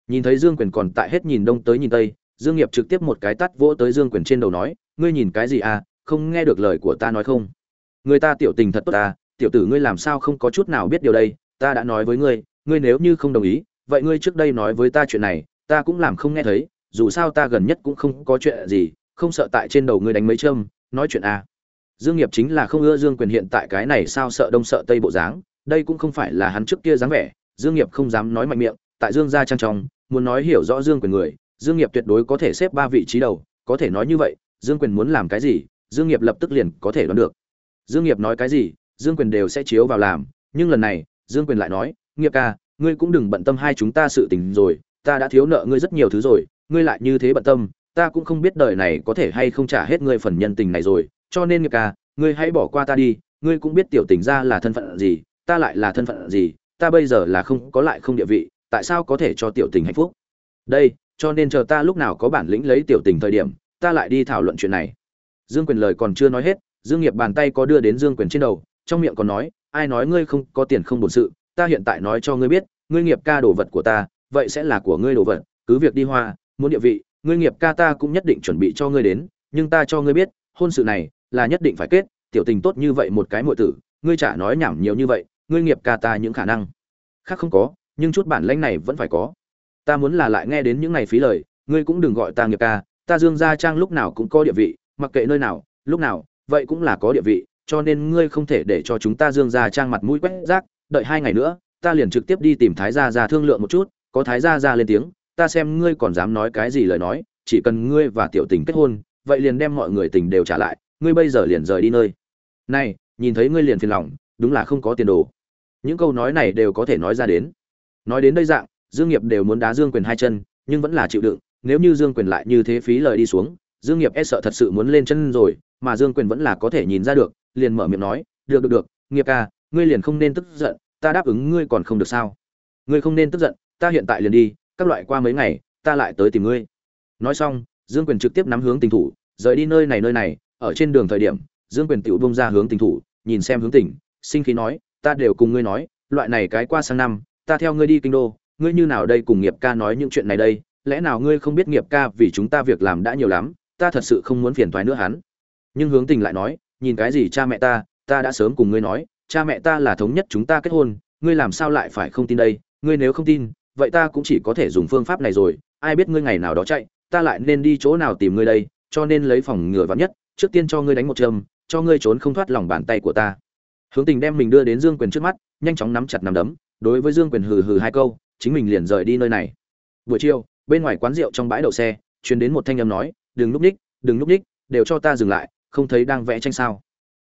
Nhìn thấy dương quyền còn tại hết nhìn đông tới nhìn tây, dương nghiệp trực tiếp một cái tát vỗ tới dương quyền trên đầu nói, ngươi nhìn cái gì à không nghe được lời của ta nói không? Người ta tiểu tình thật tốt ta tiểu tử ngươi làm sao không có chút nào biết điều đây, ta đã nói với ngươi ngươi nếu như không đồng ý, vậy ngươi trước đây nói với ta chuyện này ta cũng làm không nghe thấy dù sao ta gần nhất cũng không có chuyện gì không sợ tại trên đầu ngươi đánh mấy châm nói chuyện à. dương nghiệp chính là không ưa dương quyền hiện tại cái này sao sợ đông sợ tây bộ dáng đây cũng không phải là hắn trước kia dáng vẻ dương nghiệp không dám nói mạnh miệng tại dương gia trang trọng, muốn nói hiểu rõ dương quyền người dương nghiệp tuyệt đối có thể xếp ba vị trí đầu có thể nói như vậy dương quyền muốn làm cái gì dương nghiệp lập tức liền có thể đoán được dương nghiệp nói cái gì dương quyền đều sẽ chiếu vào làm nhưng lần này dương quyền lại nói nghiệp ca ngươi cũng đừng bận tâm hai chúng ta sự tình rồi ta đã thiếu nợ ngươi rất nhiều thứ rồi, ngươi lại như thế bận tâm, ta cũng không biết đời này có thể hay không trả hết ngươi phần nhân tình này rồi, cho nên nghiệp ca, ngươi hãy bỏ qua ta đi, ngươi cũng biết tiểu tình ra là thân phận gì, ta lại là thân phận gì, ta bây giờ là không, có lại không địa vị, tại sao có thể cho tiểu tình hạnh phúc? Đây, cho nên chờ ta lúc nào có bản lĩnh lấy tiểu tình thời điểm, ta lại đi thảo luận chuyện này. Dương quyền lời còn chưa nói hết, dương nghiệp bàn tay có đưa đến dương quyền trên đầu, trong miệng còn nói, ai nói ngươi không có tiền không bổn sự, ta hiện tại nói cho ngươi biết, ngươi nghiệp ca đồ vật của ta vậy sẽ là của ngươi đồ vật, cứ việc đi hoa, muốn địa vị, ngươi nghiệp ca ta cũng nhất định chuẩn bị cho ngươi đến, nhưng ta cho ngươi biết, hôn sự này là nhất định phải kết, tiểu tình tốt như vậy một cái muội tử, ngươi chả nói nhảm nhiều như vậy, ngươi nghiệp ca ta những khả năng khác không có, nhưng chút bản lãnh này vẫn phải có. Ta muốn là lại nghe đến những này phí lời, ngươi cũng đừng gọi ta nghiệp ca, ta dương gia trang lúc nào cũng có địa vị, mặc kệ nơi nào, lúc nào, vậy cũng là có địa vị, cho nên ngươi không thể để cho chúng ta dương gia trang mặt mũi quét rác, đợi hai ngày nữa, ta liền trực tiếp đi tìm thái gia ra thương lượng một chút có thái gia ra lên tiếng, ta xem ngươi còn dám nói cái gì lời nói, chỉ cần ngươi và tiểu tình kết hôn, vậy liền đem mọi người tình đều trả lại, ngươi bây giờ liền rời đi nơi. Này, nhìn thấy ngươi liền phiền lòng, đúng là không có tiền đồ. Những câu nói này đều có thể nói ra đến. Nói đến đây dạng, dương nghiệp đều muốn đá dương quyền hai chân, nhưng vẫn là chịu đựng, nếu như dương quyền lại như thế phí lời đi xuống, dương nghiệp e sợ thật sự muốn lên chân rồi, mà dương quyền vẫn là có thể nhìn ra được, liền mở miệng nói, được được được, nghiệp ca, ngươi liền không nên tức giận, ta đáp ứng ngươi còn không được sao? Ngươi không nên tức giận ta hiện tại liền đi, các loại qua mấy ngày, ta lại tới tìm ngươi. Nói xong, dương quyền trực tiếp nắm hướng tình thủ, rời đi nơi này nơi này, ở trên đường thời điểm, dương quyền tựu bung ra hướng tình thủ, nhìn xem hướng tình, sinh khí nói, ta đều cùng ngươi nói, loại này cái qua sang năm, ta theo ngươi đi kinh đô, ngươi như nào đây cùng nghiệp ca nói những chuyện này đây, lẽ nào ngươi không biết nghiệp ca vì chúng ta việc làm đã nhiều lắm, ta thật sự không muốn phiền toái nữa hắn. Nhưng hướng tình lại nói, nhìn cái gì cha mẹ ta ta đã sớm cùng ngươi nói, cha mẹ ta là thống nhất chúng ta kết hôn, ngươi làm sao lại phải không tin đây, ngươi nếu không tin vậy ta cũng chỉ có thể dùng phương pháp này rồi, ai biết ngươi ngày nào đó chạy, ta lại nên đi chỗ nào tìm ngươi đây, cho nên lấy phòng ngừa vắn nhất, trước tiên cho ngươi đánh một châm, cho ngươi trốn không thoát lòng bàn tay của ta. Hướng tình đem mình đưa đến dương quyền trước mắt, nhanh chóng nắm chặt nắm đấm, đối với dương quyền hừ hừ hai câu, chính mình liền rời đi nơi này. Buổi chiều, bên ngoài quán rượu trong bãi đậu xe, truyền đến một thanh âm nói, đừng núp ních, đừng núp ních, đều cho ta dừng lại, không thấy đang vẽ tranh sao.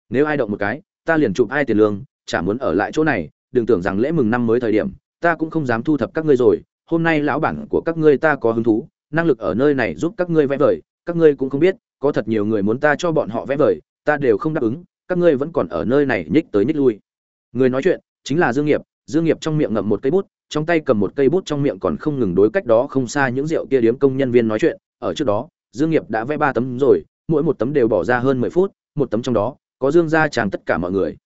Nếu ai động một cái, ta liền chụp ai tiền lương, chả muốn ở lại chỗ này, đừng tưởng rằng lễ mừng năm mới thời điểm ta cũng không dám thu thập các ngươi rồi, hôm nay lão bản của các ngươi ta có hứng thú, năng lực ở nơi này giúp các ngươi vẽ vời, các ngươi cũng không biết, có thật nhiều người muốn ta cho bọn họ vẽ vời, ta đều không đáp ứng, các ngươi vẫn còn ở nơi này nhích tới nhích lui. Người nói chuyện chính là dương nghiệp dương nghiệp trong miệng ngậm một cây bút, trong tay cầm một cây bút trong miệng còn không ngừng đối cách đó không xa những rượu kia điếm công nhân viên nói chuyện, ở trước đó, dương nghiệp đã vẽ ba tấm rồi, mỗi một tấm đều bỏ ra hơn mười phút, một tấm trong đó, có dương gia tràn tất cả mọi người.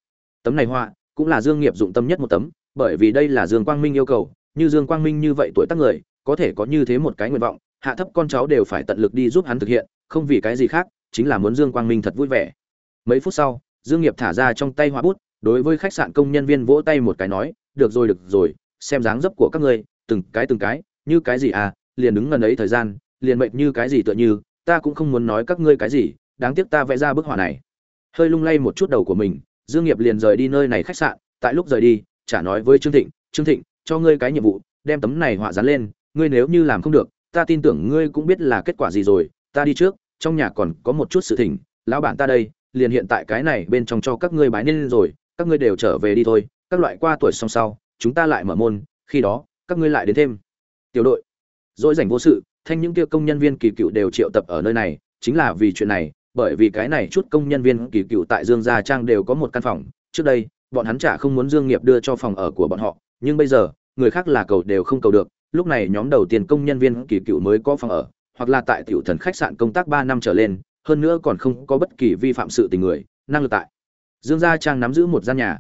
Tấm này họa cũng là dương nghiệp dụng tâm nhất một tấm bởi vì đây là dương quang minh yêu cầu, như dương quang minh như vậy tuổi tác người, có thể có như thế một cái nguyện vọng, hạ thấp con cháu đều phải tận lực đi giúp hắn thực hiện, không vì cái gì khác, chính là muốn dương quang minh thật vui vẻ. Mấy phút sau, dương nghiệp thả ra trong tay hóa bút, đối với khách sạn công nhân viên vỗ tay một cái nói, được rồi được rồi, xem dáng dấp của các ngươi, từng cái từng cái, như cái gì à liền đứng ngần ấy thời gian, liền mệt như cái gì tựa như, ta cũng không muốn nói các ngươi cái gì, đáng tiếc ta vẽ ra bức họa này. Hơi lung lay một chút đầu của mình, dương nghiệp liền rời đi nơi này khách sạn, tại lúc rời đi chả nói với trương thịnh trương thịnh cho ngươi cái nhiệm vụ đem tấm này họa dán lên ngươi nếu như làm không được ta tin tưởng ngươi cũng biết là kết quả gì rồi ta đi trước trong nhà còn có một chút sự thỉnh, lão bản ta đây liền hiện tại cái này bên trong cho các ngươi bái nên rồi các ngươi đều trở về đi thôi các loại qua tuổi xong sau chúng ta lại mở môn khi đó các ngươi lại đến thêm. Tiểu đội. Dỗi rảnh vô sự thanh những kia công nhân viên kỳ cựu đều triệu tập ở nơi này chính là vì chuyện này bởi vì cái này chút công nhân viên kỳ cựu tại dương gia trang đều có một căn phòng trước đây bọn hắn chả không muốn dương nghiệp đưa cho phòng ở của bọn họ, nhưng bây giờ, người khác là cầu đều không cầu được. Lúc này nhóm đầu tiên công nhân viên kỳ cựu mới có phòng ở, hoặc là tại tiểu thần khách sạn công tác ba năm trở lên, hơn nữa còn không có bất kỳ vi phạm sự tình người, năng lực tại. Dương gia trang nắm giữ một gian nhà.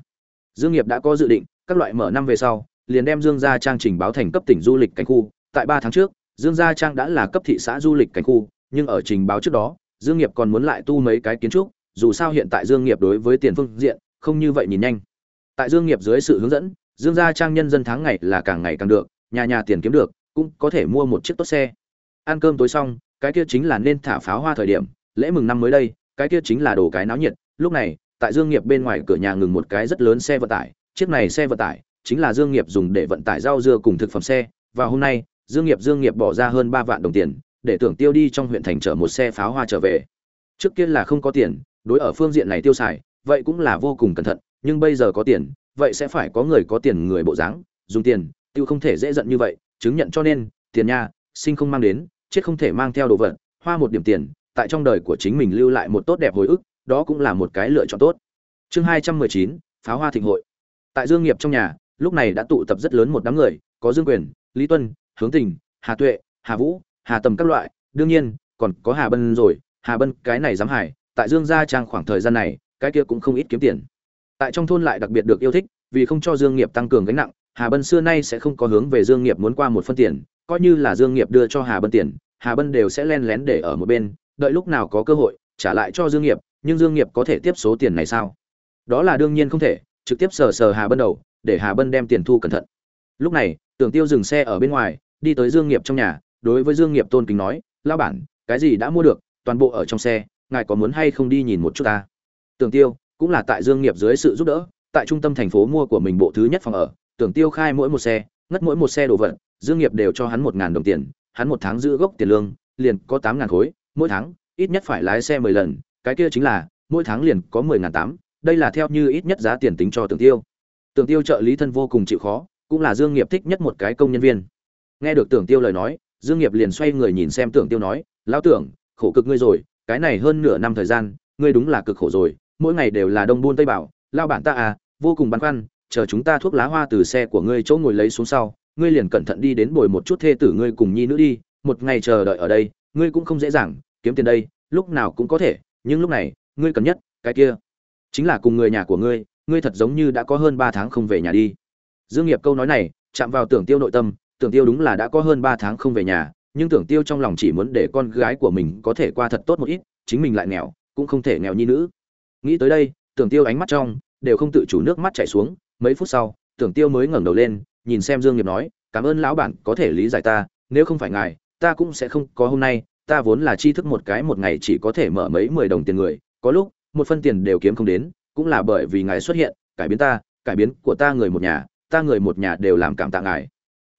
Dương nghiệp đã có dự định, các loại mở năm về sau, liền đem dương gia trang trình báo thành cấp tỉnh du lịch cảnh khu. Tại ba tháng trước, dương gia trang đã là cấp thị xã du lịch cảnh khu, nhưng ở trình báo trước đó, dương nghiệp còn muốn lại tu mấy cái kiến trúc, dù sao hiện tại dương nghiệp đối với tiền phương diện không như vậy nhìn nhanh. Tại dương nghiệp dưới sự hướng dẫn, dương gia trang nhân dân tháng ngày là càng ngày càng được, nhà nhà tiền kiếm được, cũng có thể mua một chiếc tốt xe. Ăn cơm tối xong, cái kia chính là nên thả pháo hoa thời điểm, lễ mừng năm mới đây, cái kia chính là đồ cái náo nhiệt. Lúc này, tại dương nghiệp bên ngoài cửa nhà ngừng một cái rất lớn xe vận tải, chiếc này xe vận tải chính là dương nghiệp dùng để vận tải rau dưa cùng thực phẩm xe. Và hôm nay, dương nghiệp dương nghiệp bỏ ra hơn ba vạn đồng tiền để tưởng tiêu đi trong huyện thành chở một xe pháo hoa trở về. Trước kia là không có tiền, đối ở phương diện này tiêu xài vậy cũng là vô cùng cẩn thận, nhưng bây giờ có tiền, vậy sẽ phải có người có tiền người bộ dáng, dùng tiền, tiêu không thể dễ giận như vậy, chứng nhận cho nên, tiền nha, sinh không mang đến, chết không thể mang theo đồ vật, hoa một điểm tiền, tại trong đời của chính mình lưu lại một tốt đẹp hồi ức, đó cũng là một cái lựa chọn tốt. Chương hai trăm mười chín, pháo hoa thịnh hội. Tại dương nghiệp trong nhà, lúc này đã tụ tập rất lớn một đám người, có dương quyền, lý tuân, hướng tình, hà tuệ, hà vũ, hà tầm các loại, đương nhiên, còn có hà bân rồi, hà bân, cái này dám hải tại dương gia trang khoảng thời gian này cái kia cũng không ít kiếm tiền. Tại trong thôn lại đặc biệt được yêu thích, vì không cho dương nghiệp tăng cường gánh nặng, hà bân xưa nay sẽ không có hướng về dương nghiệp muốn qua một phân tiền, coi như là dương nghiệp đưa cho hà bân tiền, hà bân đều sẽ len lén để ở một bên, đợi lúc nào có cơ hội, trả lại cho dương nghiệp, nhưng dương nghiệp có thể tiếp số tiền này sao? Đó là đương nhiên không thể, trực tiếp sờ sờ hà bân đầu, để hà bân đem tiền thu cẩn thận. Lúc này, tưởng tiêu dừng xe ở bên ngoài, đi tới dương nghiệp trong nhà, đối với dương nghiệp tôn kính nói lao bản, cái gì đã mua được, toàn bộ ở trong xe, ngài có muốn hay không đi nhìn một chút ta? Tưởng tiêu cũng là tại dương nghiệp dưới sự giúp đỡ, tại trung tâm thành phố mua của mình bộ thứ nhất phòng ở. Tưởng tiêu khai mỗi một xe, ngất mỗi một xe đồ vật, dương nghiệp đều cho hắn một ngàn đồng tiền, hắn một tháng giữ gốc tiền lương, liền có tám ngàn khối, mỗi tháng, ít nhất phải lái xe mười lần, cái kia chính là, mỗi tháng liền có mười ngàn tám, đây là theo như ít nhất giá tiền tính cho tưởng tiêu. Tưởng tiêu trợ lý thân vô cùng chịu khó, cũng là dương nghiệp thích nhất một cái công nhân viên. Nghe được tưởng tiêu lời nói, dương nghiệp liền xoay người nhìn xem tưởng tiêu nói, lão tưởng khổ cực ngươi rồi, cái này hơn nửa năm thời gian, ngươi đúng là cực khổ rồi mỗi ngày đều là đông buôn tây bảo, lao bản ta à vô cùng băn khoăn, chờ chúng ta thuốc lá hoa từ xe của ngươi chỗ ngồi lấy xuống sau, ngươi liền cẩn thận đi đến bồi một chút thê tử ngươi cùng nhi nữ đi, một ngày chờ đợi ở đây, ngươi cũng không dễ dàng, kiếm tiền đây, lúc nào cũng có thể, nhưng lúc này, ngươi cần nhất, cái kia, chính là cùng người nhà của ngươi ngươi thật giống như đã có hơn ba tháng không về nhà đi. Dương nghiệp câu nói này, chạm vào tưởng tiêu nội tâm, tưởng tiêu đúng là đã có hơn ba tháng không về nhà, nhưng tưởng tiêu trong lòng chỉ muốn để con gái của mình có thể qua thật tốt một ít, chính mình lại nghèo, cũng không thể nghèo nhi nữ nghĩ tới đây, tưởng tiêu ánh mắt trong đều không tự chủ nước mắt chảy xuống, mấy phút sau, tưởng tiêu mới ngẩng đầu lên, nhìn xem dương nghiệp nói, cảm ơn lão bản có thể lý giải ta, nếu không phải ngài, ta cũng sẽ không có hôm nay, ta vốn là tri thức một cái một ngày chỉ có thể mở mấy mười đồng tiền người, có lúc, một phân tiền đều kiếm không đến, cũng là bởi vì ngài xuất hiện, cải biến ta, cải biến của ta người một nhà, ta người một nhà đều làm cảm tạ ngài.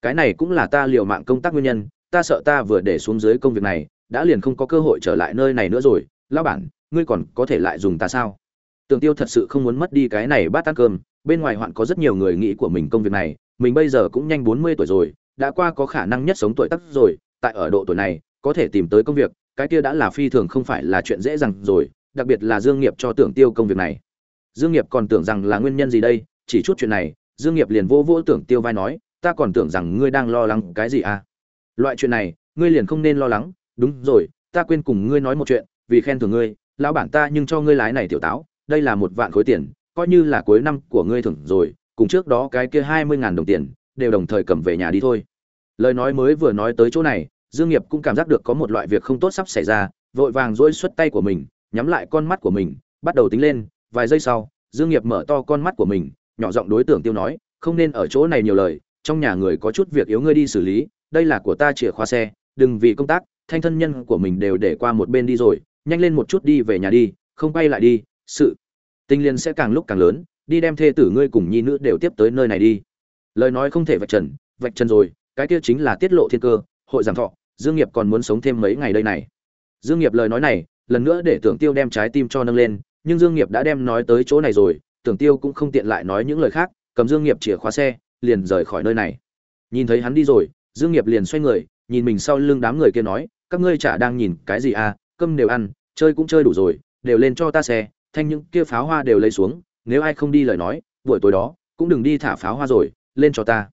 Cái này cũng là ta liều mạng công tác nguyên nhân, ta sợ ta vừa để xuống dưới công việc này, đã liền không có cơ hội trở lại nơi này nữa rồi, lão bản ngươi còn có thể lại dùng ta sao? Tường tiêu thật sự không muốn mất đi cái này bát ăn cơm, bên ngoài hoạn có rất nhiều người nghĩ của mình công việc này, mình bây giờ cũng nhanh bốn mươi tuổi rồi, đã qua có khả năng nhất sống tuổi tác rồi, tại ở độ tuổi này, có thể tìm tới công việc, cái kia đã là phi thường không phải là chuyện dễ dàng rồi, đặc biệt là dương nghiệp cho tưởng tiêu công việc này. Dương nghiệp còn tưởng rằng là nguyên nhân gì đây, chỉ chút chuyện này, dương nghiệp liền vô vô tưởng tiêu vai nói, ta còn tưởng rằng ngươi đang lo lắng cái gì à? Loại chuyện này, ngươi liền không nên lo lắng, đúng rồi, ta quên cùng ngươi nói một chuyện, vì khen thưởng ngươi lão bản ta nhưng cho ngươi lái này tiểu táo, đây là một vạn khối tiền, coi như là cuối năm của ngươi thưởng rồi, cùng trước đó cái kia hai mươi ngàn đồng tiền, đều đồng thời cầm về nhà đi thôi. Lời nói mới vừa nói tới chỗ này, dương nghiệp cũng cảm giác được có một loại việc không tốt sắp xảy ra, vội vàng duỗi xuất tay của mình, nhắm lại con mắt của mình, bắt đầu tính lên, vài giây sau, dương nghiệp mở to con mắt của mình, nhỏ giọng đối tượng tiêu nói, không nên ở chỗ này nhiều lời, trong nhà người có chút việc yếu ngươi đi xử lý, đây là của ta chìa khóa xe, đừng vì công tác, thanh thân nhân của mình đều để qua một bên đi rồi nhanh lên một chút đi về nhà đi, không quay lại đi, sự tinh liên sẽ càng lúc càng lớn, đi đem thê tử ngươi cùng nhi nữ đều tiếp tới nơi này đi. Lời nói không thể vạch trần vạch trần rồi, cái kia chính là tiết lộ thiên cơ, hội giảm thọ, dương nghiệp còn muốn sống thêm mấy ngày đây này. Dương nghiệp lời nói này, lần nữa để tưởng tiêu đem trái tim cho nâng lên, nhưng dương nghiệp đã đem nói tới chỗ này rồi, tưởng tiêu cũng không tiện lại nói những lời khác, cầm dương nghiệp chìa khóa xe, liền rời khỏi nơi này. Nhìn thấy hắn đi rồi, dương nghiệp liền xoay người, nhìn mình sau lưng đám người kia nói, các ngươi chả đang nhìn cái gì à cơm đều ăn, chơi cũng chơi đủ rồi, đều lên cho ta xe, thanh những kia pháo hoa đều lấy xuống, nếu ai không đi lời nói, buổi tối đó, cũng đừng đi thả pháo hoa rồi, lên cho ta.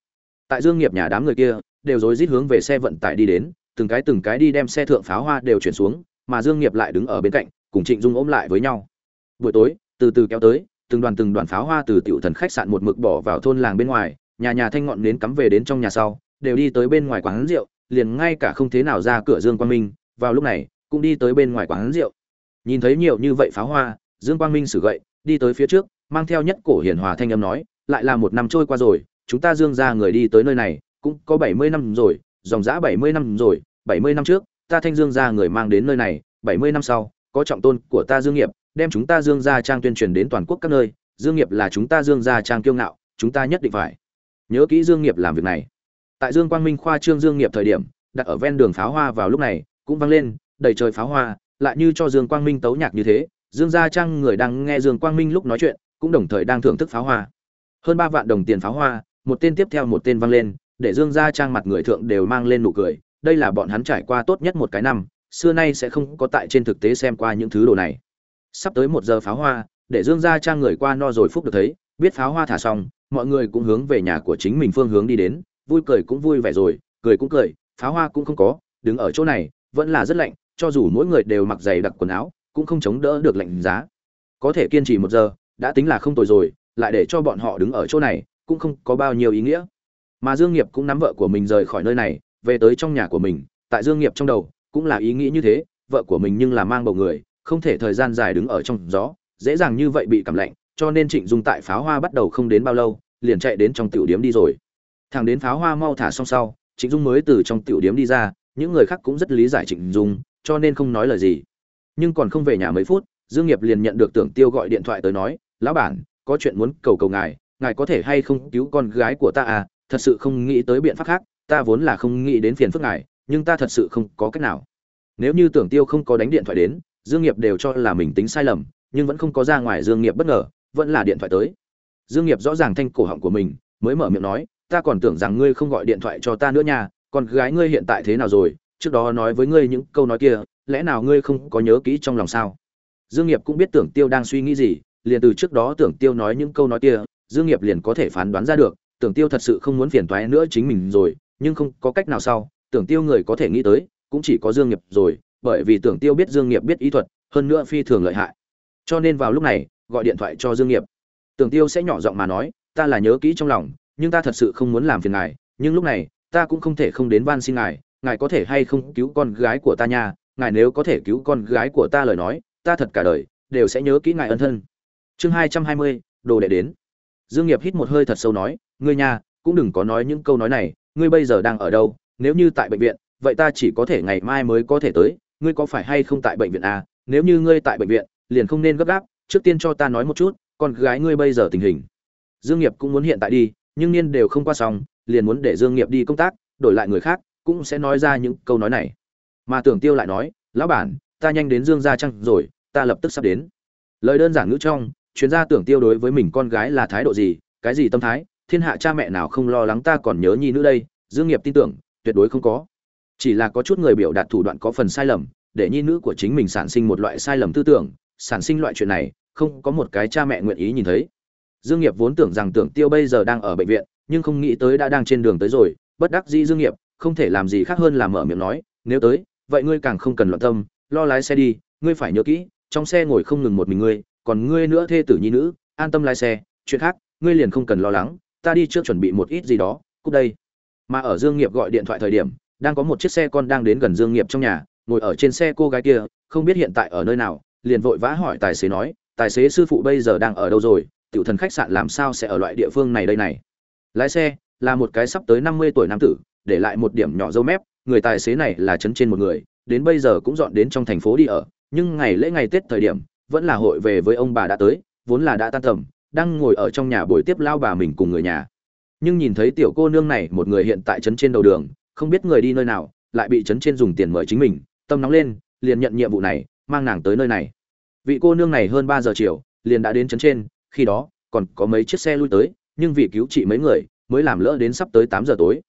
Tại dương nghiệp nhà đám người kia, đều rối rít hướng về xe vận tải đi đến, từng cái từng cái đi đem xe thượng pháo hoa đều chuyển xuống, mà dương nghiệp lại đứng ở bên cạnh, cùng trịnh dung ôm lại với nhau. Buổi tối, từ từ kéo tới, từng đoàn từng đoàn pháo hoa từ tiểu thần khách sạn một mực bỏ vào thôn làng bên ngoài, nhà nhà thanh ngọn nến cắm về đến trong nhà sau, đều đi tới bên ngoài quán rượu, liền ngay cả không thế nào ra cửa dương quang minh. Vào lúc này cũng đi tới bên ngoài quán rượu. Nhìn thấy nhiều như vậy pháo hoa, dương quang minh sử gậy, đi tới phía trước, mang theo nhất cổ hiển hòa thanh âm nói, lại là một năm trôi qua rồi, chúng ta dương ra người đi tới nơi này, cũng có bảy mươi năm rồi, dòng dã bảy mươi năm rồi, bảy mươi năm trước, ta thanh dương ra người mang đến nơi này, bảy mươi năm sau, có trọng tôn của ta dương nghiệp, đem chúng ta dương gia trang tuyên truyền đến toàn quốc các nơi, dương nghiệp là chúng ta dương gia trang kiêu ngạo, chúng ta nhất định phải nhớ kỹ dương nghiệp làm việc này. Tại dương quang minh khoa trương dương nghiệp thời điểm, đặt ở ven đường pháo hoa vào lúc này, cũng vang lên đầy trời pháo hoa, lại như cho dương quang minh tấu nhạc như thế, dương gia trang người đang nghe dương quang minh lúc nói chuyện, cũng đồng thời đang thưởng thức pháo hoa. Hơn ba vạn đồng tiền pháo hoa, một tên tiếp theo một tên vang lên, để dương gia trang mặt người thượng đều mang lên nụ cười, đây là bọn hắn trải qua tốt nhất một cái năm, xưa nay sẽ không có tại trên thực tế xem qua những thứ đồ này. Sắp tới một giờ pháo hoa, để dương gia trang người qua no rồi phúc được thấy, biết pháo hoa thả xong, mọi người cũng hướng về nhà của chính mình phương hướng đi đến, vui cười cũng vui vẻ rồi, cười cũng cười, pháo hoa cũng không có, đứng ở chỗ này, vẫn là rất lạnh cho dù mỗi người đều mặc giày đặc quần áo, cũng không chống đỡ được lạnh giá. Có thể kiên trì một giờ, đã tính là không tồi rồi, lại để cho bọn họ đứng ở chỗ này, cũng không có bao nhiêu ý nghĩa. Mà dương nghiệp cũng nắm vợ của mình rời khỏi nơi này, về tới trong nhà của mình, tại dương nghiệp trong đầu, cũng là ý nghĩ như thế, vợ của mình nhưng là mang bầu người, không thể thời gian dài đứng ở trong gió, dễ dàng như vậy bị cảm lạnh, cho nên trịnh dung tại pháo hoa bắt đầu không đến bao lâu, liền chạy đến trong tiểu điếm đi rồi. Thằng đến pháo hoa mau thả xong sau, trịnh dung mới từ trong tiểu điếm đi ra, những người khác cũng rất lý giải trịnh dung cho nên không nói lời gì. Nhưng còn không về nhà mấy phút, dương nghiệp liền nhận được tưởng tiêu gọi điện thoại tới nói, lão bản, có chuyện muốn cầu cầu ngài ngài có thể hay không cứu con gái của ta à? Thật sự không nghĩ tới biện pháp khác, ta vốn là không nghĩ đến phiền phức ngài, nhưng ta thật sự không có cách nào. Nếu như tưởng tiêu không có đánh điện thoại đến, dương nghiệp đều cho là mình tính sai lầm, nhưng vẫn không có ra ngoài dương nghiệp bất ngờ, vẫn là điện thoại tới. Dương nghiệp rõ ràng thanh cổ họng của mình, mới mở miệng nói, ta còn tưởng rằng ngươi không gọi điện thoại cho ta nữa nha, con gái ngươi hiện tại thế nào rồi trước đó nói với ngươi những câu nói kia, lẽ nào ngươi không có nhớ kỹ trong lòng sao? Dương nghiệp cũng biết tưởng tiêu đang suy nghĩ gì, liền từ trước đó tưởng tiêu nói những câu nói kia, dương nghiệp liền có thể phán đoán ra được, tưởng tiêu thật sự không muốn phiền toái nữa chính mình rồi, nhưng không có cách nào sau, tưởng tiêu người có thể nghĩ tới, cũng chỉ có dương nghiệp rồi, bởi vì tưởng tiêu biết dương nghiệp biết ý thuật, hơn nữa phi thường lợi hại. Cho nên vào lúc này, gọi điện thoại cho dương nghiệp. Tưởng tiêu sẽ nhỏ giọng mà nói, ta là nhớ kỹ trong lòng, nhưng ta thật sự không muốn làm phiền ngài, nhưng lúc này, ta cũng không thể không đến van xin ngài ngài có thể hay không cứu con gái của ta nha, ngài nếu có thể cứu con gái của ta lời nói, ta thật cả đời, đều sẽ nhớ kỹ ngài ân thân. Chương hai trăm hai mươi, đồ đệ đến. Dương nghiệp hít một hơi thật sâu nói, ngươi nha, cũng đừng có nói những câu nói này, ngươi bây giờ đang ở đâu, nếu như tại bệnh viện, vậy ta chỉ có thể ngày mai mới có thể tới, ngươi có phải hay không tại bệnh viện à? Nếu như ngươi tại bệnh viện, liền không nên gấp gáp, trước tiên cho ta nói một chút, con gái ngươi bây giờ tình hình. Dương nghiệp cũng muốn hiện tại đi, nhưng niên đều không qua xong liền muốn để dương nghiệp đi công tác, đổi lại người khác cũng sẽ nói ra những câu nói này. Mà tưởng tiêu lại nói, lão bản, ta nhanh đến dương gia trăng rồi, ta lập tức sắp đến. Lời đơn giản ngữ trong, chuyên gia tưởng tiêu đối với mình con gái là thái độ gì, cái gì tâm thái, thiên hạ cha mẹ nào không lo lắng ta còn nhớ nhi nữ đây, dương nghiệp tin tưởng, tuyệt đối không có. Chỉ là có chút người biểu đạt thủ đoạn có phần sai lầm, để nhi nữ của chính mình sản sinh một loại sai lầm tư tưởng, sản sinh loại chuyện này, không có một cái cha mẹ nguyện ý nhìn thấy. Dương nghiệp vốn tưởng rằng tưởng tiêu bây giờ đang ở bệnh viện, nhưng không nghĩ tới đã đang trên đường tới rồi, bất đắc dĩ dương nghiệp không thể làm gì khác hơn là mở miệng nói, nếu tới, vậy ngươi càng không cần loạn tâm, lo lái xe đi, ngươi phải nhớ kỹ, trong xe ngồi không ngừng một mình ngươi, còn ngươi nữa thê tử nhi nữ, an tâm lái xe, chuyện khác, ngươi liền không cần lo lắng, ta đi trước chuẩn bị một ít gì đó cúc đây. Mà ở dương nghiệp gọi điện thoại thời điểm, đang có một chiếc xe con đang đến gần dương nghiệp trong nhà, ngồi ở trên xe cô gái kia, không biết hiện tại ở nơi nào, liền vội vã hỏi tài xế nói, tài xế sư phụ bây giờ đang ở đâu rồi? Tiểu thần khách sạn làm sao sẽ ở loại địa phương này đây này? Lái xe là một cái sắp tới năm mươi tuổi nam tử để lại một điểm nhỏ dâu mép, người tài xế này là chấn trên một người, đến bây giờ cũng dọn đến trong thành phố đi ở, nhưng ngày lễ ngày tết thời điểm, vẫn là hội về với ông bà đã tới, vốn là đã tan tầm, đang ngồi ở trong nhà buổi tiếp lao bà mình cùng người nhà. Nhưng nhìn thấy tiểu cô nương này, một người hiện tại trấn trên đầu đường, không biết người đi nơi nào, lại bị trấn trên dùng tiền mời chính mình, tâm nóng lên, liền nhận nhiệm vụ này, mang nàng tới nơi này. Vị cô nương này hơn ba giờ chiều, liền đã đến trấn trên, khi đó, còn có mấy chiếc xe lui tới, nhưng vì cứu trị mấy người, mới làm lỡ đến sắp tới tám giờ tối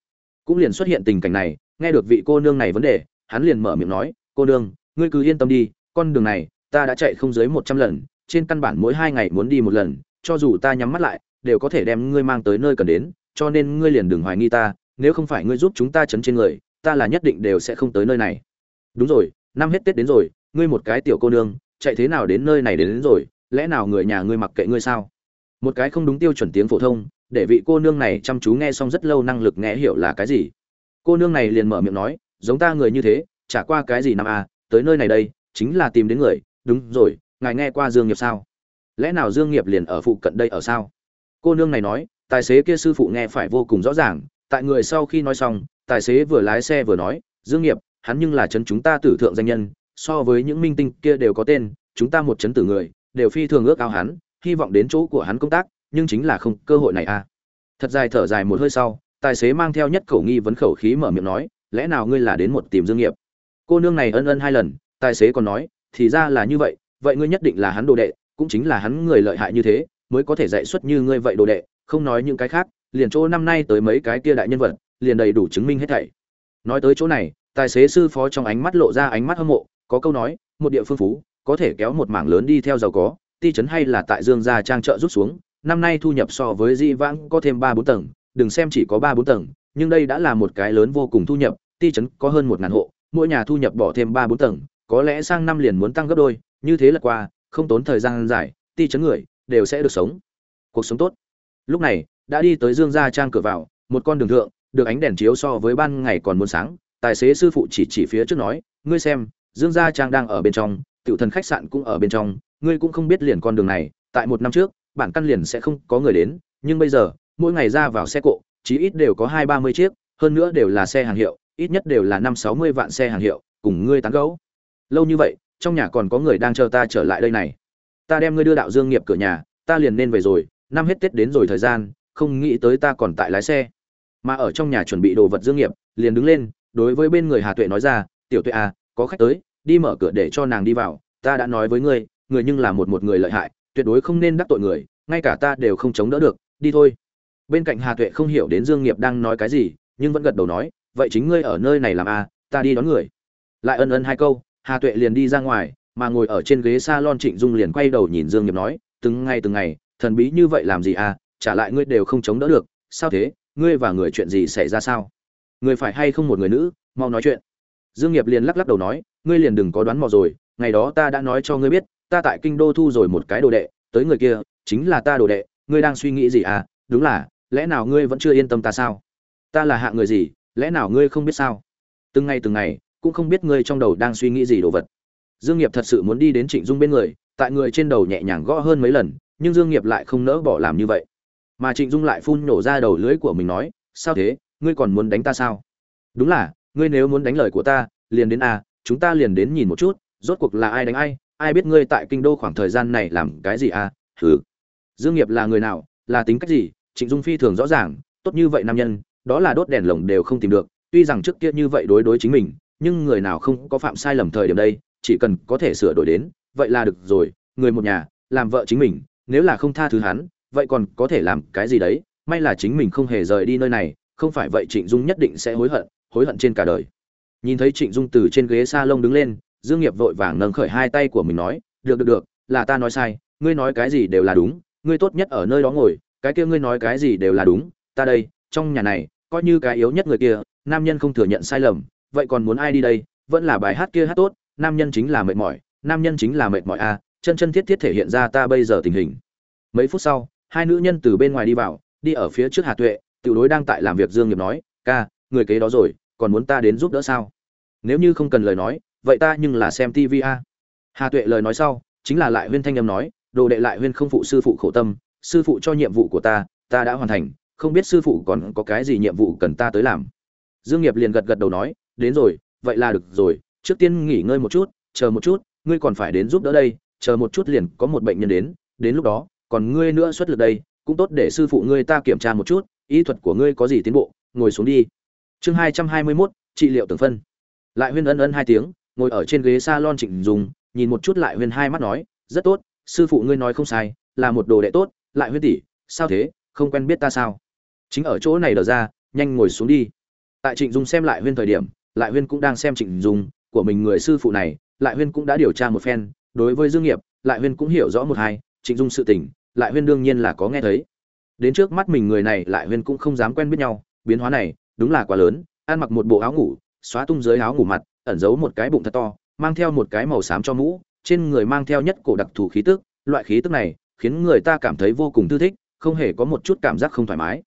cũng liền xuất hiện tình cảnh này nghe được vị cô nương này vấn đề hắn liền mở miệng nói cô nương ngươi cứ yên tâm đi con đường này ta đã chạy không dưới một trăm lần trên căn bản mỗi hai ngày muốn đi một lần cho dù ta nhắm mắt lại đều có thể đem ngươi mang tới nơi cần đến cho nên ngươi liền đừng hoài nghi ta nếu không phải ngươi giúp chúng ta chấn trên người ta là nhất định đều sẽ không tới nơi này. Đúng rồi năm hết tết đến rồi ngươi một cái tiểu cô nương chạy thế nào đến nơi này đến, đến rồi lẽ nào người nhà ngươi mặc kệ ngươi sao? Một cái không đúng tiêu chuẩn tiếng phổ thông để vị cô nương này chăm chú nghe xong rất lâu năng lực nghe hiểu là cái gì. Cô nương này liền mở miệng nói, giống ta người như thế, chả qua cái gì năm à tới nơi này đây, chính là tìm đến người. Đúng rồi, ngài nghe qua dương nghiệp sao? Lẽ nào dương nghiệp liền ở phụ cận đây ở sao? Cô nương này nói, tài xế kia sư phụ nghe phải vô cùng rõ ràng, tại người sau khi nói xong, tài xế vừa lái xe vừa nói, dương nghiệp, hắn nhưng là chấn chúng ta tử thượng danh nhân, so với những minh tinh kia đều có tên, chúng ta một chấn tử người, đều phi thường ước ao hắn, hy vọng đến chỗ của hắn công tác nhưng chính là không, cơ hội này à. Thật dài thở dài một hơi sau, tài xế mang theo nhất khẩu nghi vấn khẩu khí mở miệng nói, lẽ nào ngươi là đến một tìm dương nghiệp? Cô nương này ân ân hai lần, tài xế còn nói, thì ra là như vậy vậy ngươi nhất định là hắn đồ đệ, cũng chính là hắn người lợi hại như thế, mới có thể dạy xuất như ngươi vậy đồ đệ, không nói những cái khác, liền chỗ năm nay tới mấy cái kia đại nhân vật, liền đầy đủ chứng minh hết thảy. Nói tới chỗ này, tài xế sư phó trong ánh mắt lộ ra ánh mắt hâm mộ, có câu nói, một địa phương phú, có thể kéo một mảng lớn đi theo giàu có, ti trấn hay là tại dương gia trang trợ rút xuống năm nay thu nhập so với di vãng có thêm ba bốn tầng, đừng xem chỉ có ba bốn tầng, nhưng đây đã là một cái lớn vô cùng thu nhập, ti trấn có hơn một ngàn hộ, mỗi nhà thu nhập bỏ thêm ba bốn tầng, có lẽ sang năm liền muốn tăng gấp đôi, như thế là qua, không tốn thời gian dài, ti trấn người, đều sẽ được sống. Cuộc sống tốt. Lúc này, đã đi tới dương gia trang cửa vào, một con đường thượng, được ánh đèn chiếu so với ban ngày còn muốn sáng, tài xế sư phụ chỉ chỉ phía trước nói, ngươi xem, dương gia trang đang ở bên trong, tiểu thần khách sạn cũng ở bên trong, ngươi cũng không biết liền con đường này, tại một năm trước bản căn liền sẽ không có người đến, nhưng bây giờ, mỗi ngày ra vào xe cộ, chí ít đều có hai ba mươi chiếc, hơn nữa đều là xe hàng hiệu, ít nhất đều là năm sáu mươi vạn xe hàng hiệu, cùng ngươi tán gấu lâu như vậy, trong nhà còn có người đang chờ ta trở lại đây này. Ta đem ngươi đưa đạo dương nghiệp cửa nhà, ta liền nên về rồi, năm hết tết đến rồi thời gian, không nghĩ tới ta còn tại lái xe. Mà ở trong nhà chuẩn bị đồ vật dương nghiệp, liền đứng lên, đối với bên người hà tuệ nói ra, tiểu tuệ à có khách tới, đi mở cửa để cho nàng đi vào, ta đã nói với ngươi người nhưng là một một người lợi hại tuyệt đối không nên đắc tội người ngay cả ta đều không chống đỡ được đi thôi. Bên cạnh hà tuệ không hiểu đến dương nghiệp đang nói cái gì nhưng vẫn gật đầu nói vậy chính ngươi ở nơi này làm a à, ta đi đón người. Lại ân ân hai câu hà tuệ liền đi ra ngoài mà ngồi ở trên ghế salon trịnh dung liền quay đầu nhìn dương nghiệp nói từng ngày từng ngày thần bí như vậy làm gì à trả lại ngươi đều không chống đỡ được sao thế ngươi và người chuyện gì xảy ra sao? Người phải hay không một người nữ mau nói chuyện. Dương nghiệp liền lắc lắc đầu nói ngươi liền đừng có đoán mò rồi ngày đó ta đã nói cho ngươi biết ta tại kinh đô thu rồi một cái đồ đệ, tới người kia, chính là ta đồ đệ, ngươi đang suy nghĩ gì à? Đúng là, lẽ nào ngươi vẫn chưa yên tâm ta sao? Ta là hạng người gì, lẽ nào ngươi không biết sao? Từng ngày từng ngày, cũng không biết ngươi trong đầu đang suy nghĩ gì đồ vật. Dương nghiệp thật sự muốn đi đến trịnh dung bên người, tại người trên đầu nhẹ nhàng gõ hơn mấy lần, nhưng dương nghiệp lại không nỡ bỏ làm như vậy. Mà trịnh dung lại phun nổ ra đầu lưỡi của mình nói, sao thế? Ngươi còn muốn đánh ta sao? Đúng là, ngươi nếu muốn đánh lời của ta, liền đến a chúng ta liền đến nhìn một chút, rốt cuộc là ai đánh ai ai biết ngươi tại kinh đô khoảng thời gian này làm cái gì à? hừ. Dương nghiệp là người nào? Là tính cách gì? Trịnh dung phi thường rõ ràng, tốt như vậy nam nhân, đó là đốt đèn lồng đều không tìm được, tuy rằng trước kia như vậy đối đối chính mình, nhưng người nào không có phạm sai lầm thời điểm đây, chỉ cần có thể sửa đổi đến, vậy là được rồi, người một nhà, làm vợ chính mình, nếu là không tha thứ hắn, vậy còn có thể làm cái gì đấy? May là chính mình không hề rời đi nơi này, không phải vậy trịnh dung nhất định sẽ hối hận hối hận trên cả đời. Nhìn thấy trịnh dung từ trên ghế s a lông đứng lên dương nghiệp vội vàng nâng khởi hai tay của mình nói được được được là ta nói sai ngươi nói cái gì đều là đúng ngươi tốt nhất ở nơi đó ngồi cái kia ngươi nói cái gì đều là đúng ta đây trong nhà này coi như cái yếu nhất người kia nam nhân không thừa nhận sai lầm vậy còn muốn ai đi đây vẫn là bài hát kia hát tốt nam nhân chính là mệt mỏi nam nhân chính là mệt mỏi a à, chân chân thiết thiết thể hiện ra ta bây giờ tình hình. Mấy phút sau hai nữ nhân từ bên ngoài đi vào đi ở phía trước hà tuệ tiểu đối đang tại làm việc dương nghiệp nói ca người kế đó rồi còn muốn ta đến giúp đỡ sao? Nếu như không cần lời nói vậy ta nhưng là xem tv a. Hà tuệ lời nói sau, chính là lại huyên thanh âm nói, đồ đệ lại huyên không phụ sư phụ khổ tâm, sư phụ cho nhiệm vụ của ta ta đã hoàn thành, không biết sư phụ còn có cái gì nhiệm vụ cần ta tới làm. Dương nghiệp liền gật gật đầu nói, đến rồi, vậy là được rồi, trước tiên nghỉ ngơi một chút, chờ một chút, ngươi còn phải đến giúp đỡ đây, chờ một chút liền có một bệnh nhân đến đến lúc đó, còn ngươi nữa xuất lực đây, cũng tốt để sư phụ ngươi ta kiểm tra một chút, y thuật của ngươi có gì tiến bộ, ngồi xuống đi. Chương hai trăm hai mươi mốt, trị liệu tưởng phân. Lại huyên ân ân hai tiếng ngồi ở trên ghế salon trịnh dùng nhìn một chút lại huyên hai mắt nói, rất tốt, sư phụ ngươi nói không sai, là một đồ đệ tốt, lại huyên tỷ, sao thế, không quen biết ta sao? Chính ở chỗ này đỡ ra, nhanh ngồi xuống đi. Tại trịnh dung xem lại huyên thời điểm, lại huyên cũng đang xem trịnh dung, của mình người sư phụ này, lại huyên cũng đã điều tra một phen, đối với dương nghiệp, lại huyên cũng hiểu rõ một hai, trịnh dung sự tình, lại huyên đương nhiên là có nghe thấy. Đến trước mắt mình người này, lại huyên cũng không dám quen biết nhau, biến hóa này, đúng là quá lớn, ăn mặc một bộ áo ngủ, xóa tung dưới áo ngủ mặt ẩn giấu một cái bụng thật to, mang theo một cái màu xám cho mũ, trên người mang theo nhất cổ đặc thù khí tức, loại khí tức này khiến người ta cảm thấy vô cùng thư thích, không hề có một chút cảm giác không thoải mái.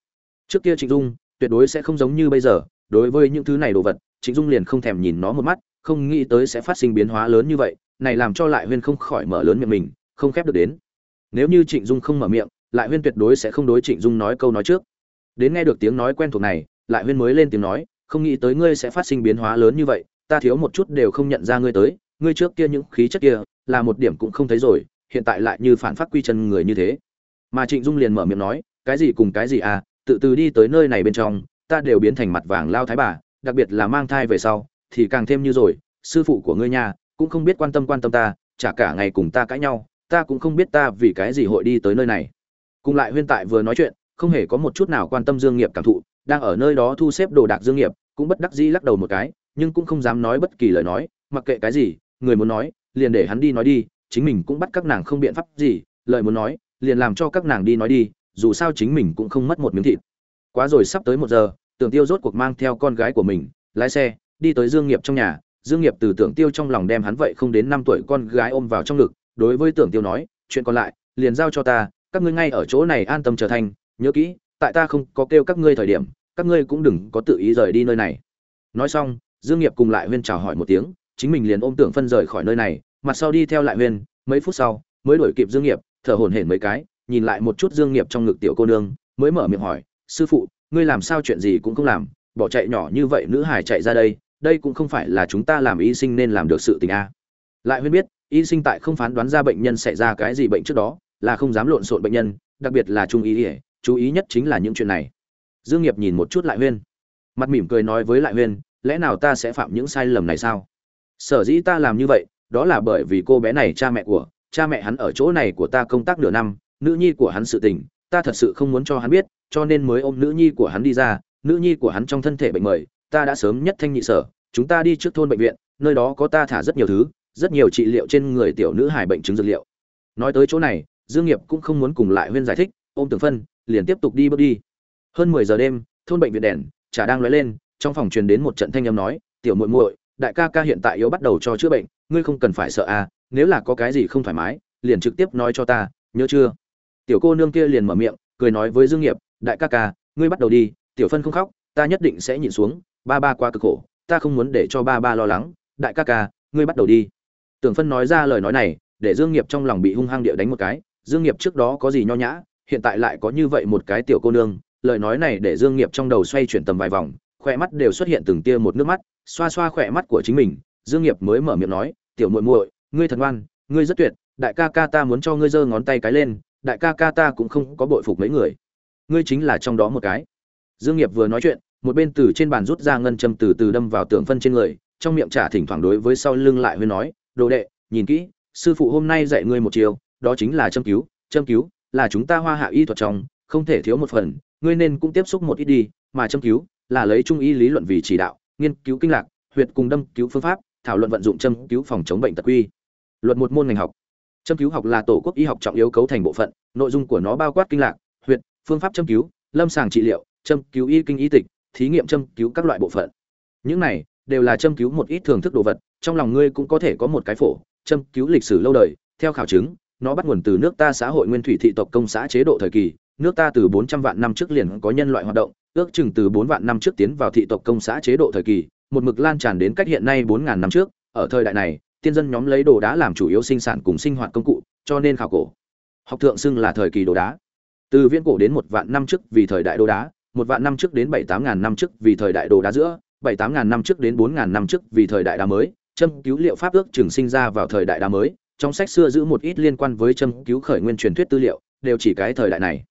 Trước kia trịnh dung tuyệt đối sẽ không giống như bây giờ, đối với những thứ này đồ vật, trịnh dung liền không thèm nhìn nó một mắt, không nghĩ tới sẽ phát sinh biến hóa lớn như vậy, này làm cho lại huyên không khỏi mở lớn miệng mình, không khép được đến. Nếu như trịnh dung không mở miệng, lại huyên tuyệt đối sẽ không đối trịnh dung nói câu nói trước. Đến nghe được tiếng nói quen thuộc này, lại huyên mới lên tiếng nói, không nghĩ tới ngươi sẽ phát sinh biến hóa lớn như vậy ta thiếu một chút đều không nhận ra ngươi tới, ngươi trước kia những khí chất kia, là một điểm cũng không thấy rồi, hiện tại lại như phản phát quy chân người như thế. Mà trịnh dung liền mở miệng nói, cái gì cùng cái gì à tự từ đi tới nơi này bên trong, ta đều biến thành mặt vàng lao thái bà, đặc biệt là mang thai về sau, thì càng thêm như rồi, sư phụ của ngươi nha cũng không biết quan tâm quan tâm ta, chả cả ngày cùng ta cãi nhau, ta cũng không biết ta vì cái gì hội đi tới nơi này. Cùng lại huyên tại vừa nói chuyện, không hề có một chút nào quan tâm dương nghiệp cảm thụ, đang ở nơi đó thu xếp đồ đạc dương nghiệp, cũng bất đắc dĩ lắc đầu một cái nhưng cũng không dám nói bất kỳ lời nói, mặc kệ cái gì, người muốn nói, liền để hắn đi nói đi, chính mình cũng bắt các nàng không biện pháp gì, lời muốn nói, liền làm cho các nàng đi nói đi, dù sao chính mình cũng không mất một miếng thịt. Quá rồi sắp tới một giờ, tưởng tiêu rốt cuộc mang theo con gái của mình, lái xe, đi tới dương nghiệp trong nhà. Dương nghiệp từ tưởng tiêu trong lòng đem hắn vậy không đến năm tuổi con gái ôm vào trong ngực, đối với tưởng tiêu nói, chuyện còn lại, liền giao cho ta, các ngươi ngay ở chỗ này an tâm trở thành, nhớ kỹ, tại ta không có kêu các ngươi thời điểm, các ngươi cũng đừng có tự ý rời đi nơi này. Nói xong dương nghiệp cùng lại huyên chào hỏi một tiếng, chính mình liền ôm tưởng phân rời khỏi nơi này mặt sau đi theo lại huyên, mấy phút sau, mới đuổi kịp dương nghiệp, thở hổn hển mấy cái, nhìn lại một chút dương nghiệp trong ngực tiểu cô nương, mới mở miệng hỏi, sư phụ, ngươi làm sao chuyện gì cũng không làm, bỏ chạy nhỏ như vậy nữ hải chạy ra đây đây cũng không phải là chúng ta làm y sinh nên làm được sự tình a? Lại huyên biết, y sinh tại không phán đoán ra bệnh nhân xảy ra cái gì bệnh trước đó, là không dám lộn xộn bệnh nhân, đặc biệt là trung ý ỉa chú ý nhất chính là những chuyện này. Dương nghiệp nhìn một chút lại huyên, mặt mỉm cười nói với lại huyên lẽ nào ta sẽ phạm những sai lầm này sao? Sở dĩ ta làm như vậy, đó là bởi vì cô bé này, cha mẹ của, cha mẹ hắn ở chỗ này của ta công tác nửa năm, nữ nhi của hắn sự tình, ta thật sự không muốn cho hắn biết, cho nên mới ôm nữ nhi của hắn đi ra, nữ nhi của hắn trong thân thể bệnh mời, ta đã sớm nhất thanh nhị sở, chúng ta đi trước thôn bệnh viện, nơi đó có ta thả rất nhiều thứ, rất nhiều trị liệu trên người tiểu nữ hải bệnh chứng dược liệu. Nói tới chỗ này, dương nghiệp cũng không muốn cùng lại huyên giải thích, ôm tưởng phân, liền tiếp tục đi bước đi. Hơn mười giờ đêm, thôn bệnh viện đèn, chả đang lóe lên trong phòng truyền đến một trận thanh âm nói, tiểu muội muội, đại ca ca hiện tại yếu bắt đầu cho chữa bệnh, ngươi không cần phải sợ à nếu là có cái gì không thoải mái, liền trực tiếp nói cho ta, nhớ chưa? Tiểu cô nương kia liền mở miệng, cười nói với dương nghiệp, đại ca ca, ngươi bắt đầu đi, tiểu phân không khóc, ta nhất định sẽ nhìn xuống, ba ba qua cực khổ, ta không muốn để cho ba ba lo lắng, đại ca ca, ngươi bắt đầu đi. Tưởng phân nói ra lời nói này, để dương nghiệp trong lòng bị hung hăng địa đánh một cái, dương nghiệp trước đó có gì nho nhã, hiện tại lại có như vậy một cái tiểu cô nương, lời nói này để dương nghiệp trong đầu xoay chuyển tầm vài vòng khỏe mắt đều xuất hiện từng tia một nước mắt, xoa xoa khỏe mắt của chính mình. Dương nghiệp mới mở miệng nói, tiểu muội muội, ngươi thật ngoan, ngươi rất tuyệt, đại ca ca ta muốn cho ngươi giơ ngón tay cái lên, đại ca ca ta cũng không có bội phục mấy người. Ngươi chính là trong đó một cái. Dương nghiệp vừa nói chuyện, một bên từ trên bàn rút ra ngân châm từ từ đâm vào tượng phân trên người, trong miệng trả thỉnh thoảng đối với sau lưng lại huyên nói, đồ đệ, nhìn kỹ, sư phụ hôm nay dạy ngươi một chiều đó chính là châm cứu châm cứu là chúng ta hoa hạ y thuật trong, không thể thiếu một phần, ngươi nên cũng tiếp xúc một ít đi, mà châm cứu là lấy trung y lý luận vì chỉ đạo, nghiên cứu kinh lạc, huyệt cùng đâm cứu phương pháp, thảo luận vận dụng châm cứu phòng chống bệnh tật quy. Luật một môn ngành học. Châm cứu học là tổ quốc y học trọng yếu cấu thành bộ phận, nội dung của nó bao quát kinh lạc, huyệt, phương pháp châm cứu, lâm sàng trị liệu, châm cứu y kinh y tịch, thí nghiệm châm cứu các loại bộ phận. Những này đều là châm cứu một ít thường thức đồ vật, trong lòng ngươi cũng có thể có một cái phổ, châm cứu lịch sử lâu đời. Theo khảo chứng, nó bắt nguồn từ nước ta xã hội nguyên thủy thị tộc công xã chế độ thời kỳ, nước ta từ 400 vạn năm trước liền có nhân loại hoạt động ước chừng từ 4 vạn năm trước tiến vào thị tộc công xã chế độ thời kỳ, một mực lan tràn đến cách hiện nay bốn ngàn năm trước. Ở thời đại này, tiên dân nhóm lấy đồ đá làm chủ yếu sinh sản cùng sinh hoạt công cụ, cho nên khảo cổ. Học thượng xưng là thời kỳ đồ đá. Từ viễn cổ đến một vạn năm trước vì thời đại đồ đá, một vạn năm trước đến bảy tám ngàn năm trước vì thời đại đồ đá giữa, bảy tám ngàn năm trước đến bốn ngàn năm trước vì thời đại đá mới. Châm cứu liệu pháp ước chừng sinh ra vào thời đại đá mới, trong sách xưa giữ một ít liên quan với châm cứu khởi nguyên truyền thuyết tư liệu, đều chỉ cái thời đại này.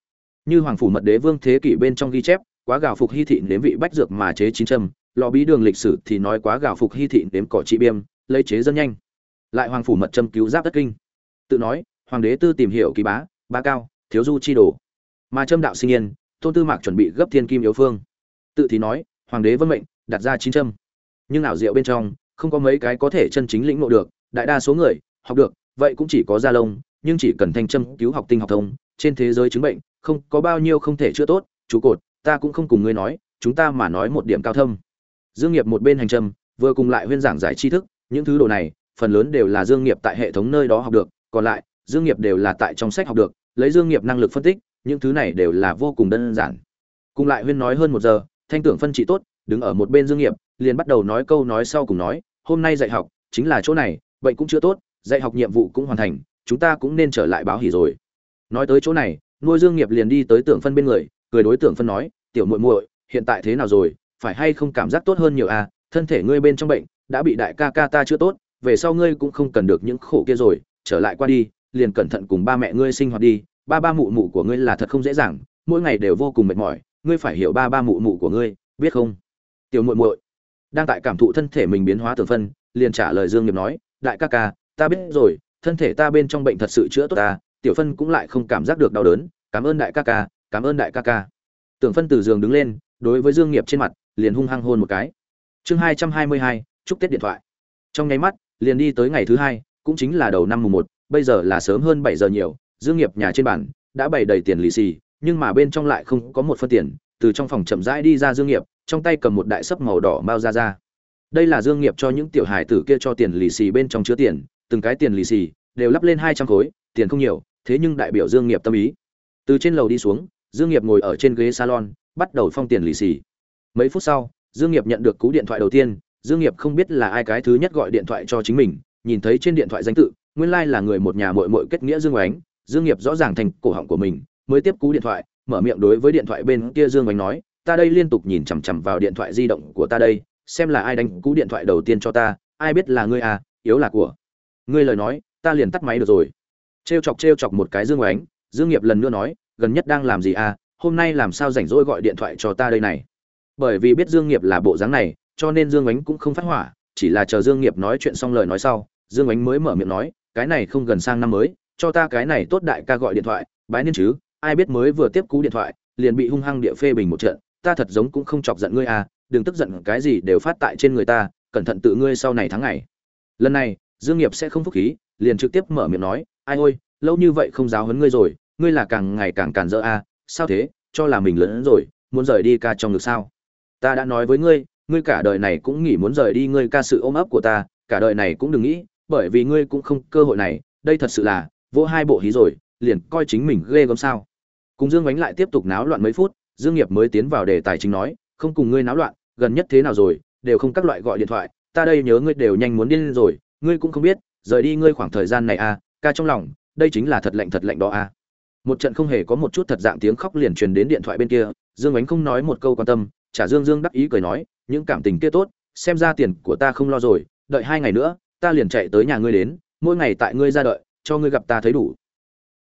Như hoàng phủ mật đế vương thế kỷ bên trong ghi chép quá gạo phục hy thị nếm vị bách dược mà chế chín trâm lò bí đường lịch sử thì nói quá gạo phục hy thị nếm cỏ trị biêm, lấy chế dân nhanh. Lại hoàng phủ mật châm cứu giáp đất kinh. Tự nói, hoàng đế tư tìm hiểu kỳ bá ba cao, thiếu du chi đồ. Mà châm đạo sinh yên, tôn tư mạc chuẩn bị gấp thiên kim yếu phương. Tự thì nói, hoàng đế vân mệnh, đặt ra chín châm. Nhưng ảo diệu bên trong, không có mấy cái có thể chân chính lĩnh ngộ được, đại đa số người, học được, vậy cũng chỉ có gia lông, nhưng chỉ cần thanh châm cứu học tinh học thông, trên thế giới chứng bệnh, không có bao nhiêu không thể chữa tốt chú cột ta cũng không cùng ngươi nói, chúng ta mà nói một điểm cao thâm. Dương nghiệp một bên hành trầm, vừa cùng lại huyên giảng giải tri thức, những thứ đồ này, phần lớn đều là dương nghiệp tại hệ thống nơi đó học được, còn lại, dương nghiệp đều là tại trong sách học được, lấy dương nghiệp năng lực phân tích, những thứ này đều là vô cùng đơn giản. Cùng lại huyên nói hơn một giờ, thanh tưởng phân trị tốt, đứng ở một bên dương nghiệp, liền bắt đầu nói câu nói sau cùng nói, hôm nay dạy học chính là chỗ này bệnh cũng chưa tốt, dạy học nhiệm vụ cũng hoàn thành, chúng ta cũng nên trở lại báo hỉ rồi. Nói tới chỗ này, nuôi dương nghiệp liền đi tới tưởng phân bên người cười đối tượng phân nói, tiểu muội muội, hiện tại thế nào rồi? Phải hay không cảm giác tốt hơn nhiều à? Thân thể ngươi bên trong bệnh đã bị đại ca ca ta chữa tốt, về sau ngươi cũng không cần được những khổ kia rồi. Trở lại qua đi, liền cẩn thận cùng ba mẹ ngươi sinh hoạt đi. Ba ba mụ mụ của ngươi là thật không dễ dàng, mỗi ngày đều vô cùng mệt mỏi. Ngươi phải hiểu ba ba mụ mụ của ngươi, biết không? Tiểu muội muội. Đang tại cảm thụ thân thể mình biến hóa tưởng phân, liền trả lời dương nghiệp nói, đại ca ca, ta biết rồi, thân thể ta bên trong bệnh thật sự chữa tốt ta, tiểu phân cũng lại không cảm giác được đau đớn. Cảm ơn đại ca ca cảm ơn đại ca ca. Tưởng phân từ giường đứng lên, đối với dương nghiệp trên mặt, liền hung hăng hôn một cái. Chương hai trăm hai mươi hai, chúc tết điện thoại. Trong nháy mắt, liền đi tới ngày thứ hai, cũng chính là đầu năm mùng một, bây giờ là sớm hơn bảy giờ nhiều, dương nghiệp nhà trên bàn đã bày đầy tiền lì xì, nhưng mà bên trong lại không có một phân tiền, từ trong phòng chậm rãi đi ra dương nghiệp, trong tay cầm một đại sấp màu đỏ bao ra ra đây là dương nghiệp cho những tiểu hài tử kia cho tiền lì xì bên trong chứa tiền, từng cái tiền lì xì đều lắp lên hai trăm khối, tiền không nhiều, thế nhưng đại biểu dương nghiệp tâm ý. Từ trên lầu đi xuống dương nghiệp ngồi ở trên ghế salon, bắt đầu phong tiền lì xì. Mấy phút sau, dương nghiệp nhận được cú điện thoại đầu tiên. Dương nghiệp không biết là ai cái thứ nhất gọi điện thoại cho chính mình, nhìn thấy trên điện thoại danh tự, nguyên lai like là người một nhà muội muội kết nghĩa dương oánh dương nghiệp rõ ràng thành cổ họng của mình, mới tiếp cú điện thoại, mở miệng đối với điện thoại bên kia dương oánh nói, ta đây liên tục nhìn chằm chằm vào điện thoại di động của ta đây, xem là ai đánh cú điện thoại đầu tiên cho ta, ai biết là ngươi à yếu là của. Ngươi lời nói, ta liền tắt máy được rồi. Trêu chọc trêu chọc một cái dương oánh dương nghiệp lần nữa nói gần nhất đang làm gì à hôm nay làm sao rảnh rỗi gọi điện thoại cho ta đây này? Bởi vì biết dương nghiệp là bộ dáng này, cho nên dương ánh cũng không phát hỏa, chỉ là chờ dương nghiệp nói chuyện xong lời nói sau, dương ánh mới mở miệng nói, cái này không gần sang năm mới, cho ta cái này tốt đại ca gọi điện thoại, bái niên chứ, ai biết mới vừa tiếp cú điện thoại, liền bị hung hăng địa phê bình một trận, ta thật giống cũng không chọc giận ngươi à đừng tức giận, cái gì đều phát tại trên người ta, cẩn thận tự ngươi sau này tháng ngày. Lần này, dương nghiệp sẽ không phúc khí, liền trực tiếp mở miệng nói, ai ôi, lâu như vậy không giáo huấn ngươi rồi ngươi là càng ngày càng cản rỡ à sao thế, cho là mình lớn rồi, muốn rời đi ca trong ngực sao? Ta đã nói với ngươi ngươi cả đời này cũng nghĩ muốn rời đi ngươi ca sự ôm ấp của ta, cả đời này cũng đừng nghĩ, bởi vì ngươi cũng không, cơ hội này, đây thật sự là, vỗ hai bộ hí rồi, liền coi chính mình ghê gớm sao? Cùng dương bánh lại tiếp tục náo loạn mấy phút, dương nghiệp mới tiến vào đề tài chính nói, không cùng ngươi náo loạn, gần nhất thế nào rồi, đều không các loại gọi điện thoại, ta đây nhớ ngươi đều nhanh muốn điên rồi, ngươi cũng không biết, rời đi ngươi khoảng thời gian này à ca trong lòng, đây chính là thật lạnh thật lạnh đó à một trận không hề có một chút thật dạng tiếng khóc liền truyền đến điện thoại bên kia, dương ánh không nói một câu quan tâm trả dương dương đắc ý cười nói, những cảm tình kia tốt, xem ra tiền của ta không lo rồi, đợi hai ngày nữa, ta liền chạy tới nhà ngươi đến, mỗi ngày tại ngươi ra đợi, cho ngươi gặp ta thấy đủ.